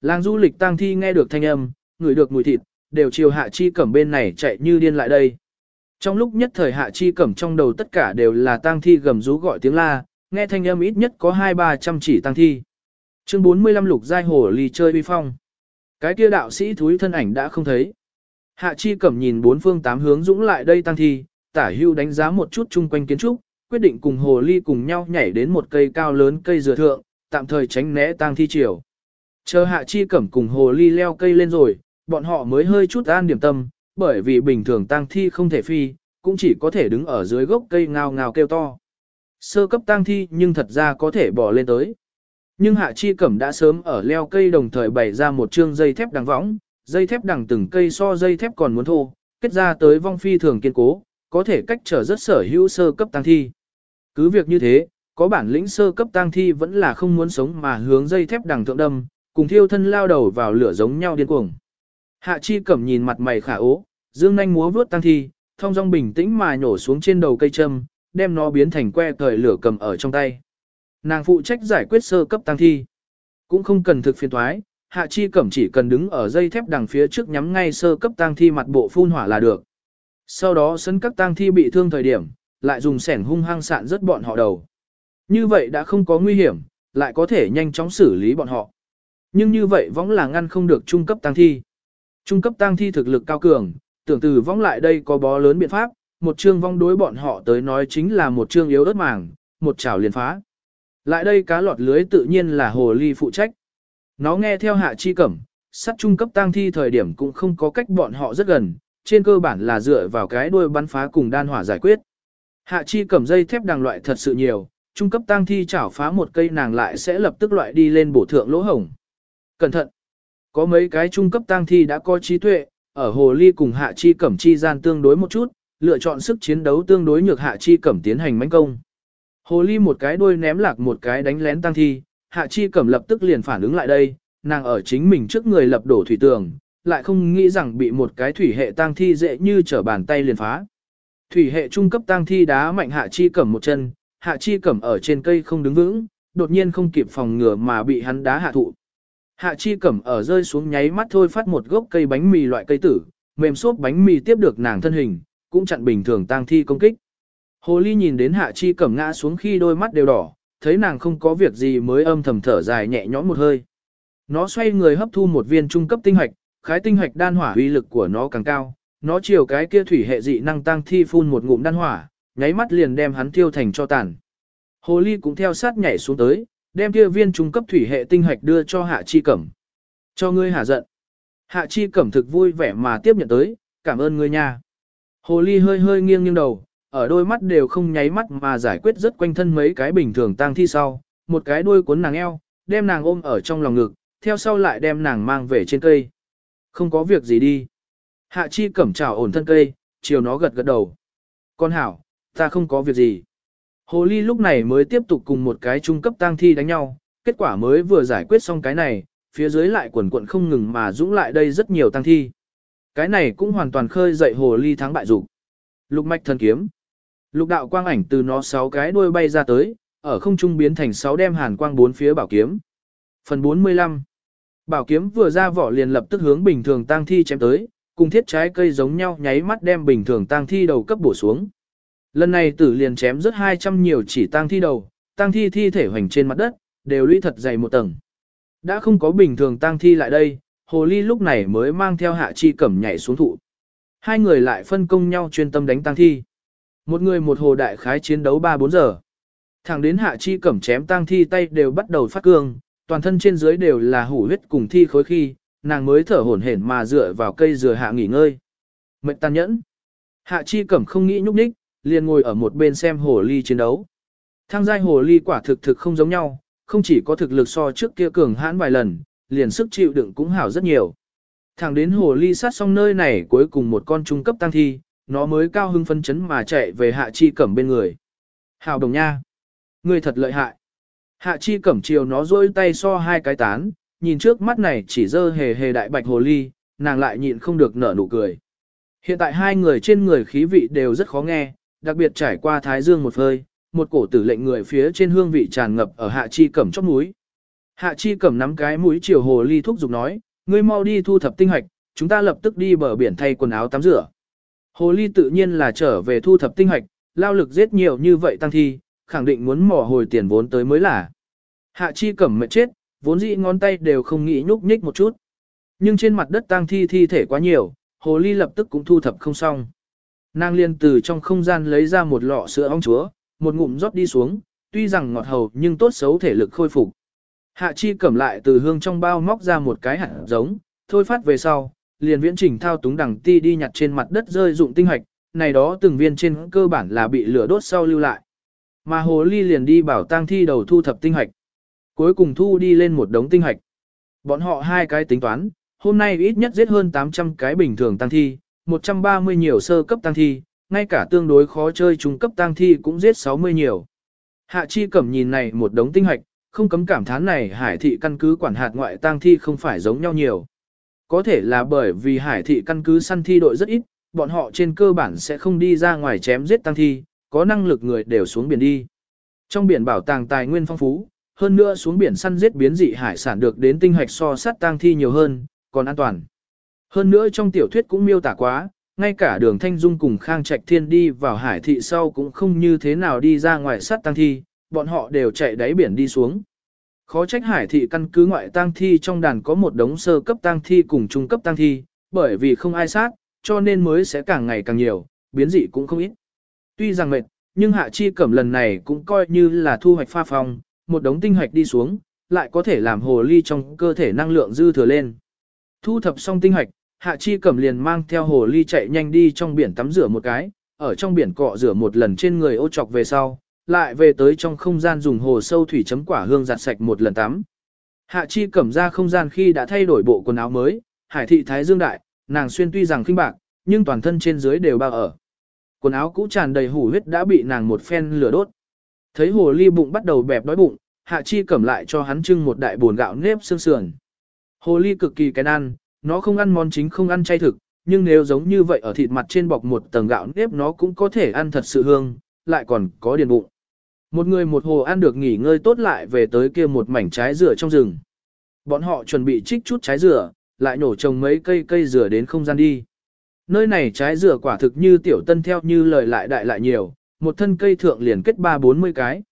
Làng du lịch tang thi nghe được thanh âm, ngửi được mùi thịt, đều chiều hạ chi cẩm bên này chạy như điên lại đây. Trong lúc nhất thời hạ chi cẩm trong đầu tất cả đều là tang thi gầm rú gọi tiếng la, nghe thanh âm ít nhất có hai ba trăm chỉ tang thi. Chương 45 lục giai hồ ly chơi uy phong. Cái kia đạo sĩ thúi thân ảnh đã không thấy. Hạ chi cẩm nhìn bốn phương tám hướng dũng lại đây tang thi, tả hưu đánh giá một chút chung quanh kiến trúc, quyết định cùng hồ ly cùng nhau nhảy đến một cây cao lớn cây dừa thượng, tạm thời tránh né tang thi chiều. Chờ hạ chi cẩm cùng hồ ly leo cây lên rồi, bọn họ mới hơi chút an điểm tâm, bởi vì bình thường tang thi không thể phi, cũng chỉ có thể đứng ở dưới gốc cây ngao ngao kêu to. Sơ cấp tang thi nhưng thật ra có thể bỏ lên tới. Nhưng hạ chi cẩm đã sớm ở leo cây đồng thời bày ra một chương dây thép đằng võng, dây thép đằng từng cây so dây thép còn muốn thô, kết ra tới vong phi thường kiên cố, có thể cách trở rất sở hữu sơ cấp tang thi. Cứ việc như thế, có bản lĩnh sơ cấp tang thi vẫn là không muốn sống mà hướng dây thép đằng thượng đâm, cùng thiêu thân lao đầu vào lửa giống nhau điên cuồng. Hạ chi cẩm nhìn mặt mày khả ố, dương nanh múa vướt tang thi, thông dong bình tĩnh mà nhổ xuống trên đầu cây châm, đem nó biến thành que cởi lửa cầm ở trong tay. Nàng phụ trách giải quyết sơ cấp tăng thi. Cũng không cần thực phiền thoái, hạ chi cẩm chỉ cần đứng ở dây thép đằng phía trước nhắm ngay sơ cấp tăng thi mặt bộ phun hỏa là được. Sau đó sấn các tăng thi bị thương thời điểm, lại dùng sẻn hung hăng sạn rất bọn họ đầu. Như vậy đã không có nguy hiểm, lại có thể nhanh chóng xử lý bọn họ. Nhưng như vậy võng là ngăn không được trung cấp tăng thi. Trung cấp tăng thi thực lực cao cường, tưởng từ vong lại đây có bó lớn biện pháp, một chương vong đối bọn họ tới nói chính là một chương yếu ớt màng, một chảo liền phá. Lại đây cá lọt lưới tự nhiên là hồ ly phụ trách. Nó nghe theo hạ chi cẩm, sắt trung cấp tăng thi thời điểm cũng không có cách bọn họ rất gần, trên cơ bản là dựa vào cái đuôi bắn phá cùng đan hỏa giải quyết. Hạ chi cẩm dây thép đằng loại thật sự nhiều, trung cấp tăng thi chảo phá một cây nàng lại sẽ lập tức loại đi lên bổ thượng lỗ hổng. Cẩn thận! Có mấy cái trung cấp tang thi đã có trí tuệ, ở hồ ly cùng hạ chi cẩm chi gian tương đối một chút, lựa chọn sức chiến đấu tương đối nhược hạ chi cẩm tiến hành mãnh công. Hồ ly một cái đuôi ném lạc một cái đánh lén tăng thi, hạ chi cẩm lập tức liền phản ứng lại đây, nàng ở chính mình trước người lập đổ thủy tường, lại không nghĩ rằng bị một cái thủy hệ tăng thi dễ như trở bàn tay liền phá. Thủy hệ trung cấp tăng thi đá mạnh hạ chi cẩm một chân, hạ chi cẩm ở trên cây không đứng vững, đột nhiên không kịp phòng ngừa mà bị hắn đá hạ thụ. Hạ chi cẩm ở rơi xuống nháy mắt thôi phát một gốc cây bánh mì loại cây tử, mềm xốp bánh mì tiếp được nàng thân hình, cũng chặn bình thường tăng thi công kích. Hồ ly nhìn đến hạ chi cẩm ngã xuống khi đôi mắt đều đỏ, thấy nàng không có việc gì mới âm thầm thở dài nhẹ nhõm một hơi. Nó xoay người hấp thu một viên trung cấp tinh hạch, khái tinh hạch đan hỏa uy lực của nó càng cao, nó chiều cái kia thủy hệ dị năng tăng thi phun một ngụm đan hỏa, nháy mắt liền đem hắn tiêu thành cho tàn. Hồ ly cũng theo sát nhảy xuống tới, đem kia viên trung cấp thủy hệ tinh hạch đưa cho hạ chi cẩm. Cho ngươi hạ giận. Hạ chi cẩm thực vui vẻ mà tiếp nhận tới, cảm ơn ngươi nha. Hồ ly hơi hơi nghiêng nghiêng đầu, ở đôi mắt đều không nháy mắt mà giải quyết rất quanh thân mấy cái bình thường tang thi sau, một cái đuôi cuốn nàng eo, đem nàng ôm ở trong lòng ngực, theo sau lại đem nàng mang về trên cây. Không có việc gì đi. Hạ chi cẩm trào ổn thân cây, chiều nó gật gật đầu. Con hảo, ta không có việc gì. Hồ ly lúc này mới tiếp tục cùng một cái trung cấp tang thi đánh nhau, kết quả mới vừa giải quyết xong cái này, phía dưới lại quần quận không ngừng mà dũng lại đây rất nhiều tang thi. Cái này cũng hoàn toàn khơi dậy hồ ly thắng bại dục. Lục mạch thần kiếm. Lục đạo quang ảnh từ nó sáu cái đuôi bay ra tới, ở không trung biến thành sáu đem hàn quang bốn phía bảo kiếm. Phần 45 Bảo kiếm vừa ra vỏ liền lập tức hướng bình thường tang thi chém tới, cùng thiết trái cây giống nhau nháy mắt đem bình thường tang thi đầu cấp bổ xuống. Lần này tử liền chém rất 200 nhiều chỉ tang thi đầu, tang thi thi thể hoành trên mặt đất, đều lũy thật dày một tầng. Đã không có bình thường tang thi lại đây, hồ ly lúc này mới mang theo hạ chi cẩm nhảy xuống thụ. Hai người lại phân công nhau chuyên tâm đánh tang thi. Một người một hồ đại khái chiến đấu 3-4 giờ. Thẳng đến hạ chi cẩm chém tang thi tay đều bắt đầu phát cương, toàn thân trên dưới đều là hủ huyết cùng thi khối khi, nàng mới thở hổn hển mà dựa vào cây dừa hạ nghỉ ngơi. Mệnh tàn nhẫn. Hạ chi cẩm không nghĩ nhúc nhích, liền ngồi ở một bên xem hồ ly chiến đấu. Thang giai hồ ly quả thực thực không giống nhau, không chỉ có thực lực so trước kia cường hãn vài lần, liền sức chịu đựng cũng hảo rất nhiều. Thẳng đến hồ ly sát xong nơi này cuối cùng một con trung cấp tăng thi, nó mới cao hưng phân chấn mà chạy về hạ chi cẩm bên người. Hào đồng nha! Ngươi thật lợi hại! Hạ chi cẩm chiều nó rôi tay so hai cái tán, nhìn trước mắt này chỉ dơ hề hề đại bạch hồ ly, nàng lại nhịn không được nở nụ cười. Hiện tại hai người trên người khí vị đều rất khó nghe, đặc biệt trải qua thái dương một hơi, một cổ tử lệnh người phía trên hương vị tràn ngập ở hạ chi cẩm chóp núi. Hạ chi Cẩm nắm cái mũi chiều hồ ly thúc giục nói, ngươi mau đi thu thập tinh hạch, chúng ta lập tức đi bờ biển thay quần áo tắm rửa. Hồ ly tự nhiên là trở về thu thập tinh hạch, lao lực giết nhiều như vậy tăng thi, khẳng định muốn mò hồi tiền vốn tới mới là. Hạ chi cẩm mệt chết, vốn dĩ ngón tay đều không nghĩ nhúc nhích một chút. Nhưng trên mặt đất tang thi thi thể quá nhiều, hồ ly lập tức cũng thu thập không xong. Nàng liền từ trong không gian lấy ra một lọ sữa ong chúa, một ngụm rót đi xuống, tuy rằng ngọt hầu nhưng tốt xấu thể lực khôi phục. Hạ chi cầm lại từ hương trong bao móc ra một cái hạt giống, thôi phát về sau, liền viễn trình thao túng đằng ti đi nhặt trên mặt đất rơi dụng tinh hoạch, này đó từng viên trên cơ bản là bị lửa đốt sau lưu lại. Mà hồ ly liền đi bảo tang thi đầu thu thập tinh hoạch. Cuối cùng thu đi lên một đống tinh hoạch. Bọn họ hai cái tính toán, hôm nay ít nhất giết hơn 800 cái bình thường tăng thi, 130 nhiều sơ cấp tăng thi, ngay cả tương đối khó chơi trung cấp tăng thi cũng giết 60 nhiều. Hạ chi cẩm nhìn này một đống tinh hoạch, không cấm cảm thán này hải thị căn cứ quản hạt ngoại tăng thi không phải giống nhau nhiều. Có thể là bởi vì hải thị căn cứ săn thi đội rất ít, bọn họ trên cơ bản sẽ không đi ra ngoài chém giết tăng thi, có năng lực người đều xuống biển đi. Trong biển bảo tàng tài nguyên phong phú, hơn nữa xuống biển săn giết biến dị hải sản được đến tinh hoạch so sát tăng thi nhiều hơn, còn an toàn. Hơn nữa trong tiểu thuyết cũng miêu tả quá, ngay cả đường Thanh Dung cùng Khang Trạch Thiên đi vào hải thị sau cũng không như thế nào đi ra ngoài sát tăng thi, bọn họ đều chạy đáy biển đi xuống. Khó trách hải thị căn cứ ngoại tang thi trong đàn có một đống sơ cấp tang thi cùng trung cấp tang thi, bởi vì không ai sát, cho nên mới sẽ càng ngày càng nhiều, biến dị cũng không ít. Tuy rằng mệt, nhưng hạ chi cẩm lần này cũng coi như là thu hoạch pha phong, một đống tinh hoạch đi xuống, lại có thể làm hồ ly trong cơ thể năng lượng dư thừa lên. Thu thập xong tinh hoạch, hạ chi cẩm liền mang theo hồ ly chạy nhanh đi trong biển tắm rửa một cái, ở trong biển cọ rửa một lần trên người ô chọc về sau, lại về tới trong không gian dùng hồ sâu thủy chấm quả hương giặt sạch một lần tắm. Hạ chi cẩm ra không gian khi đã thay đổi bộ quần áo mới, hải thị thái dương đại, nàng xuyên tuy rằng khinh bạc, nhưng toàn thân trên dưới đều bao ở. Quần áo cũ tràn đầy hủ huyết đã bị nàng một phen lửa đốt. Thấy hồ ly bụng bắt đầu bẹp đói bụng, hạ chi cẩm lại cho hắn trưng một đại buồn gạo nếp xương sườn. Hồ ly cực kỳ cái ăn, nó không ăn món chính không ăn chay thực, nhưng nếu giống như vậy ở thịt mặt trên bọc một tầng gạo nếp nó cũng có thể ăn thật sự hương, lại còn có điền bụng. Một người một hồ ăn được nghỉ ngơi tốt lại về tới kia một mảnh trái dừa trong rừng. Bọn họ chuẩn bị trích chút trái dừa, lại nổ trồng mấy cây cây dừa đến không gian đi. Nơi này trái dừa quả thực như tiểu tân theo như lời lại đại lại nhiều, một thân cây thượng liền kết ba bốn mươi cái.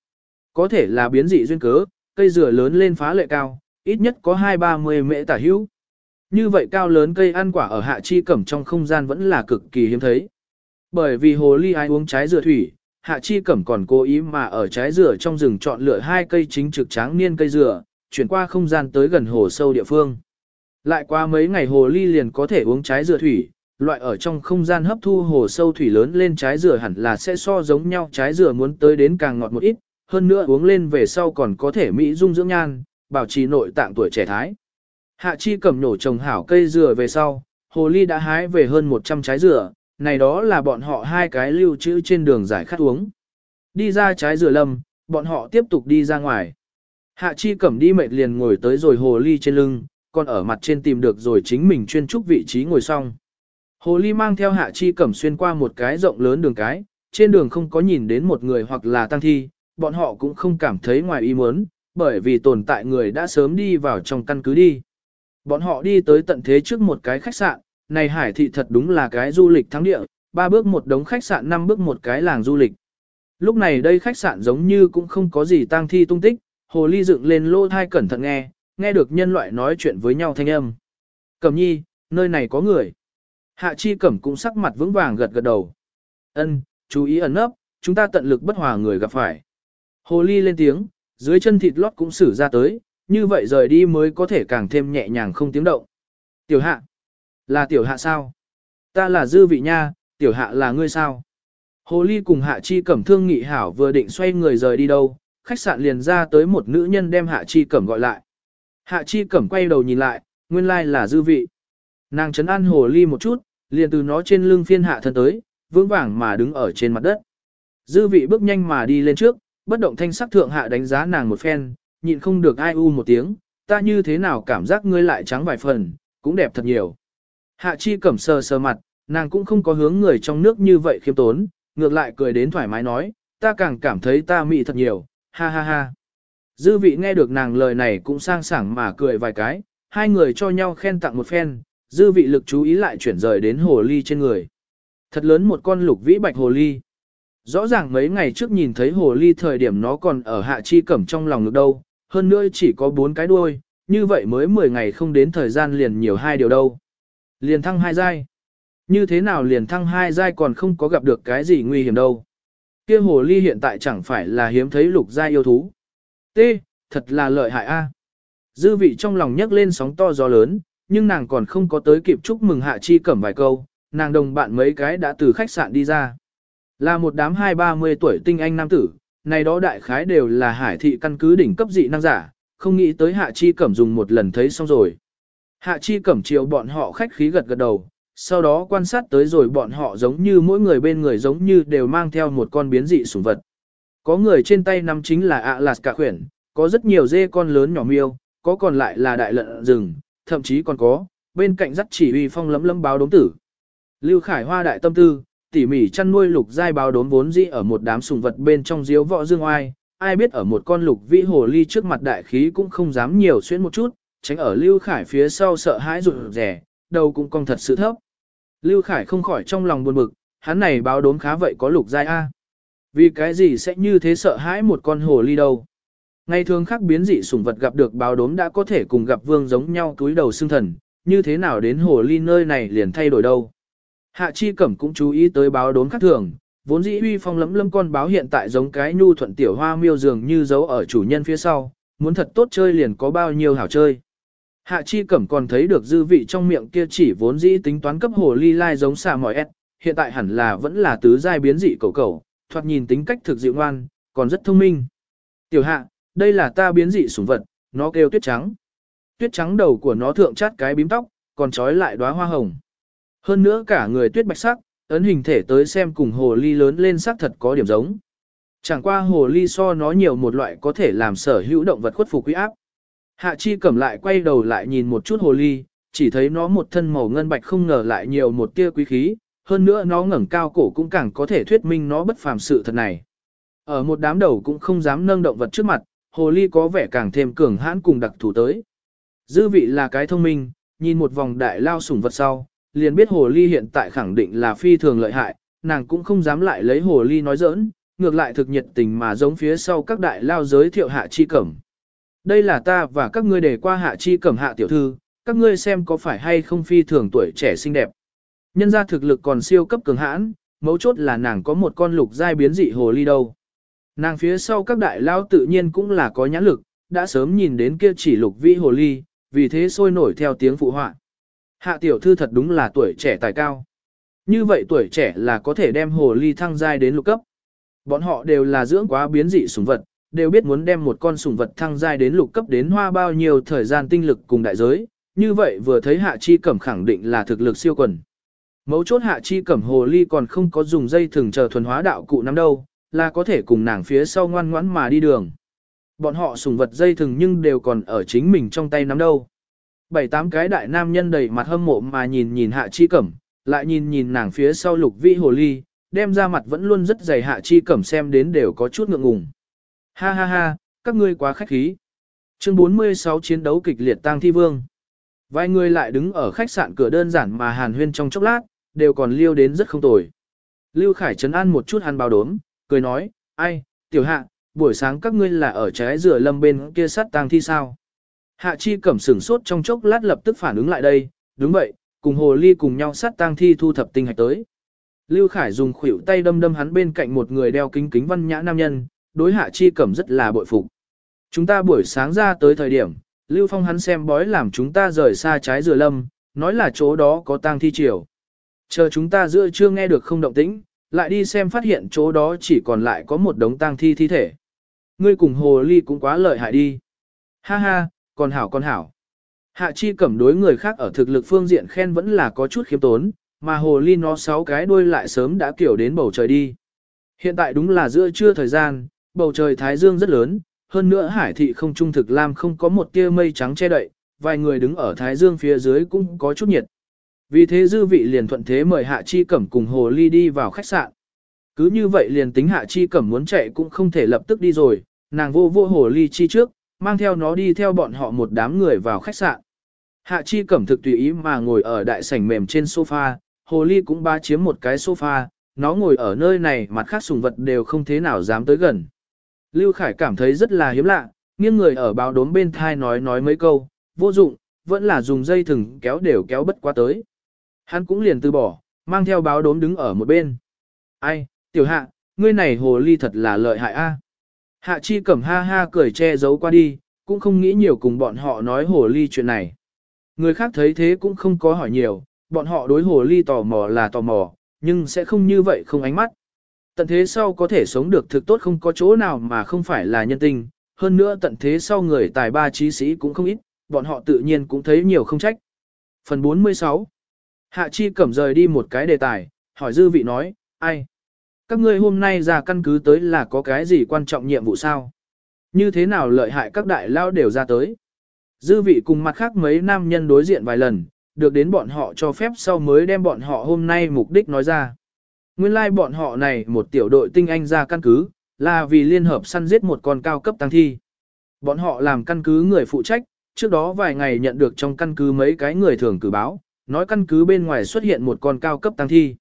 Có thể là biến dị duyên cớ, cây dừa lớn lên phá lệ cao, ít nhất có hai ba mươi mễ tả hữu. Như vậy cao lớn cây ăn quả ở hạ chi cẩm trong không gian vẫn là cực kỳ hiếm thấy. Bởi vì hồ ly ai uống trái dừa thủy, Hạ Chi Cẩm còn cố ý mà ở trái dừa trong rừng chọn lựa hai cây chính trực tráng niên cây dừa, chuyển qua không gian tới gần hồ sâu địa phương. Lại qua mấy ngày hồ ly liền có thể uống trái dừa thủy, loại ở trong không gian hấp thu hồ sâu thủy lớn lên trái dừa hẳn là sẽ so giống nhau trái dừa muốn tới đến càng ngọt một ít, hơn nữa uống lên về sau còn có thể mỹ dung dưỡng nhan, bảo trì nội tạng tuổi trẻ thái. Hạ Chi Cẩm nổ trồng hảo cây dừa về sau, hồ ly đã hái về hơn 100 trái dừa, này đó là bọn họ hai cái lưu trữ trên đường giải khát uống. Đi ra trái dừa lâm, bọn họ tiếp tục đi ra ngoài. Hạ chi cẩm đi mệt liền ngồi tới rồi hồ ly trên lưng, còn ở mặt trên tìm được rồi chính mình chuyên trúc vị trí ngồi xong. Hồ ly mang theo hạ chi cẩm xuyên qua một cái rộng lớn đường cái, trên đường không có nhìn đến một người hoặc là tăng thi, bọn họ cũng không cảm thấy ngoài ý muốn, bởi vì tồn tại người đã sớm đi vào trong căn cứ đi. Bọn họ đi tới tận thế trước một cái khách sạn, này hải thị thật đúng là cái du lịch thắng địa, ba bước một đống khách sạn năm bước một cái làng du lịch. Lúc này đây khách sạn giống như cũng không có gì tang thi tung tích, hồ ly dựng lên lô thai cẩn thận nghe, nghe được nhân loại nói chuyện với nhau thanh âm. Cẩm nhi, nơi này có người. Hạ chi cẩm cũng sắc mặt vững vàng gật gật đầu. Ân, chú ý ẩn nấp, chúng ta tận lực bất hòa người gặp phải. Hồ ly lên tiếng, dưới chân thịt lót cũng xử ra tới, như vậy rời đi mới có thể càng thêm nhẹ nhàng không tiếng động. Tiểu hạ. Là tiểu hạ sao? Ta là dư vị nha, tiểu hạ là ngươi sao? Hồ ly cùng hạ chi cẩm thương nghị hảo vừa định xoay người rời đi đâu, khách sạn liền ra tới một nữ nhân đem hạ chi cẩm gọi lại. Hạ chi cẩm quay đầu nhìn lại, nguyên lai là dư vị. Nàng chấn an hồ ly một chút, liền từ nó trên lưng phiên hạ thân tới, vững vàng mà đứng ở trên mặt đất. Dư vị bước nhanh mà đi lên trước, bất động thanh sắc thượng hạ đánh giá nàng một phen, nhịn không được ai u một tiếng, ta như thế nào cảm giác ngươi lại trắng vài phần, cũng đẹp thật nhiều. Hạ chi cẩm sờ sờ mặt, nàng cũng không có hướng người trong nước như vậy khiêm tốn, ngược lại cười đến thoải mái nói, ta càng cảm thấy ta mị thật nhiều, ha ha ha. Dư vị nghe được nàng lời này cũng sang sảng mà cười vài cái, hai người cho nhau khen tặng một phen, dư vị lực chú ý lại chuyển rời đến hồ ly trên người. Thật lớn một con lục vĩ bạch hồ ly. Rõ ràng mấy ngày trước nhìn thấy hồ ly thời điểm nó còn ở hạ chi cẩm trong lòng ngực đâu, hơn nữa chỉ có bốn cái đuôi, như vậy mới 10 ngày không đến thời gian liền nhiều hai điều đâu. Liền thăng hai giai. Như thế nào liền thăng hai giai còn không có gặp được cái gì nguy hiểm đâu. Kia hồ ly hiện tại chẳng phải là hiếm thấy lục giai yêu thú. T, thật là lợi hại a. Dư vị trong lòng nhấc lên sóng to gió lớn, nhưng nàng còn không có tới kịp chúc mừng hạ chi cẩm vài câu, nàng đồng bạn mấy cái đã từ khách sạn đi ra. Là một đám hai ba mươi tuổi tinh anh nam tử, này đó đại khái đều là hải thị căn cứ đỉnh cấp dị năng giả, không nghĩ tới hạ chi cẩm dùng một lần thấy xong rồi. Hạ chi cẩm chiều bọn họ khách khí gật gật đầu, sau đó quan sát tới rồi bọn họ giống như mỗi người bên người giống như đều mang theo một con biến dị sủng vật. Có người trên tay nắm chính là ạ lạt cả khuyển, có rất nhiều dê con lớn nhỏ miêu, có còn lại là đại lợn rừng, thậm chí còn có, bên cạnh dắt chỉ uy phong lấm lấm báo đống tử. Lưu Khải Hoa đại tâm tư, tỉ mỉ chăn nuôi lục giai báo đốm vốn dĩ ở một đám sùng vật bên trong diếu võ dương oai, ai biết ở một con lục vĩ hồ ly trước mặt đại khí cũng không dám nhiều xuyên một chút, tránh ở Lưu Khải phía sau sợ hãi rụt rẻ, đầu cũng cong thật sự thấp. Lưu Khải không khỏi trong lòng buồn bực, hắn này báo đốm khá vậy có lục giai A. Vì cái gì sẽ như thế sợ hãi một con hồ ly đâu. Ngày thường khác biến dị sủng vật gặp được báo đốm đã có thể cùng gặp vương giống nhau túi đầu xương thần, như thế nào đến hồ ly nơi này liền thay đổi đâu. Hạ chi cẩm cũng chú ý tới báo đốn khác thường, vốn dĩ uy phong lấm lâm con báo hiện tại giống cái nhu thuận tiểu hoa miêu dường như giấu ở chủ nhân phía sau, muốn thật tốt chơi liền có bao nhiêu hảo chơi. Hạ chi cẩm còn thấy được dư vị trong miệng kia chỉ vốn dĩ tính toán cấp hồ ly lai giống xà mỏi ép, hiện tại hẳn là vẫn là tứ giai biến dị cầu cầu, thoạt nhìn tính cách thực dịu ngoan, còn rất thông minh. Tiểu hạ, đây là ta biến dị sủng vật, nó kêu tuyết trắng. Tuyết trắng đầu của nó thượng chát cái bím tóc, còn trói lại đóa hoa hồng. Hơn nữa cả người tuyết bạch sắc, ấn hình thể tới xem cùng hồ ly lớn lên sắc thật có điểm giống. Chẳng qua hồ ly so nó nhiều một loại có thể làm sở hữu động vật khuất phục quý áp. Hạ chi cầm lại quay đầu lại nhìn một chút hồ ly, chỉ thấy nó một thân màu ngân bạch không ngờ lại nhiều một tia quý khí, hơn nữa nó ngẩng cao cổ cũng càng có thể thuyết minh nó bất phàm sự thật này. Ở một đám đầu cũng không dám nâng động vật trước mặt, hồ ly có vẻ càng thêm cường hãn cùng đặc thủ tới. Dư vị là cái thông minh, nhìn một vòng đại lao sủng vật sau, liền biết hồ ly hiện tại khẳng định là phi thường lợi hại, nàng cũng không dám lại lấy hồ ly nói giỡn, ngược lại thực nhiệt tình mà giống phía sau các đại lao giới thiệu hạ chi cẩm. Đây là ta và các ngươi để qua hạ chi cẩm hạ tiểu thư, các ngươi xem có phải hay không phi thường tuổi trẻ xinh đẹp. Nhân ra thực lực còn siêu cấp cường hãn, mấu chốt là nàng có một con lục giai biến dị hồ ly đâu. Nàng phía sau các đại lao tự nhiên cũng là có nhãn lực, đã sớm nhìn đến kia chỉ lục vĩ hồ ly, vì thế sôi nổi theo tiếng phụ họa. Hạ tiểu thư thật đúng là tuổi trẻ tài cao. Như vậy tuổi trẻ là có thể đem hồ ly thăng giai đến lục cấp. Bọn họ đều là dưỡng quá biến dị sủng vật, đều biết muốn đem một con sủng vật thăng giai đến lục cấp đến hoa bao nhiêu thời gian tinh lực cùng đại giới. Như vậy vừa thấy hạ chi cẩm khẳng định là thực lực siêu quần. Mấu chốt hạ chi cẩm hồ ly còn không có dùng dây thường chờ thuần hóa đạo cụ nắm đâu, là có thể cùng nàng phía sau ngoan ngoãn mà đi đường. Bọn họ sùng vật dây thừng nhưng đều còn ở chính mình trong tay nắm đâu. Bảy tám cái đại nam nhân đầy mặt hâm mộ mà nhìn nhìn hạ chi cẩm, lại nhìn nhìn nàng phía sau lục vĩ hồ ly, đem ra mặt vẫn luôn rất dày hạ chi cẩm xem đến đều có chút ngượng ngùng. Ha ha ha, các ngươi quá khách khí. Chương 46 chiến đấu kịch liệt tang thi vương. Vài người lại đứng ở khách sạn cửa đơn giản mà hàn huyên trong chốc lát, đều còn liêu đến rất không tồi. Lưu Khải trấn an một chút hắn bao đốm, cười nói, ai, tiểu hạ, buổi sáng các ngươi là ở trái rửa lâm bên kia sát tang thi sao? Hạ chi cẩm sửng sốt trong chốc lát lập tức phản ứng lại đây, đúng vậy, cùng hồ ly cùng nhau sát tang thi thu thập tinh hạch tới. Lưu Khải dùng khuỷu tay đâm đâm hắn bên cạnh một người đeo kính kính văn nhã nam nhân, đối hạ chi cẩm rất là bội phục. Chúng ta buổi sáng ra tới thời điểm, Lưu Phong hắn xem bói làm chúng ta rời xa trái dừa lâm, nói là chỗ đó có tang thi triều. Chờ chúng ta giữa chưa nghe được không động tĩnh, lại đi xem phát hiện chỗ đó chỉ còn lại có một đống tang thi thi thể. Ngươi cùng hồ ly cũng quá lợi hại đi. Ha ha, con hảo con hảo. Hạ chi cẩm đối người khác ở thực lực phương diện khen vẫn là có chút khiêm tốn, mà hồ ly nó sáu cái đuôi lại sớm đã kiểu đến bầu trời đi. Hiện tại đúng là giữa trưa thời gian, bầu trời thái dương rất lớn, hơn nữa hải thị không trung thực lam không có một tia mây trắng che đậy, vài người đứng ở thái dương phía dưới cũng có chút nhiệt. Vì thế dư vị liền thuận thế mời Hạ Chi Cẩm cùng Hồ Ly đi vào khách sạn. Cứ như vậy liền tính Hạ Chi Cẩm muốn chạy cũng không thể lập tức đi rồi, nàng vô vô hồ ly chi trước, mang theo nó đi theo bọn họ một đám người vào khách sạn. Hạ chi cẩm thực tùy ý mà ngồi ở đại sảnh mềm trên sofa, hồ ly cũng ba chiếm một cái sofa, nó ngồi ở nơi này mặt khác sùng vật đều không thế nào dám tới gần. Lưu Khải cảm thấy rất là hiếm lạ, nghiêng người ở báo đốm bên thai nói nói mấy câu, vô dụng, vẫn là dùng dây thừng kéo đều kéo bất quá tới. Hắn cũng liền từ bỏ, mang theo báo đốm đứng ở một bên. Ai, tiểu hạ, ngươi này hồ ly thật là lợi hại a. Hạ chi cẩm ha ha cười che giấu qua đi, cũng không nghĩ nhiều cùng bọn họ nói hồ ly chuyện này. Người khác thấy thế cũng không có hỏi nhiều, bọn họ đối hồ ly tò mò là tò mò, nhưng sẽ không như vậy không ánh mắt. Tận thế sau có thể sống được thực tốt không có chỗ nào mà không phải là nhân tình, hơn nữa tận thế sau người tài ba trí sĩ cũng không ít, bọn họ tự nhiên cũng thấy nhiều không trách. Phần 46 Hạ Chi Cẩm rời đi một cái đề tài, hỏi dư vị nói, ai? Các ngươi hôm nay ra căn cứ tới là có cái gì quan trọng nhiệm vụ sao? Như thế nào lợi hại các đại lao đều ra tới? Dư vị cùng mặt khác mấy nam nhân đối diện vài lần, được đến bọn họ cho phép sau mới đem bọn họ hôm nay mục đích nói ra. Nguyên lai like bọn họ này một tiểu đội tinh anh ra căn cứ, là vì liên hợp săn giết một con cao cấp tăng thi. Bọn họ làm căn cứ người phụ trách, trước đó vài ngày nhận được trong căn cứ mấy cái người thường cử báo, nói căn cứ bên ngoài xuất hiện một con cao cấp tăng thi.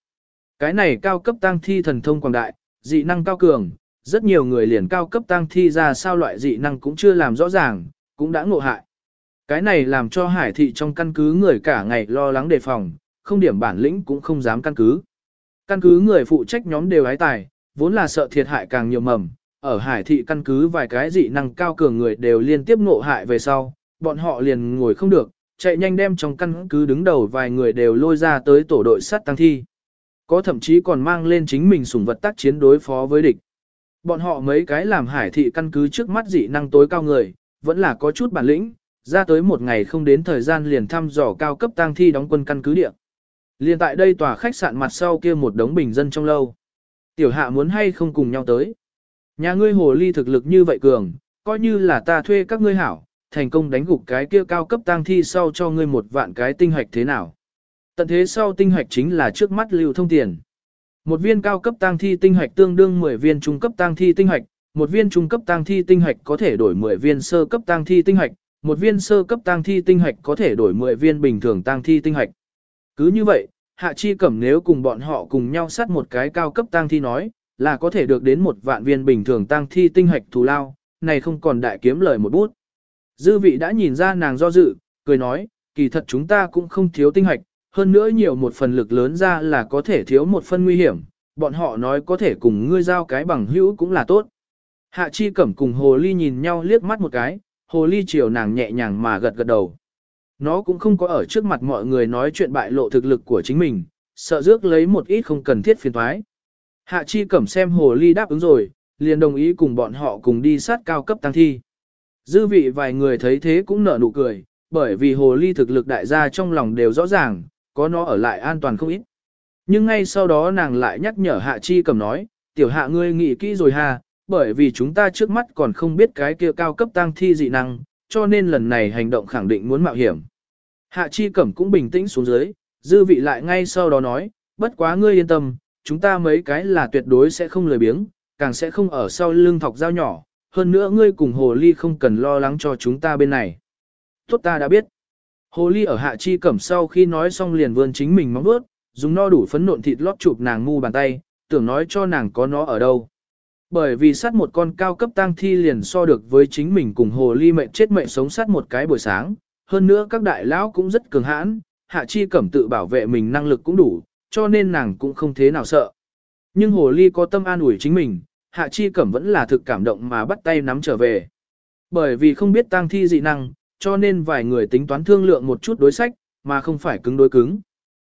Cái này cao cấp tăng thi thần thông quảng đại, dị năng cao cường, rất nhiều người liền cao cấp tăng thi ra sao loại dị năng cũng chưa làm rõ ràng, cũng đã ngộ hại. Cái này làm cho hải thị trong căn cứ người cả ngày lo lắng đề phòng, không điểm bản lĩnh cũng không dám căn cứ. Căn cứ người phụ trách nhóm đều hái tài, vốn là sợ thiệt hại càng nhiều mầm, ở hải thị căn cứ vài cái dị năng cao cường người đều liên tiếp ngộ hại về sau, bọn họ liền ngồi không được, chạy nhanh đem trong căn cứ đứng đầu vài người đều lôi ra tới tổ đội sát tăng thi. Có thậm chí còn mang lên chính mình sủng vật tác chiến đối phó với địch. Bọn họ mấy cái làm hải thị căn cứ trước mắt dị năng tối cao người, vẫn là có chút bản lĩnh, ra tới một ngày không đến thời gian liền thăm dò cao cấp tang thi đóng quân căn cứ địa. Liền tại đây tòa khách sạn mặt sau kia một đống bình dân trong lâu. Tiểu hạ muốn hay không cùng nhau tới. Nhà ngươi hồ ly thực lực như vậy cường, coi như là ta thuê các ngươi hảo, thành công đánh gục cái kia cao cấp tang thi sau cho ngươi một vạn cái tinh hoạch thế nào. Tận thế sau tinh hoạch chính là trước mắt lưu thông tiền. Một viên cao cấp tăng thi tinh hoạch tương đương 10 viên trung cấp tăng thi tinh hoạch, một viên trung cấp tăng thi tinh hoạch có thể đổi 10 viên sơ cấp tăng thi tinh hoạch, một viên sơ cấp tăng thi tinh hoạch có thể đổi 10 viên bình thường tăng thi tinh hoạch. Cứ như vậy, Hạ Chi Cẩm nếu cùng bọn họ cùng nhau sát một cái cao cấp tăng thi nói, là có thể được đến một vạn viên bình thường tăng thi tinh hoạch thù lao, này không còn đại kiếm lời một bút. Dư vị đã nhìn ra nàng do dự, cười nói, kỳ thật chúng ta cũng không thiếu tinh hoạch, hơn nữa nhiều một phần lực lớn ra là có thể thiếu một phần nguy hiểm, bọn họ nói có thể cùng ngươi giao cái bằng hữu cũng là tốt. Hạ Chi Cẩm cùng Hồ Ly nhìn nhau liếc mắt một cái, Hồ Ly chiều nàng nhẹ nhàng mà gật gật đầu. Nó cũng không có ở trước mặt mọi người nói chuyện bại lộ thực lực của chính mình, sợ rước lấy một ít không cần thiết phiền thoái. Hạ Chi Cẩm xem Hồ Ly đáp ứng rồi, liền đồng ý cùng bọn họ cùng đi sát cao cấp tăng thi. Dư vị vài người thấy thế cũng nở nụ cười, bởi vì Hồ Ly thực lực đại gia trong lòng đều rõ ràng, có nó ở lại an toàn không ít. Nhưng ngay sau đó nàng lại nhắc nhở Hạ Chi Cẩm nói, tiểu hạ ngươi nghĩ kỹ rồi ha, bởi vì chúng ta trước mắt còn không biết cái kia cao cấp tăng thi dị năng, cho nên lần này hành động khẳng định muốn mạo hiểm. Hạ Chi Cẩm cũng bình tĩnh xuống dưới, dư vị lại ngay sau đó nói, bất quá ngươi yên tâm, chúng ta mấy cái là tuyệt đối sẽ không lười biếng, càng sẽ không ở sau lưng thọc dao nhỏ, hơn nữa ngươi cùng Hồ Ly không cần lo lắng cho chúng ta bên này. Tốt ta đã biết. Hồ Ly ở Hạ Chi Cẩm sau khi nói xong liền vươn chính mình móng vuốt, dùng no đủ phấn nộn thịt lót chụp nàng ngu bàn tay, tưởng nói cho nàng có nó ở đâu. Bởi vì sát một con cao cấp tang thi liền so được với chính mình cùng hồ ly mệnh chết mệnh sống sát một cái buổi sáng, hơn nữa các đại lão cũng rất cường hãn, hạ chi cẩm tự bảo vệ mình năng lực cũng đủ, cho nên nàng cũng không thế nào sợ. Nhưng hồ ly có tâm an ủi chính mình, hạ chi cẩm vẫn là thực cảm động mà bắt tay nắm trở về. Bởi vì không biết tang thi dị năng, cho nên vài người tính toán thương lượng một chút đối sách, mà không phải cứng đối cứng.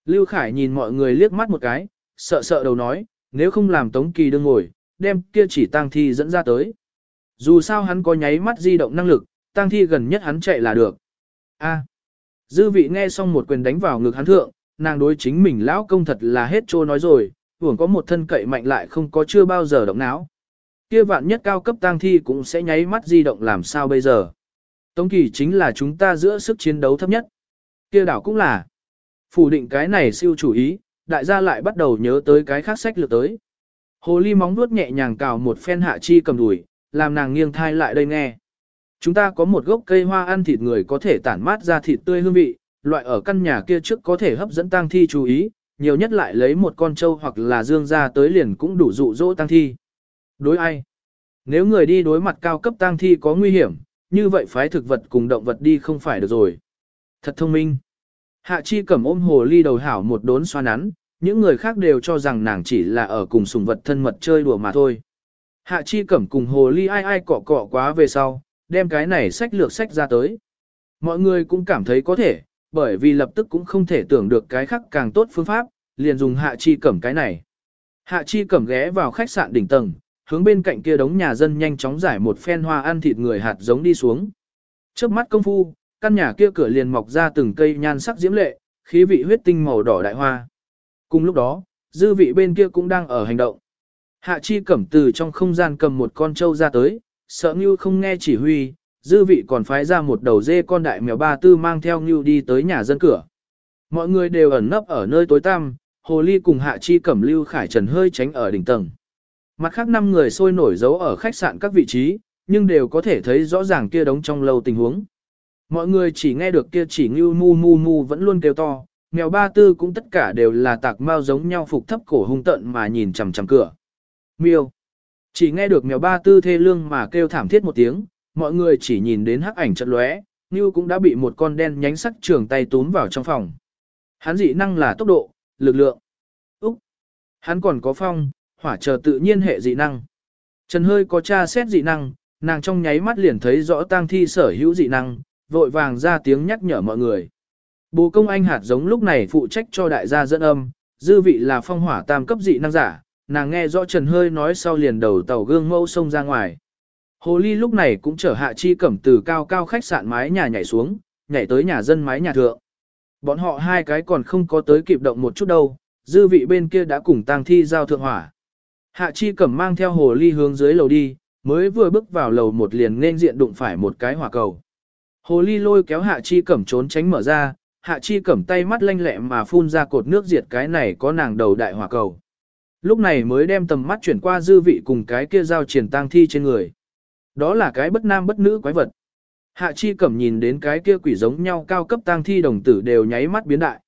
Lưu Khải nhìn mọi người liếc mắt một cái, sợ sợ đầu nói, nếu không làm Tống Kỳ đương ngồi, đem kia chỉ tang thi dẫn ra tới. Dù sao hắn có nháy mắt di động năng lực, tang thi gần nhất hắn chạy là được. A. Dư vị nghe xong một quyền đánh vào ngực hắn thượng, nàng đối chính mình lão công thật là hết trô nói rồi, hưởng có một thân cậy mạnh lại không có chưa bao giờ động não. Kia vạn nhất cao cấp tang thi cũng sẽ nháy mắt di động làm sao bây giờ. Tống kỳ chính là chúng ta giữa sức chiến đấu thấp nhất. Kia đảo cũng là. Phủ định cái này siêu chủ ý, đại gia lại bắt đầu nhớ tới cái khác sách lược tới. Hồ ly móng vuốt nhẹ nhàng cào một phen hạ chi cầm đùi, làm nàng nghiêng thai lại đây nghe. Chúng ta có một gốc cây hoa ăn thịt người có thể tản mát ra thịt tươi hương vị, loại ở căn nhà kia trước có thể hấp dẫn tang thi chú ý, nhiều nhất lại lấy một con trâu hoặc là dương ra tới liền cũng đủ dụ dỗ tang thi. Đối ai? Nếu người đi đối mặt cao cấp tang thi có nguy hiểm, như vậy phái thực vật cùng động vật đi không phải được rồi. Thật thông minh. Hạ chi cầm ôm hồ ly đầu hảo một đốn xoa nắn, những người khác đều cho rằng nàng chỉ là ở cùng sùng vật thân mật chơi đùa mà thôi. Hạ chi cẩm cùng hồ ly ai ai cọ cọ quá về sau, đem cái này sách lược sách ra tới. Mọi người cũng cảm thấy có thể, bởi vì lập tức cũng không thể tưởng được cái khác càng tốt phương pháp, liền dùng hạ chi cẩm cái này. Hạ chi cẩm ghé vào khách sạn đỉnh tầng, hướng bên cạnh kia đống nhà dân nhanh chóng giải một phen hoa ăn thịt người hạt giống đi xuống. Trước mắt công phu, căn nhà kia cửa liền mọc ra từng cây nhan sắc diễm lệ, khí vị huyết tinh màu đỏ đại hoa. Cùng lúc đó, dư vị bên kia cũng đang ở hành động. Hạ chi cẩm từ trong không gian cầm một con trâu ra tới, sợ Ngưu không nghe chỉ huy, dư vị còn phái ra một đầu dê con đại mèo ba tư mang theo Ngưu đi tới nhà dân cửa. Mọi người đều ẩn nấp ở nơi tối tăm, Hồ Ly cùng Hạ Chi cẩm lưu khải trần hơi tránh ở đỉnh tầng. Mặt khác năm người sôi nổi giấu ở khách sạn các vị trí, nhưng đều có thể thấy rõ ràng kia đống trong lâu tình huống. Mọi người chỉ nghe được kia chỉ như mu mu mu vẫn luôn kêu to, mèo ba tư cũng tất cả đều là tạc mau giống nhau phục thấp cổ hung tận mà nhìn chằm chằm cửa. Miêu. Chỉ nghe được mèo ba tư thê lương mà kêu thảm thiết một tiếng, mọi người chỉ nhìn đến hắc ảnh chật lóe, như cũng đã bị một con đen nhánh sắc trường tay túm vào trong phòng. Hắn dị năng là tốc độ, lực lượng. Úc. Hắn còn có phong, hỏa chờ tự nhiên hệ dị năng. Trần hơi có tra xét dị năng, nàng trong nháy mắt liền thấy rõ tang thi sở hữu dị năng, vội vàng ra tiếng nhắc nhở mọi người. Bồ công anh hạt giống lúc này phụ trách cho đại gia dẫn âm, dư vị là phong hỏa tam cấp dị năng giả, nàng nghe rõ Trần Hơi nói sau liền đầu tàu gương mẫu sông ra ngoài. Hồ Ly lúc này cũng chở hạ chi cẩm từ cao cao khách sạn mái nhà nhảy xuống, nhảy tới nhà dân mái nhà thượng. Bọn họ hai cái còn không có tới kịp động một chút đâu, dư vị bên kia đã cùng tang thi giao thượng hỏa. Hạ chi cẩm mang theo hồ ly hướng dưới lầu đi, mới vừa bước vào lầu một liền nên diện đụng phải một cái hỏa cầu. Hồ ly lôi kéo hạ chi cẩm trốn tránh mở ra, hạ chi cẩm tay mắt lanh lẹ mà phun ra cột nước diệt cái này có nàng đầu đại hỏa cầu. Lúc này mới đem tầm mắt chuyển qua dư vị cùng cái kia giao triển tang thi trên người. Đó là cái bất nam bất nữ quái vật. Hạ chi cẩm nhìn đến cái kia quỷ giống nhau cao cấp tang thi đồng tử đều nháy mắt biến đại.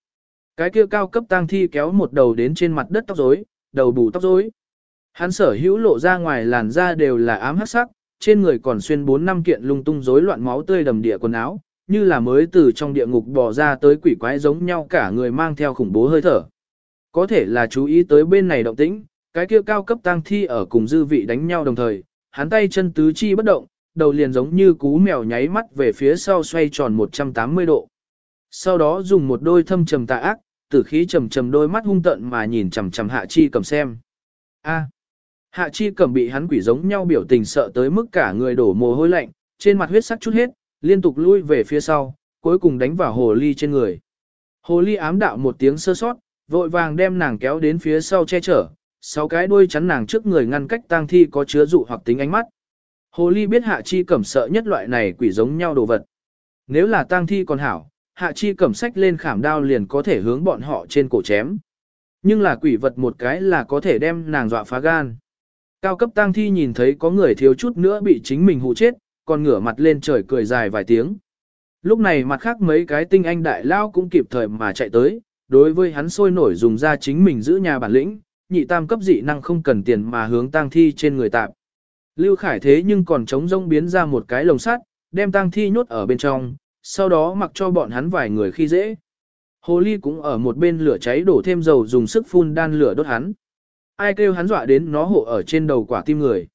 Cái kia cao cấp tang thi kéo một đầu đến trên mặt đất tóc rối, đầu bù tóc rối. Hắn sở hữu lộ ra ngoài làn da đều là ám hắc sắc, trên người còn xuyên bốn năm kiện lung tung rối loạn máu tươi đầm địa quần áo, như là mới từ trong địa ngục bò ra tới quỷ quái giống nhau cả người mang theo khủng bố hơi thở. Có thể là chú ý tới bên này động tĩnh, cái kia cao cấp tang thi ở cùng dư vị đánh nhau đồng thời, hắn tay chân tứ chi bất động, đầu liền giống như cú mèo nháy mắt về phía sau xoay tròn 180 độ. Sau đó dùng một đôi thâm trầm tà ác, tử khí trầm trầm đôi mắt hung tận mà nhìn chằm chằm Hạ Chi cầm xem. A. Hạ Chi cầm bị hắn quỷ giống nhau biểu tình sợ tới mức cả người đổ mồ hôi lạnh, trên mặt huyết sắc chút hết, liên tục lui về phía sau, cuối cùng đánh vào hồ ly trên người. Hồ ly ám đạo một tiếng sơ sót, vội vàng đem nàng kéo đến phía sau che chở, sáu cái đuôi chắn nàng trước người ngăn cách tang thi có chứa dụ hoặc tính ánh mắt. Hồ ly biết hạ chi cẩm sợ nhất loại này quỷ giống nhau đồ vật. Nếu là tang thi còn hảo, hạ chi cẩm sách lên khảm đao liền có thể hướng bọn họ trên cổ chém. Nhưng là quỷ vật một cái là có thể đem nàng dọa phá gan. Cao cấp tang thi nhìn thấy có người thiếu chút nữa bị chính mình hụ chết, còn ngửa mặt lên trời cười dài vài tiếng. Lúc này mặt khác mấy cái tinh anh đại lao cũng kịp thời mà chạy tới, đối với hắn sôi nổi dùng ra chính mình giữ nhà bản lĩnh, nhị tam cấp dị năng không cần tiền mà hướng tang thi trên người tạp. Lưu Khải thế nhưng còn chống rông biến ra một cái lồng sắt, đem tang thi nhốt ở bên trong, sau đó mặc cho bọn hắn vài người khi dễ. Hồ ly cũng ở một bên lửa cháy đổ thêm dầu dùng sức phun đan lửa đốt hắn. Ai kêu hắn dọa đến nó hộ ở trên đầu quả tim người.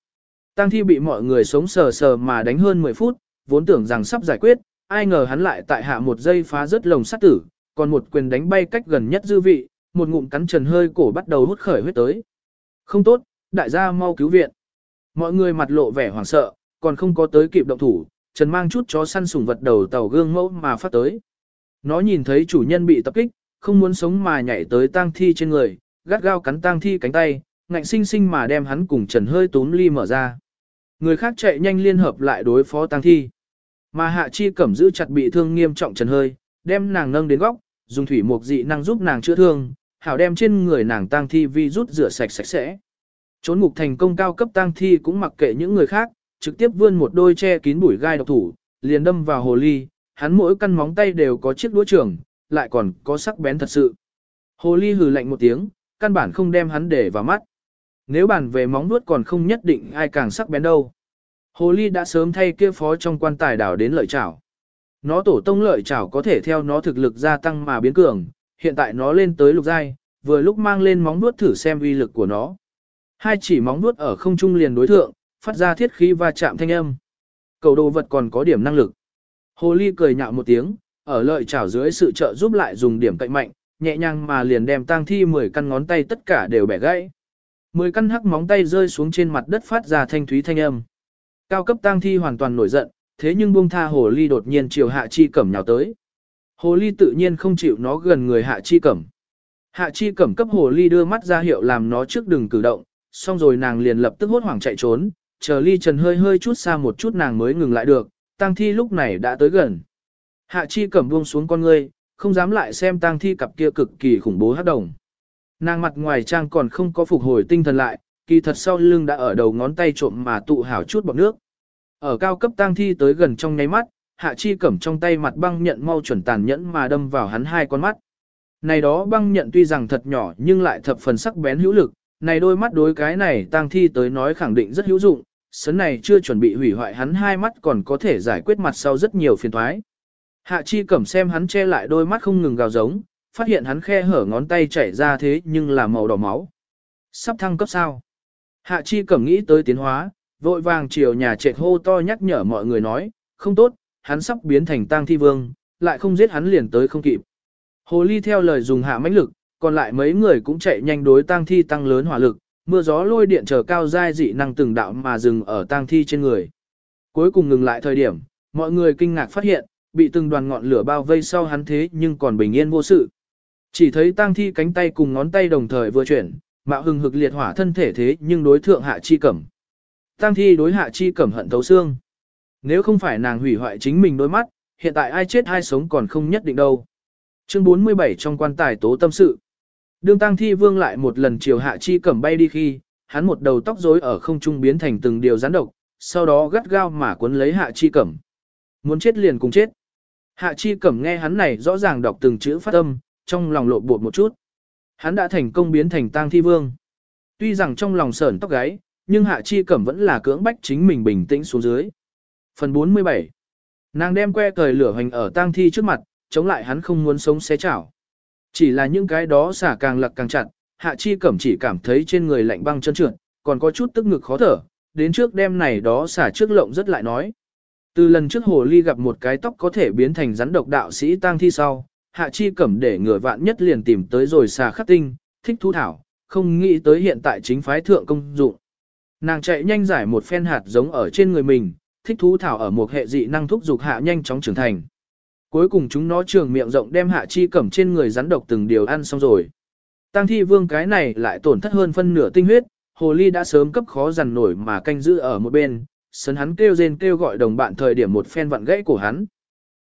Tang thi bị mọi người sống sờ sờ mà đánh hơn 10 phút, vốn tưởng rằng sắp giải quyết, ai ngờ hắn lại tại hạ một giây phá rớt lồng sắt tử, còn một quyền đánh bay cách gần nhất dư vị, một ngụm cắn trần hơi cổ bắt đầu hút khởi huyết tới. Không tốt, đại gia mau cứu viện. Mọi người mặt lộ vẻ hoảng sợ, còn không có tới kịp động thủ, trần mang chút chó săn sủng vật đầu tàu gương mẫu mà phát tới. Nó nhìn thấy chủ nhân bị tập kích, không muốn sống mà nhảy tới tang thi trên người, gắt gao cắn tang thi cánh tay, ngạnh sinh sinh mà đem hắn cùng trần hơi túm ly mở ra. Người khác chạy nhanh liên hợp lại đối phó tang thi. Mà hạ chi cẩm giữ chặt bị thương nghiêm trọng trần hơi, đem nàng nâng đến góc, dùng thủy mục dị năng giúp nàng chữa thương, hảo đem trên người nàng tang thi vi rút rửa sạch sạch sẽ. Trốn ngục thành công cao cấp tang thi cũng mặc kệ những người khác, trực tiếp vươn một đôi che kín bụi gai độc thủ, liền đâm vào hồ ly, hắn mỗi căn móng tay đều có chiếc đũa trưởng, lại còn có sắc bén thật sự. Hồ ly hừ lạnh một tiếng, căn bản không đem hắn để vào mắt. Nếu bàn về móng vuốt còn không nhất định ai càng sắc bén đâu. Hồ ly đã sớm thay kia phó trong quan tài đảo đến lợi chảo. Nó tổ tông lợi chảo có thể theo nó thực lực gia tăng mà biến cường, hiện tại nó lên tới lục giai, vừa lúc mang lên móng vuốt thử xem uy lực của nó. Hai chỉ móng vuốt ở không trung liền đối thượng, phát ra thiết khí va chạm thanh âm. Cầu đồ vật còn có điểm năng lực. Hồ ly cười nhạo một tiếng, ở lợi chảo dưới sự trợ giúp lại dùng điểm cạnh mạnh, nhẹ nhàng mà liền đem tang thi 10 căn ngón tay tất cả đều bẻ gãy. 10 căn hắc móng tay rơi xuống trên mặt đất phát ra thanh thúy thanh âm. Cao cấp tang thi hoàn toàn nổi giận, thế nhưng buông tha hồ ly đột nhiên chiều hạ chi cẩm nhào tới. Hồ ly tự nhiên không chịu nó gần người hạ chi cẩm. Hạ chi cẩm cấp hồ ly đưa mắt ra hiệu làm nó trước đừng cử động, xong rồi nàng liền lập tức hốt hoảng chạy trốn, chờ ly trần hơi hơi chút xa một chút nàng mới ngừng lại được, tang thi lúc này đã tới gần. Hạ chi cẩm buông xuống con ngươi, không dám lại xem tang thi cặp kia cực kỳ khủng bố hắc đồng. Nàng mặt ngoài trang còn không có phục hồi tinh thần lại, kỳ thật sau lưng đã ở đầu ngón tay trộm mà tụ hảo chút bọt nước. Ở cao cấp tang thi tới gần trong nháy mắt, hạ chi cẩm trong tay mặt băng nhận mau chuẩn tàn nhẫn mà đâm vào hắn hai con mắt. Này đó băng nhận tuy rằng thật nhỏ nhưng lại thập phần sắc bén hữu lực, này đôi mắt đối cái này tang thi tới nói khẳng định rất hữu dụng, sấn này chưa chuẩn bị hủy hoại hắn hai mắt còn có thể giải quyết mặt sau rất nhiều phiền thoái. Hạ chi cẩm xem hắn che lại đôi mắt không ngừng gào giống, phát hiện hắn khe hở ngón tay chảy ra thế nhưng là màu đỏ máu. Sắp thăng cấp sao? Hạ chi cẩm nghĩ tới tiến hóa, vội vàng chiều nhà trệt hô to nhắc nhở mọi người nói, không tốt, hắn sắp biến thành tang thi vương, lại không giết hắn liền tới không kịp. Hồ ly theo lời dùng hạ mãnh lực, còn lại mấy người cũng chạy nhanh đối tang thi tăng lớn hỏa lực, mưa gió lôi điện trở cao giai dị năng từng đạo mà dừng ở tang thi trên người. Cuối cùng ngừng lại thời điểm, mọi người kinh ngạc phát hiện, bị từng đoàn ngọn lửa bao vây sau hắn thế nhưng còn bình yên vô sự. Chỉ thấy tang thi cánh tay cùng ngón tay đồng thời vừa chuyển, mạo hừng hực liệt hỏa thân thể thế nhưng đối thượng hạ chi cẩm. Tang thi đối hạ chi cẩm hận thấu xương. Nếu không phải nàng hủy hoại chính mình đôi mắt, hiện tại ai chết ai sống còn không nhất định đâu. Chương 47 trong quan tài tố tâm sự. Đương tang thi vương lại một lần chiều hạ chi cẩm bay đi khi, hắn một đầu tóc rối ở không trung biến thành từng điều rắn độc, sau đó gắt gao mà cuốn lấy hạ chi cẩm. Muốn chết liền cùng chết. Hạ chi cẩm nghe hắn này rõ ràng đọc từng chữ phát âm, trong lòng lộ bột một chút. Hắn đã thành công biến thành tang thi vương. Tuy rằng trong lòng sởn tóc gáy, nhưng hạ chi cẩm vẫn là cưỡng bách chính mình bình tĩnh xuống dưới. Phần 47 Nàng đem que cởi lửa hành ở tang thi trước mặt, chống lại hắn không muốn sống xé chảo. Chỉ là những cái đó xả càng lặc càng chặt, hạ chi cẩm chỉ cảm thấy trên người lạnh băng chân trượt, còn có chút tức ngực khó thở, đến trước đêm này đó xả trước lộng rất lại nói. Từ lần trước hồ ly gặp một cái tóc có thể biến thành rắn độc đạo sĩ tang thi sau, hạ chi cẩm để người vạn nhất liền tìm tới rồi xà khắc tinh, thích thú thảo, không nghĩ tới hiện tại chính phái thượng công dụng. Nàng chạy nhanh giải một phen hạt giống ở trên người mình, thích thú thảo ở một hệ dị năng thúc dục hạ nhanh chóng trưởng thành. Cuối cùng chúng nó trường miệng rộng đem hạ chi cẩm trên người rắn độc từng điều ăn xong rồi. Tăng thi vương cái này lại tổn thất hơn phân nửa tinh huyết, hồ ly đã sớm cấp khó dằn nổi mà canh giữ ở một bên, sân hắn kêu rên kêu gọi đồng bạn thời điểm một phen vặn gãy cổ hắn.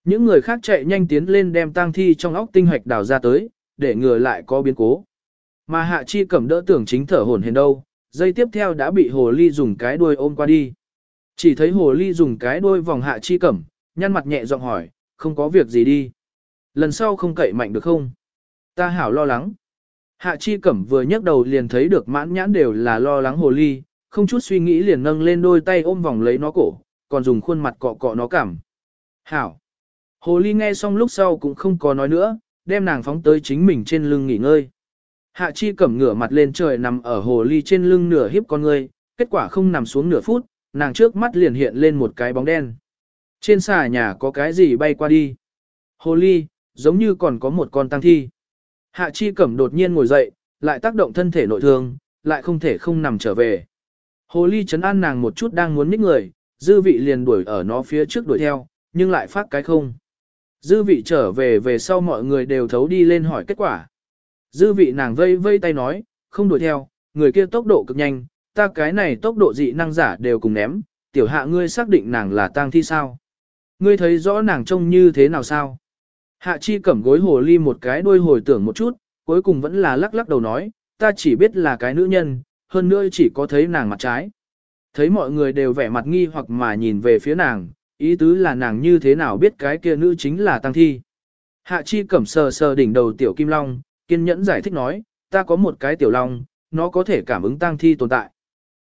Những người khác chạy nhanh tiến lên đem tang thi trong óc tinh hạch đào ra tới, để ngừa lại có biến cố. Mà hạ chi cẩm đỡ tưởng chính thở hồn hển đâu, dây tiếp theo đã bị hồ ly dùng cái đuôi ôm qua đi. Chỉ thấy hồ ly dùng cái đuôi vòng hạ chi cẩm, nhăn mặt nhẹ giọng hỏi, không có việc gì đi. Lần sau không cậy mạnh được không? Ta hảo lo lắng. Hạ chi cẩm vừa nhấc đầu liền thấy được mãn nhãn đều là lo lắng hồ ly, không chút suy nghĩ liền nâng lên đôi tay ôm vòng lấy nó cổ, còn dùng khuôn mặt cọ cọ nó cảm. Hảo. Hồ ly nghe xong lúc sau cũng không có nói nữa, đem nàng phóng tới chính mình trên lưng nghỉ ngơi. Hạ chi cẩm ngửa mặt lên trời nằm ở hồ ly trên lưng nửa hiếp con ngươi, kết quả không nằm xuống nửa phút, nàng trước mắt liền hiện lên một cái bóng đen. Trên xà nhà có cái gì bay qua đi. Hồ ly, giống như còn có một con tăng thi. Hạ chi cẩm đột nhiên ngồi dậy, lại tác động thân thể nội thương, lại không thể không nằm trở về. Hồ ly chấn an nàng một chút đang muốn ních người, dư vị liền đuổi ở nó phía trước đuổi theo, nhưng lại phát cái không. Dư vị trở về về sau mọi người đều thấu đi lên hỏi kết quả. Dư vị nàng vây vây tay nói, không đuổi theo, người kia tốc độ cực nhanh, ta cái này tốc độ dị năng giả đều cùng ném, tiểu hạ ngươi xác định nàng là tang thi sao. Ngươi thấy rõ nàng trông như thế nào sao? Hạ chi cẩm gối hồ ly một cái đuôi hồi tưởng một chút, cuối cùng vẫn là lắc lắc đầu nói, ta chỉ biết là cái nữ nhân, hơn nữa chỉ có thấy nàng mặt trái. Thấy mọi người đều vẻ mặt nghi hoặc mà nhìn về phía nàng, ý tứ là nàng như thế nào biết cái kia nữ chính là Tăng Thi. Hạ Chi cẩm sờ sờ đỉnh đầu tiểu kim long, kiên nhẫn giải thích nói, ta có một cái tiểu long, nó có thể cảm ứng Tăng Thi tồn tại.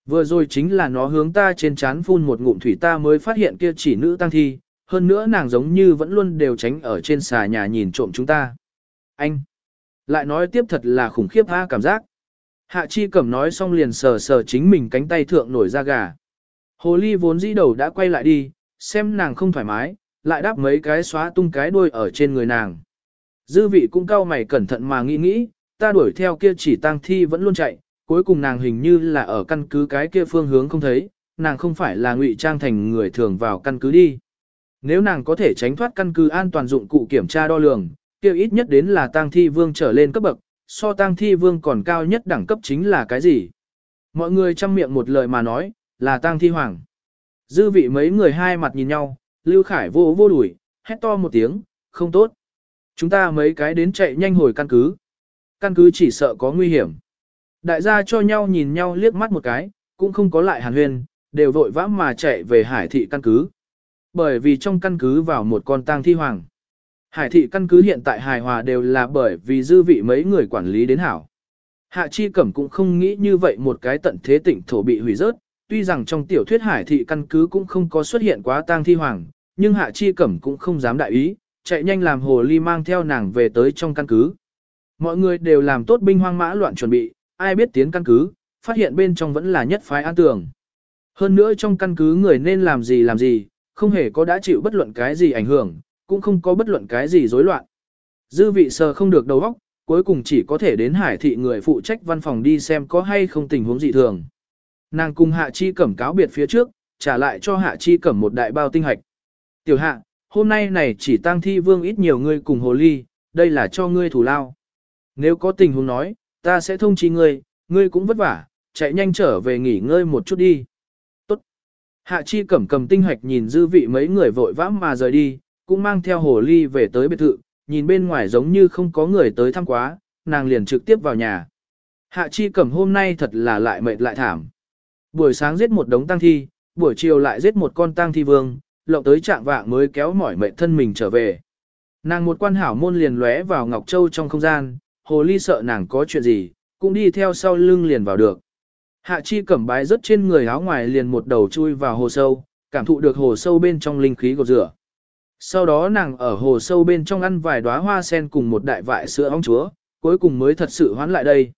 Vừa rồi chính là nó hướng ta trên chán phun một ngụm thủy ta mới phát hiện kia chỉ nữ Tăng Thi, hơn nữa nàng giống như vẫn luôn đều tránh ở trên xà nhà nhìn trộm chúng ta. Anh! Lại nói tiếp thật là khủng khiếp ha cảm giác. Hạ Chi Cẩm nói xong liền sờ sờ chính mình cánh tay thượng nổi da gà. Hồ ly vốn dĩ đầu đã quay lại đi, xem nàng không thoải mái, lại đáp mấy cái xóa tung cái đuôi ở trên người nàng. Dư vị cũng cao mày cẩn thận mà nghĩ nghĩ, ta đuổi theo kia chỉ Tang thi vẫn luôn chạy, cuối cùng nàng hình như là ở căn cứ cái kia phương hướng không thấy, nàng không phải là ngụy trang thành người thường vào căn cứ đi. Nếu nàng có thể tránh thoát căn cứ an toàn dụng cụ kiểm tra đo lường, kia ít nhất đến là Tang thi vương trở lên cấp bậc, so tang thi vương còn cao nhất đẳng cấp chính là cái gì? Mọi người chăm miệng một lời mà nói, là tang thi hoàng. Dư vị mấy người hai mặt nhìn nhau, Lưu Khải vô vô đuổi, hét to một tiếng, không tốt. Chúng ta mấy cái đến chạy nhanh hồi căn cứ. Căn cứ chỉ sợ có nguy hiểm. Đại gia cho nhau nhìn nhau liếc mắt một cái, cũng không có lại hàn huyên, đều vội vã mà chạy về hải thị căn cứ. Bởi vì trong căn cứ vào một con tang thi hoàng. Hải thị căn cứ hiện tại hài hòa đều là bởi vì dư vị mấy người quản lý đến hảo. Hạ Chi Cẩm cũng không nghĩ như vậy một cái tận thế tỉnh thổ bị hủy rớt, tuy rằng trong tiểu thuyết hải thị căn cứ cũng không có xuất hiện quá tang thi hoàng, nhưng Hạ Chi Cẩm cũng không dám đại ý, chạy nhanh làm hồ ly mang theo nàng về tới trong căn cứ. Mọi người đều làm tốt binh hoang mã loạn chuẩn bị, ai biết tiến căn cứ, phát hiện bên trong vẫn là nhất phái an tường. Hơn nữa trong căn cứ người nên làm gì làm gì, không hề có đã chịu bất luận cái gì ảnh hưởng, cũng không có bất luận cái gì rối loạn. Dư vị sờ không được đầu óc, cuối cùng chỉ có thể đến hải thị người phụ trách văn phòng đi xem có hay không tình huống dị thường. Nàng cùng Hạ Chi Cẩm cáo biệt phía trước, trả lại cho Hạ Chi Cẩm một đại bao tinh hạch. Tiểu Hạ, hôm nay này chỉ tăng thi vương ít nhiều ngươi cùng hồ ly, đây là cho ngươi thủ lao. Nếu có tình huống nói, ta sẽ thông chi ngươi, ngươi cũng vất vả, chạy nhanh trở về nghỉ ngơi một chút đi. Tốt. Hạ Chi Cẩm cầm tinh hạch nhìn dư vị mấy người vội vã mà rời đi, cũng mang theo hồ ly về tới biệt thự, nhìn bên ngoài giống như không có người tới thăm quá, nàng liền trực tiếp vào nhà. Hạ Chi Cẩm hôm nay thật là lại mệt lại thảm. Buổi sáng giết một đống tang thi, buổi chiều lại giết một con tang thi vương, lộng tới trạng vạng mới kéo mỏi mệt thân mình trở về. Nàng một quan hảo môn liền lóe vào Ngọc Châu trong không gian, hồ ly sợ nàng có chuyện gì, cũng đi theo sau lưng liền vào được. Hạ chi cẩm bái rất trên người áo ngoài liền một đầu chui vào hồ sâu, cảm thụ được hồ sâu bên trong linh khí gột rửa. Sau đó nàng ở hồ sâu bên trong ăn vài đóa hoa sen cùng một đại vại sữa ong chúa, cuối cùng mới thật sự hoán lại đây.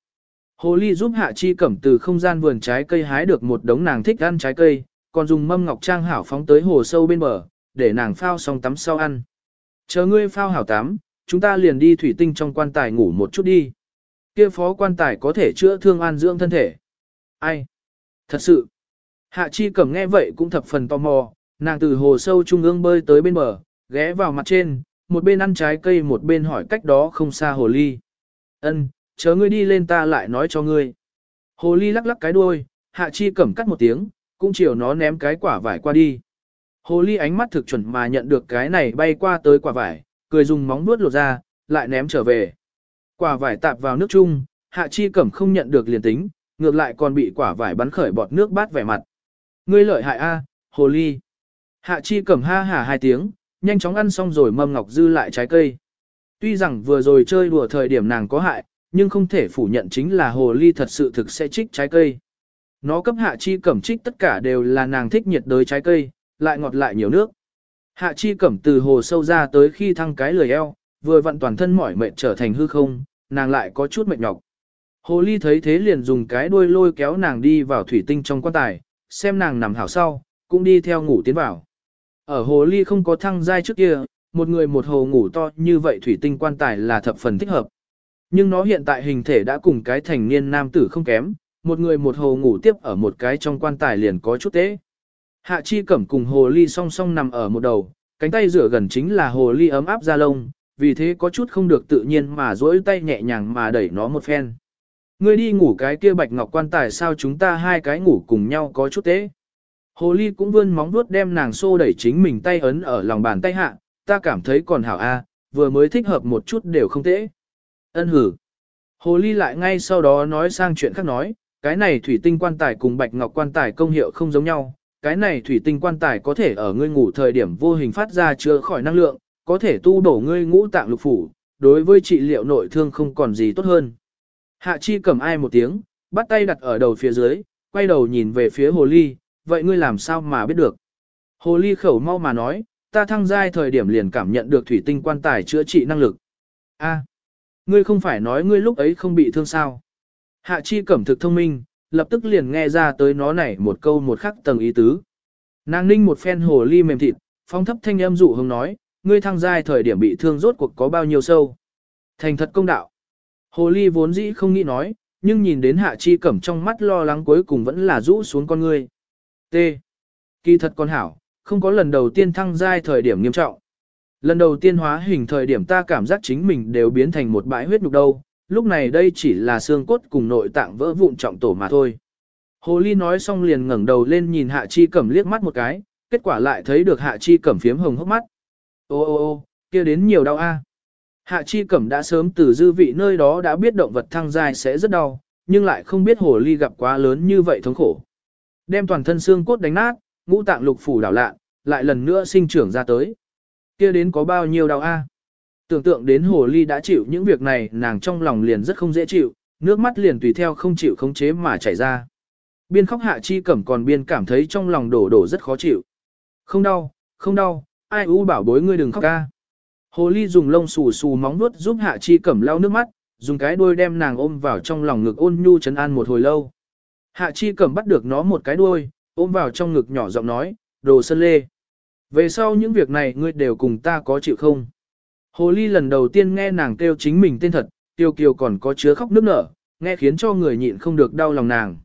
Hồ ly giúp Hạ Chi Cẩm từ không gian vườn trái cây hái được một đống nàng thích ăn trái cây, còn dùng mâm ngọc trang hảo phóng tới hồ sâu bên bờ, để nàng phao xong tắm sau ăn. Chờ ngươi phao hảo tắm, chúng ta liền đi thủy tinh trong quan tài ngủ một chút đi. Kia phó quan tài có thể chữa thương an dưỡng thân thể. Ai? Thật sự. Hạ Chi Cẩm nghe vậy cũng thập phần tò mò, nàng từ hồ sâu trung ương bơi tới bên bờ, ghé vào mặt trên, một bên ăn trái cây một bên hỏi cách đó không xa hồ ly. Ân, chờ ngươi đi lên ta lại nói cho ngươi. Hồ ly lắc lắc cái đuôi, hạ chi cẩm cắt một tiếng, cũng chiều nó ném cái quả vải qua đi. Hồ ly ánh mắt thực chuẩn mà nhận được cái này bay qua tới quả vải, cười dùng móng vuốt lột ra, lại ném trở về. Quả vải tạp vào nước chung, hạ chi cẩm không nhận được liền tính, ngược lại còn bị quả vải bắn khởi bọt nước bát vẻ mặt. Ngươi lợi hại a, hồ ly. Hạ chi cẩm ha hả hai tiếng, nhanh chóng ăn xong rồi mâm ngọc dư lại trái cây. Tuy rằng vừa rồi chơi đùa thời điểm nàng có hại, nhưng không thể phủ nhận chính là hồ ly thật sự thực sẽ trích trái cây. Nó cấp hạ chi cẩm trích tất cả đều là nàng thích nhiệt đới trái cây, lại ngọt lại nhiều nước. Hạ chi cẩm từ hồ sâu ra tới khi thăng cái lười eo, vừa vặn toàn thân mỏi mệt trở thành hư không, nàng lại có chút mệt nhọc. Hồ ly thấy thế liền dùng cái đuôi lôi kéo nàng đi vào thủy tinh trong quan tài, xem nàng nằm hảo sau, cũng đi theo ngủ tiến vào. Ở hồ ly không có thăng giai trước kia, một người một hồ ngủ to như vậy thủy tinh quan tài là thập phần thích hợp. Nhưng nó hiện tại hình thể đã cùng cái thành niên nam tử không kém, một người một hồ ngủ tiếp ở một cái trong quan tài liền có chút tế. Hạ chi cẩm cùng hồ ly song song nằm ở một đầu, cánh tay rửa gần chính là hồ ly ấm áp da lông, vì thế có chút không được tự nhiên mà duỗi tay nhẹ nhàng mà đẩy nó một phen. Ngươi đi ngủ cái kia bạch ngọc quan tài sao chúng ta hai cái ngủ cùng nhau có chút tế. Hồ ly cũng vươn móng vuốt đem nàng xô đẩy chính mình tay ấn ở lòng bàn tay hạ, ta cảm thấy còn hảo a, vừa mới thích hợp một chút đều không tễ. Ân hử. Hồ ly lại ngay sau đó nói sang chuyện khác nói, cái này thủy tinh quan tài cùng bạch ngọc quan tài công hiệu không giống nhau, cái này thủy tinh quan tài có thể ở ngươi ngủ thời điểm vô hình phát ra chữa khỏi năng lượng, có thể tu đổ ngươi ngũ tạng lục phủ, đối với trị liệu nội thương không còn gì tốt hơn. Hạ chi cầm ai một tiếng, bắt tay đặt ở đầu phía dưới, quay đầu nhìn về phía hồ ly, vậy ngươi làm sao mà biết được? Hồ ly khẩu mau mà nói, ta thăng giai thời điểm liền cảm nhận được thủy tinh quan tài chữa trị năng lực. A, ngươi không phải nói ngươi lúc ấy không bị thương sao? Hạ chi cẩm thực thông minh, lập tức liền nghe ra tới nó này một câu một khắc tầng ý tứ. Nàng ninh một phen hồ ly mềm thịt, phong thấp thanh âm dụ hông nói, ngươi thăng giai thời điểm bị thương rốt cuộc có bao nhiêu sâu. Thành thật công đạo. Hồ ly vốn dĩ không nghĩ nói, nhưng nhìn đến hạ chi cẩm trong mắt lo lắng cuối cùng vẫn là rũ xuống con ngươi. T. Kỳ thật con hảo, không có lần đầu tiên thăng giai thời điểm nghiêm trọng. Lần đầu tiên hóa hình thời điểm ta cảm giác chính mình đều biến thành một bãi huyết nhục đâu, lúc này đây chỉ là xương cốt cùng nội tạng vỡ vụn trọng tổ mà thôi. Hồ ly nói xong liền ngẩng đầu lên nhìn hạ chi cẩm liếc mắt một cái, kết quả lại thấy được hạ chi cẩm phiếm hồng hốc mắt. Ô ô ô, kia đến nhiều đau a. Hạ chi cẩm đã sớm từ dư vị nơi đó đã biết động vật thăng giai sẽ rất đau, nhưng lại không biết hồ ly gặp quá lớn như vậy thống khổ. Đem toàn thân xương cốt đánh nát, ngũ tạng lục phủ đảo lạ, lại lần nữa sinh trưởng ra tới. Kia đến có bao nhiêu đau a? À? Tưởng tượng đến hồ ly đã chịu những việc này nàng trong lòng liền rất không dễ chịu, nước mắt liền tùy theo không chịu khống chế mà chảy ra. Biên khóc hạ chi cẩm còn biên cảm thấy trong lòng đổ đổ rất khó chịu. Không đau, không đau, ai u bảo bối ngươi đừng khóc ca. Hồ ly dùng lông xù xù móng nuốt giúp hạ chi cẩm lau nước mắt, dùng cái đuôi đem nàng ôm vào trong lòng ngực ôn nhu trấn an một hồi lâu. Hạ chi cầm bắt được nó một cái đuôi, ôm vào trong ngực nhỏ giọng nói, đồ sân lê. Về sau những việc này ngươi đều cùng ta có chịu không? Hồ ly lần đầu tiên nghe nàng kêu chính mình tên thật, tiêu kiều còn có chứa khóc nước nở, nghe khiến cho người nhịn không được đau lòng nàng.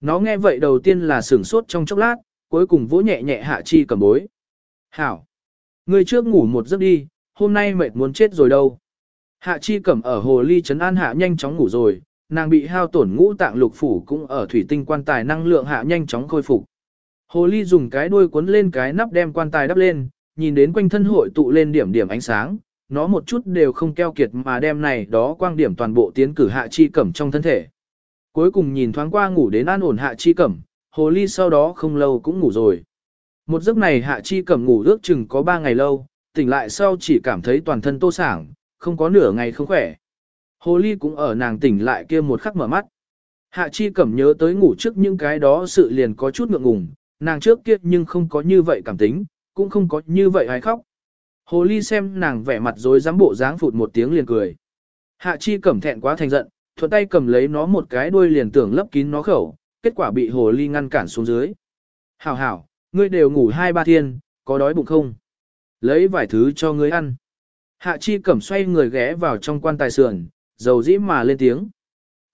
Nó nghe vậy đầu tiên là sửng sốt trong chốc lát, cuối cùng vỗ nhẹ nhẹ hạ chi cầm bối. Hảo! Ngươi trước ngủ một giấc đi, hôm nay mệt muốn chết rồi đâu. Hạ chi cầm ở hồ ly trấn an hạ nhanh chóng ngủ rồi, nàng bị hao tổn ngũ tạng lục phủ cũng ở thủy tinh quan tài năng lượng hạ nhanh chóng khôi phục. Hồ ly dùng cái đuôi cuốn lên cái nắp đem quan tài đắp lên, nhìn đến quanh thân hội tụ lên điểm điểm ánh sáng, nó một chút đều không keo kiệt mà đem này đó quang điểm toàn bộ tiến cử hạ chi cẩm trong thân thể. Cuối cùng nhìn thoáng qua ngủ đến an ổn hạ chi cẩm, hồ ly sau đó không lâu cũng ngủ rồi. Một giấc này hạ chi cẩm ngủ ước chừng có 3 ngày lâu, tỉnh lại sau chỉ cảm thấy toàn thân tô sảng, không có nửa ngày không khỏe. Hồ ly cũng ở nàng tỉnh lại kia một khắc mở mắt. Hạ chi cẩm nhớ tới ngủ trước những cái đó sự liền có chút ngượng ngùng, nàng trước kia nhưng không có như vậy cảm tính, cũng không có như vậy hay khóc. Hồ ly xem nàng vẻ mặt rồi dám bộ dáng phụt một tiếng liền cười. Hạ chi cẩm thẹn quá thành giận, thuận tay cầm lấy nó một cái đuôi liền tưởng lấp kín nó khẩu, kết quả bị hồ ly ngăn cản xuống dưới. Hảo hảo, ngươi đều ngủ hai ba thiên, có đói bụng không? Lấy vài thứ cho ngươi ăn. Hạ chi cẩm xoay người ghé vào trong quan tài sườn, dầu dĩ mà lên tiếng.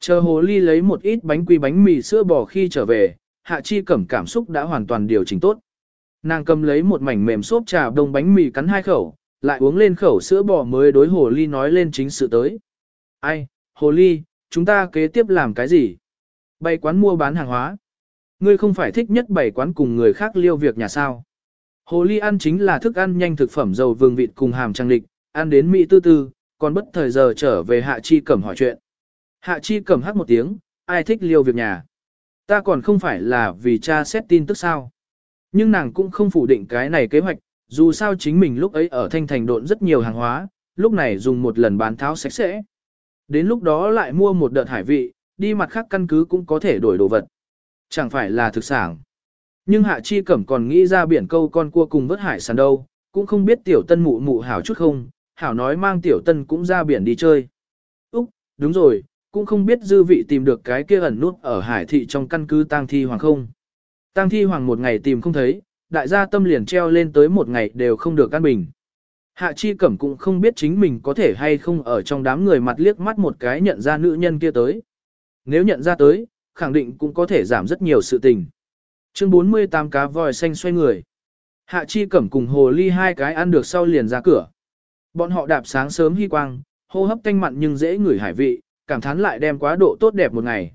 Chờ hồ ly lấy một ít bánh quy bánh mì sữa bò khi trở về, hạ chi cẩm cảm xúc đã hoàn toàn điều chỉnh tốt. Nàng cầm lấy một mảnh mềm xốp trà đông bánh mì cắn hai khẩu, lại uống lên khẩu sữa bò mới đối hồ ly nói lên chính sự tới. Ai, hồ ly, chúng ta kế tiếp làm cái gì? Bày quán mua bán hàng hóa. Ngươi không phải thích nhất bày quán cùng người khác liêu việc nhà sao. Hồ ly ăn chính là thức ăn nhanh thực phẩm dầu vương vịt cùng hàm trang lịch, ăn đến Mỹ tư tư, còn bất thời giờ trở về Hạ Chi Cẩm hỏi chuyện. Hạ Chi Cẩm hát một tiếng, ai thích liêu việc nhà. Ta còn không phải là vì cha xét tin tức sao. Nhưng nàng cũng không phủ định cái này kế hoạch, dù sao chính mình lúc ấy ở thanh thành độn rất nhiều hàng hóa, lúc này dùng một lần bán tháo sạch sẽ. Đến lúc đó lại mua một đợt hải vị, đi mặt khác căn cứ cũng có thể đổi đồ vật. Chẳng phải là thực sản. Nhưng Hạ Chi Cẩm còn nghĩ ra biển câu con cua cùng vớt hải sản đâu, cũng không biết tiểu tân mụ mụ hảo chút không, hảo nói mang tiểu tân cũng ra biển đi chơi. Úc, đúng rồi, cũng không biết dư vị tìm được cái kia ẩn nút ở hải thị trong căn cứ tang thi hoàng không. Tang thi hoàng một ngày tìm không thấy, đại gia tâm liền treo lên tới một ngày đều không được an bình. Hạ chi cẩm cũng không biết chính mình có thể hay không ở trong đám người mặt liếc mắt một cái nhận ra nữ nhân kia tới. Nếu nhận ra tới, khẳng định cũng có thể giảm rất nhiều sự tình. Chương 48 cá vòi xanh xoay người. Hạ chi cẩm cùng hồ ly hai cái ăn được sau liền ra cửa. Bọn họ đạp sáng sớm hy quang, hô hấp tanh mặn nhưng dễ ngửi hải vị, cảm thán lại đem quá độ tốt đẹp một ngày.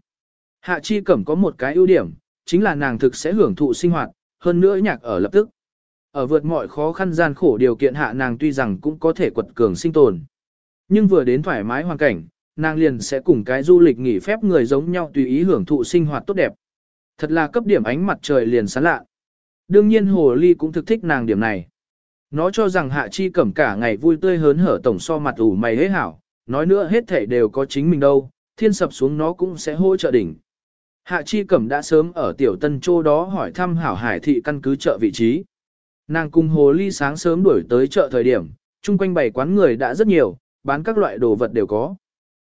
Hạ chi cẩm có một cái ưu điểm, chính là nàng thực sẽ hưởng thụ sinh hoạt, hơn nữa nhạc ở lập tức. Ở vượt mọi khó khăn gian khổ điều kiện hạ nàng tuy rằng cũng có thể quật cường sinh tồn. Nhưng vừa đến thoải mái hoàn cảnh, nàng liền sẽ cùng cái du lịch nghỉ phép người giống nhau tùy ý hưởng thụ sinh hoạt tốt đẹp. Thật là cấp điểm ánh mặt trời liền sáng lạ. Đương nhiên hồ ly cũng thực thích nàng điểm này. Nó cho rằng hạ chi cẩm cả ngày vui tươi hớn hở tổng so mặt ủ mày hế hảo, nói nữa hết thể đều có chính mình đâu, thiên sập xuống nó cũng sẽ hỗ trợ đỉnh. Hạ chi cẩm đã sớm ở tiểu tân châu đó hỏi thăm hảo hải thị căn cứ chợ vị trí. Nàng cùng hồ ly sáng sớm đuổi tới chợ thời điểm, chung quanh bảy quán người đã rất nhiều, bán các loại đồ vật đều có.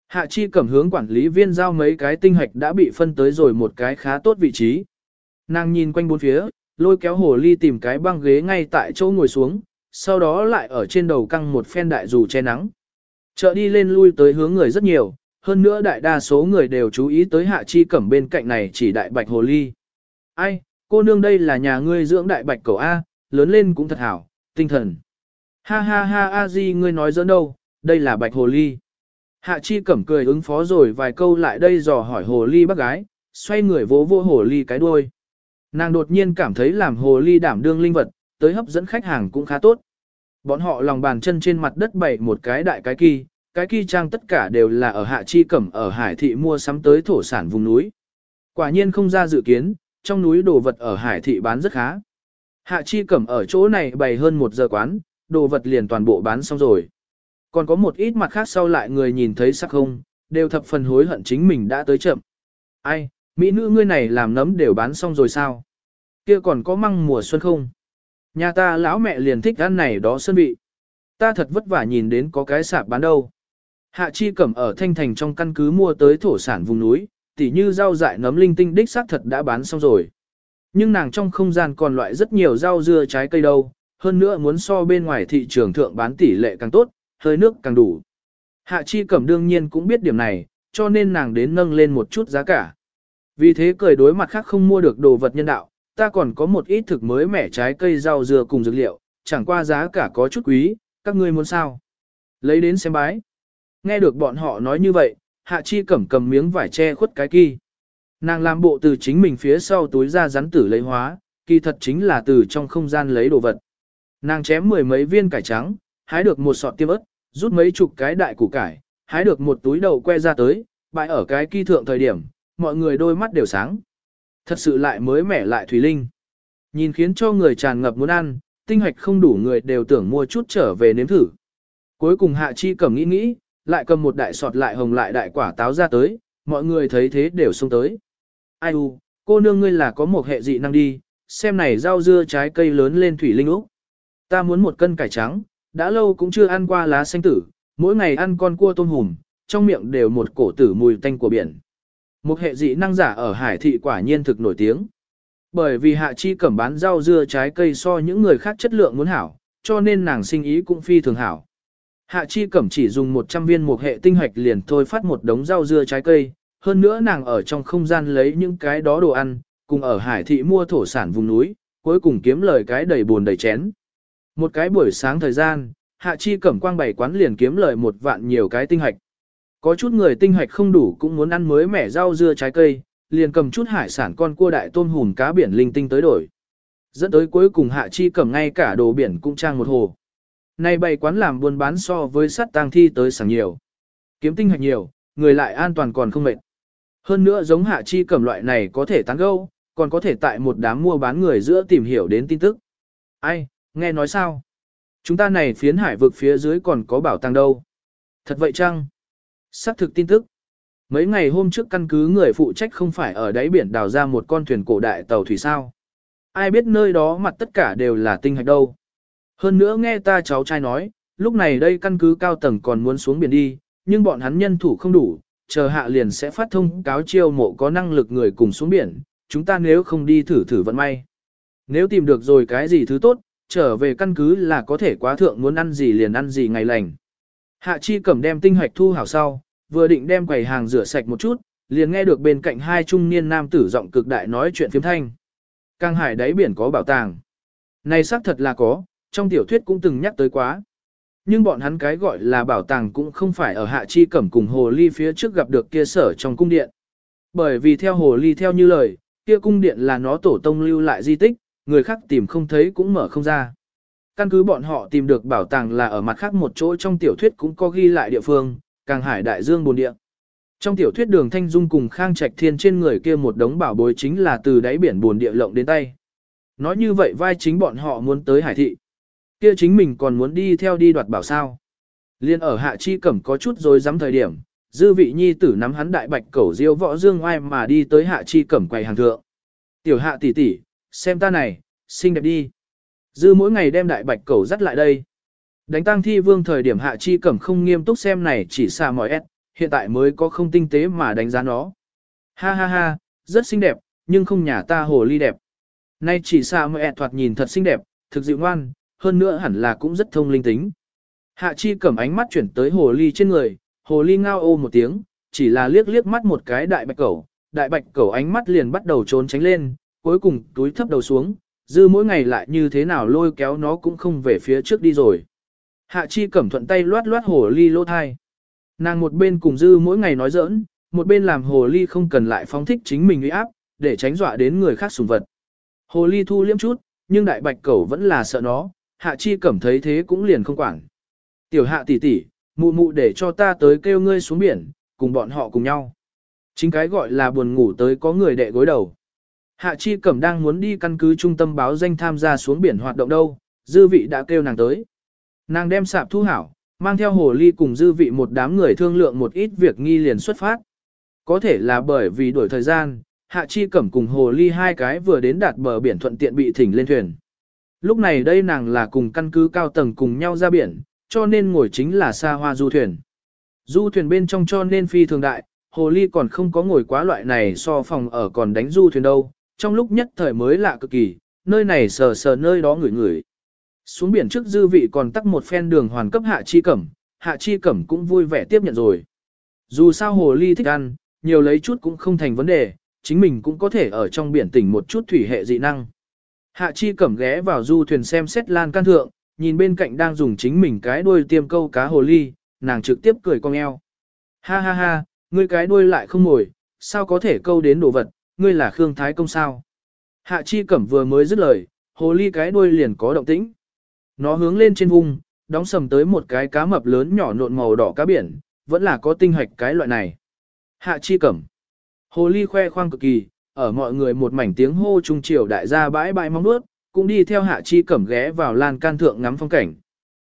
Hạ chi cẩm hướng quản lý viên giao mấy cái tinh hạch đã bị phân tới rồi một cái khá tốt vị trí. Nàng nhìn quanh bốn phía, lôi kéo hồ ly tìm cái băng ghế ngay tại chỗ ngồi xuống, sau đó lại ở trên đầu căng một phen đại dù che nắng. Chợ đi lên lui tới hướng người rất nhiều, hơn nữa đại đa số người đều chú ý tới hạ chi cẩm bên cạnh này chỉ đại bạch hồ ly. Ai, cô nương đây là nhà ngươi dưỡng đại bạch cầu A, lớn lên cũng thật hảo, tinh thần. Ha ha ha a di ngươi nói dẫn đâu, đây là bạch hồ ly. Hạ chi cẩm cười ứng phó rồi vài câu lại đây dò hỏi hồ ly bác gái, xoay người vỗ vỗ hồ ly cái đuôi. Nàng đột nhiên cảm thấy làm hồ ly đảm đương linh vật, tới hấp dẫn khách hàng cũng khá tốt. Bọn họ lòng bàn chân trên mặt đất bày một cái đại cái kỳ, cái kỳ trang tất cả đều là ở hạ chi cẩm ở hải thị mua sắm tới thổ sản vùng núi. Quả nhiên không ra dự kiến, trong núi đồ vật ở hải thị bán rất khá. Hạ chi cẩm ở chỗ này bày hơn một giờ quán, đồ vật liền toàn bộ bán xong rồi. Còn có một ít mặt khác sau lại người nhìn thấy sắc không, đều thập phần hối hận chính mình đã tới chậm. Ai, mỹ nữ ngươi này làm nấm đều bán xong rồi sao? Kia còn có măng mùa xuân không? Nhà ta lão mẹ liền thích ăn này đó sơn vị. Ta thật vất vả nhìn đến có cái sạp bán đâu. Hạ chi cẩm ở thanh thành trong căn cứ mua tới thổ sản vùng núi, tỉ như rau dại nấm linh tinh đích xác thật đã bán xong rồi. Nhưng nàng trong không gian còn loại rất nhiều rau dưa trái cây đâu, hơn nữa muốn so bên ngoài thị trường thượng bán tỷ lệ càng tốt, hơi nước càng đủ. Hạ chi cẩm đương nhiên cũng biết điểm này, cho nên nàng đến nâng lên một chút giá cả. Vì thế cười đối mặt khác không mua được đồ vật nhân đạo, ta còn có một ít thực mới mẻ trái cây rau dừa cùng dược liệu, chẳng qua giá cả có chút quý, các ngươi muốn sao? Lấy đến xem bái. Nghe được bọn họ nói như vậy, hạ chi cẩm cầm miếng vải che khuất cái kỳ. Nàng làm bộ từ chính mình phía sau túi ra rắn tử lấy hóa, kỳ thật chính là từ trong không gian lấy đồ vật. Nàng chém mười mấy viên cải trắng, hái được một sọt tiêm ớt, rút mấy chục cái đại củ cải, hái được một túi đậu que ra tới, bại ở cái kỳ thượng thời điểm, mọi người đôi mắt đều sáng. Thật sự lại mới mẻ lại thủy linh. Nhìn khiến cho người tràn ngập muốn ăn, tinh hoạch không đủ người đều tưởng mua chút trở về nếm thử. Cuối cùng hạ chi cầm nghĩ nghĩ, lại cầm một đại sọt lại hồng lại đại quả táo ra tới, mọi người thấy thế đều xông tới. Ai u, cô nương ngươi là có một hệ dị năng đi, xem này rau dưa trái cây lớn lên thủy linh úc. Ta muốn một cân cải trắng, đã lâu cũng chưa ăn qua lá xanh tử, mỗi ngày ăn con cua tôm hùm, trong miệng đều một cổ tử mùi tanh của biển. Một hệ dị năng giả ở hải thị quả nhiên thực nổi tiếng. Bởi vì hạ chi cẩm bán rau dưa trái cây so những người khác chất lượng muốn hảo, cho nên nàng sinh ý cũng phi thường hảo. Hạ chi cẩm chỉ dùng 100 viên một hệ tinh hoạch liền thôi phát một đống rau dưa trái cây, hơn nữa nàng ở trong không gian lấy những cái đó đồ ăn, cùng ở hải thị mua thổ sản vùng núi, cuối cùng kiếm lời cái đầy buồn đầy chén. Một cái buổi sáng thời gian, hạ chi cẩm quang bảy quán liền kiếm lời một vạn nhiều cái tinh hoạch. Có chút người tinh hoạch không đủ cũng muốn ăn mới mẻ rau dưa trái cây, liền cầm chút hải sản con cua đại tôm hùm cá biển linh tinh tới đổi. Dẫn tới cuối cùng hạ chi cầm ngay cả đồ biển cũng trang một hồ. Này bày quán làm buôn bán so với sắt tang thi tới sảng nhiều. Kiếm tinh hoạch nhiều, người lại an toàn còn không mệt. Hơn nữa giống hạ chi cầm loại này có thể tán gâu, còn có thể tại một đám mua bán người giữa tìm hiểu đến tin tức. Ai, nghe nói sao? Chúng ta này phiến hải vực phía dưới còn có bảo tàng đâu. Thật vậy chăng? Xác thực tin tức. Mấy ngày hôm trước căn cứ người phụ trách không phải ở đáy biển đào ra một con thuyền cổ đại tàu thủy sao. Ai biết nơi đó mặt tất cả đều là tinh hạch đâu. Hơn nữa nghe ta cháu trai nói, lúc này đây căn cứ cao tầng còn muốn xuống biển đi, nhưng bọn hắn nhân thủ không đủ, chờ hạ liền sẽ phát thông cáo chiêu mộ có năng lực người cùng xuống biển, chúng ta nếu không đi thử thử vận may. Nếu tìm được rồi cái gì thứ tốt, trở về căn cứ là có thể quá thượng muốn ăn gì liền ăn gì ngày lành. Hạ chi cầm đem tinh hoạch thu hảo sau, vừa định đem quầy hàng rửa sạch một chút, liền nghe được bên cạnh hai trung niên nam tử giọng cực đại nói chuyện phiếm thanh. Cang hải đáy biển có bảo tàng. Này xác thật là có, trong tiểu thuyết cũng từng nhắc tới quá. Nhưng bọn hắn cái gọi là bảo tàng cũng không phải ở hạ chi cẩm cùng hồ ly phía trước gặp được kia sở trong cung điện. Bởi vì theo hồ ly theo như lời, kia cung điện là nó tổ tông lưu lại di tích, người khác tìm không thấy cũng mở không ra. Căn cứ bọn họ tìm được bảo tàng là ở mặt khác một chỗ trong tiểu thuyết cũng có ghi lại địa phương, càng hải đại dương bồn địa. Trong tiểu thuyết đường Thanh Dung cùng Khang Trạch Thiên trên người kia một đống bảo bối chính là từ đáy biển buồn địa lộng đến tay. Nói như vậy vai chính bọn họ muốn tới hải thị. Kia chính mình còn muốn đi theo đi đoạt bảo sao. Liên ở hạ chi cẩm có chút rồi dám thời điểm, dư vị nhi tử nắm hắn đại bạch cẩu diêu võ dương oai mà đi tới hạ chi cẩm quầy hàng thượng. Tiểu hạ tỷ tỷ, xem ta này, xinh đẹp đi. Dư mỗi ngày đem đại bạch cẩu dắt lại đây. Đánh tăng thi vương thời điểm hạ chi cẩm không nghiêm túc xem này chỉ xa mỏi ép, hiện tại mới có không tinh tế mà đánh giá nó. Ha ha ha, rất xinh đẹp, nhưng không nhà ta hồ ly đẹp. Nay chỉ xa mỏi ép thoạt nhìn thật xinh đẹp, thực dịu ngoan, hơn nữa hẳn là cũng rất thông linh tính. Hạ chi cẩm ánh mắt chuyển tới hồ ly trên người, hồ ly ngao ô một tiếng, chỉ là liếc liếc mắt một cái đại bạch cẩu, đại bạch cẩu ánh mắt liền bắt đầu trốn tránh lên, cuối cùng túi thấp đầu xuống, dư mỗi ngày lại như thế nào lôi kéo nó cũng không về phía trước đi rồi. Hạ chi cẩm thuận tay loát loát hồ ly lỗ thai. Nàng một bên cùng dư mỗi ngày nói giỡn, một bên làm hồ ly không cần lại phóng thích chính mình uy áp, để tránh dọa đến người khác sùng vật. Hồ ly thu liếm chút, nhưng đại bạch cẩu vẫn là sợ nó, hạ chi cẩm thấy thế cũng liền không quản. Tiểu hạ tỷ tỷ, mụ mụ để cho ta tới kêu ngươi xuống biển, cùng bọn họ cùng nhau. Chính cái gọi là buồn ngủ tới có người đệ gối đầu. Hạ chi cẩm đang muốn đi căn cứ trung tâm báo danh tham gia xuống biển hoạt động đâu, dư vị đã kêu nàng tới. Nàng đem sạp thu hảo, mang theo hồ ly cùng dư vị một đám người thương lượng một ít việc nghi liền xuất phát. Có thể là bởi vì đổi thời gian, hạ chi cẩm cùng hồ ly hai cái vừa đến đạt bờ biển thuận tiện bị thỉnh lên thuyền. Lúc này đây nàng là cùng căn cứ cao tầng cùng nhau ra biển, cho nên ngồi chính là xa hoa du thuyền. Du thuyền bên trong cho nên phi thường đại, hồ ly còn không có ngồi quá loại này so phòng ở còn đánh du thuyền đâu, trong lúc nhất thời mới lạ cực kỳ, nơi này sờ sờ nơi đó ngửi ngửi. Xuống biển trước dư vị còn tắc một phen đường hoàn cấp hạ chi cẩm, hạ chi cẩm cũng vui vẻ tiếp nhận rồi. Dù sao hồ ly thích ăn, nhiều lấy chút cũng không thành vấn đề, chính mình cũng có thể ở trong biển tỉnh một chút thủy hệ dị năng. Hạ chi cẩm ghé vào du thuyền xem xét lan can thượng, nhìn bên cạnh đang dùng chính mình cái đuôi tiêm câu cá hồ ly, nàng trực tiếp cười cong eo. Ha ha ha, ngươi cái đuôi lại không ngồi, sao có thể câu đến đồ vật, ngươi là Khương Thái Công sao? Hạ Chi Cẩm vừa mới dứt lời, hồ ly cái đuôi liền có động tĩnh. Nó hướng lên trên vùng, đóng sầm tới một cái cá mập lớn nhỏ nộn màu đỏ cá biển, vẫn là có tinh hạch cái loại này. Hạ Chi Cẩm. Hồ ly khoe khoang cực kỳ, ở mọi người một mảnh tiếng hô trung triều đại gia bãi bãi mong nuốt, cũng đi theo Hạ Chi Cẩm ghé vào lan can thượng ngắm phong cảnh.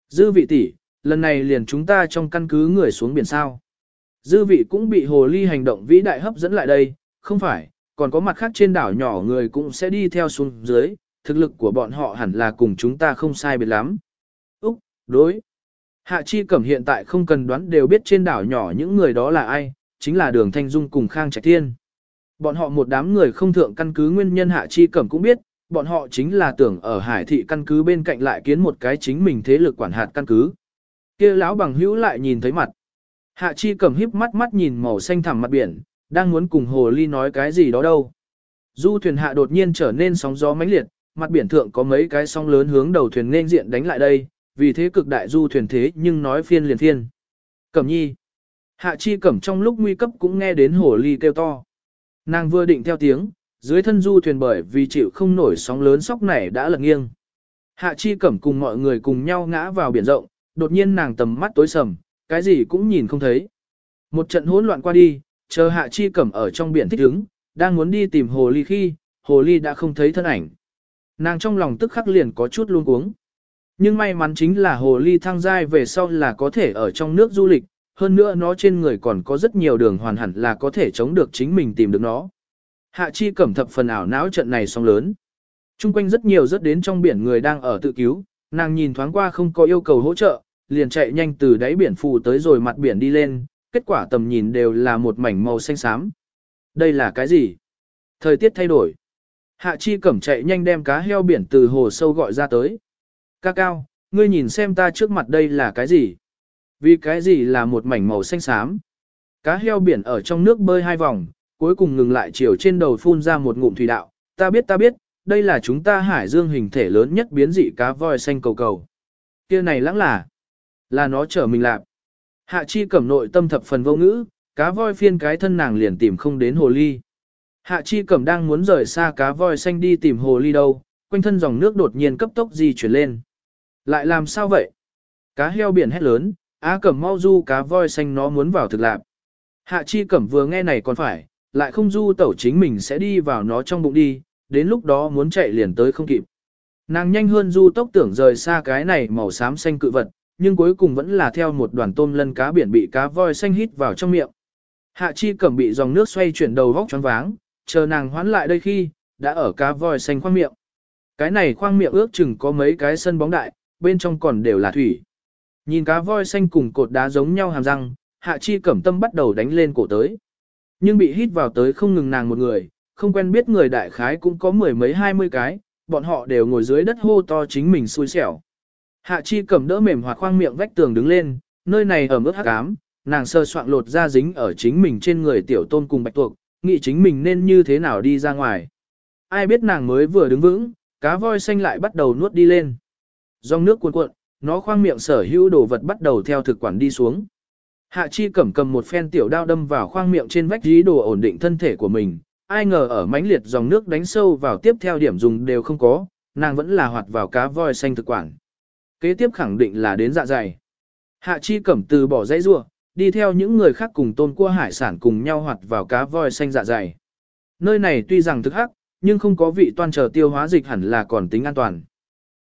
Dư vị tỷ, lần này liền chúng ta trong căn cứ người xuống biển sao. Dư vị cũng bị hồ ly hành động vĩ đại hấp dẫn lại đây, không phải, còn có mặt khác trên đảo nhỏ người cũng sẽ đi theo xuống dưới, thực lực của bọn họ hẳn là cùng chúng ta không sai biệt lắm. Úc, đối. Hạ Chi Cẩm hiện tại không cần đoán đều biết trên đảo nhỏ những người đó là ai, chính là Đường Thanh Dung cùng Khang Trạch Thiên. Bọn họ một đám người không thượng căn cứ nguyên nhân Hạ Chi Cẩm cũng biết, bọn họ chính là tưởng ở hải thị căn cứ bên cạnh lại kiến một cái chính mình thế lực quản hạt căn cứ. kia lão bằng hữu lại nhìn thấy mặt. Hạ Chi Cẩm híp mắt mắt nhìn màu xanh thẳm mặt biển, đang muốn cùng hồ ly nói cái gì đó đâu. Du thuyền hạ đột nhiên trở nên sóng gió mãnh liệt, mặt biển thượng có mấy cái sóng lớn hướng đầu thuyền nên diện đánh lại đây, vì thế cực đại du thuyền thế nhưng nói phiên liền thiên. Cẩm nhi. Hạ chi cẩm trong lúc nguy cấp cũng nghe đến hồ ly kêu to. Nàng vừa định theo tiếng, dưới thân du thuyền bởi vì chịu không nổi sóng lớn sóc này đã lật nghiêng. Hạ chi cẩm cùng mọi người cùng nhau ngã vào biển rộng, đột nhiên nàng tầm mắt tối sầm, cái gì cũng nhìn không thấy. Một trận hỗn loạn qua đi, chờ hạ chi cẩm ở trong biển thích ứng, đang muốn đi tìm hồ ly khi, hồ ly đã không thấy thân ảnh. Nàng trong lòng tức khắc liền có chút luống cuống. Nhưng may mắn chính là hồ ly thăng giai về sau là có thể ở trong nước du lịch, hơn nữa nó trên người còn có rất nhiều đường hoàn hẳn là có thể chống được chính mình tìm được nó. Hạ chi cẩm thập phần ảo não trận này song lớn. Trung quanh rất nhiều rất đến trong biển người đang ở tự cứu, nàng nhìn thoáng qua không có yêu cầu hỗ trợ, liền chạy nhanh từ đáy biển phù tới rồi mặt biển đi lên, kết quả tầm nhìn đều là một mảnh màu xanh xám. Đây là cái gì? Thời tiết thay đổi. Hạ chi cẩm chạy nhanh đem cá heo biển từ hồ sâu gọi ra tới. Ca cao, ngươi nhìn xem ta trước mặt đây là cái gì? Vì cái gì là một mảnh màu xanh xám? Cá heo biển ở trong nước bơi hai vòng, cuối cùng ngừng lại chiều trên đầu phun ra một ngụm thủy đạo. Ta biết ta biết, đây là chúng ta hải dương hình thể lớn nhất biến dị cá voi xanh cầu cầu. Kia này lãng là, là nó chở mình lạp. Hạ chi cẩm nội tâm thập phần vô ngữ, cá voi phiên cái thân nàng liền tìm không đến hồ ly. Hạ chi cẩm đang muốn rời xa cá voi xanh đi tìm hồ ly đâu, quanh thân dòng nước đột nhiên cấp tốc di chuyển lên. Lại làm sao vậy? Cá heo biển hét lớn, Á Cẩm mau du cá voi xanh nó muốn vào thực lạp. Hạ Chi Cẩm vừa nghe này còn phải, lại không du tẩu chính mình sẽ đi vào nó trong bụng đi, đến lúc đó muốn chạy liền tới không kịp. Nàng nhanh hơn du tốc tưởng rời xa cái này màu xám xanh cự vật, nhưng cuối cùng vẫn là theo một đoàn tôm lân cá biển bị cá voi xanh hít vào trong miệng. Hạ Chi Cẩm bị dòng nước xoay chuyển đầu vóc choáng váng, chờ nàng hoán lại đây khi, đã ở cá voi xanh khoang miệng. Cái này khoang miệng ước chừng có mấy cái sân bóng đại, bên trong còn đều là thủy. Nhìn cá voi xanh cùng cột đá giống nhau hàm răng, Hạ Chi Cẩm tâm bắt đầu đánh lên cổ tới. Nhưng bị hít vào tới không ngừng nàng một người, không quen biết người đại khái cũng có mười mấy hai mươi cái, bọn họ đều ngồi dưới đất hô to chính mình xui xẻo. Hạ Chi Cẩm đỡ mềm hoạt khoang miệng vách tường đứng lên, nơi này ở mức hắc ám, nàng sơ soạn lột ra dính ở chính mình trên người tiểu tôn cùng bạch tuộc, nghĩ chính mình nên như thế nào đi ra ngoài. Ai biết nàng mới vừa đứng vững, cá voi xanh lại bắt đầu nuốt đi lên. Dòng nước cuồn cuộn, nó khoang miệng sở hữu đồ vật bắt đầu theo thực quản đi xuống. Hạ chi cẩm cầm một phen tiểu đao đâm vào khoang miệng trên vách dí đồ ổn định thân thể của mình. Ai ngờ ở mãnh liệt dòng nước đánh sâu vào tiếp theo điểm dùng đều không có, nàng vẫn là hoạt vào cá voi xanh thực quản. Kế tiếp khẳng định là đến dạ dày. Hạ chi cẩm từ bỏ dây rua, đi theo những người khác cùng tôn cua hải sản cùng nhau hoạt vào cá voi xanh dạ dày. Nơi này tuy rằng thực hắc, nhưng không có vị toan chờ tiêu hóa dịch hẳn là còn tính an toàn.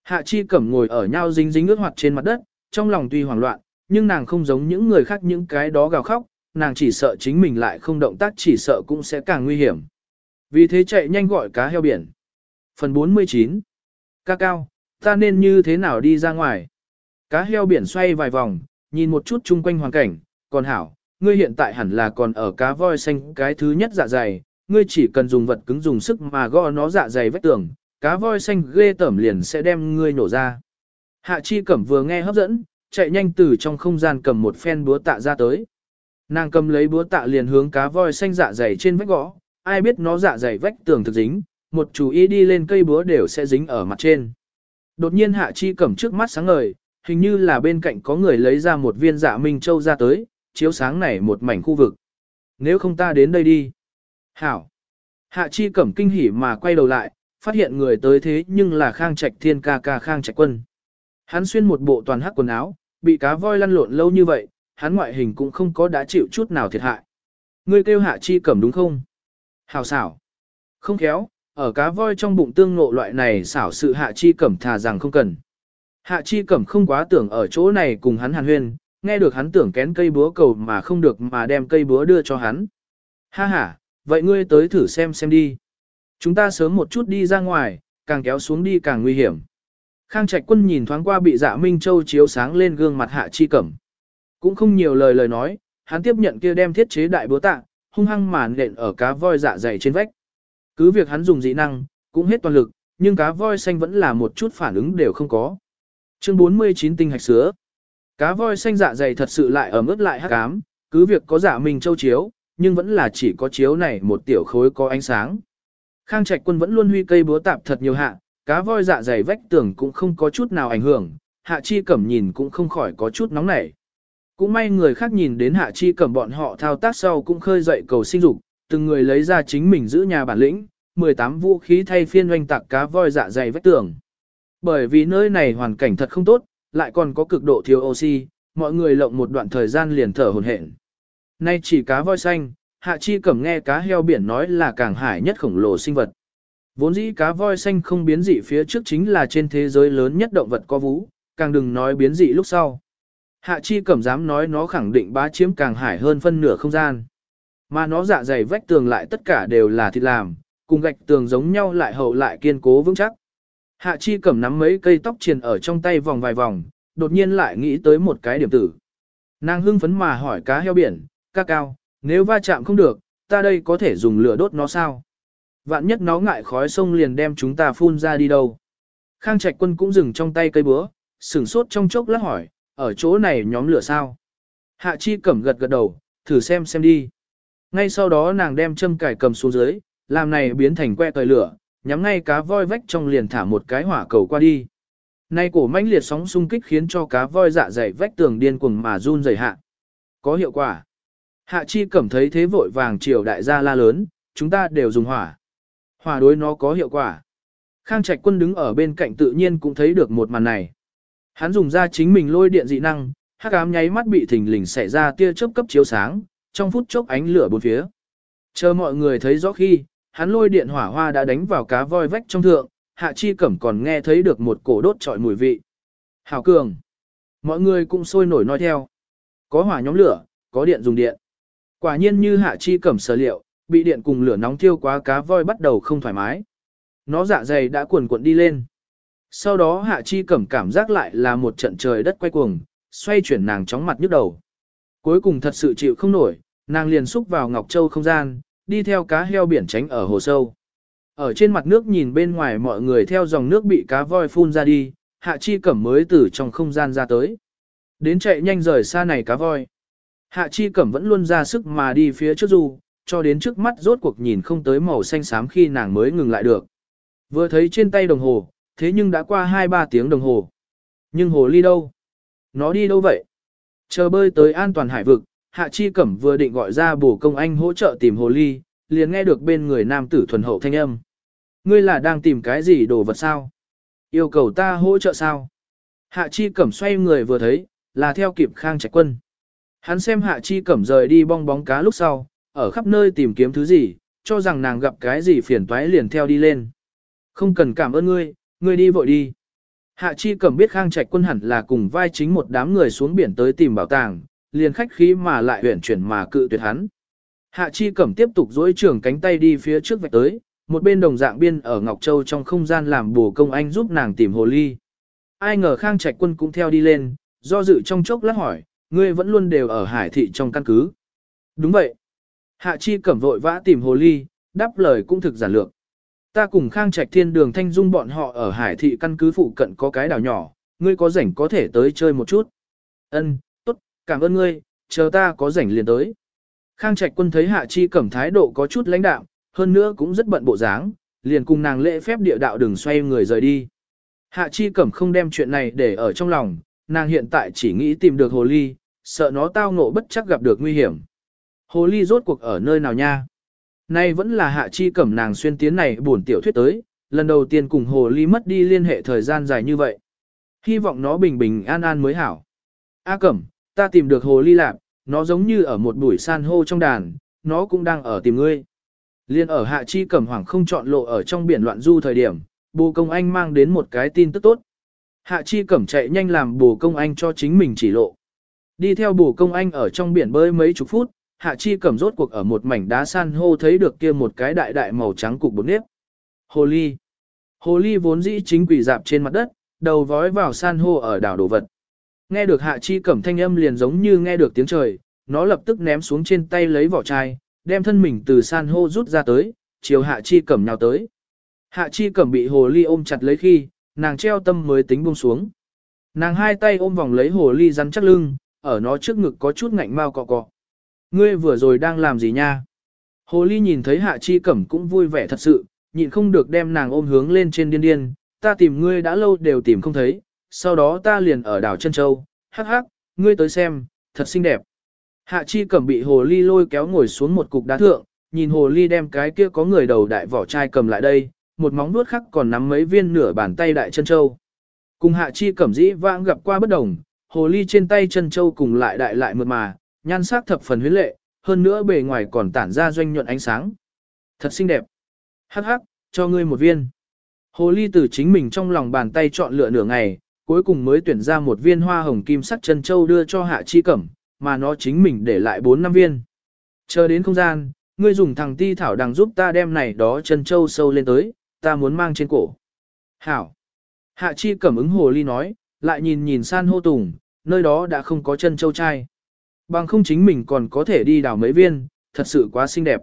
Hạ chi cẩm ngồi ở nhau dính dính ướt hoạt trên mặt đất, trong lòng tuy hoảng loạn, nhưng nàng không giống những người khác những cái đó gào khóc, nàng chỉ sợ chính mình lại không động tác chỉ sợ cũng sẽ càng nguy hiểm. Vì thế chạy nhanh gọi cá heo biển. Phần 49 Ca cao, ta nên như thế nào đi ra ngoài? Cá heo biển xoay vài vòng, nhìn một chút chung quanh hoàn cảnh, còn hảo, ngươi hiện tại hẳn là còn ở cá voi xanh cái thứ nhất dạ dày, ngươi chỉ cần dùng vật cứng dùng sức mà gõ nó dạ dày vách tường, cá voi xanh ghê tẩm liền sẽ đem ngươi nổ ra. Hạ chi cẩm vừa nghe hấp dẫn, chạy nhanh từ trong không gian cầm một phen búa tạ ra tới. Nàng cầm lấy búa tạ liền hướng cá voi xanh dạ dày trên vách gõ, ai biết nó dạ dày vách tường thực dính, một chú ý đi lên cây búa đều sẽ dính ở mặt trên. Đột nhiên hạ chi cẩm trước mắt sáng ngời, hình như là bên cạnh có người lấy ra một viên dạ minh châu ra tới, chiếu sáng này một mảnh khu vực. Nếu không ta đến đây đi. Hảo. Hạ chi cẩm kinh hỉ mà quay đầu lại, phát hiện người tới thế nhưng là Khang Trạch Thiên ca ca Khang Trạch Quân. Hắn xuyên một bộ toàn hắc quần áo, bị cá voi lăn lộn lâu như vậy, hắn ngoại hình cũng không có đã chịu chút nào thiệt hại. Ngươi kêu hạ chi cẩm đúng không? Hảo xảo. Không khéo, ở cá voi trong bụng tương ngộ loại này xảo sự hạ chi cẩm thà rằng không cần. Hạ chi cẩm không quá tưởng ở chỗ này cùng hắn hàn huyên, nghe được hắn tưởng kén cây búa cầu mà không được mà đem cây búa đưa cho hắn. Ha ha, vậy ngươi tới thử xem xem đi. Chúng ta sớm một chút đi ra ngoài, càng kéo xuống đi càng nguy hiểm. Khang Trạch Quân nhìn thoáng qua bị Dạ Minh Châu chiếu sáng lên gương mặt Hạ Chi Cẩm. Cũng không nhiều lời lời nói, hắn tiếp nhận kia đem thiết chế đại búa tạ, hung hăng màn nện ở cá voi dạ dày trên vách. Cứ việc hắn dùng dị năng, cũng hết toàn lực, nhưng cá voi xanh vẫn là một chút phản ứng đều không có. Chương 49 tinh hạch sữa. Cá voi xanh dạ dày thật sự lại ẩm ướt lại hắc ám, cứ việc có Dạ mình Châu chiếu, nhưng vẫn là chỉ có chiếu này một tiểu khối có ánh sáng. Khang Trạch Quân vẫn luôn huy cây búa tạp thật nhiều hạ, cá voi dạ dày vách tường cũng không có chút nào ảnh hưởng, hạ chi cẩm nhìn cũng không khỏi có chút nóng nảy. Cũng may người khác nhìn đến hạ chi cẩm bọn họ thao tác sau cũng khơi dậy cầu sinh dục, từng người lấy ra chính mình giữ nhà bản lĩnh, 18 vũ khí thay phiên oanh tạc cá voi dạ dày vách tường. Bởi vì nơi này hoàn cảnh thật không tốt, lại còn có cực độ thiếu oxy, mọi người lộng một đoạn thời gian liền thở hồn hển. Nay chỉ cá voi xanh, hạ chi cẩm nghe cá heo biển nói là càng hải nhất khổng lồ sinh vật. Vốn dĩ cá voi xanh không biến dị phía trước chính là trên thế giới lớn nhất động vật có vú, càng đừng nói biến dị lúc sau. Hạ chi cẩm dám nói nó khẳng định bá chiếm càng hải hơn phân nửa không gian. Mà nó dạ dày vách tường lại tất cả đều là thịt làm, cùng gạch tường giống nhau lại hậu lại kiên cố vững chắc. Hạ chi cầm nắm mấy cây tóc triền ở trong tay vòng vài vòng, đột nhiên lại nghĩ tới một cái điểm tử. Nàng hưng phấn mà hỏi cá heo biển, ca cao, nếu va chạm không được, ta đây có thể dùng lửa đốt nó sao? Vạn nhất nó ngại khói sông liền đem chúng ta phun ra đi đâu. Khang Trạch Quân cũng dừng trong tay cây búa, sửng sốt trong chốc lát hỏi, ở chỗ này nhóm lửa sao? Hạ Chi Cẩm gật gật đầu, thử xem xem đi. Ngay sau đó nàng đem châm cải cầm xuống dưới, làm này biến thành que tời lửa, nhắm ngay cá voi vách trong liền thả một cái hỏa cầu qua đi. Nay cổ mãnh liệt sóng xung kích khiến cho cá voi dạ dày vách tường điên cuồng mà run rẩy hạ. Có hiệu quả. Hạ Chi cảm thấy thế vội vàng triều đại gia la lớn, chúng ta đều dùng hỏa. Hỏa đối nó có hiệu quả. Khang Trạch Quân đứng ở bên cạnh tự nhiên cũng thấy được một màn này. Hắn dùng ra chính mình lôi điện dị năng, hắc ám nháy mắt bị thình lình xảy ra tia chớp cấp chiếu sáng, trong phút chốc ánh lửa bốn phía. Chờ mọi người thấy rõ khi, hắn lôi điện hỏa hoa đã đánh vào cá voi vách trong thượng, hạ chi cẩm còn nghe thấy được một cổ đốt trọi mùi vị. Hảo cường. Mọi người cũng sôi nổi nói theo. Có hỏa nhóm lửa, có điện dùng điện. Quả nhiên như hạ chi cẩm sở liệu, bị điện cùng lửa nóng thiêu quá cá voi bắt đầu không thoải mái. Nó dạ dày đã cuồn cuộn đi lên. Sau đó hạ chi cẩm cảm giác lại là một trận trời đất quay cuồng, xoay chuyển nàng chóng mặt nhức đầu. Cuối cùng thật sự chịu không nổi, nàng liền xúc vào Ngọc Châu không gian, đi theo cá heo biển tránh ở hồ sâu. Ở trên mặt nước nhìn bên ngoài mọi người theo dòng nước bị cá voi phun ra đi, hạ chi cẩm mới từ trong không gian ra tới. Đến chạy nhanh rời xa này cá voi. Hạ chi cẩm vẫn luôn ra sức mà đi phía trước du, cho đến trước mắt rốt cuộc nhìn không tới màu xanh xám khi nàng mới ngừng lại được. Vừa thấy trên tay đồng hồ, thế nhưng đã qua 2-3 tiếng đồng hồ. Nhưng hồ ly đâu? Nó đi đâu vậy? Chờ bơi tới an toàn hải vực, Hạ Chi Cẩm vừa định gọi ra bổ công anh hỗ trợ tìm hồ ly, liền nghe được bên người nam tử thuần hậu thanh âm. Ngươi là đang tìm cái gì đồ vật sao? Yêu cầu ta hỗ trợ sao? Hạ Chi Cẩm xoay người vừa thấy, là theo kịp Khang Trạch Quân. Hắn xem Hạ Chi Cẩm rời đi bong bóng cá lúc sau, ở khắp nơi tìm kiếm thứ gì, cho rằng nàng gặp cái gì phiền toái liền theo đi lên. Không cần cảm ơn ngươi, ngươi đi vội đi. Hạ Chi Cẩm biết Khang Trạch Quân hẳn là cùng vai chính một đám người xuống biển tới tìm bảo tàng, liền khách khí mà lại huyển chuyển mà cự tuyệt hắn. Hạ Chi Cẩm tiếp tục duỗi trường cánh tay đi phía trước vạch tới, một bên đồng dạng biên ở Ngọc Châu trong không gian làm bổ công anh giúp nàng tìm hồ ly. Ai ngờ Khang Trạch Quân cũng theo đi lên, do dự trong chốc lát hỏi, ngươi vẫn luôn đều ở hải thị trong căn cứ. Đúng vậy. Hạ Chi Cẩm vội vã tìm hồ ly, đáp lời cũng thực giản lược. Ta cùng Khang Trạch Thiên Đường Thanh Dung bọn họ ở hải thị căn cứ phụ cận có cái đảo nhỏ, ngươi có rảnh có thể tới chơi một chút. Ân, cảm ơn ngươi, chờ ta có rảnh liền tới. Khang Trạch Quân thấy Hạ Chi Cẩm thái độ có chút lãnh đạm, hơn nữa cũng rất bận bộ dáng, liền cùng nàng lễ phép địa đạo đừng xoay người rời đi. Hạ Chi Cẩm không đem chuyện này để ở trong lòng, nàng hiện tại chỉ nghĩ tìm được hồ ly, sợ nó tao ngộ bất chắc gặp được nguy hiểm. Hồ ly rốt cuộc ở nơi nào nha? Nay vẫn là Hạ Chi Cẩm nàng xuyên tiến này buồn tiểu thuyết tới, lần đầu tiên cùng hồ ly mất đi liên hệ thời gian dài như vậy. Hy vọng nó bình bình an an mới hảo. A Cẩm, ta tìm được hồ ly lạp, nó giống như ở một bụi san hô trong đàn, nó cũng đang ở tìm ngươi. Liên ở hạ chi cẩm hoàng không chọn lộ ở trong biển loạn du thời điểm, bồ công anh mang đến một cái tin tức tốt. Hạ chi cẩm chạy nhanh làm bồ công anh cho chính mình chỉ lộ. Đi theo bồ công anh ở trong biển bơi mấy chục phút, hạ chi cẩm rốt cuộc ở một mảnh đá san hô thấy được kia một cái đại đại màu trắng cục bột nếp. Hồ ly. Hồ ly vốn dĩ chính quỷ dạp trên mặt đất, đầu vói vào san hô ở đảo đồ vật. Nghe được hạ chi cẩm thanh âm liền giống như nghe được tiếng trời, nó lập tức ném xuống trên tay lấy vỏ chai, đem thân mình từ san hô rút ra tới, chiều hạ chi cẩm nhào tới. Hạ chi cẩm bị hồ ly ôm chặt lấy khi, nàng treo tâm mới tính buông xuống. Nàng hai tay ôm vòng lấy hồ ly rắn chắc lưng, ở nó trước ngực có chút ngạnh mau cọ cọ. Ngươi vừa rồi đang làm gì nha? Hồ ly nhìn thấy hạ chi cẩm cũng vui vẻ thật sự, nhịn không được đem nàng ôm hướng lên trên điên điên, ta tìm ngươi đã lâu đều tìm không thấy, sau đó ta liền ở đảo chân châu, hắc hắc, ngươi tới xem, thật xinh đẹp. Hạ chi cẩm bị hồ ly lôi kéo ngồi xuống một cục đá thượng, nhìn hồ ly đem cái kia có người đầu đại vỏ chai cầm lại đây, một móng vuốt khắc còn nắm mấy viên nửa bàn tay đại chân châu. Cùng hạ chi cẩm dĩ vãng gặp qua bất đồng, hồ ly trên tay chân châu cùng lại đại lại mượt mà, nhan sắc thập phần huyến lệ, hơn nữa bề ngoài còn tản ra doanh nhuận ánh sáng. Thật xinh đẹp. Hắc hắc, cho ngươi một viên. Hồ ly từ chính mình trong lòng bàn tay chọn lựa nửa ngày, cuối cùng mới tuyển ra một viên hoa hồng kim sắc chân châu đưa cho hạ chi cẩm, mà nó chính mình để lại 4 năm viên. Chờ đến không gian, ngươi dùng thằng ti thảo đằng giúp ta đem này đó chân châu sâu lên tới, ta muốn mang trên cổ. Hảo. Hạ chi cẩm ứng hồ ly nói, lại nhìn nhìn san hô tùng, nơi đó đã không có chân châu trai. Bằng không chính mình còn có thể đi đào mấy viên, thật sự quá xinh đẹp.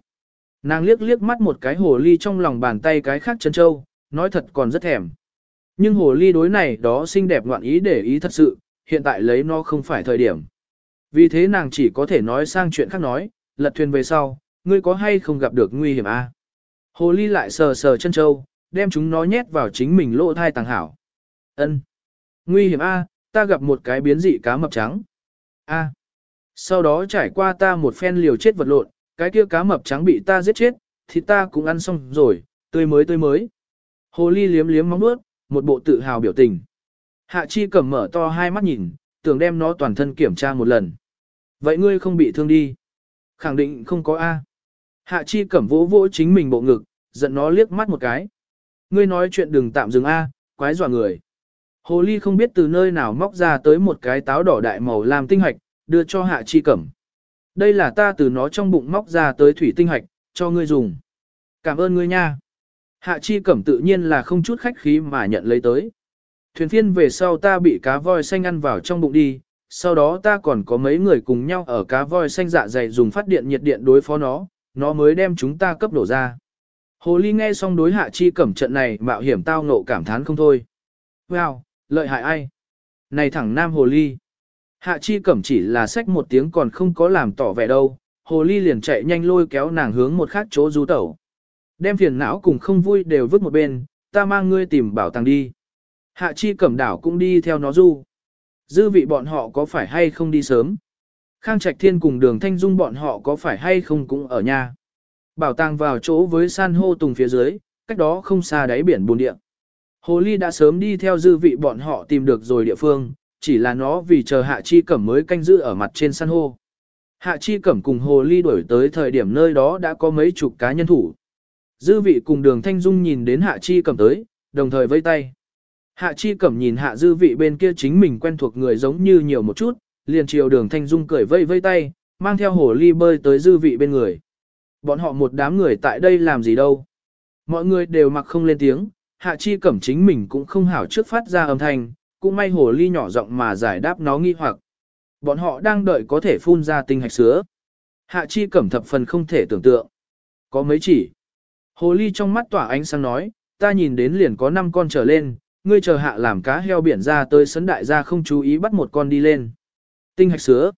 Nàng liếc liếc mắt một cái hồ ly trong lòng bàn tay cái khác chân châu, nói thật còn rất thèm. Nhưng hồ ly đối này đó xinh đẹp ngoạn ý để ý thật sự, hiện tại lấy nó không phải thời điểm. Vì thế nàng chỉ có thể nói sang chuyện khác nói, lật thuyền về sau, ngươi có hay không gặp được nguy hiểm a? À? Hồ ly lại sờ sờ chân châu, đem chúng nó nhét vào chính mình lỗ thai tàng hảo. Ân, Nguy hiểm a, ta gặp một cái biến dị cá mập trắng. A. Sau đó trải qua ta một phen liều chết vật lộn, cái kia cá mập trắng bị ta giết chết, thì ta cũng ăn xong rồi, tươi mới tươi mới. Hồ ly liếm liếm móng nuốt, một bộ tự hào biểu tình. Hạ chi cầm mở to hai mắt nhìn, tưởng đem nó toàn thân kiểm tra một lần. Vậy ngươi không bị thương đi? Khẳng định không có A. Hạ chi cẩm vỗ vỗ chính mình bộ ngực, giận nó liếc mắt một cái. Ngươi nói chuyện đừng tạm dừng A, quái dọa người. Hồ ly không biết từ nơi nào móc ra tới một cái táo đỏ đại màu làm tinh hạch, đưa cho hạ chi cẩm. Đây là ta từ nó trong bụng móc ra tới thủy tinh hạch, cho ngươi dùng. Cảm ơn ngươi nha. Hạ chi cẩm tự nhiên là không chút khách khí mà nhận lấy tới. Thuyền phiên về sau ta bị cá voi xanh ăn vào trong bụng đi, sau đó ta còn có mấy người cùng nhau ở cá voi xanh dạ dày dùng phát điện nhiệt điện đối phó nó, nó mới đem chúng ta cấp đổ ra. Hồ ly nghe xong đối hạ chi cẩm trận này mạo hiểm tao nộ cảm thán không thôi. Wow, lợi hại ai? Này thẳng nam hồ ly. Hạ chi cẩm chỉ là sách một tiếng còn không có làm tỏ vẻ đâu, hồ ly liền chạy nhanh lôi kéo nàng hướng một khác chỗ du tẩu. Đem phiền não cùng không vui đều vứt một bên, ta mang ngươi tìm bảo tàng đi. Hạ chi cẩm đảo cũng đi theo nó du. Dư vị bọn họ có phải hay không đi sớm? Khang Trạch Thiên cùng đường Thanh Dung bọn họ có phải hay không cũng ở nhà? Bảo tàng vào chỗ với san hô tùng phía dưới, cách đó không xa đáy biển bùn địa. Hồ Ly đã sớm đi theo dư vị bọn họ tìm được rồi địa phương, chỉ là nó vì chờ Hạ Chi Cẩm mới canh giữ ở mặt trên san hô. Hạ Chi Cẩm cùng Hồ Ly đuổi tới thời điểm nơi đó đã có mấy chục cá nhân thủ. Dư vị cùng đường Thanh Dung nhìn đến Hạ Chi Cẩm tới, đồng thời vây tay. Hạ Chi Cẩm nhìn Hạ Dư vị bên kia chính mình quen thuộc người giống như nhiều một chút, liền chiều đường Thanh Dung cười vây vây tay, mang theo Hồ Ly bơi tới Dư vị bên người. Bọn họ một đám người tại đây làm gì đâu. Mọi người đều mặc không lên tiếng, Hạ Chi Cẩm chính mình cũng không hảo trước phát ra âm thanh, cũng may Hồ Ly nhỏ giọng mà giải đáp nó nghi hoặc. Bọn họ đang đợi có thể phun ra tinh hạch sứa. Hạ chi cẩm thập phần không thể tưởng tượng. Có mấy chỉ. Hồ ly trong mắt tỏa ánh sáng nói, ta nhìn đến liền có 5 con trở lên, ngươi chờ hạ làm cá heo biển ra tới sấn đại gia không chú ý bắt một con đi lên. Tinh hạch sứa.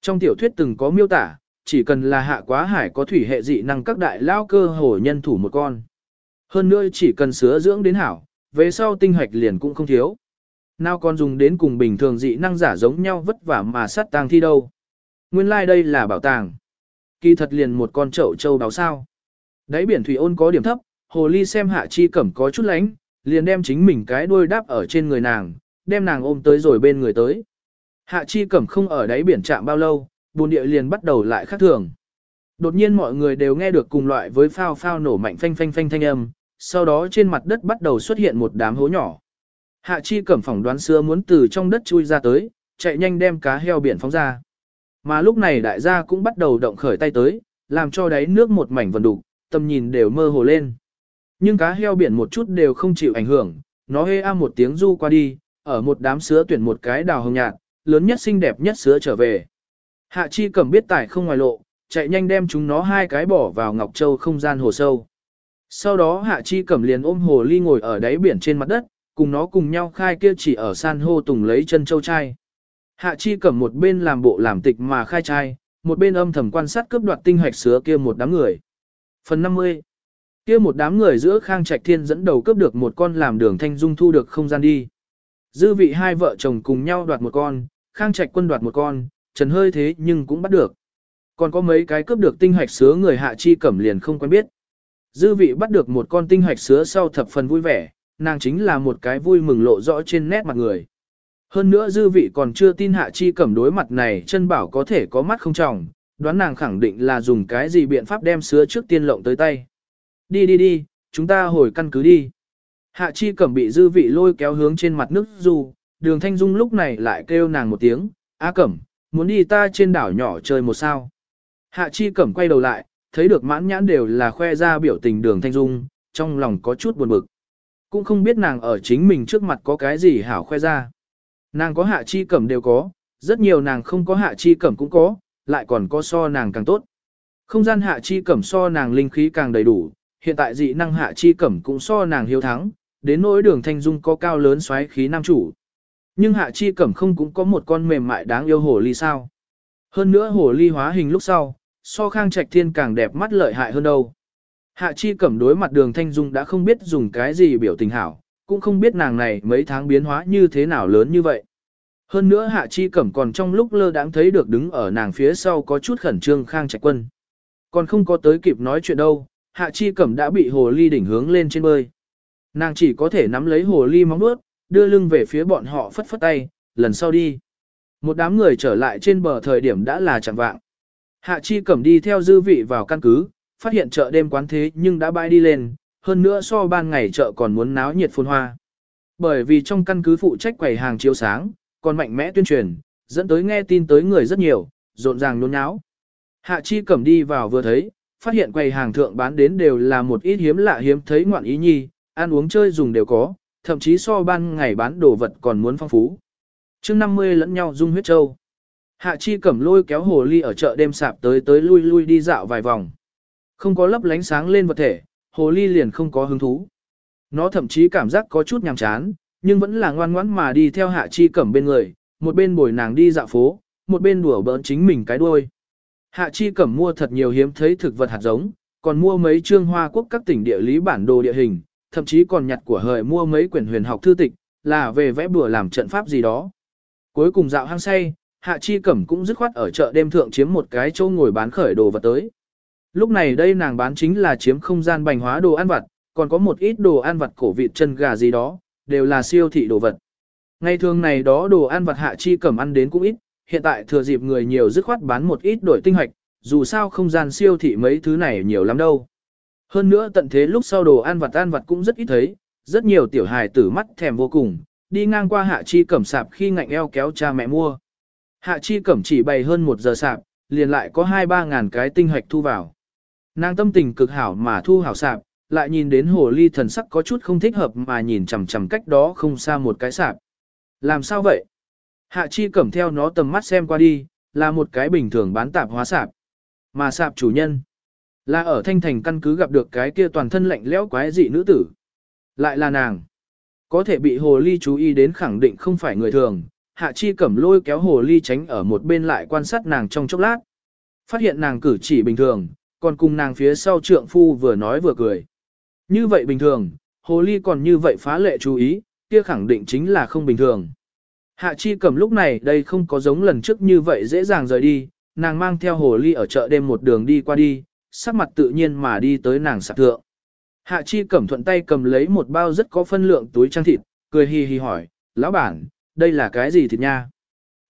Trong tiểu thuyết từng có miêu tả, chỉ cần là hạ quá hải có thủy hệ dị năng các đại lao cơ hồ nhân thủ một con. Hơn nữa chỉ cần sứa dưỡng đến hảo, về sau tinh hạch liền cũng không thiếu. Nào còn dùng đến cùng bình thường dị năng giả giống nhau vất vả mà sát tang thi đâu. Nguyên lai like đây là bảo tàng. Kỳ thật liền một con chậu châu báo sao. Đáy biển thủy ôn có điểm thấp, hồ ly xem hạ chi cẩm có chút lánh, liền đem chính mình cái đuôi đáp ở trên người nàng, đem nàng ôm tới rồi bên người tới. Hạ chi cẩm không ở đáy biển chạm bao lâu, bùn địa liền bắt đầu lại khác thường. Đột nhiên mọi người đều nghe được cùng loại với phao phao nổ mạnh phanh phanh phanh thanh âm, sau đó trên mặt đất bắt đầu xuất hiện một đám hố nhỏ. Hạ chi cẩm phỏng đoán xưa muốn từ trong đất chui ra tới, chạy nhanh đem cá heo biển phóng ra. Mà lúc này đại gia cũng bắt đầu động khởi tay tới, làm cho đáy nước một mảnh vần đục, tầm nhìn đều mơ hồ lên. Nhưng cá heo biển một chút đều không chịu ảnh hưởng, nó hê a một tiếng du qua đi, ở một đám sứa tuyển một cái đào hồng nhạt, lớn nhất xinh đẹp nhất sứa trở về. Hạ chi cẩm biết tải không ngoài lộ, chạy nhanh đem chúng nó hai cái bỏ vào Ngọc Châu không gian hồ sâu. Sau đó Hạ chi cẩm liền ôm hồ ly ngồi ở đáy biển trên mặt đất, cùng nó cùng nhau khai kia chỉ ở san hô tùng lấy chân châu trai. Hạ chi cầm một bên làm bộ làm tịch mà khai trai, một bên âm thầm quan sát cướp đoạt tinh hạch sứa kia một đám người. Phần 50 kia một đám người giữa khang trạch thiên dẫn đầu cướp được một con làm đường thanh dung thu được không gian đi. Dư vị hai vợ chồng cùng nhau đoạt một con, khang trạch quân đoạt một con, trần hơi thế nhưng cũng bắt được. Còn có mấy cái cướp được tinh hạch sứa người hạ chi cẩm liền không quen biết. Dư vị bắt được một con tinh hạch sứa sau thập phần vui vẻ, nàng chính là một cái vui mừng lộ rõ trên nét mặt người. Hơn nữa dư vị còn chưa tin hạ chi cẩm đối mặt này chân bảo có thể có mắt không trọng, đoán nàng khẳng định là dùng cái gì biện pháp đem sứa trước tiên lộng tới tay. Đi đi đi, chúng ta hồi căn cứ đi. Hạ chi cẩm bị dư vị lôi kéo hướng trên mặt nước dù, đường thanh dung lúc này lại kêu nàng một tiếng, A cẩm, muốn đi ta trên đảo nhỏ chơi một sao. Hạ chi cẩm quay đầu lại, thấy được mãn nhãn đều là khoe ra biểu tình đường thanh dung, trong lòng có chút buồn bực. Cũng không biết nàng ở chính mình trước mặt có cái gì hảo khoe ra. Nàng có hạ chi cẩm đều có, rất nhiều nàng không có hạ chi cẩm cũng có, lại còn có so nàng càng tốt. Không gian hạ chi cẩm so nàng linh khí càng đầy đủ, hiện tại dị năng hạ chi cẩm cũng so nàng hiếu thắng, đến nỗi đường thanh dung có cao lớn xoáy khí nam chủ. Nhưng hạ chi cẩm không cũng có một con mềm mại đáng yêu hồ ly sao. Hơn nữa hồ ly hóa hình lúc sau, so khang trạch thiên càng đẹp mắt lợi hại hơn đâu. Hạ chi cẩm đối mặt đường thanh dung đã không biết dùng cái gì biểu tình hảo, cũng không biết nàng này mấy tháng biến hóa như thế nào lớn như vậy. Hơn nữa hạ chi cẩm còn trong lúc lơ đãng thấy được đứng ở nàng phía sau có chút khẩn trương khang trạch quân. Còn không có tới kịp nói chuyện đâu, hạ chi cẩm đã bị hồ ly đỉnh hướng lên trên bơi. Nàng chỉ có thể nắm lấy hồ ly móng nuốt, đưa lưng về phía bọn họ phất phất tay, lần sau đi. Một đám người trở lại trên bờ thời điểm đã là chẳng vạng. Hạ Chi Cẩm đi theo dư vị vào căn cứ, phát hiện chợ đêm quán thế nhưng đã bay đi lên, hơn nữa so ban ngày chợ còn muốn náo nhiệt phồn hoa. Bởi vì trong căn cứ phụ trách quầy hàng chiếu sáng, còn mạnh mẽ tuyên truyền, dẫn tới nghe tin tới người rất nhiều, rộn ràng nôn náo. Hạ Chi Cẩm đi vào vừa thấy, phát hiện quầy hàng thượng bán đến đều là một ít hiếm lạ hiếm thấy ngoạn ý nhi, ăn uống chơi dùng đều có, thậm chí so ban ngày bán đồ vật còn muốn phong phú. chương 50 lẫn nhau dung huyết châu. Hạ Chi Cẩm lôi kéo hồ ly ở chợ đêm sạp tới tới lui lui đi dạo vài vòng. Không có lấp lánh sáng lên vật thể, hồ ly liền không có hứng thú. Nó thậm chí cảm giác có chút nhàm chán, nhưng vẫn là ngoan ngoãn mà đi theo Hạ Chi Cẩm bên người, một bên bồi nàng đi dạo phố, một bên đùa bỡn chính mình cái đuôi. Hạ Chi Cẩm mua thật nhiều hiếm thấy thực vật hạt giống, còn mua mấy chương hoa quốc các tỉnh địa lý bản đồ địa hình, thậm chí còn nhặt của hời mua mấy quyển huyền học thư tịch, là về vẽ bùa làm trận pháp gì đó. Cuối cùng dạo hang say, Hạ Chi Cẩm cũng dứt khoát ở chợ đêm thượng chiếm một cái chỗ ngồi bán khởi đồ vật tới. Lúc này đây nàng bán chính là chiếm không gian bành hóa đồ ăn vặt, còn có một ít đồ ăn vặt cổ vịt chân gà gì đó, đều là siêu thị đồ vật. Ngày thường này đó đồ ăn vặt Hạ Chi Cẩm ăn đến cũng ít, hiện tại thừa dịp người nhiều dứt khoát bán một ít đổi tinh hoạch, dù sao không gian siêu thị mấy thứ này nhiều lắm đâu. Hơn nữa tận thế lúc sau đồ ăn vặt ăn vặt cũng rất ít thấy, rất nhiều tiểu hài tử mắt thèm vô cùng, đi ngang qua hạ chi cẩm sạp khi ngạnh eo kéo cha mẹ mua. Hạ chi cẩm chỉ bày hơn một giờ sạp, liền lại có hai ba ngàn cái tinh hoạch thu vào. Nàng tâm tình cực hảo mà thu hảo sạp, lại nhìn đến hồ ly thần sắc có chút không thích hợp mà nhìn chằm chằm cách đó không xa một cái sạp. Làm sao vậy? Hạ chi cẩm theo nó tầm mắt xem qua đi, là một cái bình thường bán tạp hóa sạp. Mà sạp chủ nhân, là ở thanh thành căn cứ gặp được cái kia toàn thân lạnh lẽo quái dị nữ tử. Lại là nàng. Có thể bị hồ ly chú ý đến khẳng định không phải người thường. Hạ chi cẩm lôi kéo hồ ly tránh ở một bên lại quan sát nàng trong chốc lát. Phát hiện nàng cử chỉ bình thường, còn cùng nàng phía sau trượng phu vừa nói vừa cười. Như vậy bình thường, hồ ly còn như vậy phá lệ chú ý, kia khẳng định chính là không bình thường. Hạ chi cầm lúc này đây không có giống lần trước như vậy dễ dàng rời đi, nàng mang theo hồ ly ở chợ đêm một đường đi qua đi, sắc mặt tự nhiên mà đi tới nàng sạp thượng. Hạ chi cẩm thuận tay cầm lấy một bao rất có phân lượng túi trang thịt, cười hì hì hỏi, lão bản, đây là cái gì thịt nha?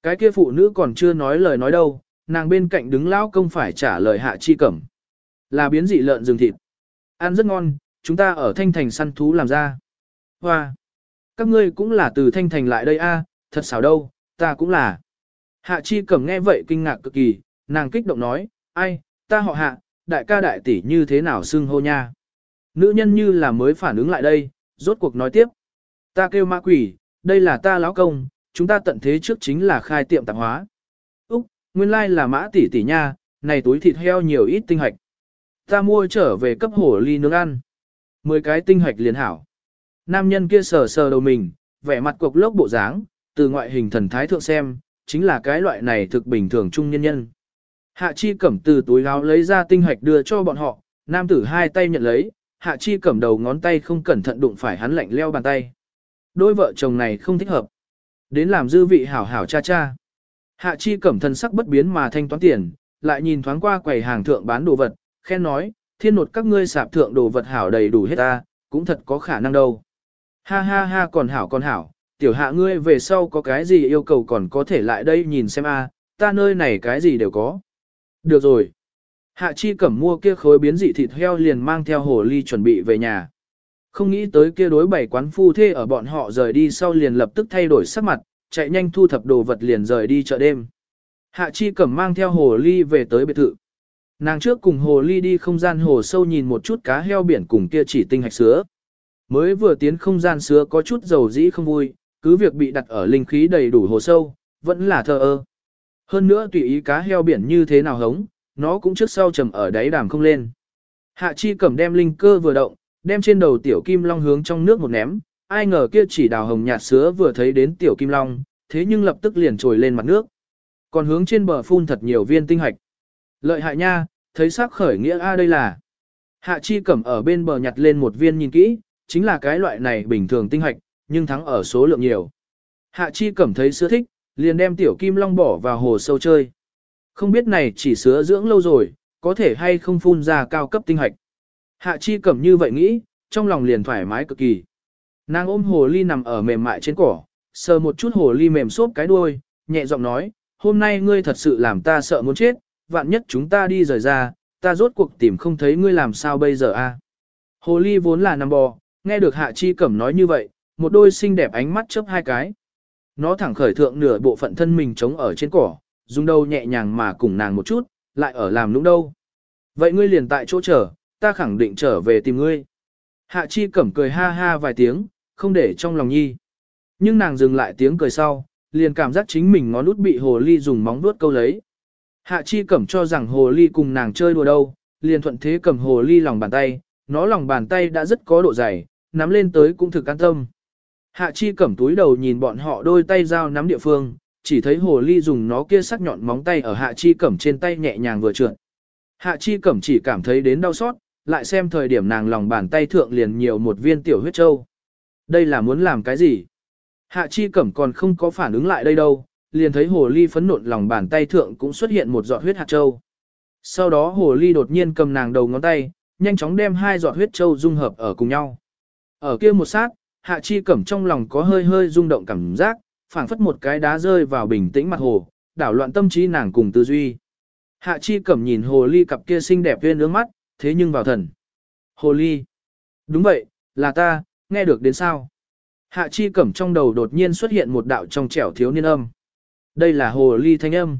Cái kia phụ nữ còn chưa nói lời nói đâu, nàng bên cạnh đứng lão công phải trả lời hạ chi cẩm. Là biến dị lợn rừng thịt. Ăn rất ngon, chúng ta ở thanh thành săn thú làm ra. Hoa! Các ngươi cũng là từ thanh thành lại đây a, thật xảo đâu, ta cũng là. Hạ chi cẩm nghe vậy kinh ngạc cực kỳ, nàng kích động nói, ai, ta họ hạ, đại ca đại tỷ như thế nào xưng hô nha. Nữ nhân như là mới phản ứng lại đây, rốt cuộc nói tiếp. Ta kêu ma quỷ, đây là ta lão công, chúng ta tận thế trước chính là khai tiệm tạp hóa. Úc, nguyên lai là mã tỷ tỷ nha, này túi thịt heo nhiều ít tinh hạch. Ta mua trở về cấp hổ ly nướng ăn. Mười cái tinh hạch liền hảo. Nam nhân kia sờ sờ đầu mình, vẻ mặt cục lốc bộ dáng, từ ngoại hình thần thái thượng xem, chính là cái loại này thực bình thường trung nhân nhân. Hạ chi cẩm từ túi áo lấy ra tinh hạch đưa cho bọn họ, nam tử hai tay nhận lấy, hạ chi cẩm đầu ngón tay không cẩn thận đụng phải hắn lạnh leo bàn tay. Đôi vợ chồng này không thích hợp. Đến làm dư vị hảo hảo cha cha. Hạ chi cẩm thân sắc bất biến mà thanh toán tiền, lại nhìn thoáng qua quầy hàng thượng bán đồ vật, khen nói, thiên nột các ngươi sạp thượng đồ vật hảo đầy đủ hết ta, cũng thật có khả năng đâu. Ha ha ha còn hảo còn hảo, tiểu hạ ngươi về sau có cái gì yêu cầu còn có thể lại đây nhìn xem a, ta nơi này cái gì đều có. Được rồi. Hạ chi cẩm mua kia khối biến dị thịt heo liền mang theo hồ ly chuẩn bị về nhà. Không nghĩ tới kia đối bảy quán phu thê ở bọn họ rời đi sau liền lập tức thay đổi sắc mặt, chạy nhanh thu thập đồ vật liền rời đi chợ đêm. Hạ chi cẩm mang theo hồ ly về tới biệt thự. Nàng trước cùng hồ ly đi không gian hồ sâu nhìn một chút cá heo biển cùng kia chỉ tinh hạch sứa. Mới vừa tiến không gian sứa có chút dầu dĩ không vui, cứ việc bị đặt ở linh khí đầy đủ hồ sâu, vẫn là thơ ơ. Hơn nữa tùy ý cá heo biển như thế nào hống, nó cũng trước sau trầm ở đáy đàm không lên. Hạ chi cầm đem linh cơ vừa động, đem trên đầu tiểu kim long hướng trong nước một ném, ai ngờ kia chỉ đào hồng nhạt sứa vừa thấy đến tiểu kim long, thế nhưng lập tức liền trồi lên mặt nước. Còn hướng trên bờ phun thật nhiều viên tinh hạch. Lợi hại nha, thấy sắc khởi nghĩa a đây là. Hạ chi cẩm ở bên bờ nhặt lên một viên nhìn kỹ, chính là cái loại này bình thường tinh hạch, nhưng thắng ở số lượng nhiều. Hạ chi cẩm thấy sữa thích, liền đem tiểu kim long bỏ vào hồ sâu chơi. Không biết này chỉ sữa dưỡng lâu rồi, có thể hay không phun ra cao cấp tinh hạch. Hạ chi cẩm như vậy nghĩ, trong lòng liền thoải mái cực kỳ. Nàng ôm hồ ly nằm ở mềm mại trên cỏ, sờ một chút hồ ly mềm xốp cái đuôi, nhẹ giọng nói, hôm nay ngươi thật sự làm ta sợ muốn chết, vạn nhất chúng ta đi rời ra, ta rốt cuộc tìm không thấy ngươi làm sao bây giờ a? Hồ ly vốn là nằm bò, nghe được hạ chi cẩm nói như vậy, một đôi xinh đẹp ánh mắt chớp hai cái. Nó thẳng khởi thượng nửa bộ phận thân mình chống ở trên cỏ, dùng đầu nhẹ nhàng mà cùng nàng một chút, lại ở làm lũng đâu. Vậy ngươi liền tại chỗ chờ, ta khẳng định trở về tìm ngươi. Hạ chi cẩm cười ha ha vài tiếng, không để trong lòng nhi. Nhưng nàng dừng lại tiếng cười sau, liền cảm giác chính mình ngón út bị hồ ly dùng móng vuốt câu lấy. Hạ chi cẩm cho rằng hồ ly cùng nàng chơi đùa đâu, liền thuận thế cầm hồ ly lòng bàn tay, nó lòng bàn tay đã rất có độ dày, nắm lên tới cũng thực an tâm. Hạ chi cẩm túi đầu nhìn bọn họ đôi tay dao nắm địa phương, chỉ thấy hồ ly dùng nó kia sắc nhọn móng tay ở hạ chi cẩm trên tay nhẹ nhàng vừa trượt. Hạ chi cẩm chỉ cảm thấy đến đau xót, lại xem thời điểm nàng lòng bàn tay thượng liền nhiều một viên tiểu huyết châu. Đây là muốn làm cái gì? Hạ chi cẩm còn không có phản ứng lại đây đâu, liền thấy hồ ly phấn nộn lòng bàn tay thượng cũng xuất hiện một giọt huyết hạt châu. Sau đó hồ ly đột nhiên cầm nàng đầu ngón tay, nhanh chóng đem hai giọt huyết châu dung hợp ở cùng nhau. Ở kia một sát, hạ chi cẩm trong lòng có hơi hơi rung động cảm giác, phảng phất một cái đá rơi vào bình tĩnh mặt hồ, đảo loạn tâm trí nàng cùng tư duy. Hạ chi cẩm nhìn hồ ly cặp kia xinh đẹp viên nước mắt, thế nhưng vào thần. Hồ ly. Đúng vậy, là ta, nghe được đến sao? Hạ chi cẩm trong đầu đột nhiên xuất hiện một đạo trong trẻo thiếu niên âm. Đây là hồ ly thanh âm.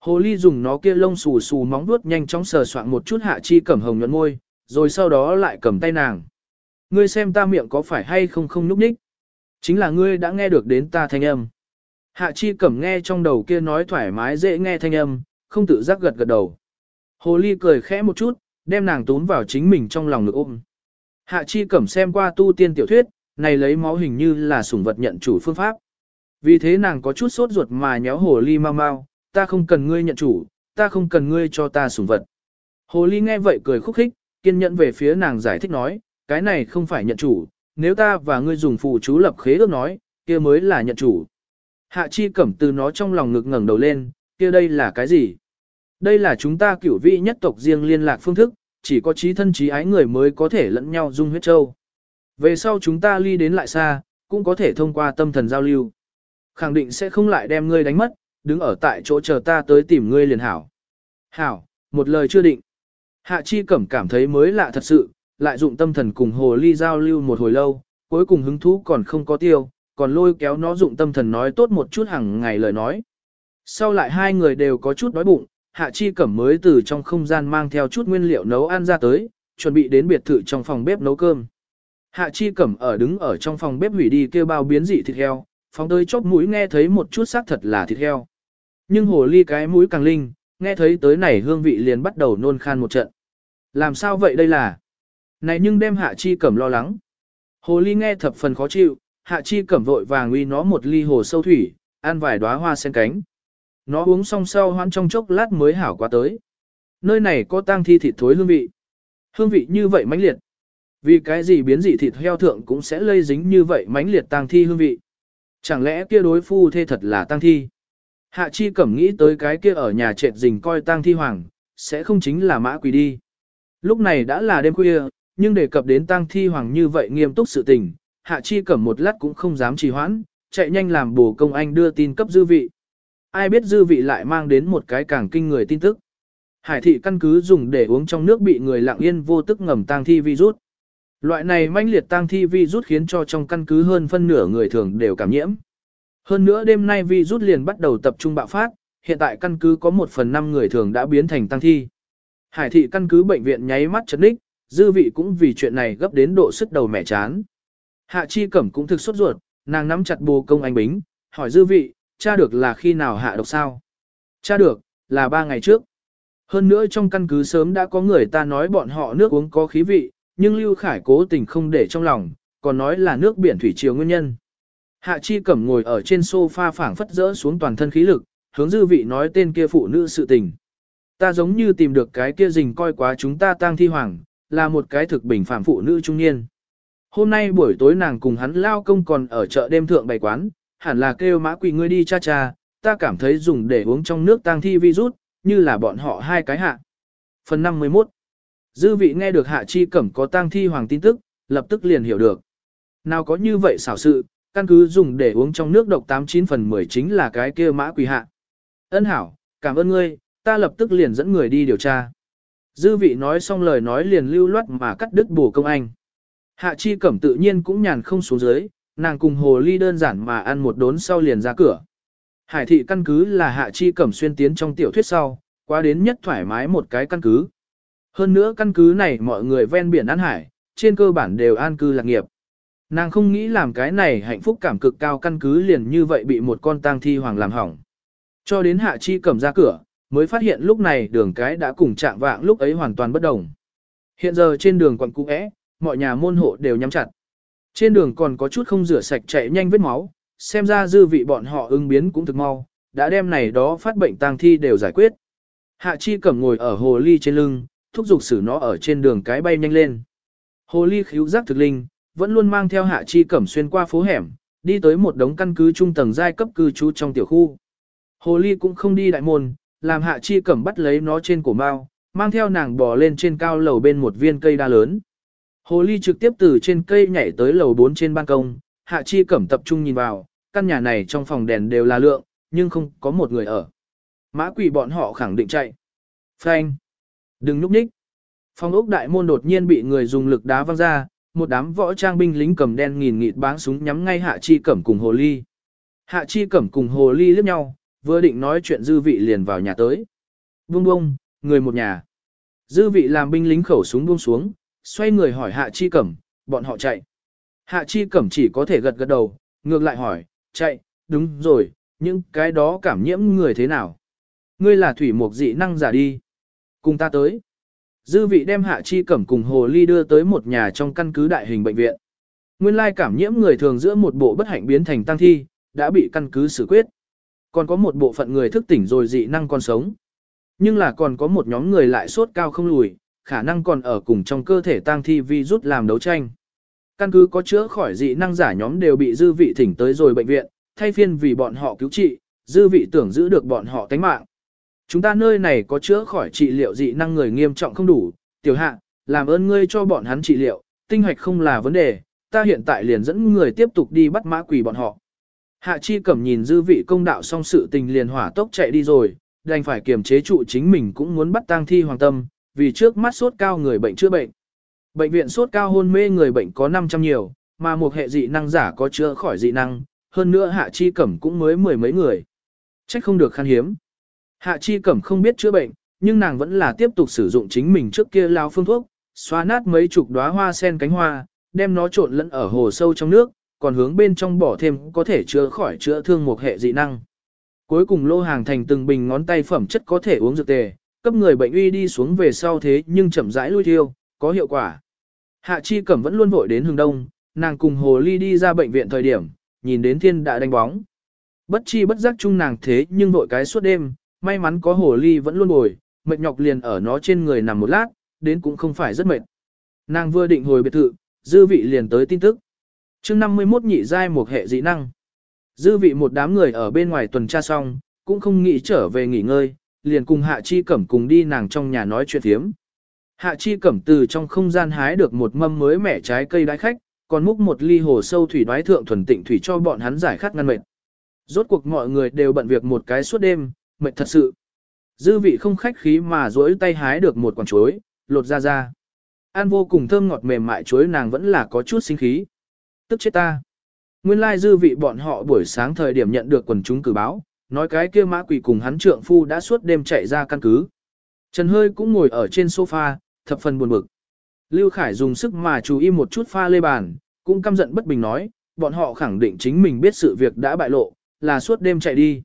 Hồ ly dùng nó kia lông xù xù móng vuốt nhanh chóng sờ soạn một chút hạ chi cẩm hồng nhuận môi, rồi sau đó lại cầm tay nàng. Ngươi xem ta miệng có phải hay không không núp ních. Chính là ngươi đã nghe được đến ta thanh âm. Hạ chi cẩm nghe trong đầu kia nói thoải mái dễ nghe thanh âm, không tự giác gật gật đầu. Hồ ly cười khẽ một chút, đem nàng tún vào chính mình trong lòng ngực ôm. Hạ chi cẩm xem qua tu tiên tiểu thuyết, này lấy máu hình như là sủng vật nhận chủ phương pháp. Vì thế nàng có chút sốt ruột mà nhéo hồ ly mau mau, ta không cần ngươi nhận chủ, ta không cần ngươi cho ta sủng vật. Hồ ly nghe vậy cười khúc khích, kiên nhẫn về phía nàng giải thích nói, cái này không phải nhận chủ, nếu ta và ngươi dùng phù chú lập khế ước nói, kia mới là nhận chủ. Hạ chi cẩm từ nó trong lòng ngực ngẩng đầu lên, kia đây là cái gì? Đây là chúng ta cửu vị nhất tộc riêng liên lạc phương thức, chỉ có trí thân trí ái người mới có thể lẫn nhau dung huyết châu. Về sau chúng ta ly đến lại xa, cũng có thể thông qua tâm thần giao lưu. Khẳng định sẽ không lại đem ngươi đánh mất, đứng ở tại chỗ chờ ta tới tìm ngươi liền hảo. Hảo, một lời chưa định. Hạ chi cẩm cảm thấy mới lạ thật sự, lại dụng tâm thần cùng hồ ly giao lưu một hồi lâu, cuối cùng hứng thú còn không có tiêu, còn lôi kéo nó dụng tâm thần nói tốt một chút hàng ngày lời nói. Sau lại hai người đều có chút đói bụng, Hạ Chi Cẩm mới từ trong không gian mang theo chút nguyên liệu nấu ăn ra tới, chuẩn bị đến biệt thự trong phòng bếp nấu cơm. Hạ Chi Cẩm ở đứng ở trong phòng bếp hủy đi kêu bao biến dị thịt heo, phóng tới chóp mũi nghe thấy một chút xác thật là thịt heo. Nhưng hồ ly cái mũi càng linh, nghe thấy tới này hương vị liền bắt đầu nôn khan một trận. Làm sao vậy đây là? Này nhưng đem Hạ Chi Cẩm lo lắng. Hồ ly nghe thập phần khó chịu, Hạ Chi Cẩm vội vàng uy nó một ly hồ sâu thủy, ăn vài đóa hoa sen cánh. Nó uống xong sau hoãn trong chốc lát mới hảo qua tới. Nơi này có tang thi thịt thối hương vị. Hương vị như vậy mãnh liệt. Vì cái gì biến dị thịt heo thượng cũng sẽ lây dính như vậy mãnh liệt tang thi hương vị. Chẳng lẽ kia đối phu thê thật là tang thi? Hạ chi cẩm nghĩ tới cái kia ở nhà trệt rình coi tang thi hoàng, sẽ không chính là mã quỷ đi. Lúc này đã là đêm khuya, nhưng đề cập đến tang thi hoàng như vậy nghiêm túc sự tình, hạ chi cẩm một lát cũng không dám trì hoãn, chạy nhanh làm bổ công anh đưa tin cấp dư vị. Ai biết dư vị lại mang đến một cái càng kinh người tin tức. Hải thị căn cứ dùng để uống trong nước bị người lặng yên vô tức ngầm tang thi virus. Loại này manh liệt tang thi virus khiến cho trong căn cứ hơn phân nửa người thường đều cảm nhiễm. Hơn nữa đêm nay virus liền bắt đầu tập trung bạo phát, hiện tại căn cứ có một phần năm người thường đã biến thành tang thi. Hải thị căn cứ bệnh viện nháy mắt chấn ních, dư vị cũng vì chuyện này gấp đến độ sức đầu mẹ chán. Hạ chi cẩm cũng thực sốt ruột, nàng nắm chặt bồ công anh bính, hỏi dư vị, cha được là khi nào hạ độc sao? Cha được, là ba ngày trước. Hơn nữa trong căn cứ sớm đã có người ta nói bọn họ nước uống có khí vị, nhưng Lưu Khải cố tình không để trong lòng, còn nói là nước biển thủy triều nguyên nhân. Hạ Chi Cẩm ngồi ở trên sofa phảng phất rỡ xuống toàn thân khí lực, hướng dư vị nói tên kia phụ nữ sự tình. Ta giống như tìm được cái kia rình coi quá chúng ta tang thi hoàng, là một cái thực bình phạm phụ nữ trung niên. Hôm nay buổi tối nàng cùng hắn lao công còn ở chợ đêm thượng bày quán, hẳn là kêu mã quỷ ngươi đi cha cha, ta cảm thấy dùng để uống trong nước tang thi virus, như là bọn họ hai cái hạ. Phần 51 Dư vị nghe được hạ chi cẩm có tang thi hoàng tin tức, lập tức liền hiểu được. Nào có như vậy xảo sự, căn cứ dùng để uống trong nước độc 89 phần 10 chính là cái kia mã quỷ hạ. Ân hảo, cảm ơn ngươi, ta lập tức liền dẫn người đi điều tra. Dư vị nói xong lời nói liền lưu loát mà cắt đứt bổ công anh. Hạ chi cẩm tự nhiên cũng nhàn không xuống dưới, nàng cùng hồ ly đơn giản mà ăn một đốn sau liền ra cửa. Hải thị căn cứ là hạ chi cẩm xuyên tiến trong tiểu thuyết sau, qua đến nhất thoải mái một cái căn cứ. Hơn nữa căn cứ này mọi người ven biển An Hải, trên cơ bản đều an cư lạc nghiệp. Nàng không nghĩ làm cái này hạnh phúc cảm cực cao căn cứ liền như vậy bị một con tang thi hoàng làm hỏng. Cho đến hạ chi cầm ra cửa, mới phát hiện lúc này đường cái đã cùng trạng vạng lúc ấy hoàn toàn bất đồng. Hiện giờ trên đường quận cũ é, mọi nhà môn hộ đều nhắm chặt. Trên đường còn có chút không rửa sạch chạy nhanh vết máu, xem ra dư vị bọn họ ứng biến cũng thực mau, đã đem này đó phát bệnh tang thi đều giải quyết. Hạ chi cầm ngồi ở hồ ly trên lưng, thúc giục xử nó ở trên đường cái bay nhanh lên. Hồ ly khíu giác thực linh, vẫn luôn mang theo hạ chi cẩm xuyên qua phố hẻm, đi tới một đống căn cứ trung tầng giai cấp cư trú trong tiểu khu. Hồ ly cũng không đi đại môn, làm hạ chi cẩm bắt lấy nó trên cổ mao, mang theo nàng bò lên trên cao lầu bên một viên cây đa lớn. Hồ ly trực tiếp từ trên cây nhảy tới lầu 4 trên ban công, hạ chi cẩm tập trung nhìn vào, căn nhà này trong phòng đèn đều là lượng, nhưng không có một người ở. Mã quỷ bọn họ khẳng định chạy. Phanh. Đừng núp ních. Phòng ốc đại môn đột nhiên bị người dùng lực đá văng ra, một đám võ trang binh lính cầm đen nghìn nghịt báng súng nhắm ngay hạ chi cẩm cùng hồ ly. Hạ chi cẩm cùng hồ ly liếc nhau, vừa định nói chuyện dư vị liền vào nhà tới. Buông buông, người một nhà. Dư vị làm binh lính khẩu súng buông xuống, xoay người hỏi hạ chi cẩm, bọn họ chạy. Hạ chi cẩm chỉ có thể gật gật đầu, ngược lại hỏi, chạy, đúng rồi, những cái đó cảm nhiễm người thế nào? Ngươi là thủy mục dị năng giả đi. Cùng ta tới. Dư vị đem hạ chi cẩm cùng hồ ly đưa tới một nhà trong căn cứ đại hình bệnh viện. Nguyên lai cảm nhiễm người thường giữa một bộ bất hạnh biến thành tăng thi, đã bị căn cứ xử quyết. Còn có một bộ phận người thức tỉnh rồi dị năng còn sống. Nhưng là còn có một nhóm người lại sốt cao không lùi, khả năng còn ở cùng trong cơ thể tăng thi vi rút làm đấu tranh. Căn cứ có chữa khỏi dị năng giả nhóm đều bị dư vị thỉnh tới rồi bệnh viện, thay phiên vì bọn họ cứu trị, dư vị tưởng giữ được bọn họ tánh mạng. Chúng ta nơi này có chữa khỏi trị liệu dị năng người nghiêm trọng không đủ, tiểu hạ, làm ơn ngươi cho bọn hắn trị liệu, tinh hoạch không là vấn đề, ta hiện tại liền dẫn người tiếp tục đi bắt mã quỷ bọn họ. Hạ chi cẩm nhìn dư vị công đạo xong sự tình liền hỏa tốc chạy đi rồi, đành phải kiềm chế trụ chính mình cũng muốn bắt tang thi hoàng tâm, vì trước mắt sốt cao người bệnh chữa bệnh. Bệnh viện sốt cao hôn mê người bệnh có 500 nhiều, mà một hệ dị năng giả có chữa khỏi dị năng, hơn nữa hạ chi cẩm cũng mới mười mấy người. Trách không được khan hiếm. Hạ chi cẩm không biết chữa bệnh, nhưng nàng vẫn là tiếp tục sử dụng chính mình trước kia lao phương thuốc, xóa nát mấy chục đóa hoa sen cánh hoa, đem nó trộn lẫn ở hồ sâu trong nước, còn hướng bên trong bỏ thêm có thể chữa khỏi chữa thương một hệ dị năng. Cuối cùng lô hàng thành từng bình ngón tay phẩm chất có thể uống dược tề, cấp người bệnh uy đi xuống về sau thế nhưng chậm rãi lui thiêu, có hiệu quả. Hạ Chi Cẩm vẫn luôn vội đến hướng đông, nàng cùng Hồ Ly đi ra bệnh viện thời điểm, nhìn đến thiên đã đánh bóng. Bất chi bất giác chung nàng thế nhưng vội cái suốt đêm, may mắn có Hồ Ly vẫn luôn bồi, mệt nhọc liền ở nó trên người nằm một lát, đến cũng không phải rất mệt. Nàng vừa định hồi biệt thự, dư vị liền tới tin tức. chương 51 nhị giai một hệ dị năng. Dư vị một đám người ở bên ngoài tuần tra xong, cũng không nghĩ trở về nghỉ ngơi, liền cùng Hạ Chi Cẩm cùng đi nàng trong nhà nói chuyện thiếm. Hạ Chi Cẩm từ trong không gian hái được một mâm mới mẻ trái cây đái khách, còn múc một ly hồ sâu thủy đoái thượng thuần tịnh thủy cho bọn hắn giải khát ngăn mệt. Rốt cuộc mọi người đều bận việc một cái suốt đêm, mệt thật sự. Dư vị không khách khí mà duỗi tay hái được một quả chuối, lột ra ra. Ăn vô cùng thơm ngọt mềm mại chuối nàng vẫn là có chút sinh khí. Tức chết ta. Nguyên lai dư vị bọn họ buổi sáng thời điểm nhận được quần chúng cử báo, nói cái kia mã quỷ cùng hắn trượng phu đã suốt đêm chạy ra căn cứ. Trần Hơi cũng ngồi ở trên sofa, thập phần buồn bực. Lưu Khải dùng sức mà chú ý một chút pha lê bàn, cũng căm giận bất bình nói, bọn họ khẳng định chính mình biết sự việc đã bại lộ, là suốt đêm chạy đi.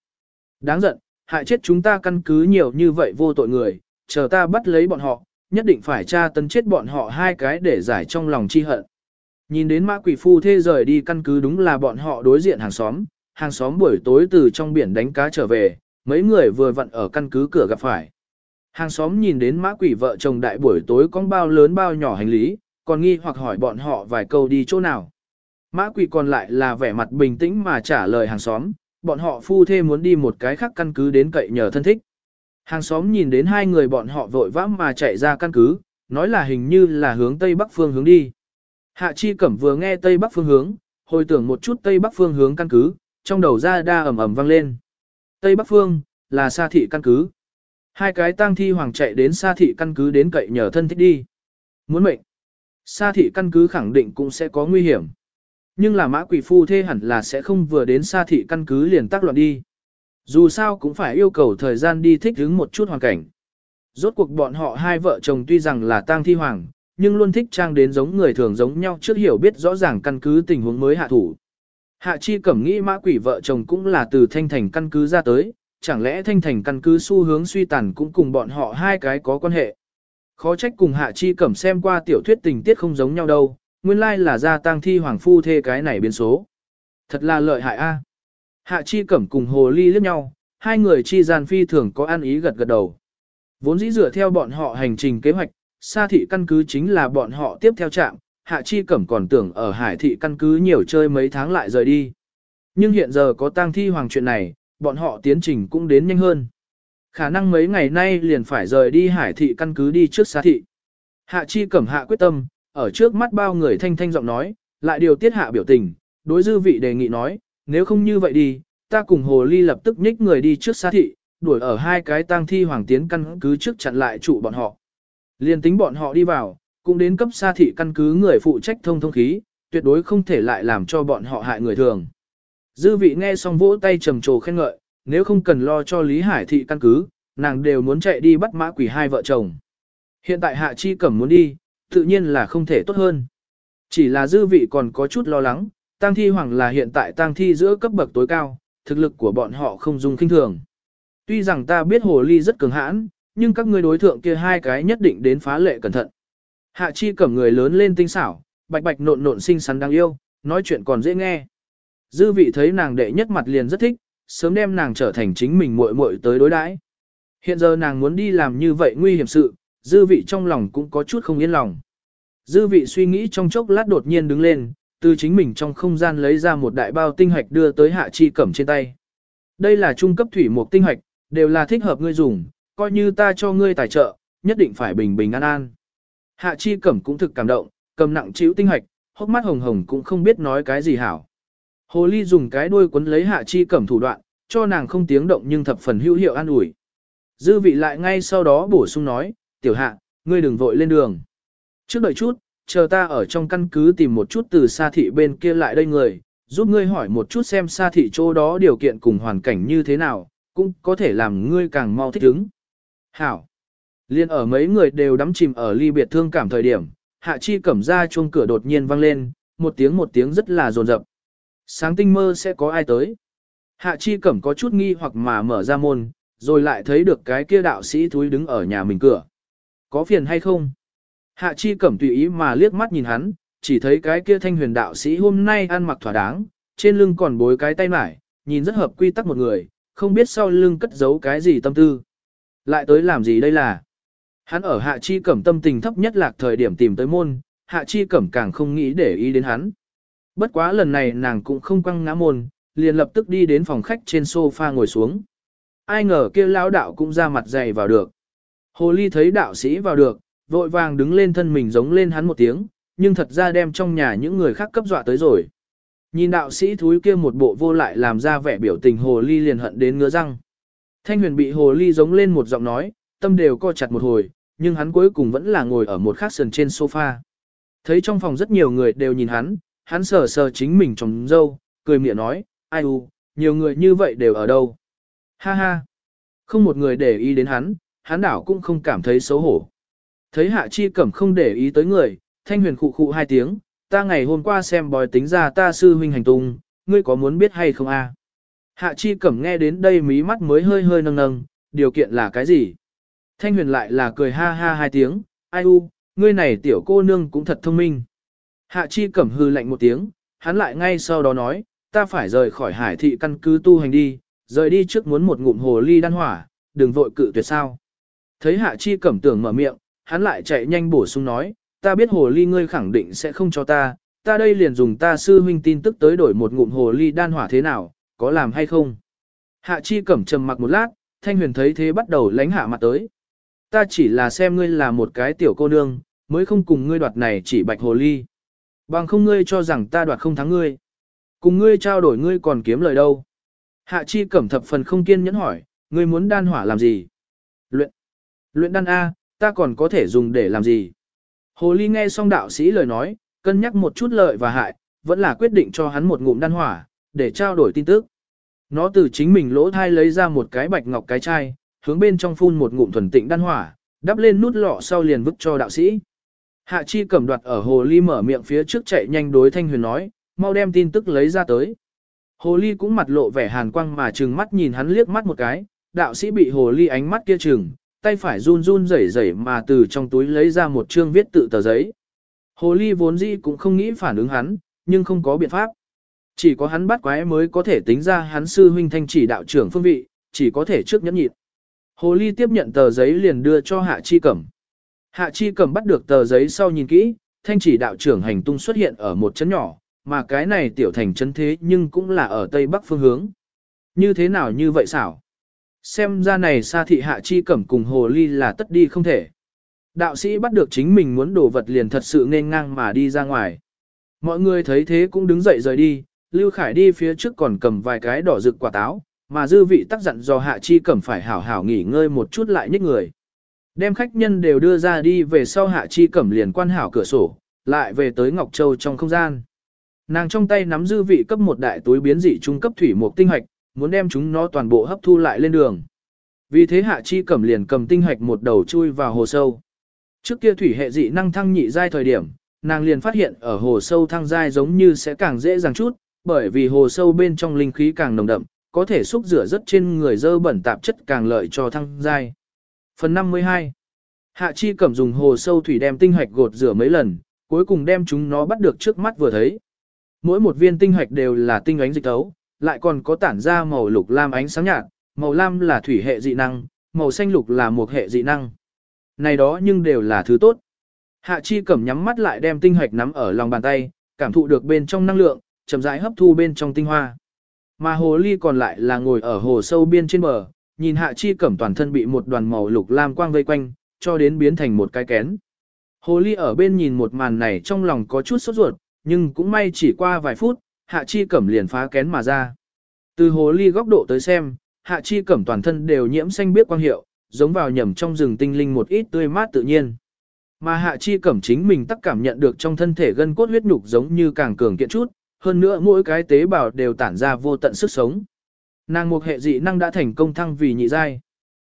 Đáng giận, hại chết chúng ta căn cứ nhiều như vậy vô tội người, chờ ta bắt lấy bọn họ, nhất định phải tra tấn chết bọn họ hai cái để giải trong lòng chi hận. Nhìn đến mã quỷ phu thê rời đi căn cứ đúng là bọn họ đối diện hàng xóm, hàng xóm buổi tối từ trong biển đánh cá trở về, mấy người vừa vặn ở căn cứ cửa gặp phải. Hàng xóm nhìn đến mã quỷ vợ chồng đại buổi tối con bao lớn bao nhỏ hành lý, còn nghi hoặc hỏi bọn họ vài câu đi chỗ nào. Mã quỷ còn lại là vẻ mặt bình tĩnh mà trả lời hàng xóm, bọn họ phu thê muốn đi một cái khác căn cứ đến cậy nhờ thân thích. Hàng xóm nhìn đến hai người bọn họ vội vã mà chạy ra căn cứ, nói là hình như là hướng tây bắc phương hướng đi. Hạ Chi Cẩm vừa nghe tây bắc phương hướng, hồi tưởng một chút Tây Bắc phương hướng căn cứ, trong đầu ra đa ầm ầm vang lên. Tây Bắc phương, là xa thị căn cứ. Hai cái tang thi hoàng chạy đến xa thị căn cứ đến cậy nhờ thân thích đi. Muốn mệnh. Xa thị căn cứ khẳng định cũng sẽ có nguy hiểm. Nhưng là mã quỷ phu thê hẳn là sẽ không vừa đến xa thị căn cứ liền tác loạn đi. Dù sao cũng phải yêu cầu thời gian đi thích ứng một chút hoàn cảnh. Rốt cuộc bọn họ hai vợ chồng tuy rằng là tang thi hoàng, nhưng luôn thích trang đến giống người thường giống nhau trước hiểu biết rõ ràng căn cứ tình huống mới hạ thủ. Hạ chi cẩm nghĩ mã quỷ vợ chồng cũng là từ thanh thành căn cứ ra tới, chẳng lẽ thanh thành căn cứ xu hướng suy tàn cũng cùng bọn họ hai cái có quan hệ. Khó trách cùng hạ chi cẩm xem qua tiểu thuyết tình tiết không giống nhau đâu, nguyên lai là gia tăng thi hoàng phu thê cái này biến số. Thật là lợi hại a. Hạ chi cẩm cùng hồ ly liếc nhau, hai người chi gian phi thường có ăn ý gật gật đầu. Vốn dĩ dựa theo bọn họ hành trình kế hoạch, xa thị căn cứ chính là bọn họ tiếp theo trạm, Hạ Chi Cẩm còn tưởng ở Hải thị căn cứ nhiều chơi mấy tháng lại rời đi. Nhưng hiện giờ có tang thi hoàng chuyện này, bọn họ tiến trình cũng đến nhanh hơn. Khả năng mấy ngày nay liền phải rời đi Hải thị căn cứ đi trước xa thị. Hạ Chi Cẩm hạ quyết tâm, ở trước mắt bao người thanh thanh giọng nói, lại điều tiết hạ biểu tình, đối dư vị đề nghị nói, nếu không như vậy đi, ta cùng Hồ Ly lập tức nhích người đi trước Sa thị, đuổi ở hai cái tang thi hoàng tiến căn cứ trước chặn lại trụ bọn họ. Liên tính bọn họ đi vào, cũng đến cấp xa thị căn cứ người phụ trách thông thông khí, tuyệt đối không thể lại làm cho bọn họ hại người thường. Dư vị nghe xong vỗ tay trầm trồ khen ngợi, nếu không cần lo cho Lý Hải thị căn cứ, nàng đều muốn chạy đi bắt mã quỷ hai vợ chồng. Hiện tại Hạ Chi Cẩm muốn đi, tự nhiên là không thể tốt hơn. Chỉ là dư vị còn có chút lo lắng, tang thi hoàng là hiện tại tang thi giữa cấp bậc tối cao, thực lực của bọn họ không dùng kinh thường. Tuy rằng ta biết hồ ly rất cường hãn, nhưng các ngươi đối thượng kia hai cái nhất định đến phá lệ cẩn thận. Hạ chi cẩm người lớn lên tinh xảo, bạch bạch nộn nộn xinh xắn đáng yêu, nói chuyện còn dễ nghe. Dư vị thấy nàng đệ nhất mặt liền rất thích, sớm đem nàng trở thành chính mình muội muội tới đối đãi. Hiện giờ nàng muốn đi làm như vậy nguy hiểm sự, dư vị trong lòng cũng có chút không yên lòng. Dư vị suy nghĩ trong chốc lát đột nhiên đứng lên, từ chính mình trong không gian lấy ra một đại bao tinh hạch đưa tới hạ chi cẩm trên tay. Đây là trung cấp thủy mục tinh hạch, đều là thích hợp ngươi dùng, coi như ta cho ngươi tài trợ, nhất định phải bình bình an an. Hạ chi cẩm cũng thực cảm động, cầm nặng chịu tinh hạch, hốc mắt hồng hồng cũng không biết nói cái gì hảo. Hồ ly dùng cái đuôi quấn lấy hạ chi cẩm thủ đoạn, cho nàng không tiếng động nhưng thập phần hữu hiệu an ủi. Dư vị lại ngay sau đó bổ sung nói, tiểu hạ, ngươi đừng vội lên đường. Trước đợi chút, chờ ta ở trong căn cứ tìm một chút từ xa thị bên kia lại đây người, giúp ngươi hỏi một chút xem xa thị chỗ đó điều kiện cùng hoàn cảnh như thế nào, cũng có thể làm ngươi càng mau thích ứng. Hảo. Liên ở mấy người đều đắm chìm ở ly biệt thương cảm thời điểm, hạ chi cẩm ra chuông cửa đột nhiên vang lên, một tiếng một tiếng rất là rồn rập. Sáng tinh mơ sẽ có ai tới. Hạ chi cẩm có chút nghi hoặc mà mở ra môn, rồi lại thấy được cái kia đạo sĩ thúi đứng ở nhà mình cửa. Có phiền hay không? Hạ chi cẩm tùy ý mà liếc mắt nhìn hắn, chỉ thấy cái kia thanh huyền đạo sĩ hôm nay ăn mặc thỏa đáng, trên lưng còn bối cái tay mải, nhìn rất hợp quy tắc một người, không biết sau lưng cất giấu cái gì tâm tư. Lại tới làm gì đây là? Hắn ở hạ chi cẩm tâm tình thấp nhất lạc thời điểm tìm tới môn, hạ chi cẩm càng không nghĩ để ý đến hắn. Bất quá lần này nàng cũng không quăng ngã môn, liền lập tức đi đến phòng khách trên sofa ngồi xuống. Ai ngờ kia lão đạo cũng ra mặt dày vào được. Hồ ly thấy đạo sĩ vào được, vội vàng đứng lên thân mình giống lên hắn một tiếng, nhưng thật ra đem trong nhà những người khác cấp dọa tới rồi. Nhìn đạo sĩ thúi kia một bộ vô lại làm ra vẻ biểu tình hồ ly liền hận đến ngứa răng. Thanh huyền bị hồ ly giống lên một giọng nói, tâm đều co chặt một hồi, nhưng hắn cuối cùng vẫn là ngồi ở một khắc sườn trên sofa. Thấy trong phòng rất nhiều người đều nhìn hắn, hắn sờ sờ chính mình trong dâu, cười miệng nói, ai u, nhiều người như vậy đều ở đâu. Ha ha, không một người để ý đến hắn, hắn đảo cũng không cảm thấy xấu hổ. Thấy hạ chi cẩm không để ý tới người, thanh huyền khụ khụ hai tiếng, ta ngày hôm qua xem bói tính ra ta sư huynh hành tung, ngươi có muốn biết hay không a? Hạ chi cẩm nghe đến đây mí mắt mới hơi hơi nâng nâng, điều kiện là cái gì? Thanh huyền lại là cười ha ha hai tiếng, ai u, ngươi này tiểu cô nương cũng thật thông minh. Hạ chi cẩm hư lạnh một tiếng, hắn lại ngay sau đó nói, ta phải rời khỏi hải thị căn cứ tu hành đi, rời đi trước muốn một ngụm hồ ly đan hỏa, đừng vội cự tuyệt sao. Thấy hạ chi cẩm tưởng mở miệng, hắn lại chạy nhanh bổ sung nói, ta biết hồ ly ngươi khẳng định sẽ không cho ta, ta đây liền dùng ta sư huynh tin tức tới đổi một ngụm hồ ly đan hỏa thế nào, có làm hay không? Hạ chi cẩm trầm mặc một lát, thanh huyền thấy thế bắt đầu lánh hạ mặt tới. Ta chỉ là xem ngươi là một cái tiểu cô nương, mới không cùng ngươi đoạt này chỉ bạch hồ ly. Bằng không ngươi cho rằng ta đoạt không thắng ngươi. Cùng ngươi trao đổi ngươi còn kiếm lời đâu. Hạ chi cẩm thập phần không kiên nhẫn hỏi, ngươi muốn đan hỏa làm gì? Luyện. Đan A, ta còn có thể dùng để làm gì? Hồ ly nghe xong đạo sĩ lời nói, cân nhắc một chút lợi và hại, vẫn là quyết định cho hắn một ngụm đan hỏa, để trao đổi tin tức. Nó từ chính mình lỗ thai lấy ra một cái bạch ngọc cái chai, hướng bên trong phun một ngụm thuần tịnh đan hỏa, đắp lên nút lọ sau liền vứt cho đạo sĩ. Hạ chi cầm đoạt ở hồ ly mở miệng phía trước chạy nhanh đối thanh huyền nói, mau đem tin tức lấy ra tới. Hồ ly cũng mặt lộ vẻ hàn quang mà trừng mắt nhìn hắn liếc mắt một cái, đạo sĩ bị hồ ly ánh mắt kia trừng, tay phải run run rẩy rẩy mà từ trong túi lấy ra một chương viết tự tờ giấy. Hồ ly vốn dĩ cũng không nghĩ phản ứng hắn, nhưng không có biện pháp. Chỉ có hắn bắt quái mới có thể tính ra hắn sư huynh thanh chỉ đạo trưởng phương vị, chỉ có thể trước nhẫn nhịn. Hồ ly tiếp nhận tờ giấy liền đưa cho Hạ Chi Cẩm. Hạ Chi Cẩm bắt được tờ giấy sau nhìn kỹ, thanh chỉ đạo trưởng hành tung xuất hiện ở một chấn nhỏ, mà cái này tiểu thành chấn thế nhưng cũng là ở tây bắc phương hướng. Như thế nào như vậy xảo? Xem ra này xa thị Hạ Chi Cẩm cùng Hồ ly là tất đi không thể. Đạo sĩ bắt được chính mình muốn đổ vật liền thật sự nên ngang mà đi ra ngoài. Mọi người thấy thế cũng đứng dậy rời đi, Lưu Khải đi phía trước còn cầm vài cái đỏ rực quả táo, mà dư vị tắc dặn do Hạ Chi Cẩm phải hảo hảo nghỉ ngơi một chút lại nhích người. Đem khách nhân đều đưa ra đi về sau Hạ Chi Cẩm liền quan hảo cửa sổ, lại về tới Ngọc Châu trong không gian. Nàng trong tay nắm dư vị cấp một đại túi biến dị trung cấp thủy một tinh hoạch, muốn đem chúng nó toàn bộ hấp thu lại lên đường. Vì thế Hạ Chi Cẩm liền cầm tinh hạch một đầu chui vào hồ sâu. Trước kia thủy hệ dị năng thăng nhị giai thời điểm, nàng liền phát hiện ở hồ sâu thăng giai giống như sẽ càng dễ dàng chút, bởi vì hồ sâu bên trong linh khí càng nồng đậm, có thể xúc rửa rất trên người dơ bẩn tạp chất càng lợi cho thăng giai. Phần 52 Hạ Chi Cẩm dùng hồ sâu thủy đem tinh hạch gột rửa mấy lần, cuối cùng đem chúng nó bắt được trước mắt vừa thấy. Mỗi một viên tinh hạch đều là tinh ánh dịch tấu, lại còn có tản ra màu lục lam ánh sáng nhạt, màu lam là thủy hệ dị năng, màu xanh lục là một hệ dị năng. Này đó nhưng đều là thứ tốt. Hạ Chi Cẩm nhắm mắt lại đem tinh hoạch nắm ở lòng bàn tay, cảm thụ được bên trong năng lượng, chậm rãi hấp thu bên trong tinh hoa. Mà hồ ly còn lại là ngồi ở hồ sâu biên trên bờ, nhìn hạ chi cẩm toàn thân bị một đoàn màu lục lam quang vây quanh, cho đến biến thành một cái kén. Hồ ly ở bên nhìn một màn này trong lòng có chút sốt ruột, nhưng cũng may chỉ qua vài phút, hạ chi cẩm liền phá kén mà ra. Từ hồ ly góc độ tới xem, hạ chi cẩm toàn thân đều nhiễm xanh biếc quang hiệu, giống vào nhầm trong rừng tinh linh một ít tươi mát tự nhiên. Mà hạ chi cẩm chính mình tất cảm nhận được trong thân thể gân cốt huyết nhục giống như càng cường kiện chút, hơn nữa mỗi cái tế bào đều tản ra vô tận sức sống. Nàng một hệ dị năng đã thành công thăng vì nhị giai.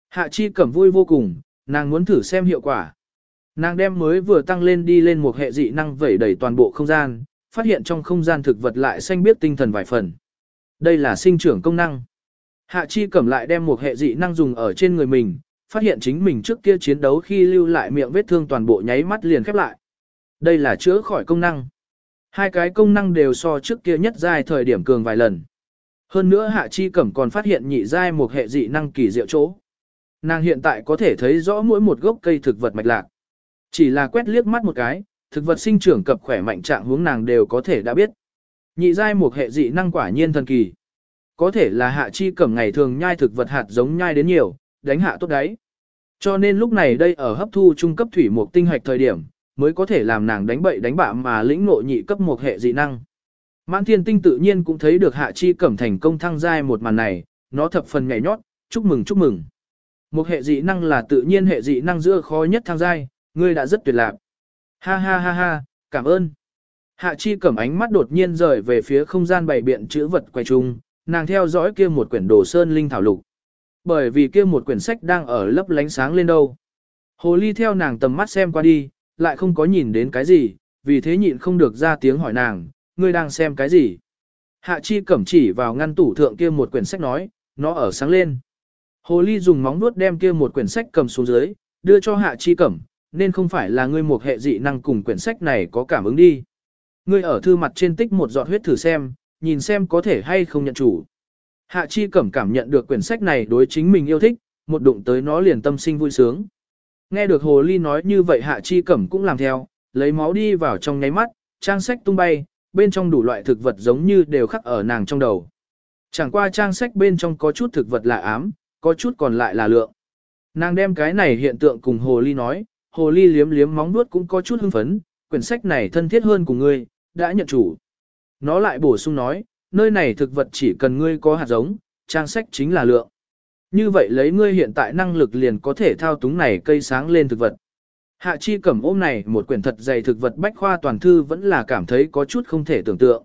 Hạ chi cẩm vui vô cùng, nàng muốn thử xem hiệu quả. Nàng đem mới vừa tăng lên đi lên một hệ dị năng vẩy đầy toàn bộ không gian, phát hiện trong không gian thực vật lại xanh biết tinh thần vài phần. Đây là sinh trưởng công năng. Hạ chi cẩm lại đem một hệ dị năng dùng ở trên người mình, phát hiện chính mình trước kia chiến đấu khi lưu lại miệng vết thương toàn bộ nháy mắt liền khép lại. Đây là chữa khỏi công năng. Hai cái công năng đều so trước kia nhất giai thời điểm cường vài lần. Hơn nữa Hạ Chi Cẩm còn phát hiện nhị giai một hệ dị năng kỳ diệu chỗ. Nàng hiện tại có thể thấy rõ mỗi một gốc cây thực vật mạch lạc. Chỉ là quét liếc mắt một cái, thực vật sinh trưởng cập khỏe mạnh trạng hướng nàng đều có thể đã biết. Nhị giai một hệ dị năng quả nhiên thần kỳ. Có thể là Hạ Chi Cẩm ngày thường nhai thực vật hạt giống nhai đến nhiều, đánh hạ tốt đấy. Cho nên lúc này đây ở hấp thu trung cấp thủy một tinh hạch thời điểm, mới có thể làm nàng đánh bậy đánh bạ mà lĩnh nội nhị cấp một hệ dị năng. Mãn thiên tinh tự nhiên cũng thấy được hạ chi cẩm thành công thăng giai một màn này, nó thập phần nhảy nhót, chúc mừng chúc mừng. Một hệ dị năng là tự nhiên hệ dị năng giữa khó nhất thăng giai, ngươi đã rất tuyệt lạc. Ha ha ha ha, cảm ơn. Hạ chi cẩm ánh mắt đột nhiên rời về phía không gian bày biện chữ vật quay chung, nàng theo dõi kia một quyển đồ sơn linh thảo lục. Bởi vì kia một quyển sách đang ở lấp lánh sáng lên đâu. Hồ ly theo nàng tầm mắt xem qua đi, lại không có nhìn đến cái gì, vì thế nhịn không được ra tiếng hỏi nàng, ngươi đang xem cái gì? Hạ chi cẩm chỉ vào ngăn tủ thượng kia một quyển sách nói, nó ở sáng lên. Hồ ly dùng móng vuốt đem kia một quyển sách cầm xuống dưới, đưa cho hạ chi cẩm, nên không phải là ngươi một hệ dị năng cùng quyển sách này có cảm ứng đi. Ngươi ở thư mặt trên tích một giọt huyết thử xem, nhìn xem có thể hay không nhận chủ. Hạ chi cẩm cảm nhận được quyển sách này đối chính mình yêu thích, một đụng tới nó liền tâm sinh vui sướng. Nghe được hồ ly nói như vậy hạ chi cẩm cũng làm theo, lấy máu đi vào trong nháy mắt, trang sách tung bay, bên trong đủ loại thực vật giống như đều khắc ở nàng trong đầu. Chẳng qua trang sách bên trong có chút thực vật là ám, có chút còn lại là lượng. Nàng đem cái này hiện tượng cùng hồ ly nói, hồ ly liếm liếm móng nuốt cũng có chút hưng phấn, quyển sách này thân thiết hơn của ngươi, đã nhận chủ. Nó lại bổ sung nói, nơi này thực vật chỉ cần ngươi có hạt giống, trang sách chính là lượng. Như vậy lấy ngươi hiện tại năng lực liền có thể thao túng này cây sáng lên thực vật. Hạ chi cẩm ôm này một quyển thật dày thực vật bách khoa toàn thư vẫn là cảm thấy có chút không thể tưởng tượng.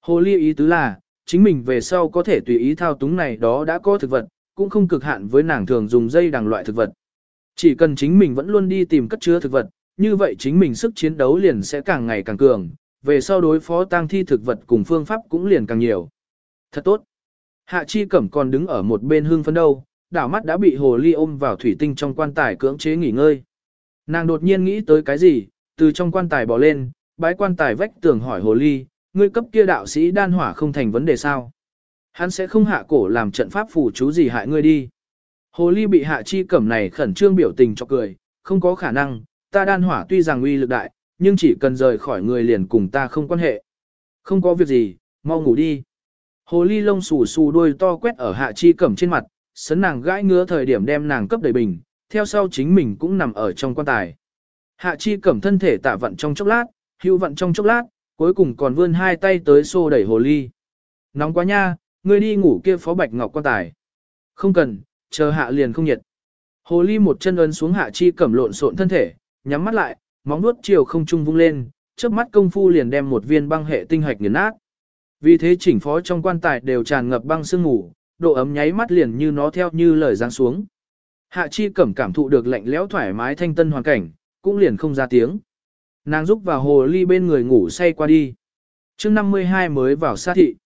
Hồ ly ý tứ là, chính mình về sau có thể tùy ý thao túng này đó đã có thực vật, cũng không cực hạn với nàng thường dùng dây đằng loại thực vật. Chỉ cần chính mình vẫn luôn đi tìm cất chứa thực vật, như vậy chính mình sức chiến đấu liền sẽ càng ngày càng cường, về sau đối phó tang thi thực vật cùng phương pháp cũng liền càng nhiều. Thật tốt. Hạ Chi Cẩm còn đứng ở một bên hương phấn đâu, đảo mắt đã bị hồ ly ôm vào thủy tinh trong quan tài cưỡng chế nghỉ ngơi. Nàng đột nhiên nghĩ tới cái gì, từ trong quan tài bỏ lên, bái quan tài vách tường hỏi hồ ly, ngươi cấp kia đạo sĩ đan hỏa không thành vấn đề sao? Hắn sẽ không hạ cổ làm trận pháp phù chú gì hại ngươi đi. Hồ ly bị hạ chi cẩm này khẩn trương biểu tình cho cười, không có khả năng, ta đan hỏa tuy rằng uy lực đại, nhưng chỉ cần rời khỏi người liền cùng ta không quan hệ. Không có việc gì, mau ngủ đi. Hồ ly lông xù xù đuôi to quét ở hạ chi cẩm trên mặt, sấn nàng gãi ngứa thời điểm đem nàng cấp đầy bình, theo sau chính mình cũng nằm ở trong quan tài. Hạ chi cẩm thân thể tạ vận trong chốc lát, hữu vận trong chốc lát, cuối cùng còn vươn hai tay tới xô đẩy hồ ly. Nóng quá nha, ngươi đi ngủ kia phó bạch ngọc quan tài. Không cần, chờ hạ liền không nhiệt. Hồ ly một chân ấn xuống hạ chi cẩm lộn xộn thân thể, nhắm mắt lại, móng nuốt chiều không trung vung lên, trước mắt công phu liền đem một viên băng hệ tinh hạch nghiền nát. Vì thế chỉnh phó trong quan tài đều tràn ngập băng sương ngủ, độ ấm nháy mắt liền như nó theo như lời giáng xuống. Hạ chi cẩm cảm thụ được lạnh lẽo thoải mái thanh tân hoàn cảnh, cũng liền không ra tiếng. Nàng rúc vào hồ ly bên người ngủ say qua đi. chương 52 mới vào sát thị.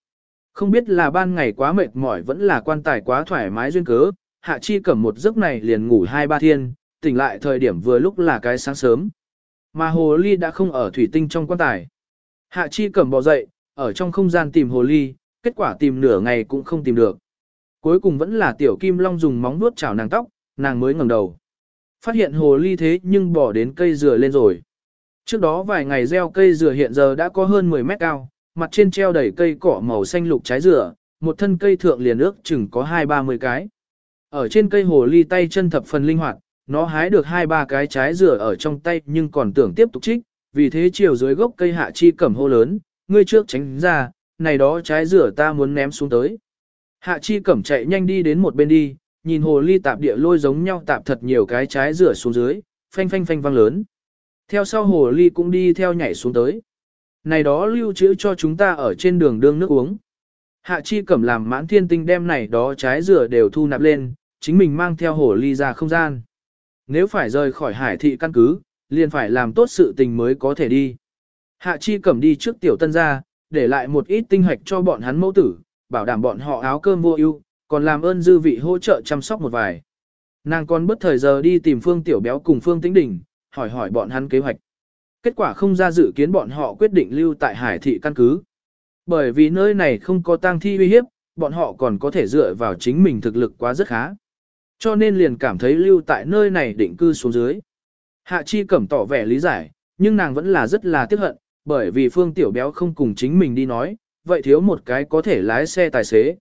Không biết là ban ngày quá mệt mỏi vẫn là quan tài quá thoải mái duyên cớ, hạ chi cẩm một giấc này liền ngủ hai ba thiên, tỉnh lại thời điểm vừa lúc là cái sáng sớm. Mà hồ ly đã không ở thủy tinh trong quan tài. Hạ chi cẩm bò dậy, ở trong không gian tìm hồ ly, kết quả tìm nửa ngày cũng không tìm được. Cuối cùng vẫn là tiểu kim long dùng móng vuốt chảo nàng tóc, nàng mới ngẩng đầu. Phát hiện hồ ly thế nhưng bỏ đến cây dừa lên rồi. Trước đó vài ngày gieo cây dừa hiện giờ đã có hơn 10 mét cao, mặt trên treo đầy cây cỏ màu xanh lục trái dừa, một thân cây thượng liền ước chừng có hai ba mươi cái. Ở trên cây hồ ly tay chân thập phần linh hoạt, nó hái được hai ba cái trái dừa ở trong tay nhưng còn tưởng tiếp tục trích, vì thế chiều dưới gốc cây hạ chi cẩm hô lớn, ngươi trước tránh ra, này đó trái dừa ta muốn ném xuống tới. Hạ chi cẩm chạy nhanh đi đến một bên đi, nhìn hồ ly tạp địa lôi giống nhau tạp thật nhiều cái trái dừa xuống dưới, phanh phanh phanh vang lớn. Theo sau hồ ly cũng đi theo nhảy xuống tới. Này đó lưu trữ cho chúng ta ở trên đường đương nước uống. Hạ chi cẩm làm mãn thiên tinh đem này đó trái dừa đều thu nạp lên, chính mình mang theo hồ ly ra không gian. Nếu phải rời khỏi hải thị căn cứ, liền phải làm tốt sự tình mới có thể đi. Hạ chi cẩm đi trước tiểu tân ra, để lại một ít tinh hạch cho bọn hắn mẫu tử, bảo đảm bọn họ áo cơm vô ưu, còn làm ơn dư vị hỗ trợ chăm sóc một vài. Nàng còn bất thời giờ đi tìm Phương Tiểu Béo cùng Phương Tĩnh Đình, hỏi hỏi bọn hắn kế hoạch. Kết quả không ra dự kiến bọn họ quyết định lưu tại hải thị căn cứ. Bởi vì nơi này không có tang thi uy hiếp, bọn họ còn có thể dựa vào chính mình thực lực quá rất khá. Cho nên liền cảm thấy lưu tại nơi này định cư xuống dưới. Hạ Chi Cẩm tỏ vẻ lý giải, nhưng nàng vẫn là rất là tiếc hận, bởi vì Phương Tiểu Béo không cùng chính mình đi nói, vậy thiếu một cái có thể lái xe tài xế.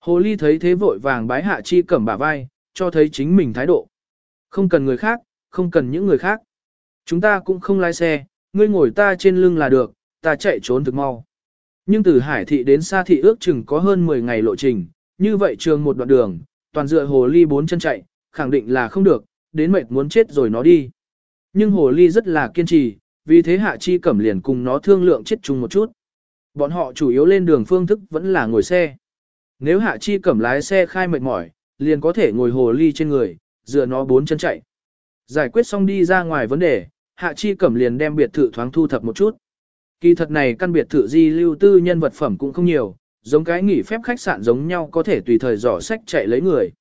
Hồ Ly thấy thế vội vàng bái Hạ Chi Cẩm bả vai, cho thấy chính mình thái độ. Không cần người khác, không cần những người khác. Chúng ta cũng không lái xe, ngươi ngồi ta trên lưng là được, ta chạy trốn thực mau. Nhưng từ Hải thị đến Sa thị ước chừng có hơn 10 ngày lộ trình, như vậy trường một đoạn đường, toàn dựa hồ ly bốn chân chạy, khẳng định là không được, đến mệt muốn chết rồi nó đi. Nhưng hồ ly rất là kiên trì, vì thế hạ chi cẩm liền cùng nó thương lượng chết chung một chút. Bọn họ chủ yếu lên đường phương thức vẫn là ngồi xe. Nếu hạ chi cẩm lái xe khai mệt mỏi, liền có thể ngồi hồ ly trên người, dựa nó bốn chân chạy. Giải quyết xong đi ra ngoài vấn đề, hạ chi cẩm liền đem biệt thự thoáng thu thập một chút. Kỳ thật này căn biệt thự di lưu tư nhân vật phẩm cũng không nhiều, giống cái nghỉ phép khách sạn giống nhau có thể tùy thời dò sách chạy lấy người.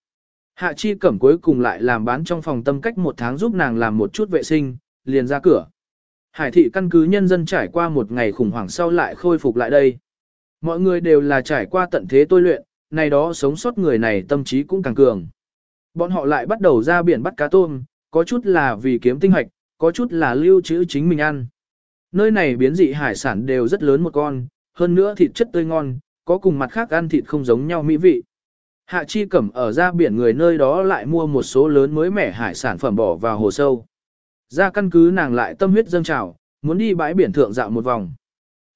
Hạ chi cẩm cuối cùng lại làm bán trong phòng tâm cách một tháng giúp nàng làm một chút vệ sinh, liền ra cửa. Hải thị căn cứ nhân dân trải qua một ngày khủng hoảng sau lại khôi phục lại đây. Mọi người đều là trải qua tận thế tôi luyện, này đó sống sót người này tâm trí cũng càng cường. Bọn họ lại bắt đầu ra biển bắt cá tôm, có chút là vì kiếm tinh hoạch, có chút là lưu trữ chính mình ăn. Nơi này biến dị hải sản đều rất lớn một con, hơn nữa thịt chất tươi ngon, có cùng mặt khác ăn thịt không giống nhau mỹ vị. Hạ Chi Cẩm ở ra biển người nơi đó lại mua một số lớn mới mẻ hải sản phẩm bỏ vào hồ sâu. Ra căn cứ nàng lại tâm huyết dâng trào, muốn đi bãi biển thượng dạo một vòng.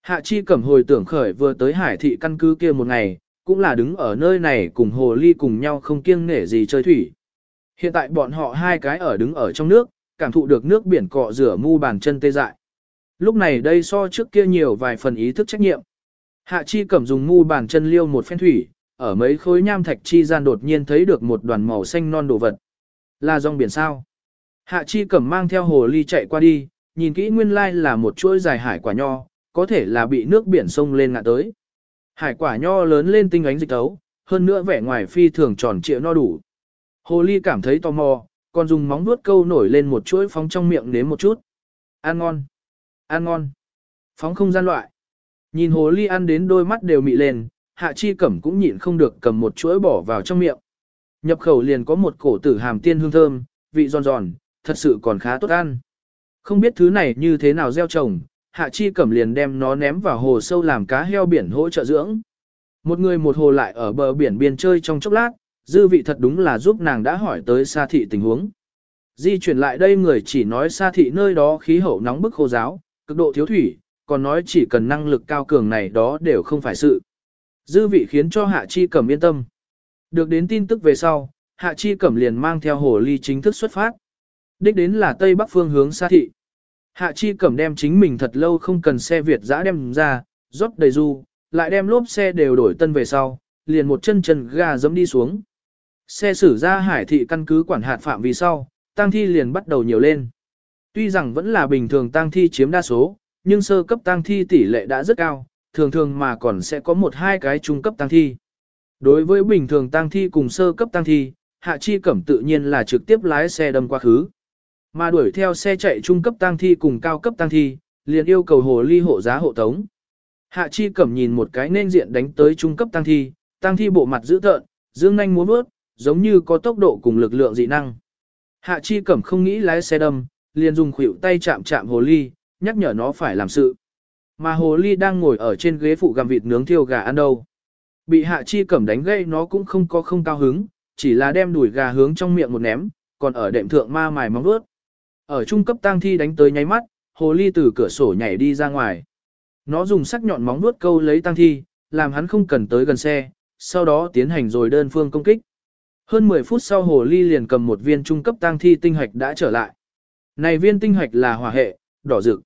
Hạ chi cẩm hồi tưởng khởi vừa tới hải thị căn cứ kia một ngày, cũng là đứng ở nơi này cùng hồ ly cùng nhau không kiêng nể gì chơi thủy. Hiện tại bọn họ hai cái ở đứng ở trong nước, cảm thụ được nước biển cọ rửa mu bàn chân tê dại. Lúc này đây so trước kia nhiều vài phần ý thức trách nhiệm. Hạ chi cẩm dùng mu bàn chân liêu một phen thủy, ở mấy khối nham thạch chi gian đột nhiên thấy được một đoàn màu xanh non đồ vật. Là rong biển sao? Hạ chi cẩm mang theo hồ ly chạy qua đi, nhìn kỹ nguyên lai là một chuỗi dài hải quả nho, có thể là bị nước biển sông lên ngạ tới. Hải quả nho lớn lên tinh ánh dịch tấu, hơn nữa vẻ ngoài phi thường tròn trịa no đủ. Hồ ly cảm thấy tò mò, còn dùng móng vuốt câu nổi lên một chuỗi phóng trong miệng nếm một chút. Ăn ngon, ăn ngon. Phóng không gian loại. Nhìn hồ ly ăn đến đôi mắt đều mị lên, hạ chi cẩm cũng nhịn không được cầm một chuỗi bỏ vào trong miệng. Nhập khẩu liền có một cổ tử hàm tiên hương thơm, vị giòn giòn, thật sự còn khá tốt ăn. Không biết thứ này như thế nào gieo trồng, hạ chi cẩm liền đem nó ném vào hồ sâu làm cá heo biển hỗ trợ dưỡng. Một người một hồ lại ở bờ biển biên chơi trong chốc lát, dư vị thật đúng là giúp nàng đã hỏi tới xa thị tình huống. Di chuyển lại đây người chỉ nói xa thị nơi đó khí hậu nóng bức khô giáo, cực độ thiếu thủy, còn nói chỉ cần năng lực cao cường này đó đều không phải sự. Dư vị khiến cho Hạ Chi Cẩm yên tâm. Được đến tin tức về sau, Hạ Chi Cẩm liền mang theo hồ ly chính thức xuất phát. Đích đến là Tây Bắc phương hướng xa thị. Hạ Chi Cẩm đem chính mình thật lâu không cần xe Việt dã đem ra, rót đầy du, lại đem lốp xe đều đổi tân về sau, liền một chân chân ga dẫm đi xuống. Xe xử ra hải thị căn cứ quản hạt phạm vì sau, tang thi liền bắt đầu nhiều lên. Tuy rằng vẫn là bình thường tang thi chiếm đa số, nhưng sơ cấp tang thi tỷ lệ đã rất cao, thường thường mà còn sẽ có một hai cái trung cấp tang thi. Đối với bình thường tang thi cùng sơ cấp tang thi, Hạ Chi Cẩm tự nhiên là trực tiếp lái xe đâm qua khứ. Mà đuổi theo xe chạy trung cấp tang thi cùng cao cấp tang thi, liền yêu cầu hồ ly hộ giá hộ tống. Hạ Chi Cẩm nhìn một cái nên diện đánh tới trung cấp tang thi, tang thi bộ mặt dữ tợn, dương nhanh muốn bước, giống như có tốc độ cùng lực lượng dị năng. Hạ Chi Cẩm không nghĩ lái xe đâm, liền dùng khuỷu tay chạm chạm hồ ly, nhắc nhở nó phải làm sự. Mà hồ ly đang ngồi ở trên ghế phụ gặm vịt nướng thiêu gà ăn đâu. Bị Hạ Chi Cẩm đánh gây nó cũng không có không cao hứng, chỉ là đem đuổi gà hướng trong miệng một ném, còn ở đệm thượng ma mài móng vuốt. Ở trung cấp tang thi đánh tới nháy mắt, hồ ly từ cửa sổ nhảy đi ra ngoài. Nó dùng sắc nhọn móng vuốt câu lấy tang thi, làm hắn không cần tới gần xe, sau đó tiến hành rồi đơn phương công kích. Hơn 10 phút sau hồ ly liền cầm một viên trung cấp tang thi tinh hạch đã trở lại. Này viên tinh hạch là hỏa hệ, đỏ rực.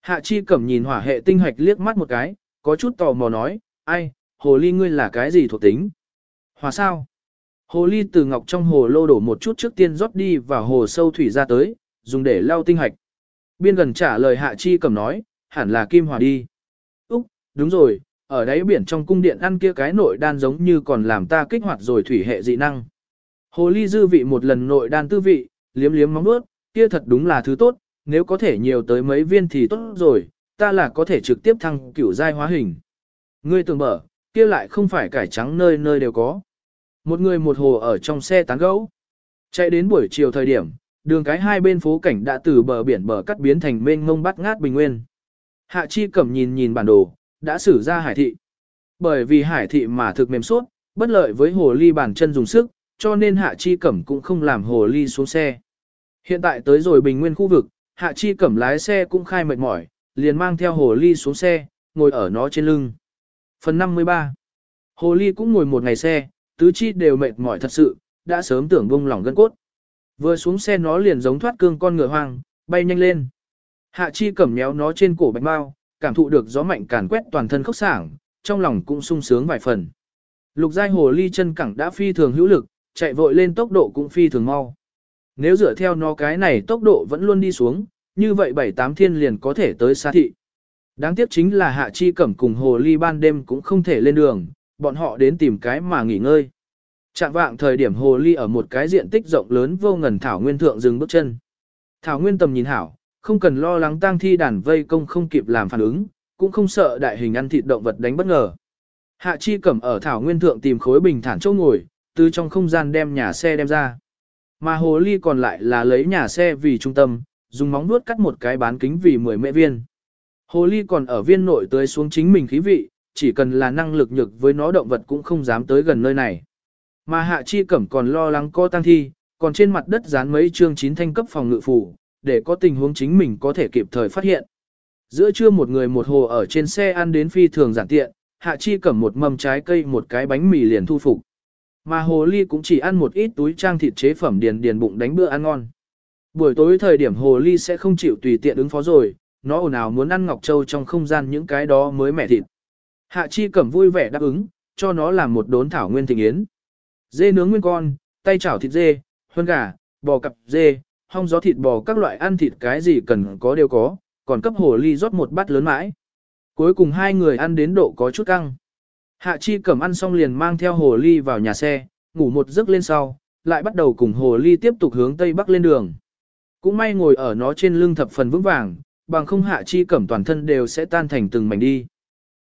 Hạ chi cẩm nhìn hỏa hệ tinh hạch liếc mắt một cái, có chút tò mò nói, ai, hồ ly ngươi là cái gì thuộc tính? Hỏa sao? Hồ ly từ ngọc trong hồ lô đổ một chút trước tiên rót đi vào hồ sâu thủy ra tới, dùng để lau tinh hạch. Biên gần trả lời hạ chi cẩm nói, hẳn là kim hỏa đi. Úc, đúng rồi, ở đáy biển trong cung điện ăn kia cái nội đan giống như còn làm ta kích hoạt rồi thủy hệ dị năng. Hồ ly dư vị một lần nội đan tư vị, liếm liếm móng nuốt, kia thật đúng là thứ tốt, nếu có thể nhiều tới mấy viên thì tốt rồi, ta là có thể trực tiếp thăng cửu giai hóa hình. Ngươi tưởng mở, kia lại không phải cải trắng nơi nơi đều có. Một người một hồ ở trong xe tán gẫu. Chạy đến buổi chiều thời điểm, đường cái hai bên phố cảnh đã từ bờ biển bờ cắt biến thành mênh mông bắt ngát bình nguyên. Hạ Chi Cẩm nhìn nhìn bản đồ, đã xử ra hải thị. Bởi vì hải thị mà thực mềm suốt, bất lợi với hồ ly bản chân dùng sức, cho nên Hạ Chi Cẩm cũng không làm hồ ly xuống xe. Hiện tại tới rồi bình nguyên khu vực, Hạ Chi Cẩm lái xe cũng khai mệt mỏi, liền mang theo hồ ly xuống xe, ngồi ở nó trên lưng. Phần 53 Hồ ly cũng ngồi một ngày xe, tứ chi đều mệt mỏi thật sự, đã sớm tưởng bông lỏng gân cốt. Vừa xuống xe nó liền giống thoát cương con ngựa hoang, bay nhanh lên. Hạ Chi Cẩm méo nó trên cổ bạch bao, cảm thụ được gió mạnh càn quét toàn thân khốc sảng, trong lòng cũng sung sướng vài phần. Lục giai hồ ly chân cẳng đã phi thường hữu lực, chạy vội lên tốc độ cũng phi thường mau. Nếu dựa theo nó cái này tốc độ vẫn luôn đi xuống, như vậy bảy tám thiên liền có thể tới xa thị. Đáng tiếc chính là Hạ Chi Cẩm cùng Hồ Ly ban đêm cũng không thể lên đường, bọn họ đến tìm cái mà nghỉ ngơi. Trạng vạng thời điểm Hồ Ly ở một cái diện tích rộng lớn vô ngần Thảo Nguyên thượng dừng bước chân. Thảo Nguyên tầm nhìn hảo, không cần lo lắng tang thi đàn vây công không kịp làm phản ứng, cũng không sợ đại hình ăn thịt động vật đánh bất ngờ. Hạ Chi Cẩm ở Thảo Nguyên thượng tìm khối bình thản chỗ ngồi, từ trong không gian đem nhà xe đem ra. Mà hồ ly còn lại là lấy nhà xe vì trung tâm, dùng móng vuốt cắt một cái bán kính vì 10 mẹ viên. Hồ ly còn ở viên nội tới xuống chính mình khí vị, chỉ cần là năng lực nhược với nó động vật cũng không dám tới gần nơi này. Mà hạ chi cẩm còn lo lắng co tăng thi, còn trên mặt đất dán mấy chương chín thanh cấp phòng ngự phủ, để có tình huống chính mình có thể kịp thời phát hiện. giữa trưa một người một hồ ở trên xe ăn đến phi thường giản tiện, Hạ Chi cẩm một mâm trái cây một cái bánh mì liền thu phục. Mà hồ ly cũng chỉ ăn một ít túi trang thịt chế phẩm điền điền bụng đánh bữa ăn ngon. Buổi tối thời điểm hồ ly sẽ không chịu tùy tiện ứng phó rồi, nó ồn ào muốn ăn ngọc châu trong không gian những cái đó mới mẻ thịt. Hạ Chi cẩm vui vẻ đáp ứng, cho nó làm một đốn thảo nguyên thịnh yến. Dê nướng nguyên con, tay chảo thịt dê, huân gà, bò cặp dê, hong gió thịt bò các loại ăn thịt cái gì cần có đều có, còn cấp hồ ly rót một bát lớn mãi. Cuối cùng hai người ăn đến độ có chút căng. Hạ Chi cẩm ăn xong liền mang theo hồ ly vào nhà xe, ngủ một giấc lên sau, lại bắt đầu cùng hồ ly tiếp tục hướng tây bắc lên đường. Cũng may ngồi ở nó trên lưng thập phần vững vàng, bằng không Hạ Chi cẩm toàn thân đều sẽ tan thành từng mảnh đi.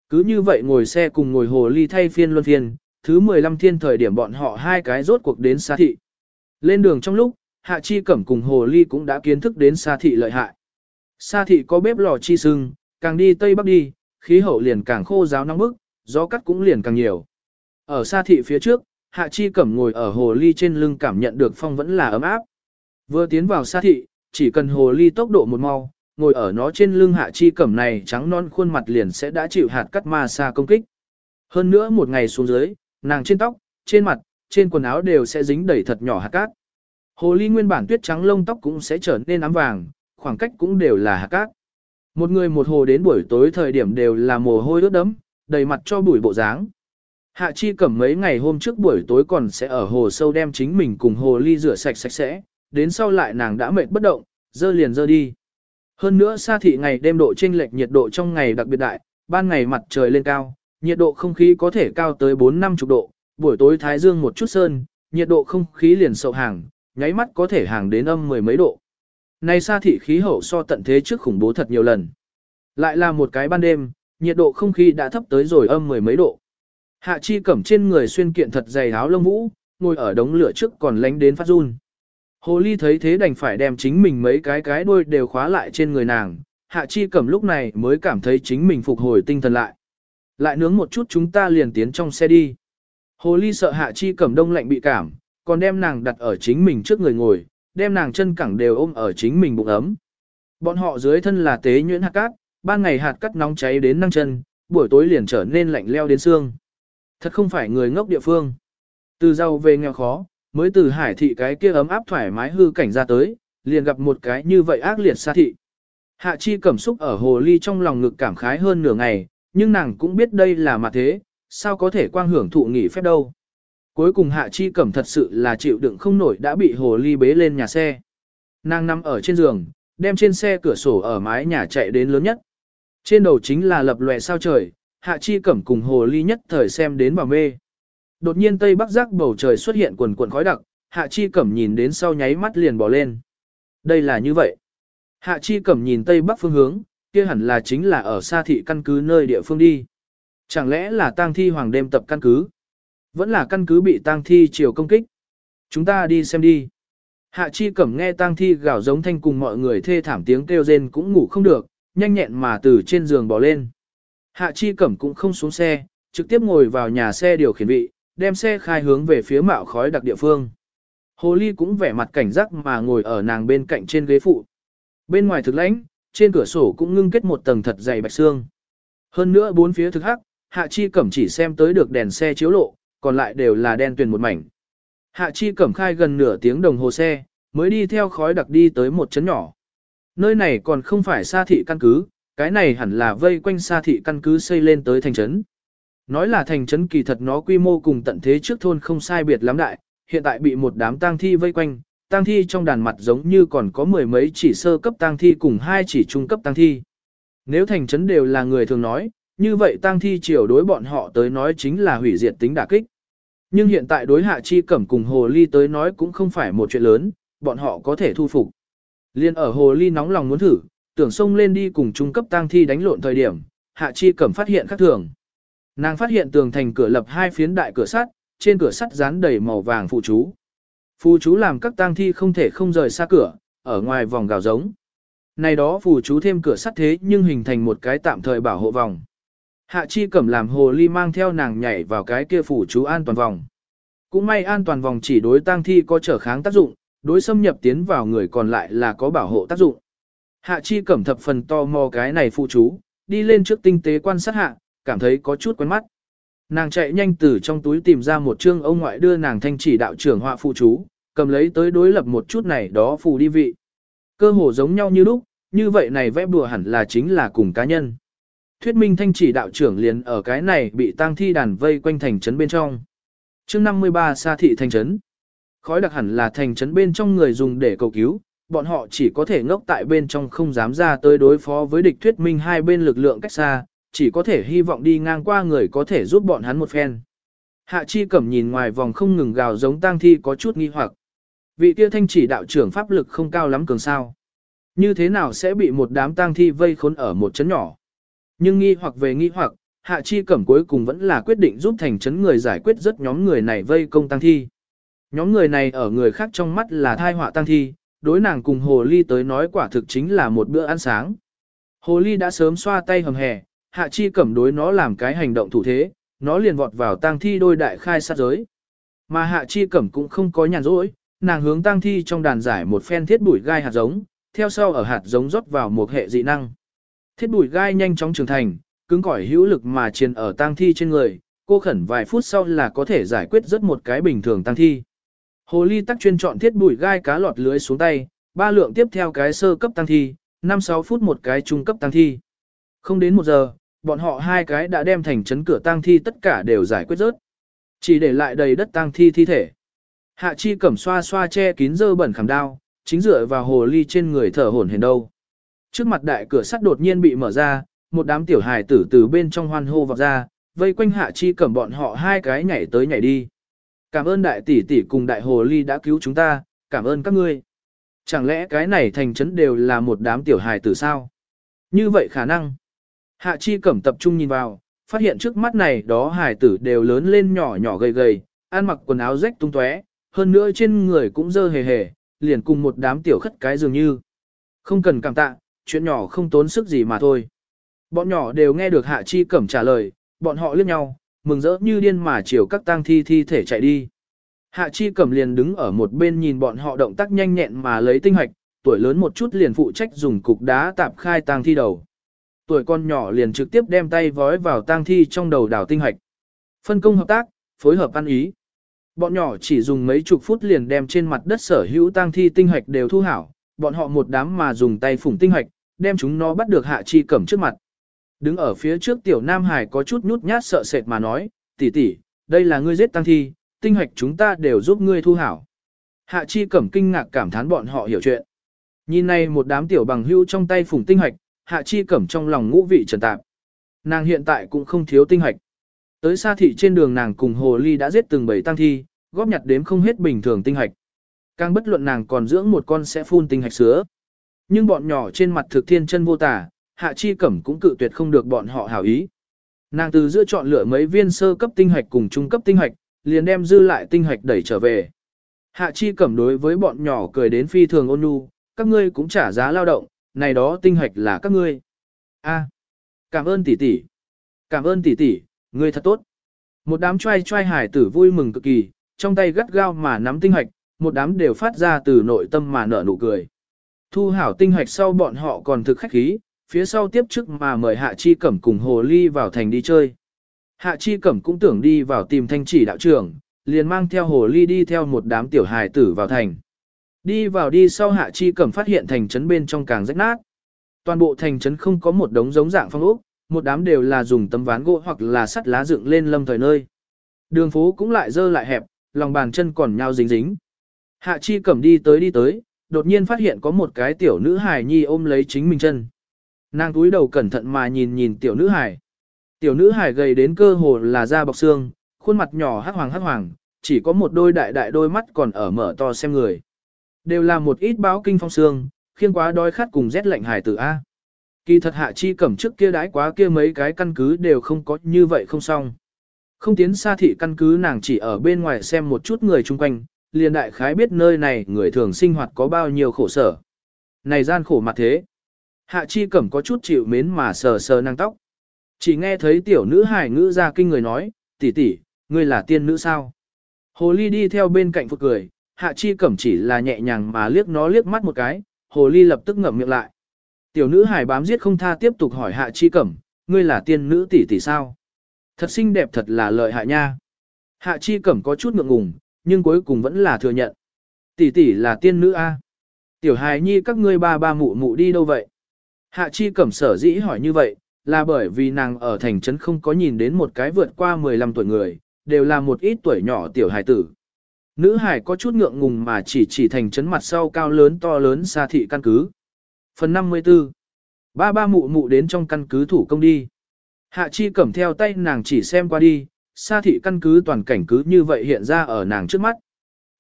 Cứ như vậy ngồi xe cùng ngồi hồ ly thay phiên luân phiên, thứ 15 thiên thời điểm bọn họ hai cái rốt cuộc đến xa thị. Lên đường trong lúc, Hạ Chi Cẩm cùng hồ ly cũng đã kiến thức đến xa thị lợi hại. Xa thị có bếp lò chi sưng, càng đi tây bắc đi, khí hậu liền càng khô giáo nóng bức, gió cắt cũng liền càng nhiều. Ở xa thị phía trước, Hạ Chi Cẩm ngồi ở hồ ly trên lưng cảm nhận được phong vẫn là ấm áp. Vừa tiến vào xa thị, chỉ cần hồ ly tốc độ một mau, ngồi ở nó trên lưng Hạ Chi Cẩm này trắng non khuôn mặt liền sẽ đã chịu hạt cắt ma xa công kích. Hơn nữa một ngày xuống dưới, nàng trên tóc, trên mặt, trên quần áo đều sẽ dính đầy thật nhỏ hạt cát. Hồ ly nguyên bản tuyết trắng lông tóc cũng sẽ trở nên ám vàng, khoảng cách cũng đều là hạt cát. Một người một hồ đến buổi tối thời điểm đều là mồ hôi ướt đẫm, đầy mặt cho bụi bộ dáng. Hạ Chi Cẩm mấy ngày hôm trước buổi tối còn sẽ ở hồ sâu đem chính mình cùng hồ ly rửa sạch sạch sẽ, đến sau lại nàng đã mệt bất động, dơ liền dơ đi. Hơn nữa xa thị ngày đêm độ chênh lệch nhiệt độ trong ngày đặc biệt đại, ban ngày mặt trời lên cao, nhiệt độ không khí có thể cao tới 4-5 chục độ, buổi tối thái dương một chút sơn, nhiệt độ không khí liền sậu hàng, nháy mắt có thể hàng đến âm mười mấy độ. Này xa thị khí hậu so tận thế trước khủng bố thật nhiều lần. Lại là một cái ban đêm, nhiệt độ không khí đã thấp tới rồi âm mười mấy độ. Hạ chi cẩm trên người xuyên kiện thật dày áo lông vũ, ngồi ở đống lửa trước còn lánh đến phát run. Hồ ly thấy thế đành phải đem chính mình mấy cái cái đuôi đều khóa lại trên người nàng, hạ chi cẩm lúc này mới cảm thấy chính mình phục hồi tinh thần lại. Lại nướng một chút chúng ta liền tiến trong xe đi. Hồ ly sợ hạ chi cẩm đông lạnh bị cảm, còn đem nàng đặt ở chính mình trước người ngồi, đem nàng chân cẳng đều ôm ở chính mình bụng ấm. Bọn họ dưới thân là tế nhuyễn hạt cát, ban ngày hạt cát nóng cháy đến năng chân, buổi tối liền trở nên lạnh leo đến xương. Thật không phải người ngốc địa phương. Từ giàu về nghèo khó, mới từ hải thị cái kia ấm áp thoải mái hư cảnh ra tới, liền gặp một cái như vậy ác liệt xa thị. Hạ chi cẩm xúc ở hồ ly trong lòng ngực cảm khái hơn nửa ngày, nhưng nàng cũng biết đây là mặt thế, sao có thể quang hưởng thụ nghỉ phép đâu. Cuối cùng hạ chi cẩm thật sự là chịu đựng không nổi đã bị hồ ly bế lên nhà xe. Nàng nằm ở trên giường, đem trên xe cửa sổ ở mái nhà chạy đến lớn nhất. Trên đầu chính là lập lòe sao trời, hạ chi cẩm cùng hồ ly nhất thời xem đến vào mê. Đột nhiên tây bắc giác bầu trời xuất hiện quần quần khói đặc, hạ chi cẩm nhìn đến sau nháy mắt liền bỏ lên. Đây là như vậy. Hạ chi cẩm nhìn tây bắc phương hướng, kia hẳn là chính là ở xa thị căn cứ nơi địa phương đi. Chẳng lẽ là tang thi hoàng đêm tập căn cứ? Vẫn là căn cứ bị tang thi chiều công kích. Chúng ta đi xem đi. Hạ chi cẩm nghe tang thi gào giống thanh cùng mọi người thê thảm tiếng kêu rên cũng ngủ không được, nhanh nhẹn mà từ trên giường bỏ lên. Hạ chi cẩm cũng không xuống xe, trực tiếp ngồi vào nhà xe điều khiển vị, đem xe khai hướng về phía mạo khói đặc địa phương. Hồ ly cũng vẻ mặt cảnh giác mà ngồi ở nàng bên cạnh trên ghế phụ. Bên ngoài thực lãnh, trên cửa sổ cũng ngưng kết một tầng thật dày bạch xương. Hơn nữa bốn phía thực hắc, Hạ Chi Cẩm chỉ xem tới được đèn xe chiếu lộ, còn lại đều là đen tuyền một mảnh. Hạ Chi Cẩm khai gần nửa tiếng đồng hồ xe, mới đi theo khói đặc đi tới một chấn nhỏ. Nơi này còn không phải xa thị căn cứ, cái này hẳn là vây quanh xa thị căn cứ xây lên tới thành trấn. Nói là thành trấn kỳ thật nó quy mô cùng tận thế trước thôn không sai biệt lắm đại, hiện tại bị một đám tang thi vây quanh, tang thi trong đàn mặt giống như còn có mười mấy chỉ sơ cấp tang thi cùng hai chỉ trung cấp tang thi. Nếu thành trấn đều là người thường nói, như vậy tang thi chiều đối bọn họ tới nói chính là hủy diệt tính đả kích. Nhưng hiện tại đối hạ chi cẩm cùng hồ ly tới nói cũng không phải một chuyện lớn, bọn họ có thể thu phục. Liên ở hồ ly nóng lòng muốn thử, tưởng xông lên đi cùng trung cấp tang thi đánh lộn thời điểm, hạ chi cẩm phát hiện khác thường. Nàng phát hiện tường thành cửa lập hai phiến đại cửa sắt, trên cửa sắt dán đầy màu vàng phụ chú. Phù chú làm các tang thi không thể không rời xa cửa, ở ngoài vòng gào giống. Này đó phù chú thêm cửa sắt thế nhưng hình thành một cái tạm thời bảo hộ vòng. Hạ chi cẩm làm hồ ly mang theo nàng nhảy vào cái kia phù chú an toàn vòng. Cũng may an toàn vòng chỉ đối tang thi có trở kháng tác dụng, đối xâm nhập tiến vào người còn lại là có bảo hộ tác dụng. Hạ chi cẩm thập phần to mò cái này phụ chú, đi lên trước tinh tế quan sát hạ, cảm thấy có chút quen mắt. Nàng chạy nhanh từ trong túi tìm ra một chương ông ngoại đưa nàng thanh chỉ đạo trưởng họa phụ chú, cầm lấy tới đối lập một chút này đó phù đi vị. Cơ hồ giống nhau như lúc, như vậy này vẽ bùa hẳn là chính là cùng cá nhân. Thuyết minh thanh chỉ đạo trưởng liền ở cái này bị tang thi đàn vây quanh thành trấn bên trong. chương 53 xa thị thành trấn. Khói đặc hẳn là thành trấn bên trong người dùng để cầu cứu, bọn họ chỉ có thể ngốc tại bên trong không dám ra tới đối phó với địch thuyết minh hai bên lực lượng cách xa, chỉ có thể hy vọng đi ngang qua người có thể giúp bọn hắn một phen. Hạ chi cẩm nhìn ngoài vòng không ngừng gào giống tang thi có chút nghi hoặc. Vị kia thanh chỉ đạo trưởng pháp lực không cao lắm cường sao. Như thế nào sẽ bị một đám tang thi vây khốn ở một chấn nhỏ. Nhưng nghi hoặc về nghi hoặc, hạ chi cẩm cuối cùng vẫn là quyết định giúp thành chấn người giải quyết rất nhóm người này vây công tang thi. Nhóm người này ở người khác trong mắt là thai họa tang thi, đối nàng cùng hồ ly tới nói quả thực chính là một bữa ăn sáng. Hồ ly đã sớm xoa tay hầm hè, hạ chi cẩm đối nó làm cái hành động thủ thế, nó liền vọt vào tang thi đôi đại khai sát giới. Mà hạ chi cẩm cũng không có nhàn rỗi, nàng hướng tang thi trong đàn giải một phen thiết bụi gai hạt giống, theo sau ở hạt giống rót vào một hệ dị năng. Thiết bụi gai nhanh chóng trưởng thành, cứng cỏi hữu lực mà truyền ở tang thi trên người, cô khẩn vài phút sau là có thể giải quyết rất một cái bình thường tang thi. Hồ ly tắc chuyên chọn thiết bụi gai cá lọt lưới xuống tay, ba lượng tiếp theo cái sơ cấp tăng thi, 5-6 phút một cái trung cấp tăng thi. Không đến một giờ, bọn họ hai cái đã đem thành trấn cửa tang thi tất cả đều giải quyết rớt. Chỉ để lại đầy đất tang thi thi thể. Hạ chi cẩm xoa xoa che kín dơ bẩn khảm đao, chính dựa vào hồ ly trên người thở hổn hển đâu. Trước mặt đại cửa sắt đột nhiên bị mở ra, một đám tiểu hài tử từ bên trong hoan hô vọt ra, vây quanh hạ chi cẩm bọn họ hai cái nhảy tới nhảy đi. Cảm ơn đại tỷ tỷ cùng đại hồ ly đã cứu chúng ta, cảm ơn các ngươi. Chẳng lẽ cái này thành trấn đều là một đám tiểu hài tử sao? Như vậy khả năng. Hạ chi cẩm tập trung nhìn vào, phát hiện trước mắt này đó hài tử đều lớn lên nhỏ nhỏ gầy gầy, ăn mặc quần áo rách tung tóe, hơn nữa trên người cũng dơ hề hề, liền cùng một đám tiểu khất cái dường như. Không cần cảm tạ, chuyện nhỏ không tốn sức gì mà thôi. Bọn nhỏ đều nghe được Hạ Chi Cẩm trả lời, bọn họ liếc nhau, mừng rỡ như điên mà chiều các tang thi thi thể chạy đi. Hạ Chi Cẩm liền đứng ở một bên nhìn bọn họ động tác nhanh nhẹn mà lấy tinh hoạch, tuổi lớn một chút liền phụ trách dùng cục đá tạp khai tang thi đầu. Tuổi con nhỏ liền trực tiếp đem tay vói vào tang thi trong đầu đảo tinh hoạch. Phân công hợp tác, phối hợp ăn ý. Bọn nhỏ chỉ dùng mấy chục phút liền đem trên mặt đất sở hữu tang thi tinh hoạch đều thu hảo, bọn họ một đám mà dùng tay phủng tinh hoạch, đem chúng nó bắt được Hạ Chi Cẩm trước mặt. Đứng ở phía trước tiểu Nam Hải có chút nhút nhát sợ sệt mà nói, tỷ tỷ, đây là ngươi giết tăng thi, tinh hoạch chúng ta đều giúp ngươi thu hảo. Hạ chi cẩm kinh ngạc cảm thán bọn họ hiểu chuyện. Nhìn này một đám tiểu bằng hưu trong tay phùng tinh hoạch, hạ chi cẩm trong lòng ngũ vị trần tạp. Nàng hiện tại cũng không thiếu tinh hoạch. Tới xa thị trên đường nàng cùng hồ ly đã giết từng bảy tăng thi, góp nhặt đếm không hết bình thường tinh hoạch. Càng bất luận nàng còn dưỡng một con sẽ phun tinh hạch sữa. Nhưng bọn nhỏ trên mặt thực thiên chân vô tả, hạ chi cẩm cũng cự tuyệt không được bọn họ hảo ý. Nàng từ giữa chọn lựa mấy viên sơ cấp tinh hạch cùng trung cấp tinh hạch, liền đem dư lại tinh hạch đẩy trở về. Hạ chi cẩm đối với bọn nhỏ cười đến phi thường ôn nhu, các ngươi cũng trả giá lao động, này đó tinh hạch là các ngươi. A, cảm ơn tỷ tỷ. Cảm ơn tỷ tỷ, ngươi thật tốt. Một đám trai trai hải tử vui mừng cực kỳ, trong tay gắt gao mà nắm tinh hạch, một đám đều phát ra từ nội tâm mà nở nụ cười. Thu hảo tinh hạch sau bọn họ còn thực khách khí, phía sau tiếp chức mà mời Hạ Chi Cẩm cùng Hồ Ly vào thành đi chơi. Hạ Chi Cẩm cũng tưởng đi vào tìm thanh chỉ đạo trưởng, liền mang theo Hồ Ly đi theo một đám tiểu hài tử vào thành. Đi vào đi sau Hạ Chi Cẩm phát hiện thành trấn bên trong càng rách nát. Toàn bộ thành trấn không có một đống giống dạng phong ốc, một đám đều là dùng tấm ván gỗ hoặc là sắt lá dựng lên lâm thời nơi. Đường phố cũng lại dơ lại hẹp, lòng bàn chân còn nhau dính dính. Hạ Chi Cẩm đi tới đi tới, đột nhiên phát hiện có một cái tiểu nữ hài nhi ôm lấy chính mình chân. Nàng túi đầu cẩn thận mà nhìn nhìn tiểu nữ hải. Tiểu nữ hải gầy đến cơ hồ là da bọc xương, khuôn mặt nhỏ hắc hoàng hắc hoàng, chỉ có một đôi đại đại đôi mắt còn ở mở to xem người. Đều là một ít báo kinh phong xương, khiên quá đói khát cùng rét lạnh hải tử A. Kỳ thật hạ chi cẩm trước kia đái quá kia mấy cái căn cứ đều không có như vậy không xong. Không tiến xa thị căn cứ nàng chỉ ở bên ngoài xem một chút người chung quanh, liền đại khái biết nơi này người thường sinh hoạt có bao nhiêu khổ sở. Này gian khổ mặt thế. Hạ chi cẩm có chút chịu mến mà sờ sờ năng tóc. Chỉ nghe thấy tiểu nữ hải ngữ ra kinh người nói, tỷ tỷ, ngươi là tiên nữ sao? Hồ ly đi theo bên cạnh phục cười, hạ chi cẩm chỉ là nhẹ nhàng mà liếc nó liếc mắt một cái, hồ ly lập tức ngậm miệng lại. Tiểu nữ hải bám giết không tha tiếp tục hỏi hạ chi cẩm, ngươi là tiên nữ tỷ tỷ sao? Thật xinh đẹp thật là lợi hại nha. Hạ chi cẩm có chút ngượng ngùng, nhưng cuối cùng vẫn là thừa nhận. Tỷ tỷ là tiên nữ A. Tiểu hài nhi các ngươi ba ba mụ mụ đi đâu vậy? Hạ chi cẩm sở dĩ hỏi như vậy, là bởi vì nàng ở thành trấn không có nhìn đến một cái vượt qua 15 tuổi người, đều là một ít tuổi nhỏ tiểu hài tử. Nữ hải có chút ngượng ngùng mà chỉ chỉ thành trấn mặt sau cao lớn to lớn xa thị căn cứ. Phần 54 Ba ba mụ mụ đến trong căn cứ thủ công đi. Hạ chi cẩm theo tay nàng chỉ xem qua đi, xa thị căn cứ toàn cảnh cứ như vậy hiện ra ở nàng trước mắt.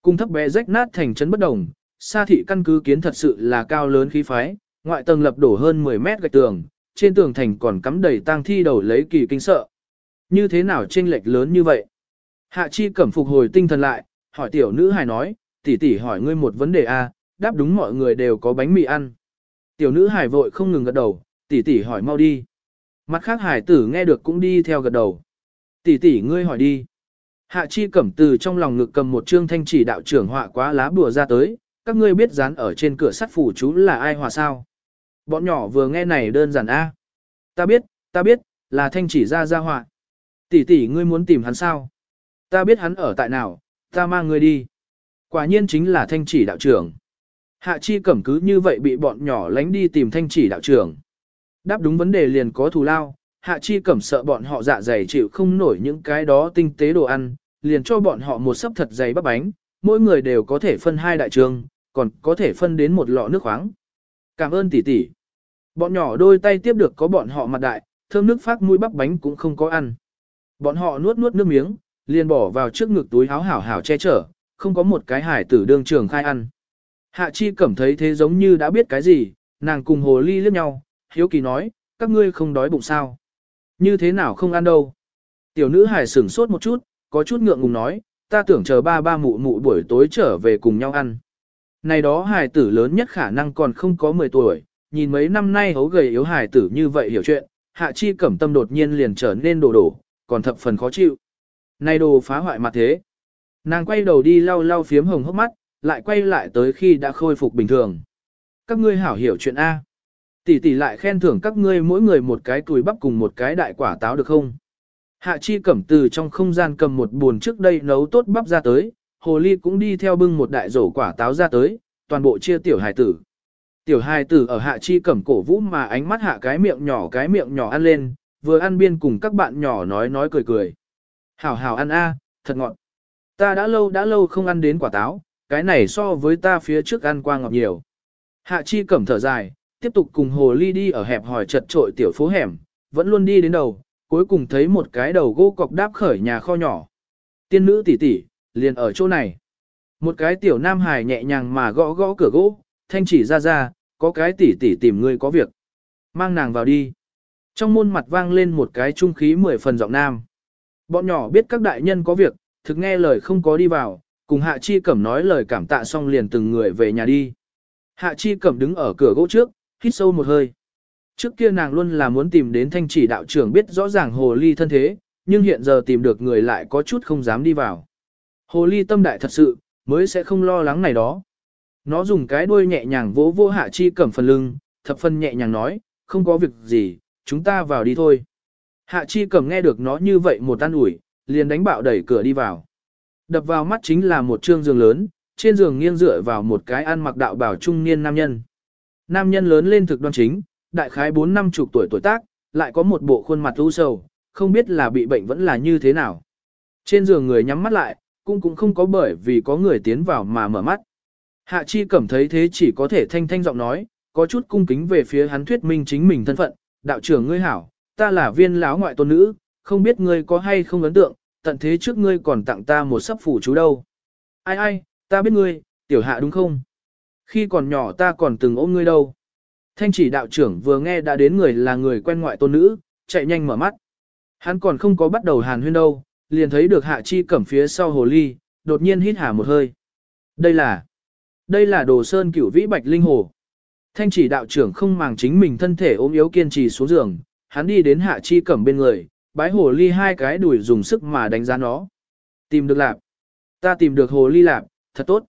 Cung thấp bé rách nát thành trấn bất đồng, xa thị căn cứ kiến thật sự là cao lớn khí phái, ngoại tầng lập đổ hơn 10 mét gạch tường, trên tường thành còn cắm đầy tang thi đầu lấy kỳ kinh sợ. Như thế nào chênh lệch lớn như vậy? Hạ chi cẩm phục hồi tinh thần lại, hỏi tiểu nữ hài nói, tỷ tỷ hỏi ngươi một vấn đề a, đáp đúng mọi người đều có bánh mì ăn. Tiểu nữ hài vội không ngừng gật đầu, tỷ tỷ hỏi mau đi. Mặt khác hải tử nghe được cũng đi theo gật đầu. Tỷ tỷ ngươi hỏi đi. Hạ chi cẩm từ trong lòng ngực cầm một chương thanh chỉ đạo trưởng họa quá lá bùa ra tới, các ngươi biết dán ở trên cửa sắt phủ chú là ai hòa sao. Bọn nhỏ vừa nghe này đơn giản a. Ta biết, ta biết, là thanh chỉ ra ra họa. Tỷ tỷ ngươi muốn tìm hắn sao? Ta biết hắn ở tại nào, ta mang ngươi đi. Quả nhiên chính là thanh chỉ đạo trưởng. Hạ chi cẩm cứ như vậy bị bọn nhỏ lánh đi tìm thanh chỉ đạo trưởng. Đáp đúng vấn đề liền có thù lao, hạ chi cẩm sợ bọn họ dạ dày chịu không nổi những cái đó tinh tế đồ ăn, liền cho bọn họ một sấp thật dày bắp bánh, mỗi người đều có thể phân hai đại trường, còn có thể phân đến một lọ nước khoáng. Cảm ơn tỷ tỷ. Bọn nhỏ đôi tay tiếp được có bọn họ mặt đại, thơm nước phát mũi bắp bánh cũng không có ăn. Bọn họ nuốt nuốt nước miếng, liền bỏ vào trước ngực túi háo hảo hảo che chở, không có một cái hải tử đương trường khai ăn. Hạ chi cảm thấy thế giống như đã biết cái gì, nàng cùng hồ ly liếc nhau, hiếu kỳ nói, các ngươi không đói bụng sao. Như thế nào không ăn đâu. Tiểu nữ hải sửng sốt một chút, có chút ngượng ngùng nói, ta tưởng chờ ba ba mụ mụ buổi tối trở về cùng nhau ăn. Này đó hải tử lớn nhất khả năng còn không có 10 tuổi, nhìn mấy năm nay hấu gầy yếu hải tử như vậy hiểu chuyện, hạ chi cẩm tâm đột nhiên liền trở nên đồ đổ, còn thập phần khó chịu. Này đồ phá hoại mặt thế. Nàng quay đầu đi lau lau phiếm hồng hốc mắt, lại quay lại tới khi đã khôi phục bình thường. Các ngươi hảo hiểu chuyện A. Tỷ tỷ lại khen thưởng các ngươi mỗi người một cái túi bắp cùng một cái đại quả táo được không? Hạ chi cẩm từ trong không gian cầm một buồn trước đây nấu tốt bắp ra tới, hồ ly cũng đi theo bưng một đại rổ quả táo ra tới, toàn bộ chia tiểu hài tử. Tiểu hài tử ở hạ chi cẩm cổ vũ mà ánh mắt hạ cái miệng nhỏ cái miệng nhỏ ăn lên, vừa ăn biên cùng các bạn nhỏ nói nói cười cười. Hảo hảo ăn a, thật ngọt. Ta đã lâu đã lâu không ăn đến quả táo, cái này so với ta phía trước ăn qua ngọt nhiều. Hạ chi cẩm thở dài, tiếp tục cùng hồ ly đi ở hẹp hỏi chật trội tiểu phố hẻm, vẫn luôn đi đến đầu, cuối cùng thấy một cái đầu gỗ cọc đáp khởi nhà kho nhỏ. Tiên nữ tỷ tỷ, liền ở chỗ này. Một cái tiểu nam hài nhẹ nhàng mà gõ gõ cửa gỗ, thanh chỉ ra ra, có cái tỷ tỷ tìm người có việc. Mang nàng vào đi. Trong môn mặt vang lên một cái trung khí mười phần giọng nam. Bọn nhỏ biết các đại nhân có việc, thực nghe lời không có đi vào, cùng Hạ Chi Cẩm nói lời cảm tạ xong liền từng người về nhà đi. Hạ Chi Cẩm đứng ở cửa gỗ trước, hít sâu một hơi. Trước kia nàng luôn là muốn tìm đến thanh chỉ đạo trưởng biết rõ ràng hồ ly thân thế, nhưng hiện giờ tìm được người lại có chút không dám đi vào. Hồ ly tâm đại thật sự, mới sẽ không lo lắng này đó. Nó dùng cái đuôi nhẹ nhàng vỗ vỗ hạ chi cẩm phần lưng, thập phần nhẹ nhàng nói, không có việc gì, chúng ta vào đi thôi. Hạ chi cẩm nghe được nó như vậy một tan ủi, liền đánh bạo đẩy cửa đi vào. Đập vào mắt chính là một trương giường lớn, trên giường nghiêng dựa vào một cái ăn mặc đạo bảo trung niên nam nhân. Nam nhân lớn lên thực đoan chính, đại khái 4 năm chục tuổi tuổi tác, lại có một bộ khuôn mặt u sầu, không biết là bị bệnh vẫn là như thế nào. Trên giường người nhắm mắt lại, cũng cũng không có bởi vì có người tiến vào mà mở mắt. Hạ chi cảm thấy thế chỉ có thể thanh thanh giọng nói, có chút cung kính về phía hắn thuyết minh chính mình thân phận, đạo trưởng ngươi hảo, ta là viên lão ngoại tôn nữ, không biết ngươi có hay không ấn tượng, tận thế trước ngươi còn tặng ta một sấp phủ chú đâu. Ai ai, ta biết ngươi, tiểu hạ đúng không? Khi còn nhỏ ta còn từng ôm ngươi đâu. Thanh chỉ đạo trưởng vừa nghe đã đến người là người quen ngoại tôn nữ, chạy nhanh mở mắt. Hắn còn không có bắt đầu hàn huyên đâu, liền thấy được hạ chi cẩm phía sau hồ ly, đột nhiên hít hà một hơi. Đây là, đây là đồ sơn cửu vĩ bạch linh hồ. Thanh chỉ đạo trưởng không màng chính mình thân thể ốm yếu kiên trì xuống giường, hắn đi đến hạ chi cẩm bên người, bái hồ ly hai cái đuổi dùng sức mà đánh giá nó. Tìm được lạp. Ta tìm được hồ ly lạp, thật tốt.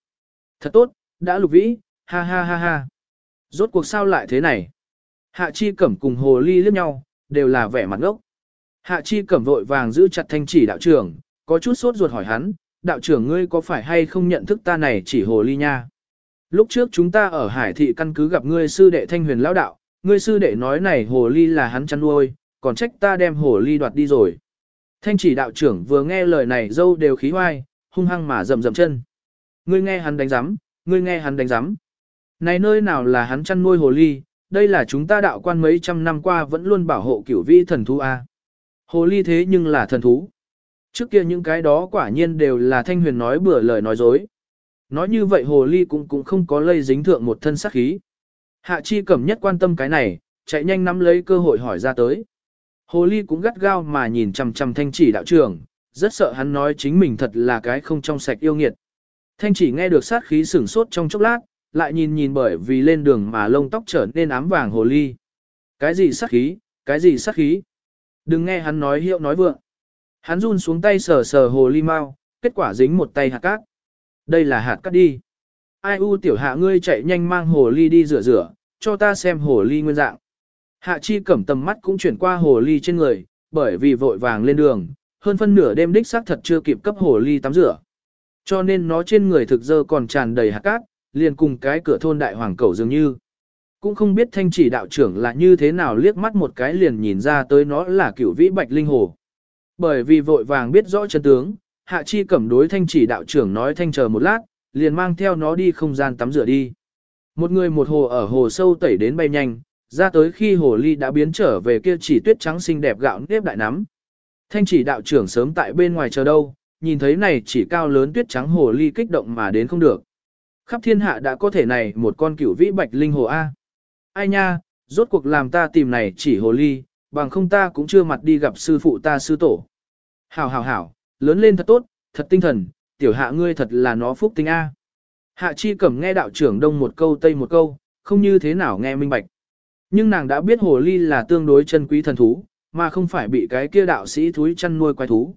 Thật tốt, đã lục vĩ, ha ha ha ha. Rốt cuộc sao lại thế này? Hạ chi cẩm cùng hồ ly liếc nhau, đều là vẻ mặt ngốc. Hạ chi cẩm vội vàng giữ chặt thanh chỉ đạo trưởng, có chút sốt ruột hỏi hắn, đạo trưởng ngươi có phải hay không nhận thức ta này chỉ hồ ly nha. Lúc trước chúng ta ở hải thị căn cứ gặp ngươi sư đệ thanh huyền lão đạo, ngươi sư đệ nói này hồ ly là hắn chăn nuôi, còn trách ta đem hồ ly đoạt đi rồi. Thanh chỉ đạo trưởng vừa nghe lời này dâu đều khí hoai, hung hăng mà rầm rầm chân. Ngươi nghe hắn đánh giám, ngươi nghe hắn đánh giám. Này nơi nào là hắn chăn nuôi hồ ly, đây là chúng ta đạo quan mấy trăm năm qua vẫn luôn bảo hộ cửu vi thần thú A. Hồ ly thế nhưng là thần thú. Trước kia những cái đó quả nhiên đều là thanh huyền nói bừa lời nói dối. Nói như vậy hồ ly cũng cũng không có lây dính thượng một thân sát khí. Hạ chi cẩm nhất quan tâm cái này, chạy nhanh nắm lấy cơ hội hỏi ra tới. Hồ ly cũng gắt gao mà nhìn chằm chằm thanh chỉ đạo trưởng, rất sợ hắn nói chính mình thật là cái không trong sạch yêu nghiệt. Thanh chỉ nghe được sát khí sửng sốt trong chốc lát, lại nhìn nhìn bởi vì lên đường mà lông tóc trở nên ám vàng hồ ly. Cái gì sát khí, cái gì sát khí. Đừng nghe hắn nói hiệu nói vượng. Hắn run xuống tay sờ sờ hồ ly mau, kết quả dính một tay hạt cát. Đây là hạt cát đi. Ai u tiểu hạ ngươi chạy nhanh mang hồ ly đi rửa rửa, cho ta xem hồ ly nguyên dạng. Hạ chi cẩm tầm mắt cũng chuyển qua hồ ly trên người, bởi vì vội vàng lên đường, hơn phân nửa đêm đích xác thật chưa kịp cấp hồ ly tắm rửa. Cho nên nó trên người thực dơ còn tràn đầy hạt cát, liền cùng cái cửa thôn đại hoàng cầu dường như. Cũng không biết thanh chỉ đạo trưởng là như thế nào liếc mắt một cái liền nhìn ra tới nó là cửu vĩ bạch linh hồ. Bởi vì vội vàng biết rõ chân tướng, hạ chi cẩm đối thanh chỉ đạo trưởng nói thanh chờ một lát, liền mang theo nó đi không gian tắm rửa đi. Một người một hồ ở hồ sâu tẩy đến bay nhanh, ra tới khi hồ ly đã biến trở về kia chỉ tuyết trắng xinh đẹp gạo nếp đại nắm. Thanh chỉ đạo trưởng sớm tại bên ngoài chờ đâu, nhìn thấy này chỉ cao lớn tuyết trắng hồ ly kích động mà đến không được. Khắp thiên hạ đã có thể này một con cửu vĩ bạch linh hồ A. Ai nha, rốt cuộc làm ta tìm này chỉ hồ ly, bằng không ta cũng chưa mặt đi gặp sư phụ ta sư tổ. Hảo hảo hảo, lớn lên thật tốt, thật tinh thần, tiểu hạ ngươi thật là nó phúc tinh A. Hạ chi cẩm nghe đạo trưởng đông một câu tây một câu, không như thế nào nghe minh bạch. Nhưng nàng đã biết hồ ly là tương đối chân quý thần thú, mà không phải bị cái kia đạo sĩ thúi chăn nuôi quái thú.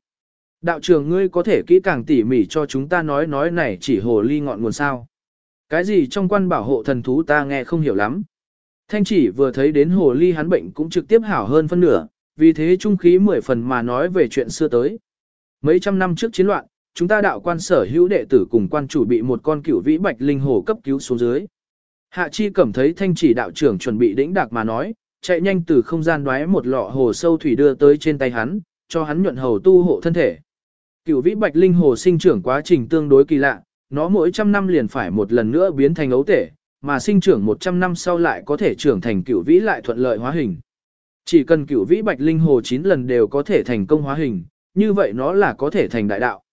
Đạo trưởng ngươi có thể kỹ càng tỉ mỉ cho chúng ta nói nói này chỉ hồ ly ngọn nguồn sao. Cái gì trong quan bảo hộ thần thú ta nghe không hiểu lắm. Thanh chỉ vừa thấy đến hồ ly hắn bệnh cũng trực tiếp hảo hơn phân nửa, vì thế trung khí mười phần mà nói về chuyện xưa tới. Mấy trăm năm trước chiến loạn, chúng ta đạo quan sở hữu đệ tử cùng quan chủ bị một con cửu vĩ bạch linh hồ cấp cứu xuống dưới. Hạ chi cảm thấy thanh chỉ đạo trưởng chuẩn bị đĩnh đạc mà nói, chạy nhanh từ không gian đoái một lọ hồ sâu thủy đưa tới trên tay hắn, cho hắn nhuận hầu tu hộ thân thể. Cửu vĩ bạch linh hồ sinh trưởng quá trình tương đối kỳ lạ, nó mỗi trăm năm liền phải một lần nữa biến thành ấu tể, mà sinh trưởng 100 năm sau lại có thể trưởng thành cửu vĩ lại thuận lợi hóa hình. Chỉ cần cửu vĩ bạch linh hồ 9 lần đều có thể thành công hóa hình, như vậy nó là có thể thành đại đạo.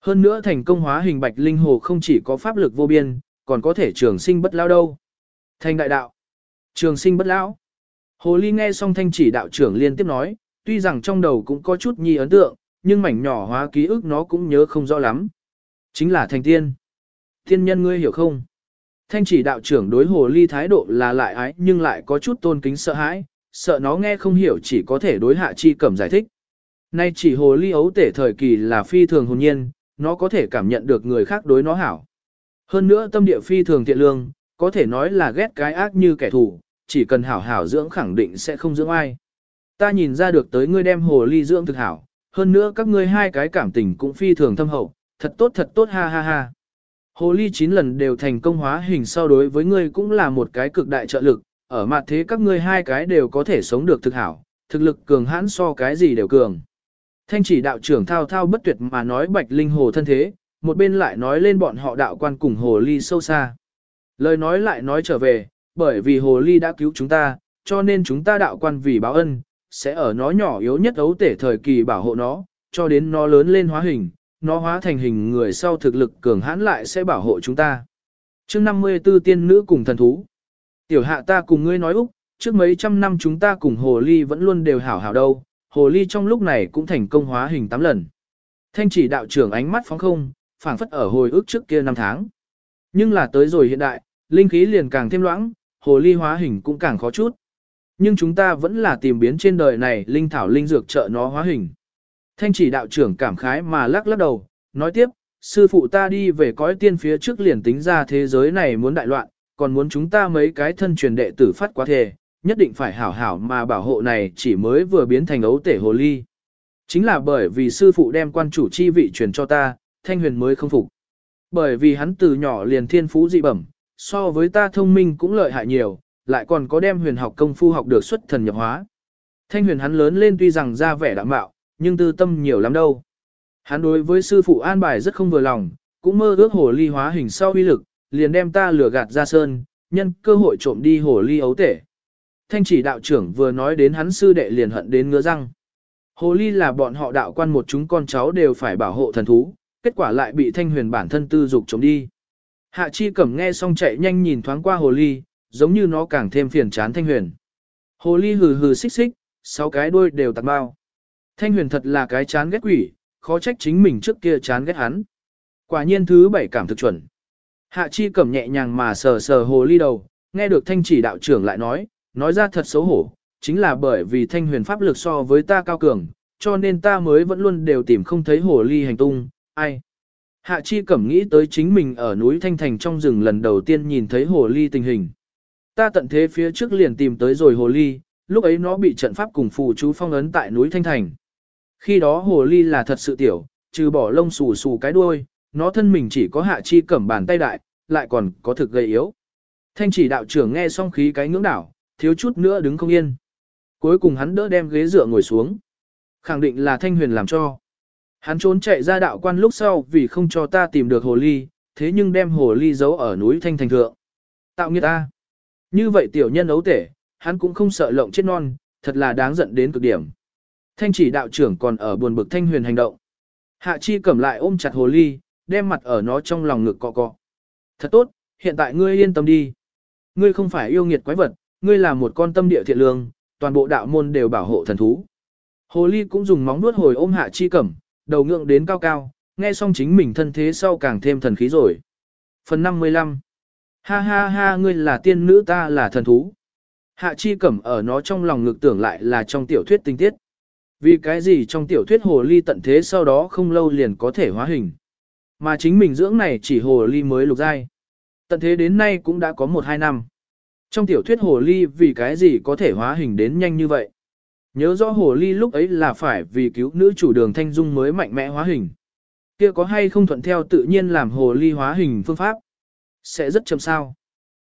Hơn nữa thành công hóa hình bạch linh hồ không chỉ có pháp lực vô biên, còn có thể trường sinh bất lao đâu. Thành đại đạo, trường sinh bất lão. Hồ ly nghe xong thanh chỉ đạo trưởng liên tiếp nói, tuy rằng trong đầu cũng có chút nhi ấn tượng, nhưng mảnh nhỏ hóa ký ức nó cũng nhớ không rõ lắm. Chính là thành tiên. Thiên nhân ngươi hiểu không? Thanh chỉ đạo trưởng đối hồ ly thái độ là lại ái nhưng lại có chút tôn kính sợ hãi, sợ nó nghe không hiểu chỉ có thể đối hạ chi cẩm giải thích. Nay chỉ hồ ly ấu tể thời kỳ là phi thường hồn nhiên, nó có thể cảm nhận được người khác đối nó hảo. Hơn nữa tâm địa phi thường thiện lương, có thể nói là ghét cái ác như kẻ thù, chỉ cần hảo hảo dưỡng khẳng định sẽ không dưỡng ai. Ta nhìn ra được tới ngươi đem hồ ly dưỡng thực hảo, hơn nữa các ngươi hai cái cảm tình cũng phi thường thâm hậu, thật tốt thật tốt ha ha ha. Hồ ly 9 lần đều thành công hóa hình sau đối với ngươi cũng là một cái cực đại trợ lực, ở mặt thế các ngươi hai cái đều có thể sống được thực hảo, thực lực cường hãn so cái gì đều cường. Thanh chỉ đạo trưởng thao thao bất tuyệt mà nói bạch linh hồ thân thế, một bên lại nói lên bọn họ đạo quan cùng hồ ly sâu xa. Lời nói lại nói trở về, bởi vì hồ ly đã cứu chúng ta, cho nên chúng ta đạo quan vì báo ân, sẽ ở nó nhỏ yếu nhất ấu tể thời kỳ bảo hộ nó, cho đến nó lớn lên hóa hình, nó hóa thành hình người sau thực lực cường hãn lại sẽ bảo hộ chúng ta. Trước 54 tiên nữ cùng thần thú. Tiểu hạ ta cùng ngươi nói Úc, trước mấy trăm năm chúng ta cùng hồ ly vẫn luôn đều hảo hảo đâu, hồ ly trong lúc này cũng thành công hóa hình 8 lần. Thanh chỉ đạo trưởng ánh mắt phóng không, phảng phất ở hồi ức trước kia năm tháng. Nhưng là tới rồi hiện đại, linh khí liền càng thêm loãng, hồ ly hóa hình cũng càng khó chút. Nhưng chúng ta vẫn là tìm biến trên đời này linh thảo linh dược trợ nó hóa hình. Thanh chỉ đạo trưởng cảm khái mà lắc lắc đầu, nói tiếp, sư phụ ta đi về cõi tiên phía trước liền tính ra thế giới này muốn đại loạn, còn muốn chúng ta mấy cái thân truyền đệ tử phát quá thể, nhất định phải hảo hảo mà bảo hộ này chỉ mới vừa biến thành ấu tể hồ ly. Chính là bởi vì sư phụ đem quan chủ chi vị truyền cho ta, thanh huyền mới không phục. Bởi vì hắn từ nhỏ liền thiên phú dị bẩm, so với ta thông minh cũng lợi hại nhiều, lại còn có đem huyền học công phu học được xuất thần nhập hóa. Thanh huyền hắn lớn lên tuy rằng ra vẻ đạm bạo, nhưng tư tâm nhiều lắm đâu. Hắn đối với sư phụ an bài rất không vừa lòng, cũng mơ ước hồ ly hóa hình sau uy lực, liền đem ta lừa gạt ra sơn, nhân cơ hội trộm đi hồ ly ấu tể. Thanh chỉ đạo trưởng vừa nói đến hắn sư đệ liền hận đến ngứa răng. Hồ ly là bọn họ đạo quan một chúng con cháu đều phải bảo hộ thần thú, kết quả lại bị thanh huyền bản thân tư dục trộm đi. Hạ chi cẩm nghe xong chạy nhanh nhìn thoáng qua hồ ly, giống như nó càng thêm phiền chán thanh huyền. Hồ ly hừ hừ xích xích, sáu cái đuôi đều tạt bao. Thanh huyền thật là cái chán ghét quỷ, khó trách chính mình trước kia chán ghét hắn. Quả nhiên thứ bảy cảm thực chuẩn. Hạ chi cẩm nhẹ nhàng mà sờ sờ hồ ly đầu, nghe được thanh chỉ đạo trưởng lại nói, nói ra thật xấu hổ, chính là bởi vì thanh huyền pháp lực so với ta cao cường, cho nên ta mới vẫn luôn đều tìm không thấy hồ ly hành tung, ai. Hạ chi cẩm nghĩ tới chính mình ở núi Thanh Thành trong rừng lần đầu tiên nhìn thấy hồ ly tình hình. Ta tận thế phía trước liền tìm tới rồi hồ ly, lúc ấy nó bị trận pháp cùng phù chú phong ấn tại núi Thanh Thành. Khi đó hồ ly là thật sự tiểu, trừ bỏ lông xù xù cái đuôi, nó thân mình chỉ có hạ chi cẩm bàn tay đại, lại còn có thực gây yếu. Thanh chỉ đạo trưởng nghe xong khí cái ngưỡng đảo, thiếu chút nữa đứng không yên. Cuối cùng hắn đỡ đem ghế dựa ngồi xuống. Khẳng định là thanh huyền làm cho. Hắn trốn chạy ra đạo quan lúc sau vì không cho ta tìm được hồ ly, thế nhưng đem hồ ly giấu ở núi thanh thành thượng. Tạo nghiệt ta. Như vậy tiểu nhân ấu tể, hắn cũng không sợ lộng chết non, thật là đáng giận đến cực điểm. Thanh chỉ đạo trưởng còn ở buồn bực thanh huyền hành động. Hạ chi cầm lại ôm chặt hồ ly, đem mặt ở nó trong lòng ngực cọ cọ. Thật tốt, hiện tại ngươi yên tâm đi. Ngươi không phải yêu nghiệt quái vật, ngươi là một con tâm địa thiện lương, toàn bộ đạo môn đều bảo hộ thần thú. Hồ ly cũng dùng móng nuốt hồi ôm hạ chi cẩm, đầu ngượng đến cao cao, nghe xong chính mình thân thế sau càng thêm thần khí rồi. Phần 55 Ha ha ha ngươi là tiên nữ ta là thần thú. Hạ chi cẩm ở nó trong lòng ngực tưởng lại là trong tiểu thuyết tinh tiết. Vì cái gì trong tiểu thuyết hồ ly tận thế sau đó không lâu liền có thể hóa hình. Mà chính mình dưỡng này chỉ hồ ly mới lục giai. Tận thế đến nay cũng đã có 1-2 năm. Trong tiểu thuyết hồ ly vì cái gì có thể hóa hình đến nhanh như vậy? Nhớ rõ hồ ly lúc ấy là phải vì cứu nữ chủ đường Thanh Dung mới mạnh mẽ hóa hình. Kia có hay không thuận theo tự nhiên làm hồ ly hóa hình phương pháp? Sẽ rất chậm sao.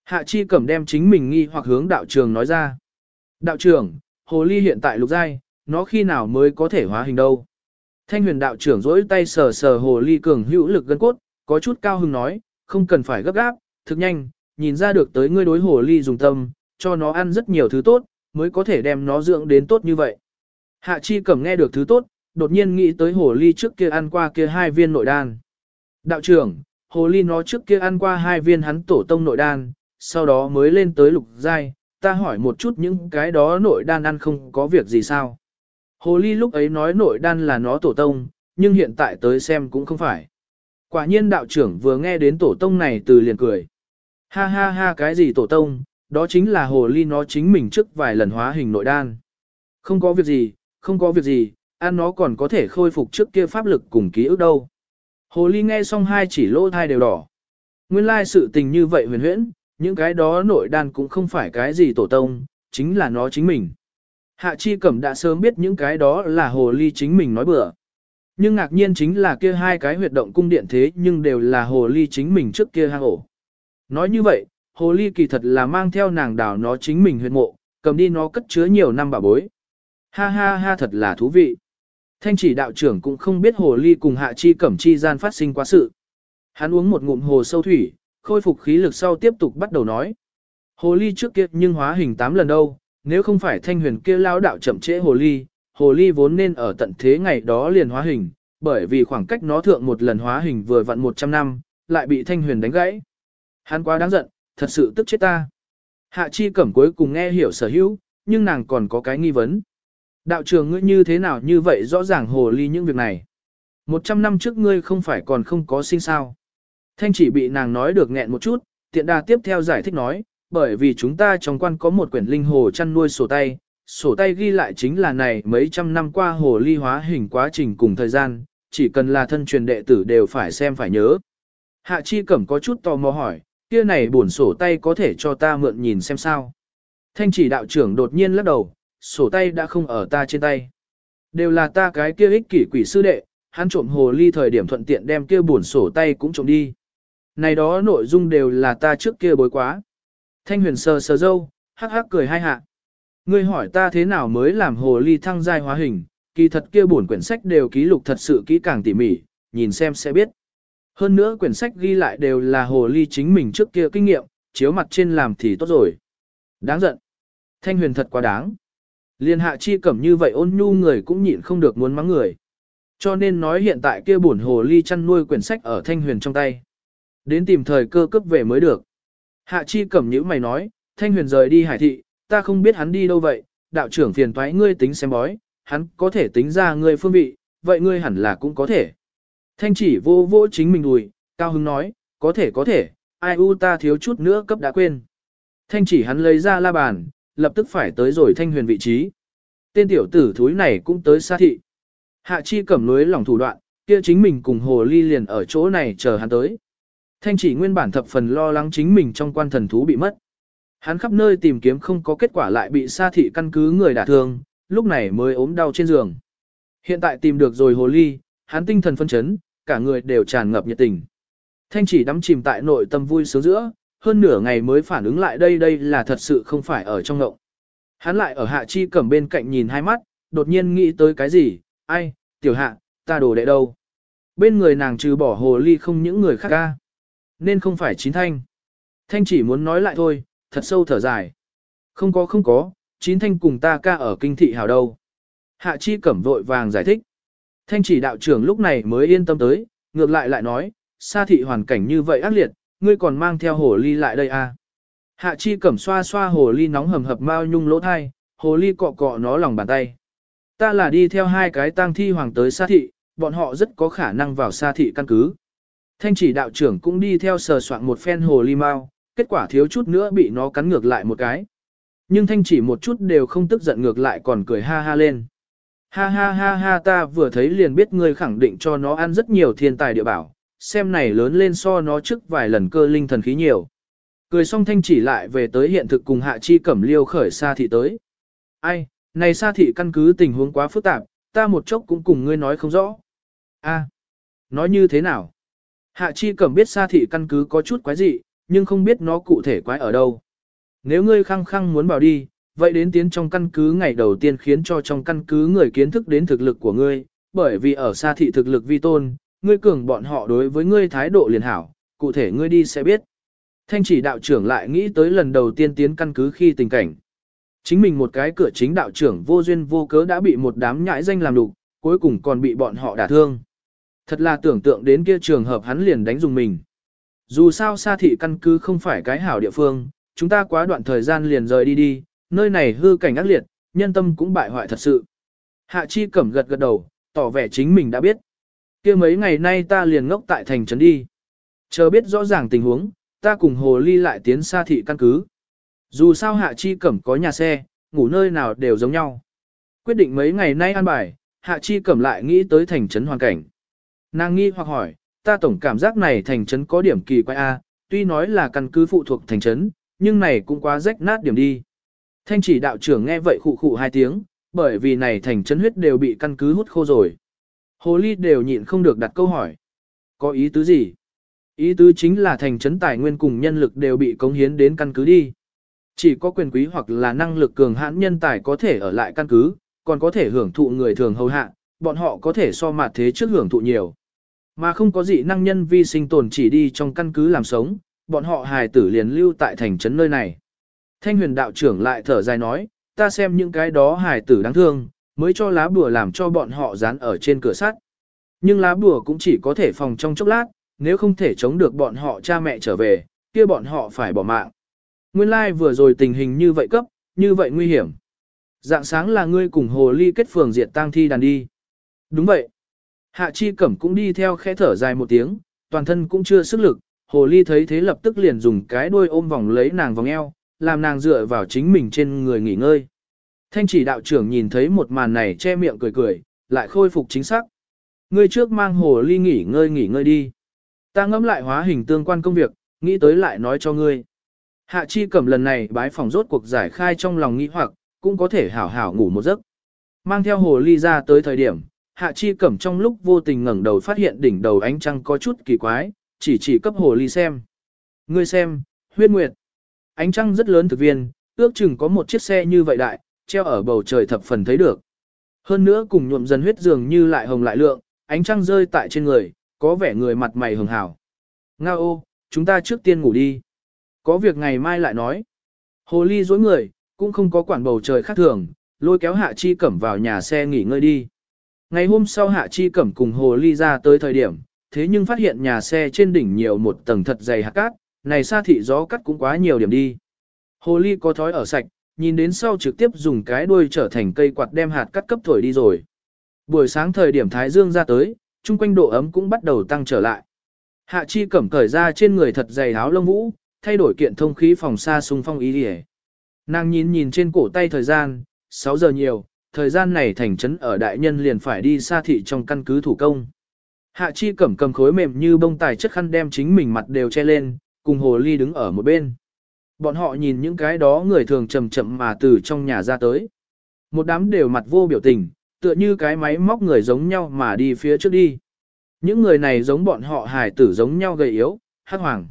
Hạ chi cẩm đem chính mình nghi hoặc hướng đạo trường nói ra. Đạo trưởng, hồ ly hiện tại lục giai, nó khi nào mới có thể hóa hình đâu? Thanh huyền đạo trưởng rỗi tay sờ sờ hồ ly cường hữu lực gân cốt, có chút cao hứng nói, không cần phải gấp gáp, thực nhanh, nhìn ra được tới ngươi đối hồ ly dùng tâm, cho nó ăn rất nhiều thứ tốt, mới có thể đem nó dưỡng đến tốt như vậy. Hạ chi cẩm nghe được thứ tốt, đột nhiên nghĩ tới hồ ly trước kia ăn qua kia hai viên nội đan. Đạo trưởng, hồ ly nó trước kia ăn qua hai viên hắn tổ tông nội đan, sau đó mới lên tới lục giai, ta hỏi một chút những cái đó nội đan ăn không có việc gì sao. Hồ ly lúc ấy nói nội đan là nó tổ tông, nhưng hiện tại tới xem cũng không phải. Quả nhiên đạo trưởng vừa nghe đến tổ tông này từ liền cười. Ha ha ha cái gì tổ tông, đó chính là hồ ly nó chính mình trước vài lần hóa hình nội đan. Không có việc gì, không có việc gì, ăn nó còn có thể khôi phục trước kia pháp lực cùng ký ức đâu. Hồ ly nghe xong hai chỉ lỗ thai đều đỏ. Nguyên lai sự tình như vậy huyền huyễn, những cái đó nội đan cũng không phải cái gì tổ tông, chính là nó chính mình. Hạ Chi Cẩm đã sớm biết những cái đó là hồ ly chính mình nói bừa. Nhưng ngạc nhiên chính là kia hai cái huyệt động cung điện thế nhưng đều là hồ ly chính mình trước kia hang ổ. Nói như vậy, hồ ly kỳ thật là mang theo nàng đảo nó chính mình huyệt mộ, cầm đi nó cất chứa nhiều năm bà bối. Ha ha ha thật là thú vị. Thanh chỉ đạo trưởng cũng không biết hồ ly cùng hạ chi cẩm chi gian phát sinh quá sự. Hắn uống một ngụm hồ sâu thủy, khôi phục khí lực sau tiếp tục bắt đầu nói. Hồ ly trước kia nhưng hóa hình 8 lần đâu, nếu không phải thanh huyền kia lao đạo chậm trễ hồ ly, hồ ly vốn nên ở tận thế ngày đó liền hóa hình, bởi vì khoảng cách nó thượng một lần hóa hình vừa vặn 100 năm, lại bị thanh huyền đánh gãy. Hắn quá đáng giận, thật sự tức chết ta. Hạ chi cẩm cuối cùng nghe hiểu sở hữu, nhưng nàng còn có cái nghi vấn. Đạo trường ngươi như thế nào như vậy rõ ràng hồ ly những việc này. Một trăm năm trước ngươi không phải còn không có sinh sao. Thanh chỉ bị nàng nói được nghẹn một chút, tiện đà tiếp theo giải thích nói, bởi vì chúng ta trong quan có một quyển linh hồ chăn nuôi sổ tay, sổ tay ghi lại chính là này mấy trăm năm qua hồ ly hóa hình quá trình cùng thời gian, chỉ cần là thân truyền đệ tử đều phải xem phải nhớ. Hạ chi cẩm có chút tò mò hỏi, kia này buồn sổ tay có thể cho ta mượn nhìn xem sao. Thanh chỉ đạo trưởng đột nhiên lắc đầu, sổ tay đã không ở ta trên tay. Đều là ta cái kia ích kỷ quỷ sư đệ, hắn trộm hồ ly thời điểm thuận tiện đem kia buồn sổ tay cũng trộm đi. Này đó nội dung đều là ta trước kia bối quá. Thanh huyền sờ sờ dâu, hắc hắc cười hai hạ. Ngươi hỏi ta thế nào mới làm hồ ly thăng giai hóa hình, kỳ thật kia bổn quyển sách đều ký lục thật sự kỹ càng tỉ mỉ, nhìn xem sẽ biết. Hơn nữa quyển sách ghi lại đều là hồ ly chính mình trước kia kinh nghiệm, chiếu mặt trên làm thì tốt rồi. Đáng giận. Thanh huyền thật quá đáng. Liên hạ chi cẩm như vậy ôn nhu người cũng nhịn không được muốn mắng người. Cho nên nói hiện tại kia bổn hồ ly chăn nuôi quyển sách ở thanh huyền trong tay. Đến tìm thời cơ cấp về mới được. Hạ chi cẩm nhữ mày nói, thanh huyền rời đi hải thị, ta không biết hắn đi đâu vậy, đạo trưởng phiền thoái ngươi tính xem bói, hắn có thể tính ra ngươi phương vị, vậy ngươi hẳn là cũng có thể. Thanh chỉ vô vô chính mình đùi, cao hứng nói, có thể có thể, ai u ta thiếu chút nữa cấp đã quên. Thanh chỉ hắn lấy ra la bàn, lập tức phải tới rồi thanh huyền vị trí. Tên tiểu tử thúi này cũng tới xa thị. Hạ chi cẩm lưới lòng thủ đoạn, kia chính mình cùng hồ ly liền ở chỗ này chờ hắn tới. Thanh chỉ nguyên bản thập phần lo lắng chính mình trong quan thần thú bị mất. Hắn khắp nơi tìm kiếm không có kết quả lại bị sa thị căn cứ người đả thương, lúc này mới ốm đau trên giường. Hiện tại tìm được rồi hồ ly, hắn tinh thần phân chấn, cả người đều tràn ngập nhiệt tình. Thanh chỉ đắm chìm tại nội tâm vui sướng giữa, hơn nửa ngày mới phản ứng lại đây đây là thật sự không phải ở trong ngộng. Hắn lại ở hạ chi cầm bên cạnh nhìn hai mắt, đột nhiên nghĩ tới cái gì, ai, tiểu hạ, ta đồ đệ đâu. Bên người nàng trừ bỏ hồ ly không những người khác ca. Nên không phải chín thanh. Thanh chỉ muốn nói lại thôi, thật sâu thở dài. Không có không có, chín thanh cùng ta ca ở kinh thị hào đâu. Hạ chi cẩm vội vàng giải thích. Thanh chỉ đạo trưởng lúc này mới yên tâm tới, ngược lại lại nói, xa thị hoàn cảnh như vậy ác liệt, ngươi còn mang theo hồ ly lại đây à. Hạ chi cẩm xoa xoa hồ ly nóng hầm hập mao nhung lỗ thai, hồ ly cọ cọ nó lòng bàn tay. Ta là đi theo hai cái tang thi hoàng tới xa thị, bọn họ rất có khả năng vào xa thị căn cứ. Thanh chỉ đạo trưởng cũng đi theo sờ soạn một phen hồ ly mau, kết quả thiếu chút nữa bị nó cắn ngược lại một cái. Nhưng thanh chỉ một chút đều không tức giận ngược lại còn cười ha ha lên. Ha ha ha ha ta vừa thấy liền biết ngươi khẳng định cho nó ăn rất nhiều thiên tài địa bảo, xem này lớn lên so nó trước vài lần cơ linh thần khí nhiều. Cười xong thanh chỉ lại về tới hiện thực cùng hạ chi cẩm liêu khởi xa thị tới. Ai, này xa thị căn cứ tình huống quá phức tạp, ta một chốc cũng cùng ngươi nói không rõ. A, nói như thế nào? Hạ chi cẩm biết xa thị căn cứ có chút quái dị, nhưng không biết nó cụ thể quái ở đâu. Nếu ngươi khăng khăng muốn bảo đi, vậy đến tiến trong căn cứ ngày đầu tiên khiến cho trong căn cứ người kiến thức đến thực lực của ngươi, bởi vì ở xa thị thực lực vi tôn, ngươi cường bọn họ đối với ngươi thái độ liền hảo, cụ thể ngươi đi sẽ biết. Thanh chỉ đạo trưởng lại nghĩ tới lần đầu tiên tiến căn cứ khi tình cảnh. Chính mình một cái cửa chính đạo trưởng vô duyên vô cớ đã bị một đám nhãi danh làm đục, cuối cùng còn bị bọn họ đả thương. Thật là tưởng tượng đến kia trường hợp hắn liền đánh dùng mình. Dù sao xa thị căn cứ không phải cái hảo địa phương, chúng ta quá đoạn thời gian liền rời đi đi, nơi này hư cảnh ác liệt, nhân tâm cũng bại hoại thật sự. Hạ chi cẩm gật gật đầu, tỏ vẻ chính mình đã biết. kia mấy ngày nay ta liền ngốc tại thành trấn đi. Chờ biết rõ ràng tình huống, ta cùng hồ ly lại tiến xa thị căn cứ. Dù sao hạ chi cẩm có nhà xe, ngủ nơi nào đều giống nhau. Quyết định mấy ngày nay ăn bài, hạ chi cẩm lại nghĩ tới thành trấn hoàn cảnh. Nàng nghi hoặc hỏi, ta tổng cảm giác này thành trấn có điểm kỳ quái a, tuy nói là căn cứ phụ thuộc thành trấn, nhưng này cũng quá rách nát điểm đi. Thanh chỉ đạo trưởng nghe vậy khụ khụ hai tiếng, bởi vì này thành trấn huyết đều bị căn cứ hút khô rồi. Hồ ly đều nhịn không được đặt câu hỏi. Có ý tứ gì? Ý tứ chính là thành trấn tài nguyên cùng nhân lực đều bị cống hiến đến căn cứ đi. Chỉ có quyền quý hoặc là năng lực cường hãn nhân tài có thể ở lại căn cứ, còn có thể hưởng thụ người thường hầu hạ, bọn họ có thể so mặt thế trước hưởng thụ nhiều. Mà không có dị năng nhân vi sinh tồn chỉ đi trong căn cứ làm sống, bọn họ hài tử liền lưu tại thành trấn nơi này. Thanh huyền đạo trưởng lại thở dài nói, ta xem những cái đó hài tử đáng thương, mới cho lá bùa làm cho bọn họ dán ở trên cửa sắt. Nhưng lá bùa cũng chỉ có thể phòng trong chốc lát, nếu không thể chống được bọn họ cha mẹ trở về, kia bọn họ phải bỏ mạng. Nguyên lai like vừa rồi tình hình như vậy cấp, như vậy nguy hiểm. Dạng sáng là ngươi cùng hồ ly kết phường diệt tang thi đàn đi. Đúng vậy. Hạ chi cẩm cũng đi theo khẽ thở dài một tiếng, toàn thân cũng chưa sức lực, hồ ly thấy thế lập tức liền dùng cái đuôi ôm vòng lấy nàng vòng eo, làm nàng dựa vào chính mình trên người nghỉ ngơi. Thanh chỉ đạo trưởng nhìn thấy một màn này che miệng cười cười, lại khôi phục chính xác. Ngươi trước mang hồ ly nghỉ ngơi nghỉ ngơi đi. Ta ngẫm lại hóa hình tương quan công việc, nghĩ tới lại nói cho ngươi. Hạ chi cẩm lần này bái phòng rốt cuộc giải khai trong lòng nghĩ hoặc, cũng có thể hảo hảo ngủ một giấc. Mang theo hồ ly ra tới thời điểm, hạ chi cẩm trong lúc vô tình ngẩng đầu phát hiện đỉnh đầu ánh trăng có chút kỳ quái, chỉ chỉ cấp hồ ly xem. Ngươi xem, huyết nguyệt. Ánh trăng rất lớn thực viên, ước chừng có một chiếc xe như vậy đại, treo ở bầu trời thập phần thấy được. Hơn nữa cùng nhuộm dần huyết dường như lại hồng lại lượng, ánh trăng rơi tại trên người, có vẻ người mặt mày hường hảo. Nga ô, chúng ta trước tiên ngủ đi. Có việc ngày mai lại nói. Hồ ly dối người, cũng không có quản bầu trời khác thường, lôi kéo hạ chi cẩm vào nhà xe nghỉ ngơi đi. Ngày hôm sau hạ chi cẩm cùng hồ ly ra tới thời điểm, thế nhưng phát hiện nhà xe trên đỉnh nhiều một tầng thật dày hạt cát, này xa thị gió cắt cũng quá nhiều điểm đi. Hồ ly có thói ở sạch, nhìn đến sau trực tiếp dùng cái đuôi trở thành cây quạt đem hạt cắt cấp thổi đi rồi. Buổi sáng thời điểm Thái Dương ra tới, chung quanh độ ấm cũng bắt đầu tăng trở lại. Hạ chi cẩm cởi ra trên người thật dày áo lông vũ, thay đổi kiện thông khí phòng xa xung phong ý đi Nàng nhìn nhìn trên cổ tay thời gian, 6 giờ nhiều, thời gian này thành trấn ở đại nhân liền phải đi xa thị trong căn cứ thủ công. Hạ chi cẩm cầm khối mềm như bông tài chất khăn đem chính mình mặt đều che lên, cùng hồ ly đứng ở một bên. Bọn họ nhìn những cái đó người thường chậm chậm mà từ trong nhà ra tới. Một đám đều mặt vô biểu tình, tựa như cái máy móc người giống nhau mà đi phía trước đi. Những người này giống bọn họ hài tử giống nhau gầy yếu, hát hoàng.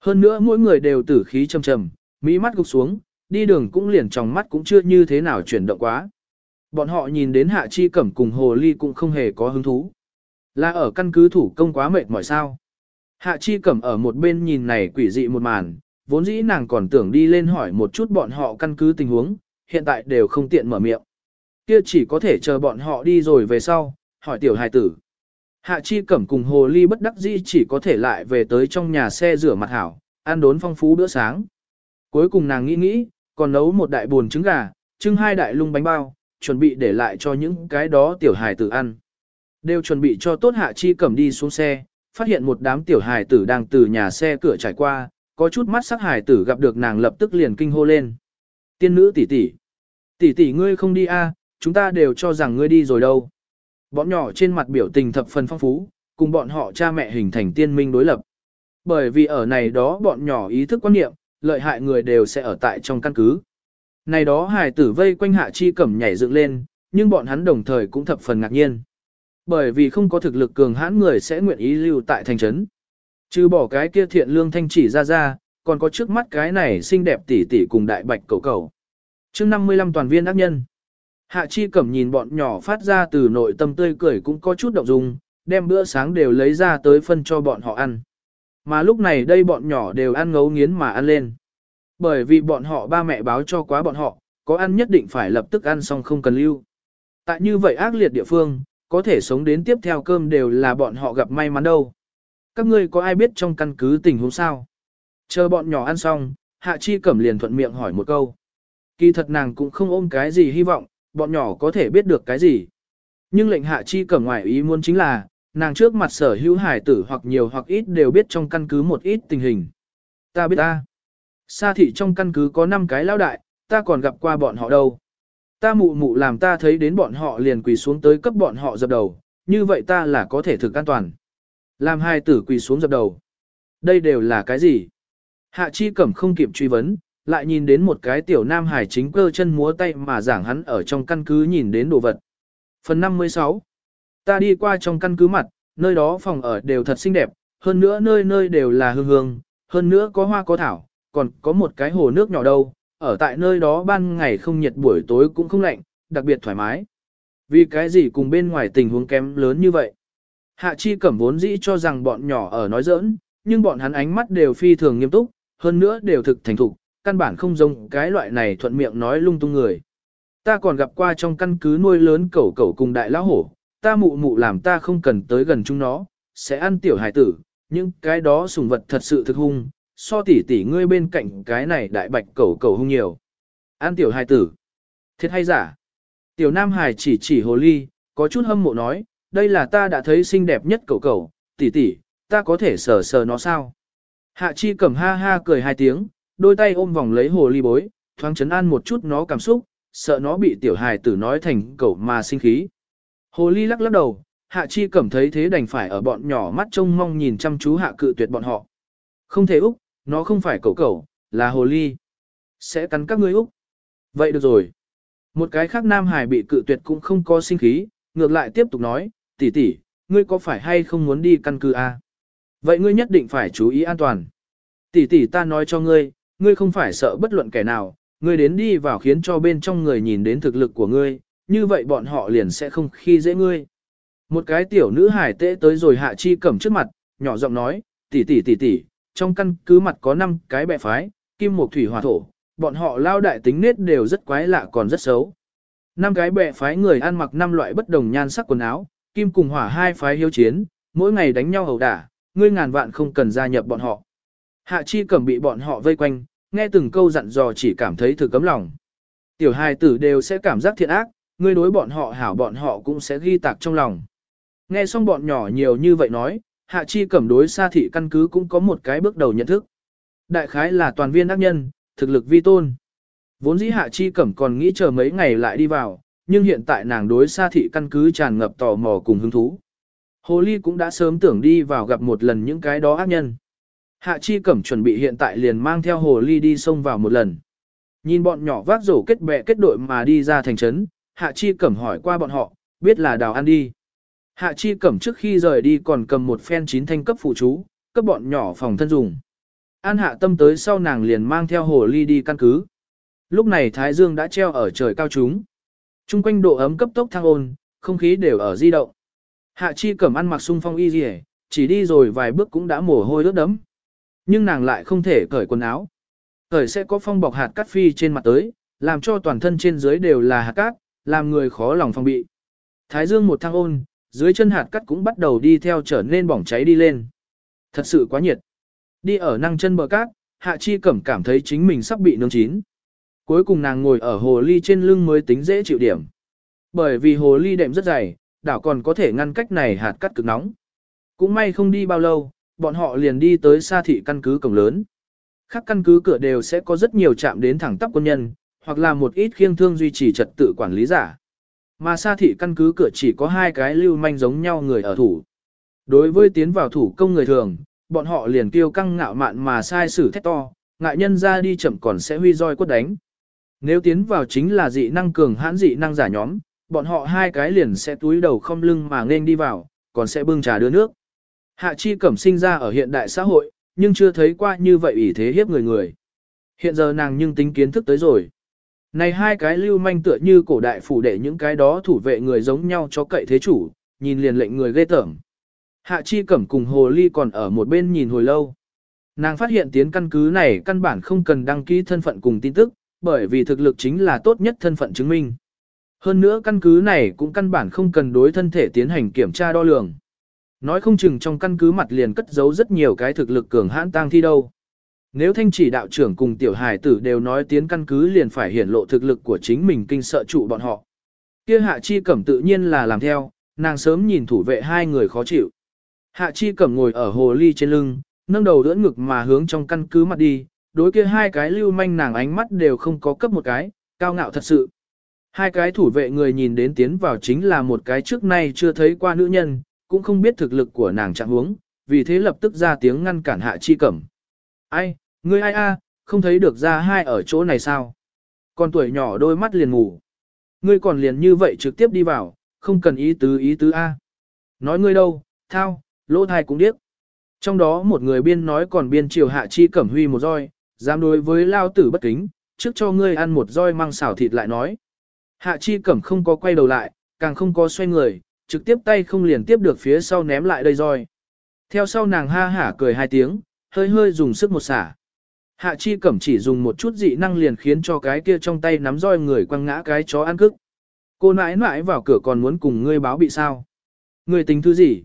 Hơn nữa mỗi người đều tử khí trầm trầm, mỹ mắt gục xuống, đi đường cũng liền trong mắt cũng chưa như thế nào chuyển động quá. Bọn họ nhìn đến hạ chi cẩm cùng hồ ly cũng không hề có hứng thú. Là ở căn cứ thủ công quá mệt mỏi sao. Hạ chi cẩm ở một bên nhìn này quỷ dị một màn, vốn dĩ nàng còn tưởng đi lên hỏi một chút bọn họ căn cứ tình huống, hiện tại đều không tiện mở miệng. Kia chỉ có thể chờ bọn họ đi rồi về sau, hỏi tiểu hài tử. Hạ chi cẩm cùng hồ ly bất đắc dĩ chỉ có thể lại về tới trong nhà xe rửa mặt hảo, ăn đốn phong phú bữa sáng. Cuối cùng nàng nghĩ nghĩ, còn nấu một đại buồn trứng gà, trưng hai đại lung bánh bao, chuẩn bị để lại cho những cái đó tiểu hài tử ăn. Đều chuẩn bị cho tốt hạ chi cẩm đi xuống xe, phát hiện một đám tiểu hài tử đang từ nhà xe cửa trải qua, có chút mắt sắc hài tử gặp được nàng lập tức liền kinh hô lên. Tiên nữ tỷ tỷ, tỷ tỷ ngươi không đi a, chúng ta đều cho rằng ngươi đi rồi đâu. Bọn nhỏ trên mặt biểu tình thập phần phong phú, cùng bọn họ cha mẹ hình thành tiên minh đối lập. Bởi vì ở này đó bọn nhỏ ý thức quan niệm, lợi hại người đều sẽ ở tại trong căn cứ. Này đó hài tử vây quanh hạ chi cẩm nhảy dựng lên, nhưng bọn hắn đồng thời cũng thập phần ngạc nhiên. Bởi vì không có thực lực cường hãn người sẽ nguyện ý lưu tại thành trấn. Trừ bỏ cái kia thiện lương thanh chỉ ra ra, còn có trước mắt cái này xinh đẹp tỷ tỷ cùng đại bạch cầu cầu. chương 55 toàn viên ác nhân. Hạ chi cẩm nhìn bọn nhỏ phát ra từ nội tâm tươi cười cũng có chút động dung, đem bữa sáng đều lấy ra tới phân cho bọn họ ăn. Mà lúc này đây bọn nhỏ đều ăn ngấu nghiến mà ăn lên. Bởi vì bọn họ ba mẹ báo cho quá bọn họ, có ăn nhất định phải lập tức ăn xong không cần lưu. Tại như vậy ác liệt địa phương, có thể sống đến tiếp theo cơm đều là bọn họ gặp may mắn đâu. Các ngươi có ai biết trong căn cứ tình huống sao? Chờ bọn nhỏ ăn xong, Hạ Chi Cẩm liền thuận miệng hỏi một câu. Kỳ thật nàng cũng không ôm cái gì hy vọng, bọn nhỏ có thể biết được cái gì. Nhưng lệnh Hạ Chi Cẩm ngoài ý muốn chính là, nàng trước mặt sở hữu hải tử hoặc nhiều hoặc ít đều biết trong căn cứ một ít tình hình. Ta biết ta. Sa thị trong căn cứ có 5 cái lão đại, ta còn gặp qua bọn họ đâu. Ta mụ mụ làm ta thấy đến bọn họ liền quỳ xuống tới cấp bọn họ dập đầu, như vậy ta là có thể thực an toàn. Làm hai tử quỳ xuống dập đầu. Đây đều là cái gì? Hạ chi cẩm không kịp truy vấn, lại nhìn đến một cái tiểu nam hải chính cơ chân múa tay mà giảng hắn ở trong căn cứ nhìn đến đồ vật. Phần 56 Ta đi qua trong căn cứ mặt, nơi đó phòng ở đều thật xinh đẹp, hơn nữa nơi nơi đều là hương hương, hơn nữa có hoa có thảo, còn có một cái hồ nước nhỏ đâu, ở tại nơi đó ban ngày không nhiệt buổi tối cũng không lạnh, đặc biệt thoải mái. Vì cái gì cùng bên ngoài tình huống kém lớn như vậy? Hạ chi cẩm vốn dĩ cho rằng bọn nhỏ ở nói giỡn, nhưng bọn hắn ánh mắt đều phi thường nghiêm túc, hơn nữa đều thực thành thục, căn bản không giống cái loại này thuận miệng nói lung tung người. Ta còn gặp qua trong căn cứ nuôi lớn cẩu cẩu cùng đại lão hổ, ta mụ mụ làm ta không cần tới gần chúng nó, sẽ ăn tiểu hải tử, nhưng cái đó sùng vật thật sự thực hung, so tỉ tỉ ngươi bên cạnh cái này đại bạch cẩu cẩu hung nhiều. an tiểu hài tử. Thiệt hay giả? Tiểu nam hải chỉ chỉ hồ ly, có chút hâm mộ nói, đây là ta đã thấy xinh đẹp nhất cẩu cẩu, tỷ tỷ, ta có thể sờ sờ nó sao? Hạ chi cầm ha ha cười hai tiếng, đôi tay ôm vòng lấy hồ ly bối, thoáng chấn an một chút nó cảm xúc, sợ nó bị tiểu hài tử nói thành cẩu mà sinh khí. Hồ ly lắc lắc đầu, hạ chi cầm thấy thế đành phải ở bọn nhỏ mắt trông mong nhìn chăm chú hạ cự tuyệt bọn họ. Không thể úc, nó không phải cẩu cẩu, là hồ ly. Sẽ cắn các ngươi Úc. Vậy được rồi. Một cái khác Nam Hải bị cự tuyệt cũng không có sinh khí, ngược lại tiếp tục nói, tỷ tỷ, ngươi có phải hay không muốn đi căn cứ A? Vậy ngươi nhất định phải chú ý an toàn. Tỷ tỷ ta nói cho ngươi, ngươi không phải sợ bất luận kẻ nào, ngươi đến đi vào khiến cho bên trong người nhìn đến thực lực của ngươi, như vậy bọn họ liền sẽ không khi dễ ngươi. Một cái tiểu nữ hải tệ tới rồi hạ chi cẩm trước mặt, nhỏ giọng nói, tỷ tỷ tỷ tỷ, trong căn cứ mặt có 5 cái bè phái, kim mộc thủy hỏa thổ, bọn họ lao đại tính nết đều rất quái lạ còn rất xấu. Năm cái bè phái người ăn mặc năm loại bất đồng nhan sắc quần áo, kim cùng hỏa hai phái hiếu chiến, mỗi ngày đánh nhau hầu đả, ngươi ngàn vạn không cần gia nhập bọn họ. Hạ chi cẩm bị bọn họ vây quanh, nghe từng câu dặn dò chỉ cảm thấy thử cấm lòng. Tiểu hài tử đều sẽ cảm giác thiện ác, ngươi đối bọn họ hảo bọn họ cũng sẽ ghi tạc trong lòng. Nghe xong bọn nhỏ nhiều như vậy nói, hạ chi cẩm đối xa thị căn cứ cũng có một cái bước đầu nhận thức. Đại khái là toàn viên ác nhân, thực lực vi tôn. Vốn dĩ hạ chi cẩm còn nghĩ chờ mấy ngày lại đi vào, nhưng hiện tại nàng đối xa thị căn cứ tràn ngập tò mò cùng hứng thú. Hồ Ly cũng đã sớm tưởng đi vào gặp một lần những cái đó ác nhân. Hạ Chi Cẩm chuẩn bị hiện tại liền mang theo Hồ Ly đi xông vào một lần. Nhìn bọn nhỏ vác rổ kết bè kết đội mà đi ra thành trấn, Hạ Chi Cẩm hỏi qua bọn họ, biết là đào ăn đi. Hạ Chi Cẩm trước khi rời đi còn cầm một phen chín thanh cấp phụ chú, cấp bọn nhỏ phòng thân dùng. An hạ tâm tới sau nàng liền mang theo hồ ly đi căn cứ. Lúc này Thái Dương đã treo ở trời cao chúng. Trung quanh độ ấm cấp tốc thăng ôn, không khí đều ở di động. Hạ Chi Cẩm ăn mặc sung phong y dì chỉ đi rồi vài bước cũng đã mồ hôi ướt đấm. Nhưng nàng lại không thể cởi quần áo. Cởi sẽ có phong bọc hạt cát phi trên mặt tới, làm cho toàn thân trên dưới đều là hạt cát, làm người khó lòng phòng bị. Thái Dương một thăng ôn, dưới chân hạt cát cũng bắt đầu đi theo trở nên bỏng cháy đi lên. Thật sự quá nhiệt. Đi ở năng chân bờ cát, Hạ Chi Cẩm cảm thấy chính mình sắp bị nướng chín. Cuối cùng nàng ngồi ở hồ ly trên lưng mới tính dễ chịu điểm. Bởi vì hồ ly đệm rất dày, đảo còn có thể ngăn cách này hạt cắt cực nóng. Cũng may không đi bao lâu, bọn họ liền đi tới xa thị căn cứ cổng lớn. Khác căn cứ cửa đều sẽ có rất nhiều chạm đến thẳng tắp quân nhân, hoặc là một ít khiêng thương duy trì trật tự quản lý giả. Mà xa thị căn cứ cửa chỉ có hai cái lưu manh giống nhau người ở thủ. Đối với tiến vào thủ công người thường, bọn họ liền kêu căng ngạo mạn mà sai sử thét to, ngại nhân ra đi chậm còn sẽ huy roi quất đánh. Nếu tiến vào chính là dị năng cường hãn dị năng giả nhóm, bọn họ hai cái liền sẽ túi đầu không lưng mà nên đi vào, còn sẽ bưng trà đưa nước. Hạ Chi Cẩm sinh ra ở hiện đại xã hội, nhưng chưa thấy qua như vậy ủy thế hiếp người người. Hiện giờ nàng nhưng tính kiến thức tới rồi. Này hai cái lưu manh tựa như cổ đại phủ đệ những cái đó thủ vệ người giống nhau cho cậy thế chủ, nhìn liền lệnh người ghê tởm. Hạ Chi Cẩm cùng Hồ Ly còn ở một bên nhìn hồi lâu. Nàng phát hiện tiến căn cứ này căn bản không cần đăng ký thân phận cùng tin tức, bởi vì thực lực chính là tốt nhất thân phận chứng minh. Hơn nữa căn cứ này cũng căn bản không cần đối thân thể tiến hành kiểm tra đo lường. Nói không chừng trong căn cứ mặt liền cất giấu rất nhiều cái thực lực cường hãn tang thi đâu. Nếu thanh chỉ đạo trưởng cùng tiểu hài tử đều nói tiến căn cứ liền phải hiển lộ thực lực của chính mình kinh sợ trụ bọn họ. Kia hạ chi cẩm tự nhiên là làm theo, nàng sớm nhìn thủ vệ hai người khó chịu. Hạ chi cẩm ngồi ở hồ ly trên lưng, nâng đầu đỡ ngực mà hướng trong căn cứ mặt đi, đối kia hai cái lưu manh nàng ánh mắt đều không có cấp một cái, cao ngạo thật sự. Hai cái thủ vệ người nhìn đến tiến vào chính là một cái trước nay chưa thấy qua nữ nhân, cũng không biết thực lực của nàng trạng huống, vì thế lập tức ra tiếng ngăn cản hạ chi cẩm. Ai, ngươi ai a, không thấy được ra hai ở chỗ này sao? Con tuổi nhỏ đôi mắt liền ngủ. Ngươi còn liền như vậy trực tiếp đi vào, không cần ý tứ ý tứ a. Nói ngươi đâu, thao, lỗ thai cũng điếc. Trong đó một người biên nói còn biên triều hạ chi cẩm huy một roi, dám đối với lao tử bất kính, trước cho ngươi ăn một roi mang xảo thịt lại nói. Hạ chi cẩm không có quay đầu lại, càng không có xoay người, trực tiếp tay không liền tiếp được phía sau ném lại đây roi. Theo sau nàng ha hả cười hai tiếng, hơi hơi dùng sức một xả. Hạ chi cẩm chỉ dùng một chút dị năng liền khiến cho cái kia trong tay nắm roi người quăng ngã cái chó ăn cức. Cô nãi nãi vào cửa còn muốn cùng ngươi báo bị sao. Ngươi tính thứ gì?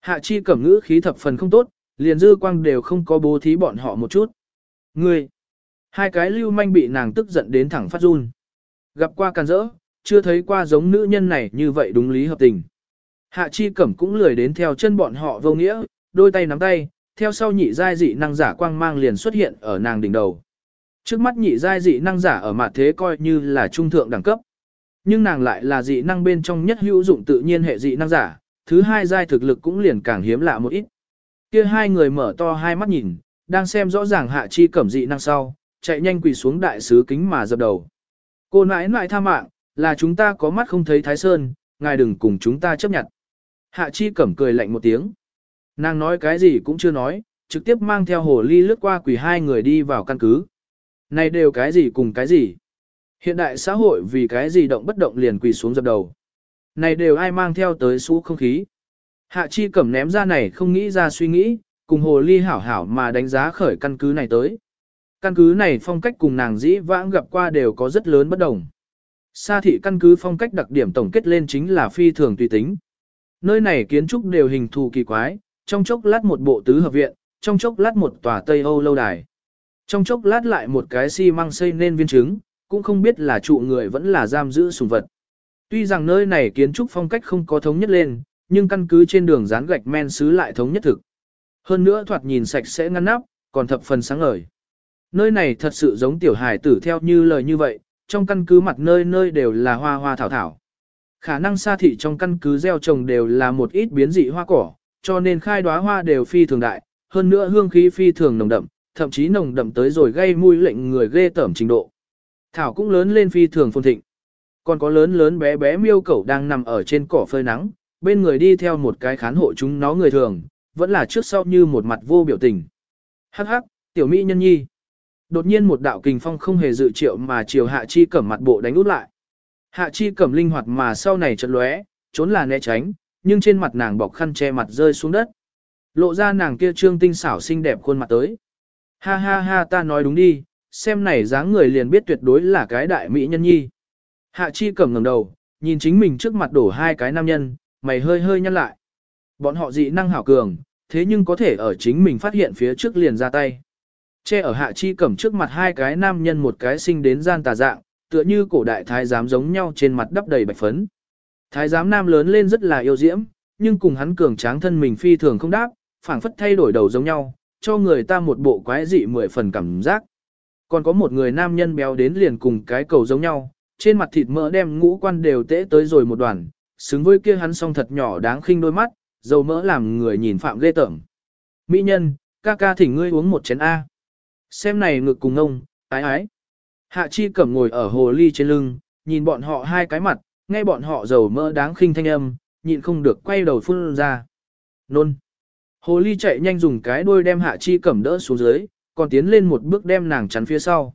Hạ chi cẩm ngữ khí thập phần không tốt, liền dư quang đều không có bố thí bọn họ một chút. Ngươi! Hai cái lưu manh bị nàng tức giận đến thẳng phát run. Gặp qua càn rỡ, chưa thấy qua giống nữ nhân này như vậy đúng lý hợp tình. Hạ chi cẩm cũng lười đến theo chân bọn họ vô nghĩa, đôi tay nắm tay, theo sau nhị giai dị năng giả quang mang liền xuất hiện ở nàng đỉnh đầu. Trước mắt nhị giai dị năng giả ở mặt thế coi như là trung thượng đẳng cấp. Nhưng nàng lại là dị năng bên trong nhất hữu dụng tự nhiên hệ dị năng giả, thứ hai giai thực lực cũng liền càng hiếm lạ một ít. Kia hai người mở to hai mắt nhìn, đang xem rõ ràng hạ chi cẩm dị năng sau, chạy nhanh quỳ xuống đại sứ kính mà dập đầu. Cô nãi nãi tha mạng, là chúng ta có mắt không thấy Thái Sơn, ngài đừng cùng chúng ta chấp nhận. Hạ chi cẩm cười lạnh một tiếng. Nàng nói cái gì cũng chưa nói, trực tiếp mang theo hồ ly lướt qua quỳ hai người đi vào căn cứ. Này đều cái gì cùng cái gì? Hiện đại xã hội vì cái gì động bất động liền quỳ xuống dập đầu. Này đều ai mang theo tới xú không khí. Hạ chi cẩm ném ra này không nghĩ ra suy nghĩ, cùng hồ ly hảo hảo mà đánh giá khởi căn cứ này tới. Căn cứ này phong cách cùng nàng dĩ vãng gặp qua đều có rất lớn bất đồng. Sa thị căn cứ phong cách đặc điểm tổng kết lên chính là phi thường tùy tính. Nơi này kiến trúc đều hình thù kỳ quái, trong chốc lát một bộ tứ hợp viện, trong chốc lát một tòa Tây Âu lâu đài. Trong chốc lát lại một cái xi măng xây nên viên trứng, cũng không biết là trụ người vẫn là giam giữ sùng vật. Tuy rằng nơi này kiến trúc phong cách không có thống nhất lên, nhưng căn cứ trên đường dán gạch men xứ lại thống nhất thực. Hơn nữa thoạt nhìn sạch sẽ ngăn nắp, còn thập phần sáng ngời. Nơi này thật sự giống tiểu hải tử theo như lời như vậy, trong căn cứ mặt nơi nơi đều là hoa hoa thảo thảo. Khả năng xa thị trong căn cứ gieo trồng đều là một ít biến dị hoa cỏ, cho nên khai đóa hoa đều phi thường đại, hơn nữa hương khí phi thường nồng đậm, thậm chí nồng đậm tới rồi gây mùi lệnh người ghê tởm trình độ. Thảo cũng lớn lên phi thường phồn thịnh. Còn có lớn lớn bé bé miêu cẩu đang nằm ở trên cỏ phơi nắng, bên người đi theo một cái khán hộ chúng nó người thường, vẫn là trước sau như một mặt vô biểu tình. Hắc hắc, tiểu mỹ nhân nhi. Đột nhiên một đạo kình phong không hề dự triệu mà chiều hạ chi cẩm mặt bộ đánh út lại. Hạ chi cẩm linh hoạt mà sau này chợt lóe, trốn là né tránh, nhưng trên mặt nàng bọc khăn che mặt rơi xuống đất. Lộ ra nàng kia trương tinh xảo xinh đẹp khuôn mặt tới. Ha ha ha ta nói đúng đi, xem này dáng người liền biết tuyệt đối là cái đại mỹ nhân nhi. Hạ chi cẩm ngẩng đầu, nhìn chính mình trước mặt đổ hai cái nam nhân, mày hơi hơi nhăn lại. Bọn họ dị năng hảo cường, thế nhưng có thể ở chính mình phát hiện phía trước liền ra tay. Che ở hạ chi cẩm trước mặt hai cái nam nhân một cái sinh đến gian tà dạng, tựa như cổ đại thái giám giống nhau trên mặt đắp đầy bạch phấn. Thái giám nam lớn lên rất là yêu diễm, nhưng cùng hắn cường tráng thân mình phi thường không đáp, phảng phất thay đổi đầu giống nhau, cho người ta một bộ quái dị mười phần cảm giác. Còn có một người nam nhân béo đến liền cùng cái cầu giống nhau, trên mặt thịt mỡ đem ngũ quan đều tễ tới rồi một đoàn, xứng với kia hắn song thật nhỏ đáng khinh đôi mắt, dầu mỡ làm người nhìn phạm ghê tởm. Mỹ nhân, ca ca thỉnh ngươi uống một chén A. Xem này ngực cùng ông, ái ái. Hạ chi cẩm ngồi ở hồ ly trên lưng, nhìn bọn họ hai cái mặt, nghe bọn họ dầu mỡ đáng khinh thanh âm, nhịn không được quay đầu phun ra. Nôn. Hồ ly chạy nhanh dùng cái đuôi đem hạ chi cẩm đỡ xuống dưới, còn tiến lên một bước đem nàng chắn phía sau.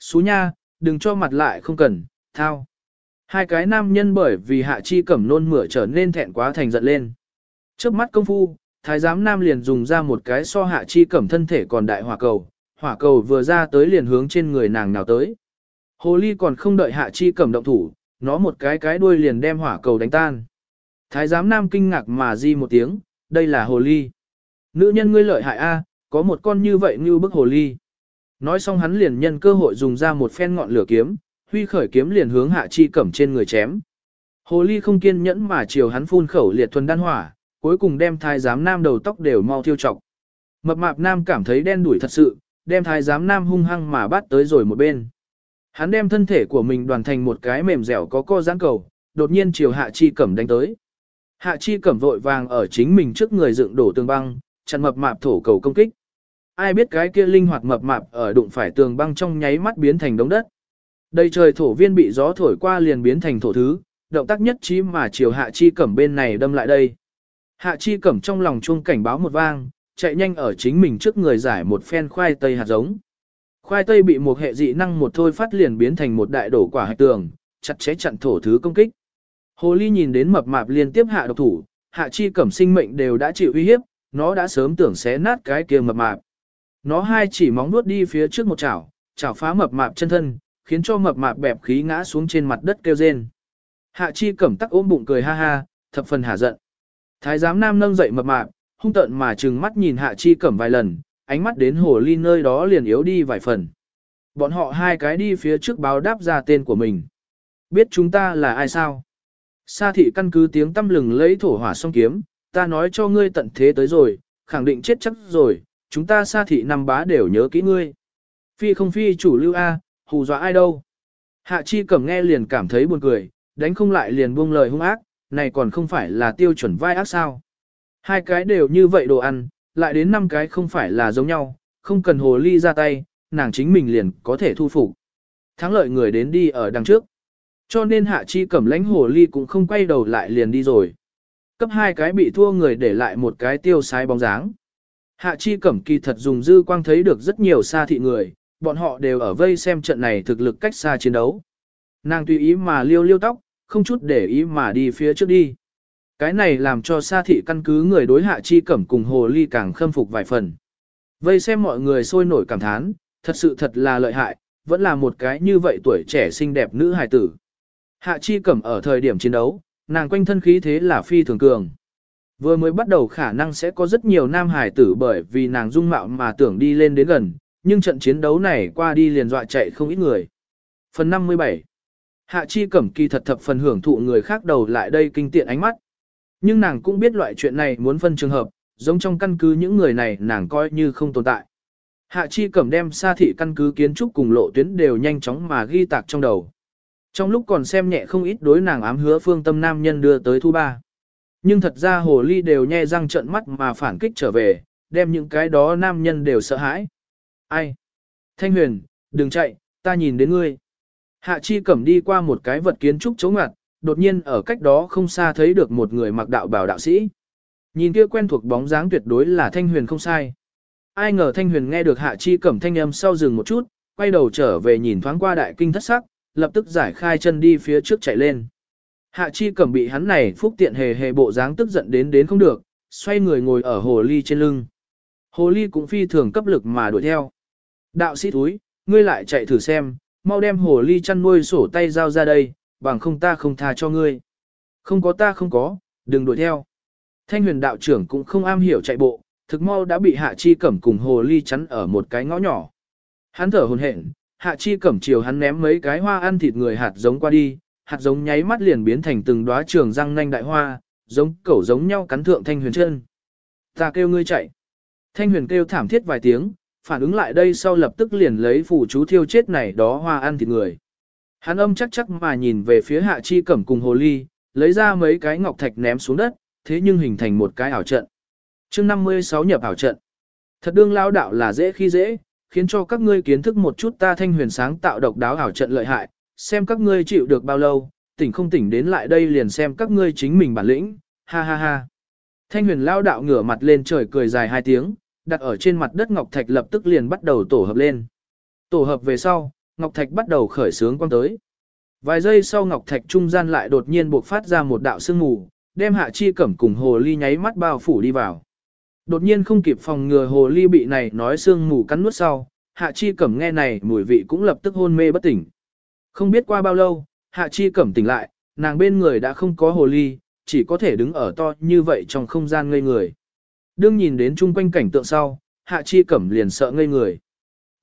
Xú nha, đừng cho mặt lại không cần, thao. Hai cái nam nhân bởi vì hạ chi cẩm nôn mửa trở nên thẹn quá thành giận lên. Trước mắt công phu, thái giám nam liền dùng ra một cái so hạ chi cẩm thân thể còn đại hỏa cầu, hỏa cầu vừa ra tới liền hướng trên người nàng nào tới. Hồ ly còn không đợi hạ chi cẩm động thủ, nó một cái cái đuôi liền đem hỏa cầu đánh tan. Thái giám nam kinh ngạc mà di một tiếng, đây là hồ ly. Nữ nhân ngươi lợi hại a, có một con như vậy như bức hồ ly. Nói xong hắn liền nhân cơ hội dùng ra một phen ngọn lửa kiếm, huy khởi kiếm liền hướng hạ chi cẩm trên người chém. Hồ ly không kiên nhẫn mà chiều hắn phun khẩu liệt thuần đan hỏa, cuối cùng đem thái giám nam đầu tóc đều mau thiêu trọc. Mập mạp nam cảm thấy đen đuổi thật sự, đem thái giám nam hung hăng mà bắt tới rồi một bên. Hắn đem thân thể của mình đoàn thành một cái mềm dẻo có co giãn cầu, đột nhiên chiều hạ chi cẩm đánh tới. Hạ chi cẩm vội vàng ở chính mình trước người dựng đổ tường băng, chặn mập mạp thổ cầu công kích. Ai biết cái kia linh hoạt mập mạp ở đụng phải tường băng trong nháy mắt biến thành đống đất. Đây trời thổ viên bị gió thổi qua liền biến thành thổ thứ, động tác nhất trí mà chiều hạ chi cẩm bên này đâm lại đây. Hạ chi cẩm trong lòng chuông cảnh báo một vang, chạy nhanh ở chính mình trước người giải một phen khoai tây hạt giống. Khoai tây bị một hệ dị năng một thôi phát liền biến thành một đại đổ quả hạch tường, chặt chẽ chặn thổ thứ công kích. Hồ ly nhìn đến mập mạp liên tiếp hạ độc thủ, hạ chi cẩm sinh mệnh đều đã chịu uy hiếp, nó đã sớm tưởng xé nát cái kia mập mạp. Nó hai chỉ móng nuốt đi phía trước một chảo, chảo phá mập mạp chân thân, khiến cho mập mạp bẹp khí ngã xuống trên mặt đất kêu rên. Hạ chi cẩm tắc ôm bụng cười ha ha, thập phần hả giận. Thái giám nam nâng dậy mập mạp, hung tợn mà trừng mắt nhìn hạ chi cẩm vài lần, ánh mắt đến hồ ly nơi đó liền yếu đi vài phần. Bọn họ hai cái đi phía trước báo đáp ra tên của mình. Biết chúng ta là ai sao? Sa thị căn cứ tiếng tâm lừng lấy thổ hỏa song kiếm, ta nói cho ngươi tận thế tới rồi, khẳng định chết chắc rồi, chúng ta sa thị năm bá đều nhớ kỹ ngươi. Phi không phi chủ lưu A, hù dọa ai đâu. Hạ chi cẩm nghe liền cảm thấy buồn cười, đánh không lại liền buông lời hung ác, này còn không phải là tiêu chuẩn vai ác sao. Hai cái đều như vậy đồ ăn, lại đến năm cái không phải là giống nhau, không cần hồ ly ra tay, nàng chính mình liền có thể thu phục. Thắng lợi người đến đi ở đằng trước. Cho nên hạ chi cẩm lãnh hồ ly cũng không quay đầu lại liền đi rồi. Cấp hai cái bị thua người để lại một cái tiêu sái bóng dáng. Hạ chi cẩm kỳ thật dùng dư quang thấy được rất nhiều xa thị người, bọn họ đều ở vây xem trận này thực lực cách xa chiến đấu. Nàng tùy ý mà liêu liêu tóc, không chút để ý mà đi phía trước đi. Cái này làm cho xa thị căn cứ người đối hạ chi cẩm cùng hồ ly càng khâm phục vài phần. Vây xem mọi người sôi nổi cảm thán, thật sự thật là lợi hại, vẫn là một cái như vậy tuổi trẻ xinh đẹp nữ hài tử. Hạ chi cẩm ở thời điểm chiến đấu, nàng quanh thân khí thế là phi thường cường. Vừa mới bắt đầu khả năng sẽ có rất nhiều nam hài tử bởi vì nàng dung mạo mà tưởng đi lên đến gần, nhưng trận chiến đấu này qua đi liền dọa chạy không ít người. Phần 57 Hạ chi cẩm kỳ thật thập phần hưởng thụ người khác đầu lại đây kinh tiện ánh mắt. Nhưng nàng cũng biết loại chuyện này muốn phân trường hợp, giống trong căn cứ những người này nàng coi như không tồn tại. Hạ chi cẩm đem xa thị căn cứ kiến trúc cùng lộ tuyến đều nhanh chóng mà ghi tạc trong đầu. Trong lúc còn xem nhẹ không ít đối nàng ám hứa phương tâm nam nhân đưa tới thu ba. Nhưng thật ra hồ ly đều nhe răng trợn mắt mà phản kích trở về, đem những cái đó nam nhân đều sợ hãi. Ai? Thanh huyền, đừng chạy, ta nhìn đến ngươi. Hạ chi cẩm đi qua một cái vật kiến trúc chống ngặt, đột nhiên ở cách đó không xa thấy được một người mặc đạo bào đạo sĩ. Nhìn kia quen thuộc bóng dáng tuyệt đối là thanh huyền không sai. Ai ngờ thanh huyền nghe được hạ chi cẩm thanh âm sau dừng một chút, quay đầu trở về nhìn thoáng qua đại kinh thất sắc, lập tức giải khai chân đi phía trước chạy lên. Hạ chi cẩm bị hắn này phúc tiện hề hề bộ dáng tức giận đến đến không được, xoay người ngồi ở hồ ly trên lưng. Hồ ly cũng phi thường cấp lực mà đuổi theo. Đạo sĩ túi, ngươi lại chạy thử xem, mau đem hồ ly chăn nuôi sổ tay giao ra đây, bằng không ta không tha cho ngươi. Không có ta không có, đừng đuổi theo. Thanh huyền đạo trưởng cũng không am hiểu chạy bộ, thực mau đã bị hạ chi cẩm cùng hồ ly chắn ở một cái ngõ nhỏ. Hắn thở hồn hển, hạ chi cẩm chiều hắn ném mấy cái hoa ăn thịt người hạt giống qua đi, hạt giống nháy mắt liền biến thành từng đóa trường răng nanh đại hoa, giống cẩu giống nhau cắn thượng thanh huyền chân. Ta kêu ngươi chạy. Thanh huyền kêu thảm thiết vài tiếng, phản ứng lại đây sau lập tức liền lấy phủ chú thiêu chết này đó hoa ăn thịt người. Hắn âm chắc chắc mà nhìn về phía hạ chi cẩm cùng hồ ly, lấy ra mấy cái ngọc thạch ném xuống đất, thế nhưng hình thành một cái ảo trận. chương 56 nhập ảo trận. Thật đương lao đạo là dễ khi dễ, khiến cho các ngươi kiến thức một chút ta thanh huyền sáng tạo độc đáo ảo trận lợi hại, xem các ngươi chịu được bao lâu, tỉnh không tỉnh đến lại đây liền xem các ngươi chính mình bản lĩnh, ha ha ha. Thanh huyền lao đạo ngửa mặt lên trời cười dài hai tiếng, đặt ở trên mặt đất ngọc thạch lập tức liền bắt đầu tổ hợp lên. Tổ hợp về sau, ngọc thạch bắt đầu khởi sướng quang tới. Vài giây sau ngọc thạch trung gian lại đột nhiên buộc phát ra một đạo sương mù, đem hạ chi cẩm cùng hồ ly nháy mắt bao phủ đi vào. Đột nhiên không kịp phòng ngừa hồ ly bị này nói sương mù cắn nuốt sau, hạ chi cẩm nghe này mùi vị cũng lập tức hôn mê bất tỉnh. Không biết qua bao lâu, hạ chi cẩm tỉnh lại, nàng bên người đã không có hồ ly, chỉ có thể đứng ở to như vậy trong không gian ngây người. Đương nhìn đến chung quanh cảnh tượng sau, hạ chi cẩm liền sợ ngây người.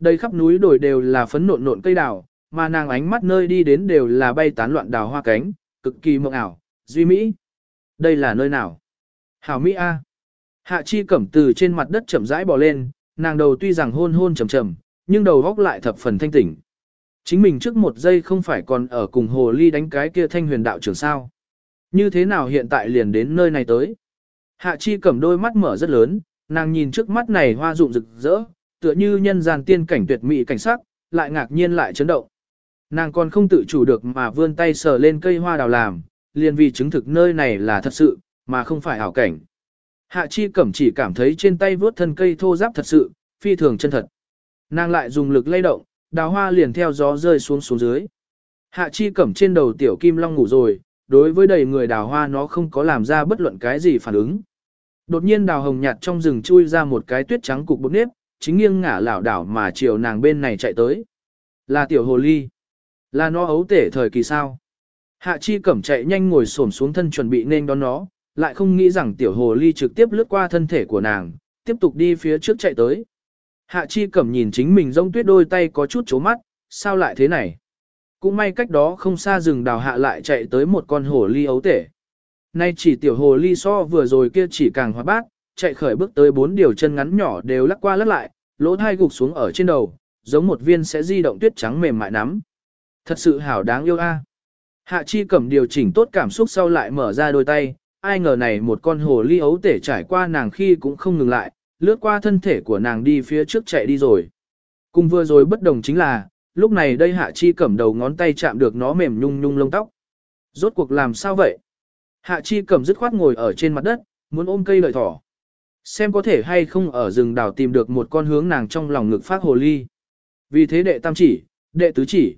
Đây khắp núi đồi đều là phấn nộn nộn cây đào, mà nàng ánh mắt nơi đi đến đều là bay tán loạn đào hoa cánh, cực kỳ mộng ảo, duy mỹ. Đây là nơi nào? Hảo Mỹ A. Hạ chi cẩm từ trên mặt đất chậm rãi bò lên, nàng đầu tuy rằng hôn hôn trầm trầm, nhưng đầu góc lại thập phần thanh tỉnh. Chính mình trước một giây không phải còn ở cùng hồ ly đánh cái kia thanh huyền đạo trưởng sao. Như thế nào hiện tại liền đến nơi này tới? Hạ chi cẩm đôi mắt mở rất lớn, nàng nhìn trước mắt này hoa rụng rực rỡ, tựa như nhân gian tiên cảnh tuyệt mỹ cảnh sắc, lại ngạc nhiên lại chấn động. Nàng còn không tự chủ được mà vươn tay sờ lên cây hoa đào làm, liền vì chứng thực nơi này là thật sự, mà không phải ảo cảnh. Hạ chi cẩm chỉ cảm thấy trên tay vuốt thân cây thô ráp thật sự, phi thường chân thật. Nàng lại dùng lực lay động, đào hoa liền theo gió rơi xuống xuống dưới. Hạ chi cẩm trên đầu tiểu kim long ngủ rồi, đối với đầy người đào hoa nó không có làm ra bất luận cái gì phản ứng. Đột nhiên đào hồng nhạt trong rừng chui ra một cái tuyết trắng cục bột nếp, chính nghiêng ngả lảo đảo mà chiều nàng bên này chạy tới. Là tiểu hồ ly. Là nó ấu tể thời kỳ sao. Hạ chi cẩm chạy nhanh ngồi xổm xuống thân chuẩn bị nên đón nó, lại không nghĩ rằng tiểu hồ ly trực tiếp lướt qua thân thể của nàng, tiếp tục đi phía trước chạy tới. Hạ chi cẩm nhìn chính mình rông tuyết đôi tay có chút chố mắt, sao lại thế này? Cũng may cách đó không xa rừng đào hạ lại chạy tới một con hồ ly ấu tể. Nay chỉ tiểu hồ ly so vừa rồi kia chỉ càng hóa bát, chạy khởi bước tới bốn điều chân ngắn nhỏ đều lắc qua lắc lại, lỗ thai gục xuống ở trên đầu, giống một viên sẽ di động tuyết trắng mềm mại nắm. Thật sự hảo đáng yêu a. Hạ chi cầm điều chỉnh tốt cảm xúc sau lại mở ra đôi tay, ai ngờ này một con hồ ly ấu tể trải qua nàng khi cũng không ngừng lại, lướt qua thân thể của nàng đi phía trước chạy đi rồi. Cùng vừa rồi bất đồng chính là, lúc này đây hạ chi cầm đầu ngón tay chạm được nó mềm nhung nhung lông tóc. Rốt cuộc làm sao vậy? Hạ chi cầm dứt khoát ngồi ở trên mặt đất, muốn ôm cây lợi thỏ. Xem có thể hay không ở rừng đảo tìm được một con hướng nàng trong lòng ngực phát hồ ly. Vì thế đệ tam chỉ, đệ tứ chỉ.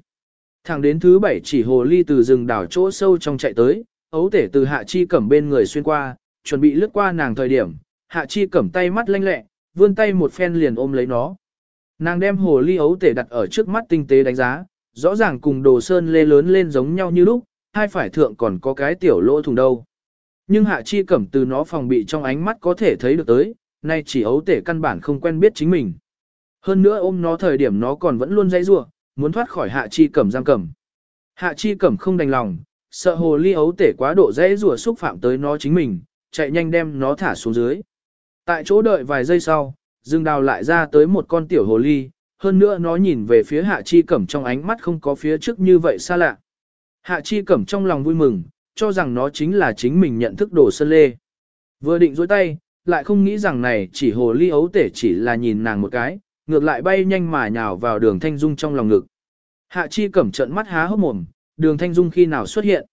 Thẳng đến thứ bảy chỉ hồ ly từ rừng đảo chỗ sâu trong chạy tới, ấu tể từ hạ chi cẩm bên người xuyên qua, chuẩn bị lướt qua nàng thời điểm, hạ chi cẩm tay mắt lanh lẹ, vươn tay một phen liền ôm lấy nó. Nàng đem hồ ly ấu tể đặt ở trước mắt tinh tế đánh giá, rõ ràng cùng đồ sơn lê lớn lên giống nhau như lúc, hai phải thượng còn có cái tiểu lỗ thùng đâu. Nhưng hạ chi cẩm từ nó phòng bị trong ánh mắt có thể thấy được tới, nay chỉ ấu tể căn bản không quen biết chính mình. Hơn nữa ôm nó thời điểm nó còn vẫn luôn dãy rủa, muốn thoát khỏi hạ chi cẩm giam cầm. Hạ chi cẩm không đành lòng, sợ hồ ly ấu tể quá độ dãy rủa xúc phạm tới nó chính mình, chạy nhanh đem nó thả xuống dưới. Tại chỗ đợi vài giây sau, dương đào lại ra tới một con tiểu hồ ly, hơn nữa nó nhìn về phía hạ chi cẩm trong ánh mắt không có phía trước như vậy xa lạ. Hạ chi cẩm trong lòng vui mừng, cho rằng nó chính là chính mình nhận thức đồ sơn lê. Vừa định dối tay, lại không nghĩ rằng này chỉ hồ ly ấu tể chỉ là nhìn nàng một cái, ngược lại bay nhanh mà nhào vào đường thanh dung trong lòng ngực. Hạ chi cẩm trận mắt há hốc mồm, đường thanh dung khi nào xuất hiện.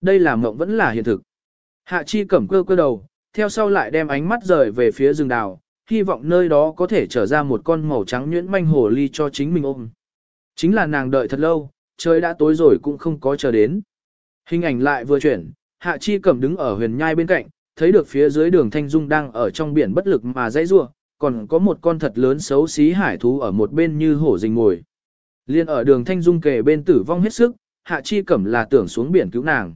Đây là mộng vẫn là hiện thực. Hạ chi cẩm cơ cơ đầu, theo sau lại đem ánh mắt rời về phía rừng đào, hy vọng nơi đó có thể trở ra một con màu trắng nhuyễn manh hồ ly cho chính mình ôm. Chính là nàng đợi thật lâu, trời đã tối rồi cũng không có chờ đến. Hình ảnh lại vừa chuyển, Hạ Chi Cẩm đứng ở huyền nhai bên cạnh, thấy được phía dưới đường Thanh Dung đang ở trong biển bất lực mà dãy rua, còn có một con thật lớn xấu xí hải thú ở một bên như hổ rình ngồi. Liên ở đường Thanh Dung kề bên tử vong hết sức, Hạ Chi Cẩm là tưởng xuống biển cứu nàng.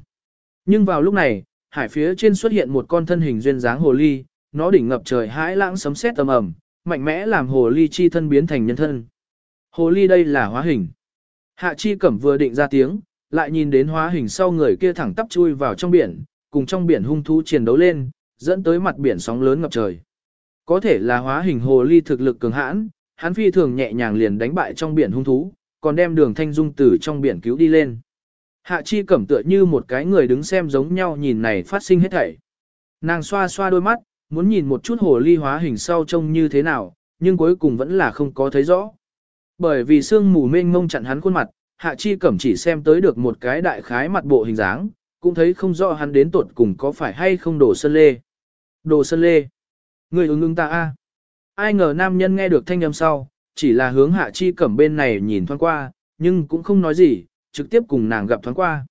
Nhưng vào lúc này, hải phía trên xuất hiện một con thân hình duyên dáng hồ ly, nó đỉnh ngập trời hãi lãng sấm sét tầm ầm, mạnh mẽ làm hồ ly chi thân biến thành nhân thân. Hồ ly đây là hóa hình. Hạ Chi Cẩm vừa định ra tiếng, lại nhìn đến hóa hình sau người kia thẳng tắp chui vào trong biển, cùng trong biển hung thú chiến đấu lên, dẫn tới mặt biển sóng lớn ngập trời. Có thể là hóa hình hồ ly thực lực cường hãn, hắn phi thường nhẹ nhàng liền đánh bại trong biển hung thú, còn đem đường thanh dung từ trong biển cứu đi lên. Hạ chi cẩm tựa như một cái người đứng xem giống nhau nhìn này phát sinh hết thảy. Nàng xoa xoa đôi mắt, muốn nhìn một chút hồ ly hóa hình sau trông như thế nào, nhưng cuối cùng vẫn là không có thấy rõ. Bởi vì sương mù mênh mông chặn hắn khuôn mặt, hạ chi cẩm chỉ xem tới được một cái đại khái mặt bộ hình dáng, cũng thấy không rõ hắn đến tuột cùng có phải hay không đồ sơn lê. Đồ sơn lê. Người ứng ứng ta a. Ai ngờ nam nhân nghe được thanh âm sau, chỉ là hướng hạ chi cẩm bên này nhìn thoáng qua, nhưng cũng không nói gì, trực tiếp cùng nàng gặp thoáng qua.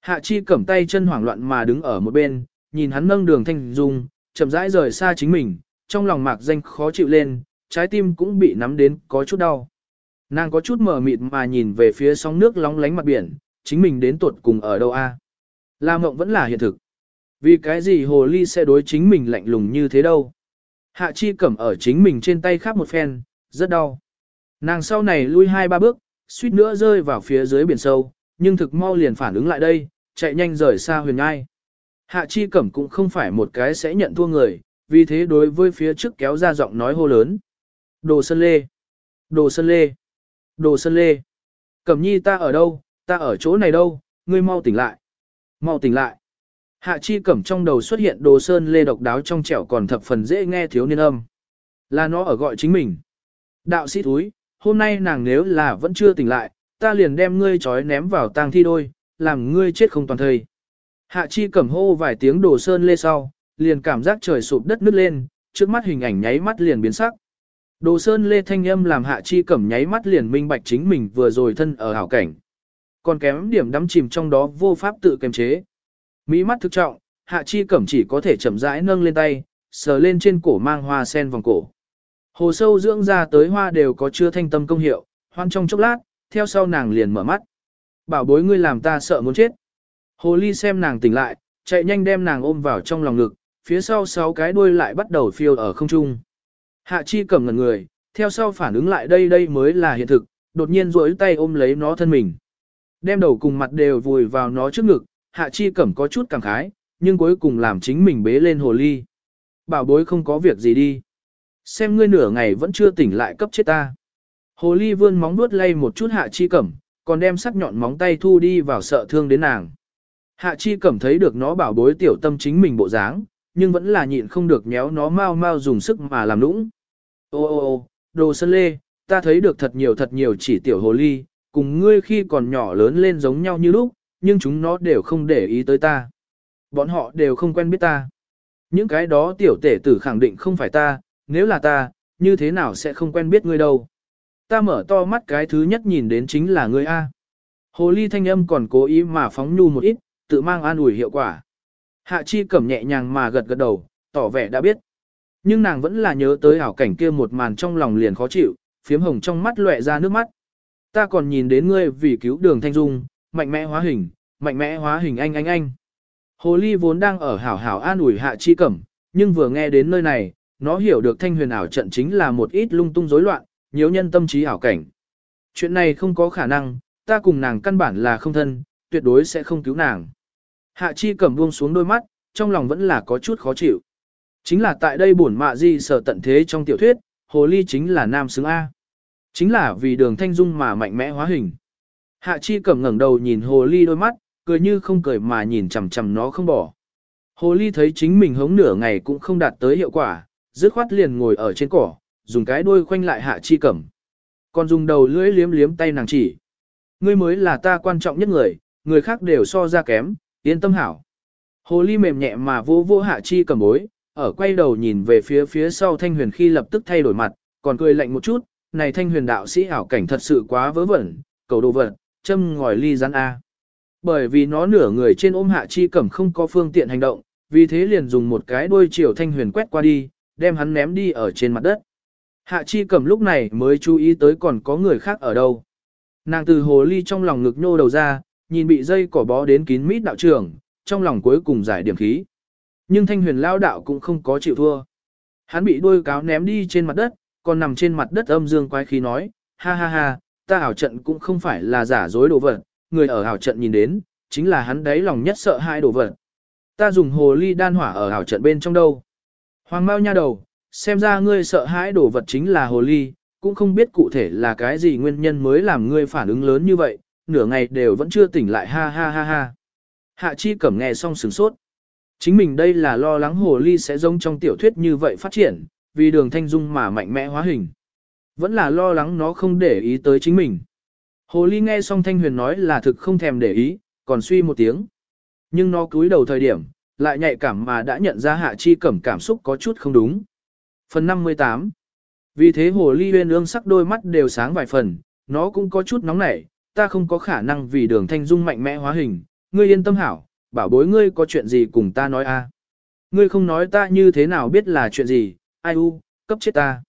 Hạ chi cẩm tay chân hoảng loạn mà đứng ở một bên, nhìn hắn nâng đường thanh dung, chậm rãi rời xa chính mình, trong lòng mạc danh khó chịu lên, trái tim cũng bị nắm đến có chút đau. Nàng có chút mờ mịt mà nhìn về phía sóng nước lóng lánh mặt biển, chính mình đến tuột cùng ở đâu a? À? La mộng vẫn là hiện thực. Vì cái gì hồ ly sẽ đối chính mình lạnh lùng như thế đâu? Hạ chi cẩm ở chính mình trên tay khắp một phen, rất đau. Nàng sau này lui hai ba bước, suýt nữa rơi vào phía dưới biển sâu, nhưng thực mau liền phản ứng lại đây, chạy nhanh rời xa huyền ngai. Hạ chi cẩm cũng không phải một cái sẽ nhận thua người, vì thế đối với phía trước kéo ra giọng nói hô lớn. Đồ Sơn Lê! Đồ Sơn Lê! Đồ Sơn Lê! Cẩm nhi ta ở đâu, ta ở chỗ này đâu, ngươi mau tỉnh lại. Mau tỉnh lại. Hạ chi cẩm trong đầu xuất hiện đồ Sơn Lê độc đáo trong trẻo còn thập phần dễ nghe thiếu niên âm. Là nó ở gọi chính mình. Đạo sĩ túi, hôm nay nàng nếu là vẫn chưa tỉnh lại, ta liền đem ngươi trói ném vào tang thi đôi, làm ngươi chết không toàn thời. Hạ chi cẩm hô vài tiếng đồ sơn lê sau, liền cảm giác trời sụp đất nứt lên, trước mắt hình ảnh nháy mắt liền biến sắc. Đồ sơn lê thanh âm làm hạ chi cẩm nháy mắt liền minh bạch chính mình vừa rồi thân ở hảo cảnh. Còn kém điểm đắm chìm trong đó vô pháp tự kiềm chế. Mỹ mắt thực trọng, hạ chi cẩm chỉ có thể chậm rãi nâng lên tay, sờ lên trên cổ mang hoa sen vòng cổ. Hồ sâu dưỡng ra tới hoa đều có chưa thanh tâm công hiệu, hoan trong chốc lát, theo sau nàng liền mở mắt. Bảo bối ngươi làm ta sợ muốn chết. Hồ ly xem nàng tỉnh lại, chạy nhanh đem nàng ôm vào trong lòng ngực, phía sau sáu cái đuôi lại bắt đầu phiêu ở không trung. Hạ chi cầm ngần người, theo sau phản ứng lại đây đây mới là hiện thực, đột nhiên duỗi tay ôm lấy nó thân mình. Đem đầu cùng mặt đều vùi vào nó trước ngực, hạ chi cẩm có chút cảm khái, nhưng cuối cùng làm chính mình bế lên hồ ly. Bảo bối không có việc gì đi. Xem ngươi nửa ngày vẫn chưa tỉnh lại cấp chết ta. Hồ ly vươn móng vuốt lay một chút hạ chi cẩm, còn đem sắc nhọn móng tay thu đi vào sợ thương đến nàng. Hạ chi cẩm thấy được nó bảo bối tiểu tâm chính mình bộ dáng, nhưng vẫn là nhịn không được nhéo nó mau mau dùng sức mà làm nũng. Ô ô ô, đồ sơn lê, ta thấy được thật nhiều thật nhiều chỉ tiểu hồ ly, cùng ngươi khi còn nhỏ lớn lên giống nhau như lúc, nhưng chúng nó đều không để ý tới ta. Bọn họ đều không quen biết ta. Những cái đó tiểu tể tử khẳng định không phải ta, nếu là ta, như thế nào sẽ không quen biết ngươi đâu. Ta mở to mắt cái thứ nhất nhìn đến chính là ngươi A. Hồ ly thanh âm còn cố ý mà phóng nhu một ít, tự mang an ủi hiệu quả. Hạ chi cẩm nhẹ nhàng mà gật gật đầu, tỏ vẻ đã biết. Nhưng nàng vẫn là nhớ tới ảo cảnh kia một màn trong lòng liền khó chịu, phiếm hồng trong mắt lóe ra nước mắt. Ta còn nhìn đến ngươi vì cứu đường thanh dung, mạnh mẽ hóa hình, mạnh mẽ hóa hình anh anh anh. Hồ ly vốn đang ở hảo hảo an ủi hạ chi cẩm, nhưng vừa nghe đến nơi này, nó hiểu được thanh huyền ảo trận chính là một ít lung tung rối loạn, nhiều nhân tâm trí ảo cảnh. Chuyện này không có khả năng, ta cùng nàng căn bản là không thân, tuyệt đối sẽ không cứu nàng. Hạ chi cẩm buông xuống đôi mắt, trong lòng vẫn là có chút khó chịu. Chính là tại đây bổn mạ di sở tận thế trong tiểu thuyết, hồ ly chính là nam xứng A. Chính là vì đường thanh dung mà mạnh mẽ hóa hình. Hạ chi cẩm ngẩng đầu nhìn hồ ly đôi mắt, cười như không cười mà nhìn chằm chằm nó không bỏ. Hồ ly thấy chính mình hống nửa ngày cũng không đạt tới hiệu quả, dứt khoát liền ngồi ở trên cỏ, dùng cái đuôi khoanh lại hạ chi cẩm. Còn dùng đầu lưỡi liếm liếm tay nàng chỉ. Ngươi mới là ta quan trọng nhất người, người khác đều so ra kém, yên tâm hảo. Hồ ly mềm nhẹ mà vô vô hạ chi cẩm bối, ở quay đầu nhìn về phía phía sau thanh huyền khi lập tức thay đổi mặt, còn cười lạnh một chút, này thanh huyền đạo sĩ ảo cảnh thật sự quá vớ vẩn, cầu đồ vật, châm ngòi ly rắn A. Bởi vì nó nửa người trên ôm hạ chi cẩm không có phương tiện hành động, vì thế liền dùng một cái đuôi chiều thanh huyền quét qua đi, đem hắn ném đi ở trên mặt đất. Hạ chi cẩm lúc này mới chú ý tới còn có người khác ở đâu. Nàng từ hồ ly trong lòng ngực nhô đầu ra, nhìn bị dây cỏ bó đến kín mít đạo trưởng, trong lòng cuối cùng giải điểm khí. Nhưng thanh huyền lao đạo cũng không có chịu thua. Hắn bị đuôi cáo ném đi trên mặt đất, còn nằm trên mặt đất âm dương quái khí nói, ha ha ha, ta ảo trận cũng không phải là giả dối đồ vật, người ở ảo trận nhìn đến, chính là hắn đấy lòng nhất sợ hai đồ vật. Ta dùng hồ ly đan hỏa ở ảo trận bên trong đâu. Hoàng Mao nha đầu, xem ra ngươi sợ hãi đồ vật chính là hồ ly, cũng không biết cụ thể là cái gì nguyên nhân mới làm ngươi phản ứng lớn như vậy, nửa ngày đều vẫn chưa tỉnh lại ha ha ha ha. Hạ chi cẩm nghe xong sửng sốt. Chính mình đây là lo lắng hồ ly sẽ giống trong tiểu thuyết như vậy phát triển, vì đường thanh dung mà mạnh mẽ hóa hình. Vẫn là lo lắng nó không để ý tới chính mình. Hồ ly nghe xong thanh huyền nói là thực không thèm để ý, còn suy một tiếng. Nhưng nó cúi đầu thời điểm, lại nhạy cảm mà đã nhận ra hạ chi cẩm cảm xúc có chút không đúng. Phần 58 Vì thế hồ ly huyên ương sắc đôi mắt đều sáng vài phần, nó cũng có chút nóng nảy, ta không có khả năng vì đường thanh dung mạnh mẽ hóa hình, ngươi yên tâm hảo, bảo bối ngươi có chuyện gì cùng ta nói a à? Ngươi không nói ta như thế nào biết là chuyện gì, ai u, cấp chết ta.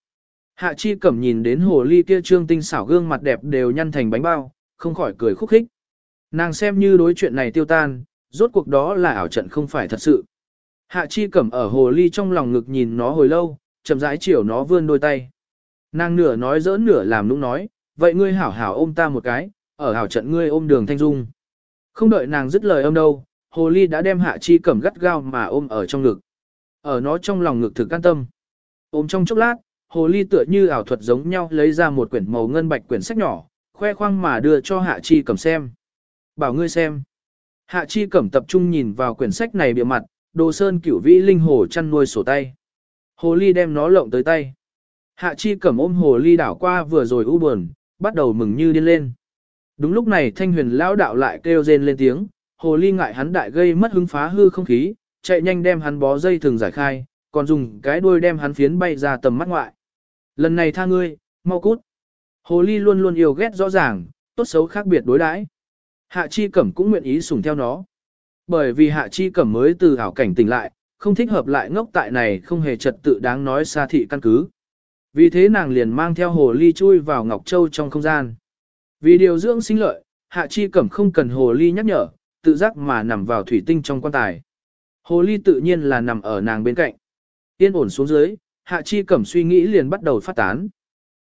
Hạ chi cẩm nhìn đến hồ ly kia trương tinh xảo gương mặt đẹp đều nhăn thành bánh bao, không khỏi cười khúc khích. Nàng xem như đối chuyện này tiêu tan, rốt cuộc đó là ảo trận không phải thật sự. Hạ chi cẩm ở hồ ly trong lòng ngực nhìn nó hồi lâu, chậm rãi chiều nó vươn đôi tay. Nàng nửa nói giỡn nửa làm nũng nói, vậy ngươi hảo hảo ôm ta một cái, ở hảo trận ngươi ôm đường thanh dung. Không đợi nàng dứt lời ôm đâu, hồ ly đã đem hạ chi cẩm gắt gao mà ôm ở trong ngực. Ở nó trong lòng ngực thực can tâm. Ôm trong chốc lát, hồ ly tựa như ảo thuật giống nhau lấy ra một quyển màu ngân bạch quyển sách nhỏ, khoe khoang mà đưa cho hạ chi cẩm xem. Bảo ngươi xem. Hạ chi cẩm tập trung nhìn vào quyển sách này bịa mặt, đồ sơn cửu vĩ linh hồ chăn nuôi sổ tay. Hồ ly đem nó lộng tới tay. Hạ chi cẩm ôm hồ ly đảo qua vừa rồi u buồn, bắt đầu mừng như điên lên. Đúng lúc này thanh huyền lão đạo lại kêu rên lên tiếng, hồ ly ngại hắn đại gây mất hứng phá hư không khí, chạy nhanh đem hắn bó dây thường giải khai, còn dùng cái đuôi đem hắn phiến bay ra tầm mắt ngoại. Lần này tha ngươi, mau cút. Hồ ly luôn luôn yêu ghét rõ ràng, tốt xấu khác biệt đối đãi. Hạ chi cẩm cũng nguyện ý sủng theo nó. Bởi vì hạ chi cẩm mới từ ảo cảnh tỉnh lại, không thích hợp lại ngốc tại này không hề trật tự đáng nói xa thị căn cứ. Vì thế nàng liền mang theo hồ ly chui vào Ngọc Châu trong không gian. Vì điều dưỡng sinh lợi, hạ chi cẩm không cần hồ ly nhắc nhở, tự giác mà nằm vào thủy tinh trong quan tài. Hồ ly tự nhiên là nằm ở nàng bên cạnh. Yên ổn xuống dưới, hạ chi cẩm suy nghĩ liền bắt đầu phát tán.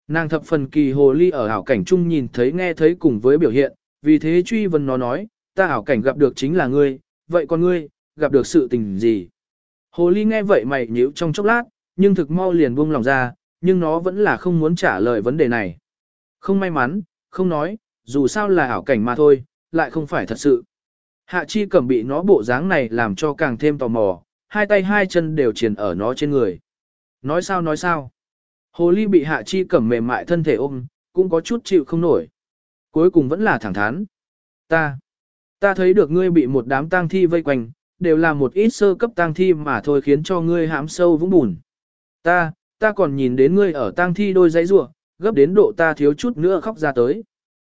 Nàng thập phần kỳ hồ ly ở ảo cảnh chung nhìn thấy nghe thấy cùng với biểu hiện, vì thế truy vấn nó nói, ta ảo cảnh gặp được chính là ngươi, vậy còn ngươi, gặp được sự tình gì? Hồ ly nghe vậy mày nhíu trong chốc lát, nhưng thực mau liền buông lòng ra, nhưng nó vẫn là không muốn trả lời vấn đề này. Không may mắn, không nói, dù sao là ảo cảnh mà thôi, lại không phải thật sự. Hạ chi cẩm bị nó bộ dáng này làm cho càng thêm tò mò, hai tay hai chân đều triền ở nó trên người. Nói sao nói sao. Hồ ly bị hạ chi cẩm mềm mại thân thể ôm, cũng có chút chịu không nổi. Cuối cùng vẫn là thẳng thắn. Ta, ta thấy được ngươi bị một đám tang thi vây quanh, đều là một ít sơ cấp tang thi mà thôi khiến cho ngươi hãm sâu vũng bùn. Ta, ta còn nhìn đến ngươi ở tang thi đôi giấy rủa, gấp đến độ ta thiếu chút nữa khóc ra tới.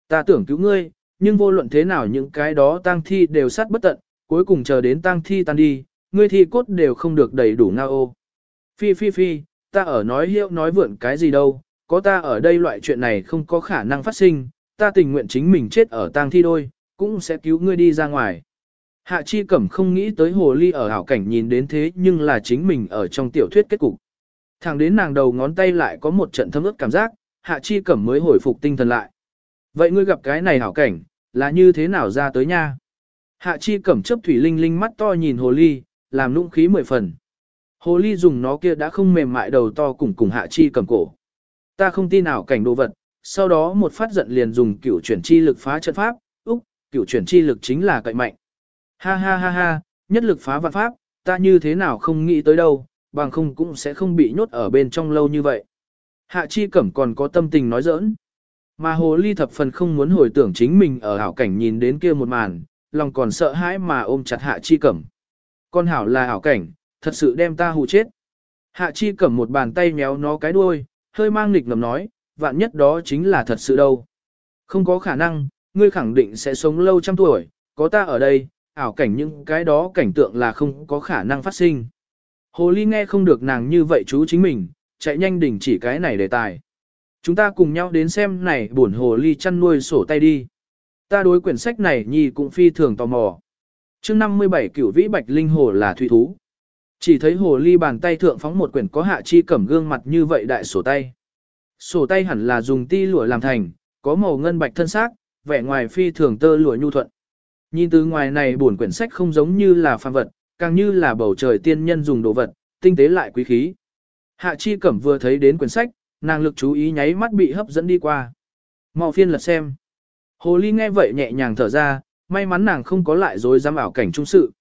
Ta tưởng cứu ngươi, nhưng vô luận thế nào những cái đó tang thi đều sát bất tận, cuối cùng chờ đến tang thi tan đi, ngươi thi cốt đều không được đầy đủ nga ô. Phi phi phi, ta ở nói hiệu nói vượn cái gì đâu, có ta ở đây loại chuyện này không có khả năng phát sinh, ta tình nguyện chính mình chết ở tang thi đôi, cũng sẽ cứu ngươi đi ra ngoài. Hạ chi cẩm không nghĩ tới hồ ly ở hảo cảnh nhìn đến thế nhưng là chính mình ở trong tiểu thuyết kết cục. Thẳng đến nàng đầu ngón tay lại có một trận thâm ướt cảm giác, hạ chi cẩm mới hồi phục tinh thần lại. Vậy ngươi gặp cái này hảo cảnh, là như thế nào ra tới nha? Hạ chi cẩm chấp thủy linh linh mắt to nhìn hồ ly, làm nũng khí mười phần. Hồ ly dùng nó kia đã không mềm mại đầu to cùng cùng hạ chi cầm cổ. Ta không tin nào cảnh đồ vật, sau đó một phát giận liền dùng cửu chuyển chi lực phá trận pháp, úc, cửu chuyển chi lực chính là cậy mạnh. Ha ha ha ha, nhất lực phá vạn pháp, ta như thế nào không nghĩ tới đâu, bằng không cũng sẽ không bị nhốt ở bên trong lâu như vậy. Hạ chi cẩm còn có tâm tình nói giỡn. Mà hồ ly thập phần không muốn hồi tưởng chính mình ở hảo cảnh nhìn đến kia một màn, lòng còn sợ hãi mà ôm chặt hạ chi cẩm. Con hảo là hảo cảnh, thật sự đem ta hù chết. Hạ chi cẩm một bàn tay méo nó cái đuôi, hơi mang nghịch ngầm nói, vạn nhất đó chính là thật sự đâu. Không có khả năng, ngươi khẳng định sẽ sống lâu trăm tuổi, có ta ở đây, ảo cảnh những cái đó cảnh tượng là không có khả năng phát sinh. Hồ ly nghe không được nàng như vậy chú chính mình, chạy nhanh đỉnh chỉ cái này đề tài. Chúng ta cùng nhau đến xem này buồn hồ ly chăn nuôi sổ tay đi. Ta đối quyển sách này nhi cũng phi thường tò mò. chương 57 cửu vĩ bạch linh hồ là thủy thú. Chỉ thấy hồ ly bàn tay thượng phóng một quyển có hạ chi cẩm gương mặt như vậy đại sổ tay. Sổ tay hẳn là dùng ti lụa làm thành, có màu ngân bạch thân xác, vẻ ngoài phi thường tơ lụa nhu thuận. Nhìn từ ngoài này buồn quyển sách không giống như là phàm vật, càng như là bầu trời tiên nhân dùng đồ vật, tinh tế lại quý khí. Hạ chi cẩm vừa thấy đến quyển sách, nàng lực chú ý nháy mắt bị hấp dẫn đi qua. Mau phiên lật xem. Hồ ly nghe vậy nhẹ nhàng thở ra, may mắn nàng không có lại dối dám ảo cảnh trung sự.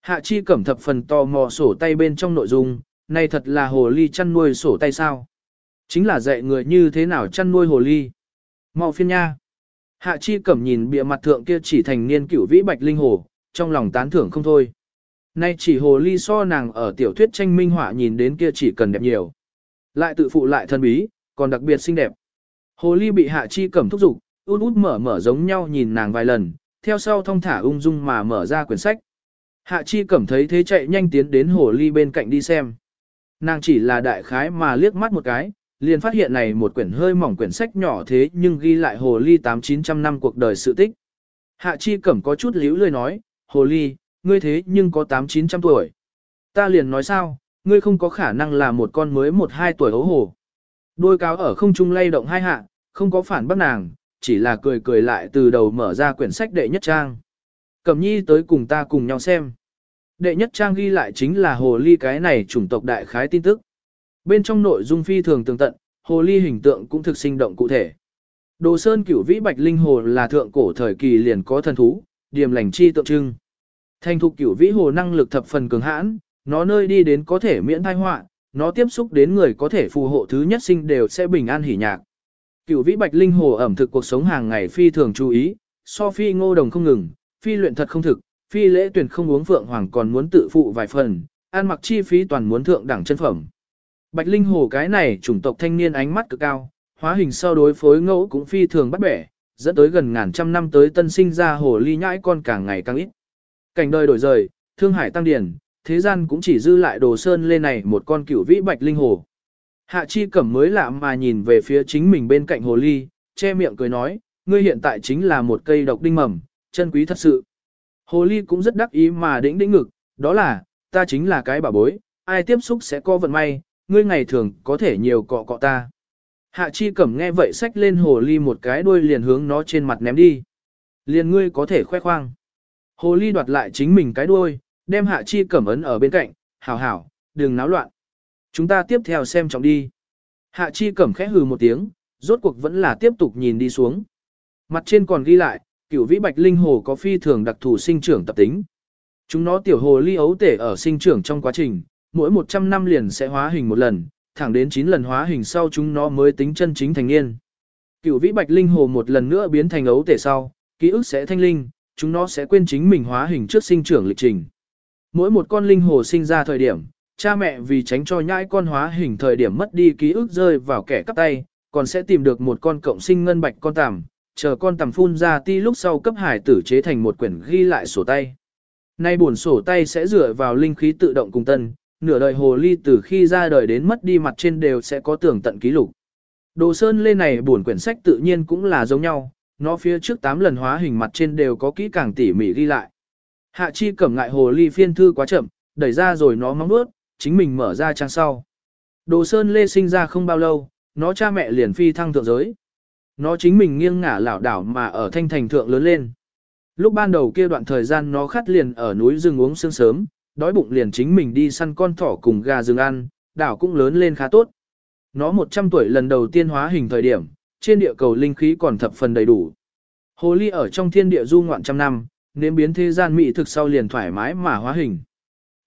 Hạ chi cẩm thập phần tò mò sổ tay bên trong nội dung, này thật là hồ ly chăn nuôi sổ tay sao? Chính là dạy người như thế nào chăn nuôi hồ ly. Mau phiên nha. Hạ chi cẩm nhìn bìa mặt thượng kia chỉ thành niên cửu vĩ bạch linh hồ, trong lòng tán thưởng không thôi. Nay chỉ hồ ly so nàng ở tiểu thuyết tranh minh họa nhìn đến kia chỉ cần đẹp nhiều. Lại tự phụ lại thân bí, còn đặc biệt xinh đẹp. Hồ ly bị hạ chi cẩm thúc giục, út út mở mở giống nhau nhìn nàng vài lần, theo sau thông thả ung dung mà mở ra quyển sách. Hạ chi cẩm thấy thế chạy nhanh tiến đến hồ ly bên cạnh đi xem. Nàng chỉ là đại khái mà liếc mắt một cái, liền phát hiện này một quyển hơi mỏng quyển sách nhỏ thế nhưng ghi lại hồ ly 8-900 năm cuộc đời sự tích. Hạ chi cẩm có chút liễu lười nói, hồ ly, ngươi thế nhưng có 8-900 tuổi. Ta liền nói sao, ngươi không có khả năng là một con mới một hai tuổi hấu hồ. Đôi cáo ở không trung lay động hai hạ, không có phản bác nàng, chỉ là cười cười lại từ đầu mở ra quyển sách đệ nhất trang. Cẩm nhi tới cùng ta cùng nhau xem. Đệ nhất trang ghi lại chính là hồ ly cái này chủng tộc đại khái tin tức. Bên trong nội dung phi thường tường tận, hồ ly hình tượng cũng thực sinh động cụ thể. Đồ sơn cửu vĩ bạch linh hồ là thượng cổ thời kỳ liền có thần thú, điểm lành chi tượng trưng. Thành thục cửu vĩ hồ năng lực thập phần cường hãn, nó nơi đi đến có thể miễn tai họa, nó tiếp xúc đến người có thể phù hộ thứ nhất sinh đều sẽ bình an hỉ nhạc. Cựu vĩ bạch linh hồ ẩm thực cuộc sống hàng ngày phi thường chú ý, so phi ngô đồng không ngừng, phi luyện thật không thực, phi lễ tuyển không uống phượng hoàng còn muốn tự phụ vài phần, ăn mặc chi phí toàn muốn thượng đẳng chân phẩm. Bạch linh hồ cái này chủng tộc thanh niên ánh mắt cực cao, hóa hình sau đối phối ngẫu cũng phi thường bắt bẻ, dẫn tới gần ngàn trăm năm tới tân sinh ra hồ ly nhãi con càng ngày càng ít. Cảnh đời đổi rời, thương hải tăng điển, thế gian cũng chỉ dư lại đồ sơn lên này một con cửu vĩ bạch linh hồ. Hạ chi cẩm mới lạ mà nhìn về phía chính mình bên cạnh hồ ly, che miệng cười nói, ngươi hiện tại chính là một cây độc đinh mầm, chân quý thật sự. Hồ ly cũng rất đắc ý mà đĩnh đĩnh ngực, đó là, ta chính là cái bà bối, ai tiếp xúc sẽ có vận may, ngươi ngày thường có thể nhiều cọ cọ ta. Hạ chi cẩm nghe vậy xách lên hồ ly một cái đuôi liền hướng nó trên mặt ném đi. Liền ngươi có thể khoe khoang. Hồ ly đoạt lại chính mình cái đuôi, đem hạ chi cẩm ấn ở bên cạnh, hảo hảo, đừng náo loạn. Chúng ta tiếp theo xem trọng đi. Hạ chi cẩm khẽ hừ một tiếng, rốt cuộc vẫn là tiếp tục nhìn đi xuống. Mặt trên còn ghi lại, cửu vĩ bạch linh hồ có phi thường đặc thù sinh trưởng tập tính. Chúng nó tiểu hồ ly ấu tể ở sinh trưởng trong quá trình, mỗi 100 năm liền sẽ hóa hình một lần, thẳng đến 9 lần hóa hình sau chúng nó mới tính chân chính thành niên. Cửu vĩ bạch linh hồ một lần nữa biến thành ấu tể sau, ký ức sẽ thanh linh, chúng nó sẽ quên chính mình hóa hình trước sinh trưởng lịch trình. Mỗi một con linh hồ sinh ra thời điểm, cha mẹ vì tránh cho nhãi con hóa hình thời điểm mất đi ký ức rơi vào kẻ cắp tay, còn sẽ tìm được một con cộng sinh ngân bạch con tằm, chờ con tằm phun ra ti lúc sau cấp hải tử chế thành một quyển ghi lại sổ tay. Nay buồn sổ tay sẽ dựa vào linh khí tự động cùng tân, nửa đời hồ ly từ khi ra đời đến mất đi mặt trên đều sẽ có tưởng tận ký lục. Đồ sơn lê này buồn quyển sách tự nhiên cũng là giống nhau, nó phía trước 8 lần hóa hình mặt trên đều có kỹ càng tỉ mỉ ghi lại. Hạ chi cẩm ngại hồ ly phiên thư quá chậm, đẩy ra rồi nó móng nuốt, chính mình mở ra trang sau. Đồ sơn lê sinh ra không bao lâu, nó cha mẹ liền phi thăng thượng giới. Nó chính mình nghiêng ngả lảo đảo mà ở thanh thành thượng lớn lên. Lúc ban đầu kia đoạn thời gian nó khát liền ở núi rừng uống sương sớm, đói bụng liền chính mình đi săn con thỏ cùng gà rừng ăn, đảo cũng lớn lên khá tốt. Nó 100 tuổi lần đầu tiên hóa hình thời điểm, trên địa cầu linh khí còn thập phần đầy đủ. Hồ ly ở trong thiên địa du ngoạn trăm năm, nếm biến thế gian mỹ thực sau liền thoải mái mà hóa hình.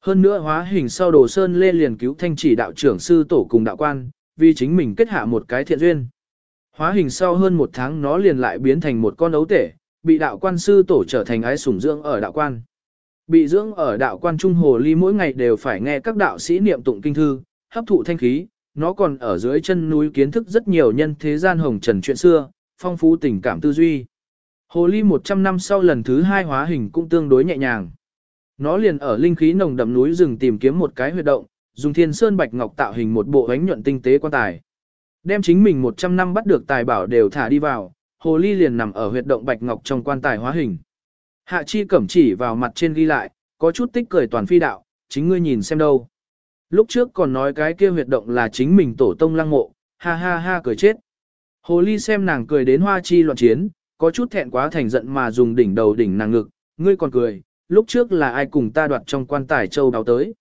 Hơn nữa hóa hình sau đồ sơn lê liền cứu thanh chỉ đạo trưởng sư tổ cùng đạo quan, vì chính mình kết hạ một cái thiện duyên. Hóa hình sau hơn một tháng nó liền lại biến thành một con ấu tể, bị đạo quan sư tổ trở thành ái sủng dưỡng ở đạo quan. Bị dưỡng ở đạo quan trung hồ ly mỗi ngày đều phải nghe các đạo sĩ niệm tụng kinh thư, hấp thụ thanh khí, nó còn ở dưới chân núi kiến thức rất nhiều nhân thế gian hồng trần chuyện xưa, phong phú tình cảm tư duy. Hồ ly 100 năm sau lần thứ hai hóa hình cũng tương đối nhẹ nhàng. Nó liền ở linh khí nồng đậm núi rừng tìm kiếm một cái huyệt động, dùng thiên sơn bạch ngọc tạo hình một bộ ánh nhuận tinh tế quan tài. Đem chính mình 100 năm bắt được tài bảo đều thả đi vào, hồ ly liền nằm ở huyệt động bạch ngọc trong quan tài hóa hình. Hạ chi cẩm chỉ vào mặt trên ghi lại, có chút tích cười toàn phi đạo, chính ngươi nhìn xem đâu. Lúc trước còn nói cái kia huyệt động là chính mình tổ tông lăng mộ, ha ha ha cười chết. Hồ ly xem nàng cười đến hoa chi loạn chiến, có chút thẹn quá thành giận mà dùng đỉnh đầu đỉnh nàng ngực, ngươi còn cười, lúc trước là ai cùng ta đoạt trong quan tài châu báo tới.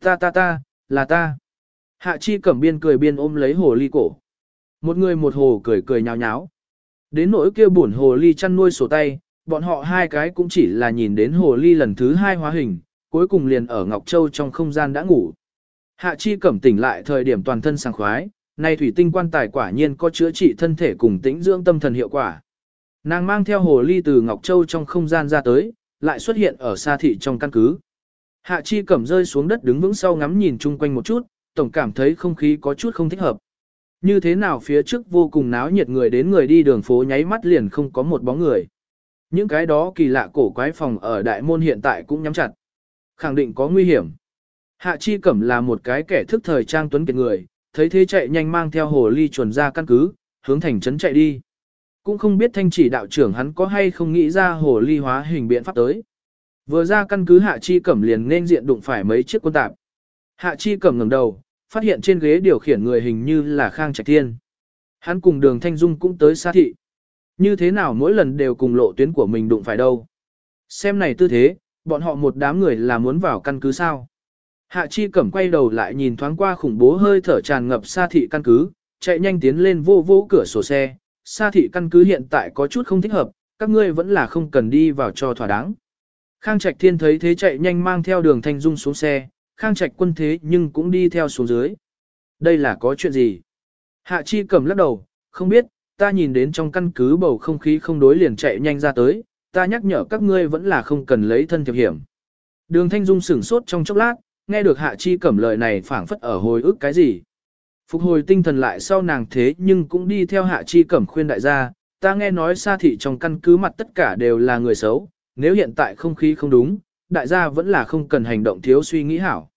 Ta ta ta, là ta. Hạ chi cẩm biên cười biên ôm lấy hồ ly cổ. Một người một hồ cười cười nhào nháo. Đến nỗi kia buồn hồ ly chăn nuôi sổ tay, bọn họ hai cái cũng chỉ là nhìn đến hồ ly lần thứ hai hóa hình, cuối cùng liền ở Ngọc Châu trong không gian đã ngủ. Hạ chi cẩm tỉnh lại thời điểm toàn thân sảng khoái, nay thủy tinh quan tài quả nhiên có chữa trị thân thể cùng tĩnh dưỡng tâm thần hiệu quả. Nàng mang theo hồ ly từ Ngọc Châu trong không gian ra tới, lại xuất hiện ở xa thị trong căn cứ. Hạ chi cẩm rơi xuống đất đứng vững sau ngắm nhìn chung quanh một chút, tổng cảm thấy không khí có chút không thích hợp. Như thế nào phía trước vô cùng náo nhiệt người đến người đi đường phố nháy mắt liền không có một bóng người. Những cái đó kỳ lạ cổ quái phòng ở đại môn hiện tại cũng nhắm chặt. Khẳng định có nguy hiểm. Hạ Chi Cẩm là một cái kẻ thức thời trang tuấn kiệt người, thấy thế chạy nhanh mang theo hồ ly chuẩn ra căn cứ, hướng thành trấn chạy đi. Cũng không biết thanh chỉ đạo trưởng hắn có hay không nghĩ ra hồ ly hóa hình biện pháp tới. Vừa ra căn cứ Hạ Chi Cẩm liền nên diện đụng phải mấy chiếc quân tạp. Hạ Chi Cẩm ngẩng đầu, phát hiện trên ghế điều khiển người hình như là Khang Trạch Thiên. Hắn cùng đường Thanh Dung cũng tới xa thị. Như thế nào mỗi lần đều cùng lộ tuyến của mình đụng phải đâu. Xem này tư thế, bọn họ một đám người là muốn vào căn cứ sao. Hạ Chi Cẩm quay đầu lại nhìn thoáng qua khủng bố hơi thở tràn ngập xa thị căn cứ, chạy nhanh tiến lên vô vô cửa sổ xe. Xa thị căn cứ hiện tại có chút không thích hợp, các ngươi vẫn là không cần đi vào cho thỏa đáng. Khang Trạch Thiên thấy thế chạy nhanh mang theo đường Thanh Dung xuống xe, Khang Trạch quân thế nhưng cũng đi theo xuống dưới. Đây là có chuyện gì? Hạ Chi Cẩm lắc đầu, không biết, ta nhìn đến trong căn cứ bầu không khí không đối liền chạy nhanh ra tới, ta nhắc nhở các ngươi vẫn là không cần lấy thân thiệp hiểm. Đường Thanh Dung sửng sốt trong chốc lát, nghe được Hạ Chi Cẩm lời này phảng phất ở hồi ức cái gì. Phục hồi tinh thần lại sau nàng thế nhưng cũng đi theo Hạ Chi Cẩm khuyên đại gia, ta nghe nói xa thị trong căn cứ mặt tất cả đều là người xấu, nếu hiện tại không khí không đúng, đại gia vẫn là không cần hành động thiếu suy nghĩ hảo.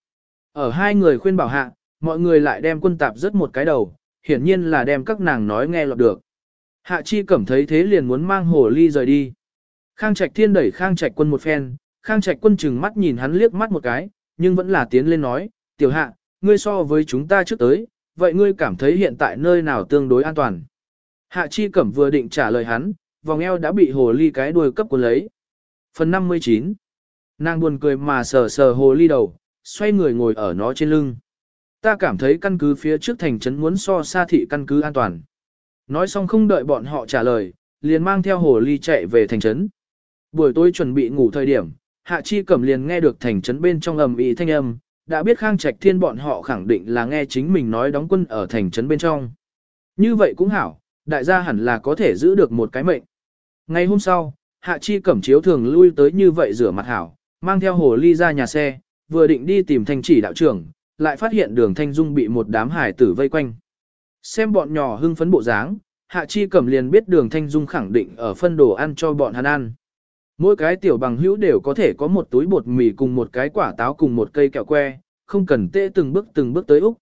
Ở hai người khuyên bảo hạ, mọi người lại đem quân tạp rất một cái đầu, hiển nhiên là đem các nàng nói nghe lọt được. Hạ Chi Cẩm thấy thế liền muốn mang hồ ly rời đi. Khang Trạch Thiên đẩy Khang Trạch Quân một phen, Khang Trạch Quân chừng mắt nhìn hắn liếc mắt một cái, nhưng vẫn là tiến lên nói, tiểu hạ, ngươi so với chúng ta trước tới, vậy ngươi cảm thấy hiện tại nơi nào tương đối an toàn. Hạ Chi Cẩm vừa định trả lời hắn, vòng eo đã bị hồ ly cái đuôi cấp của lấy. Phần 59 Nàng buồn cười mà sờ sờ hồ ly đầu, xoay người ngồi ở nó trên lưng. Ta cảm thấy căn cứ phía trước thành trấn muốn so xa thị căn cứ an toàn. Nói xong không đợi bọn họ trả lời, liền mang theo hồ ly chạy về thành trấn. Buổi tối chuẩn bị ngủ thời điểm, Hạ Chi Cẩm liền nghe được thành trấn bên trong ầm ĩ thanh âm, đã biết Khang Trạch Thiên bọn họ khẳng định là nghe chính mình nói đóng quân ở thành trấn bên trong. Như vậy cũng hảo, đại gia hẳn là có thể giữ được một cái mệnh. Ngày hôm sau, Hạ Chi Cẩm chiếu thường lui tới như vậy rửa mặt hảo, mang theo hồ ly ra nhà xe, vừa định đi tìm thanh chỉ đạo trưởng, lại phát hiện đường thanh dung bị một đám hải tử vây quanh. Xem bọn nhỏ hưng phấn bộ dáng, Hạ Chi Cẩm liền biết đường thanh dung khẳng định ở phân đồ ăn cho bọn hắn ăn. Mỗi cái tiểu bằng hữu đều có thể có một túi bột mì cùng một cái quả táo cùng một cây kẹo que, không cần tê từng bước từng bước tới Úc,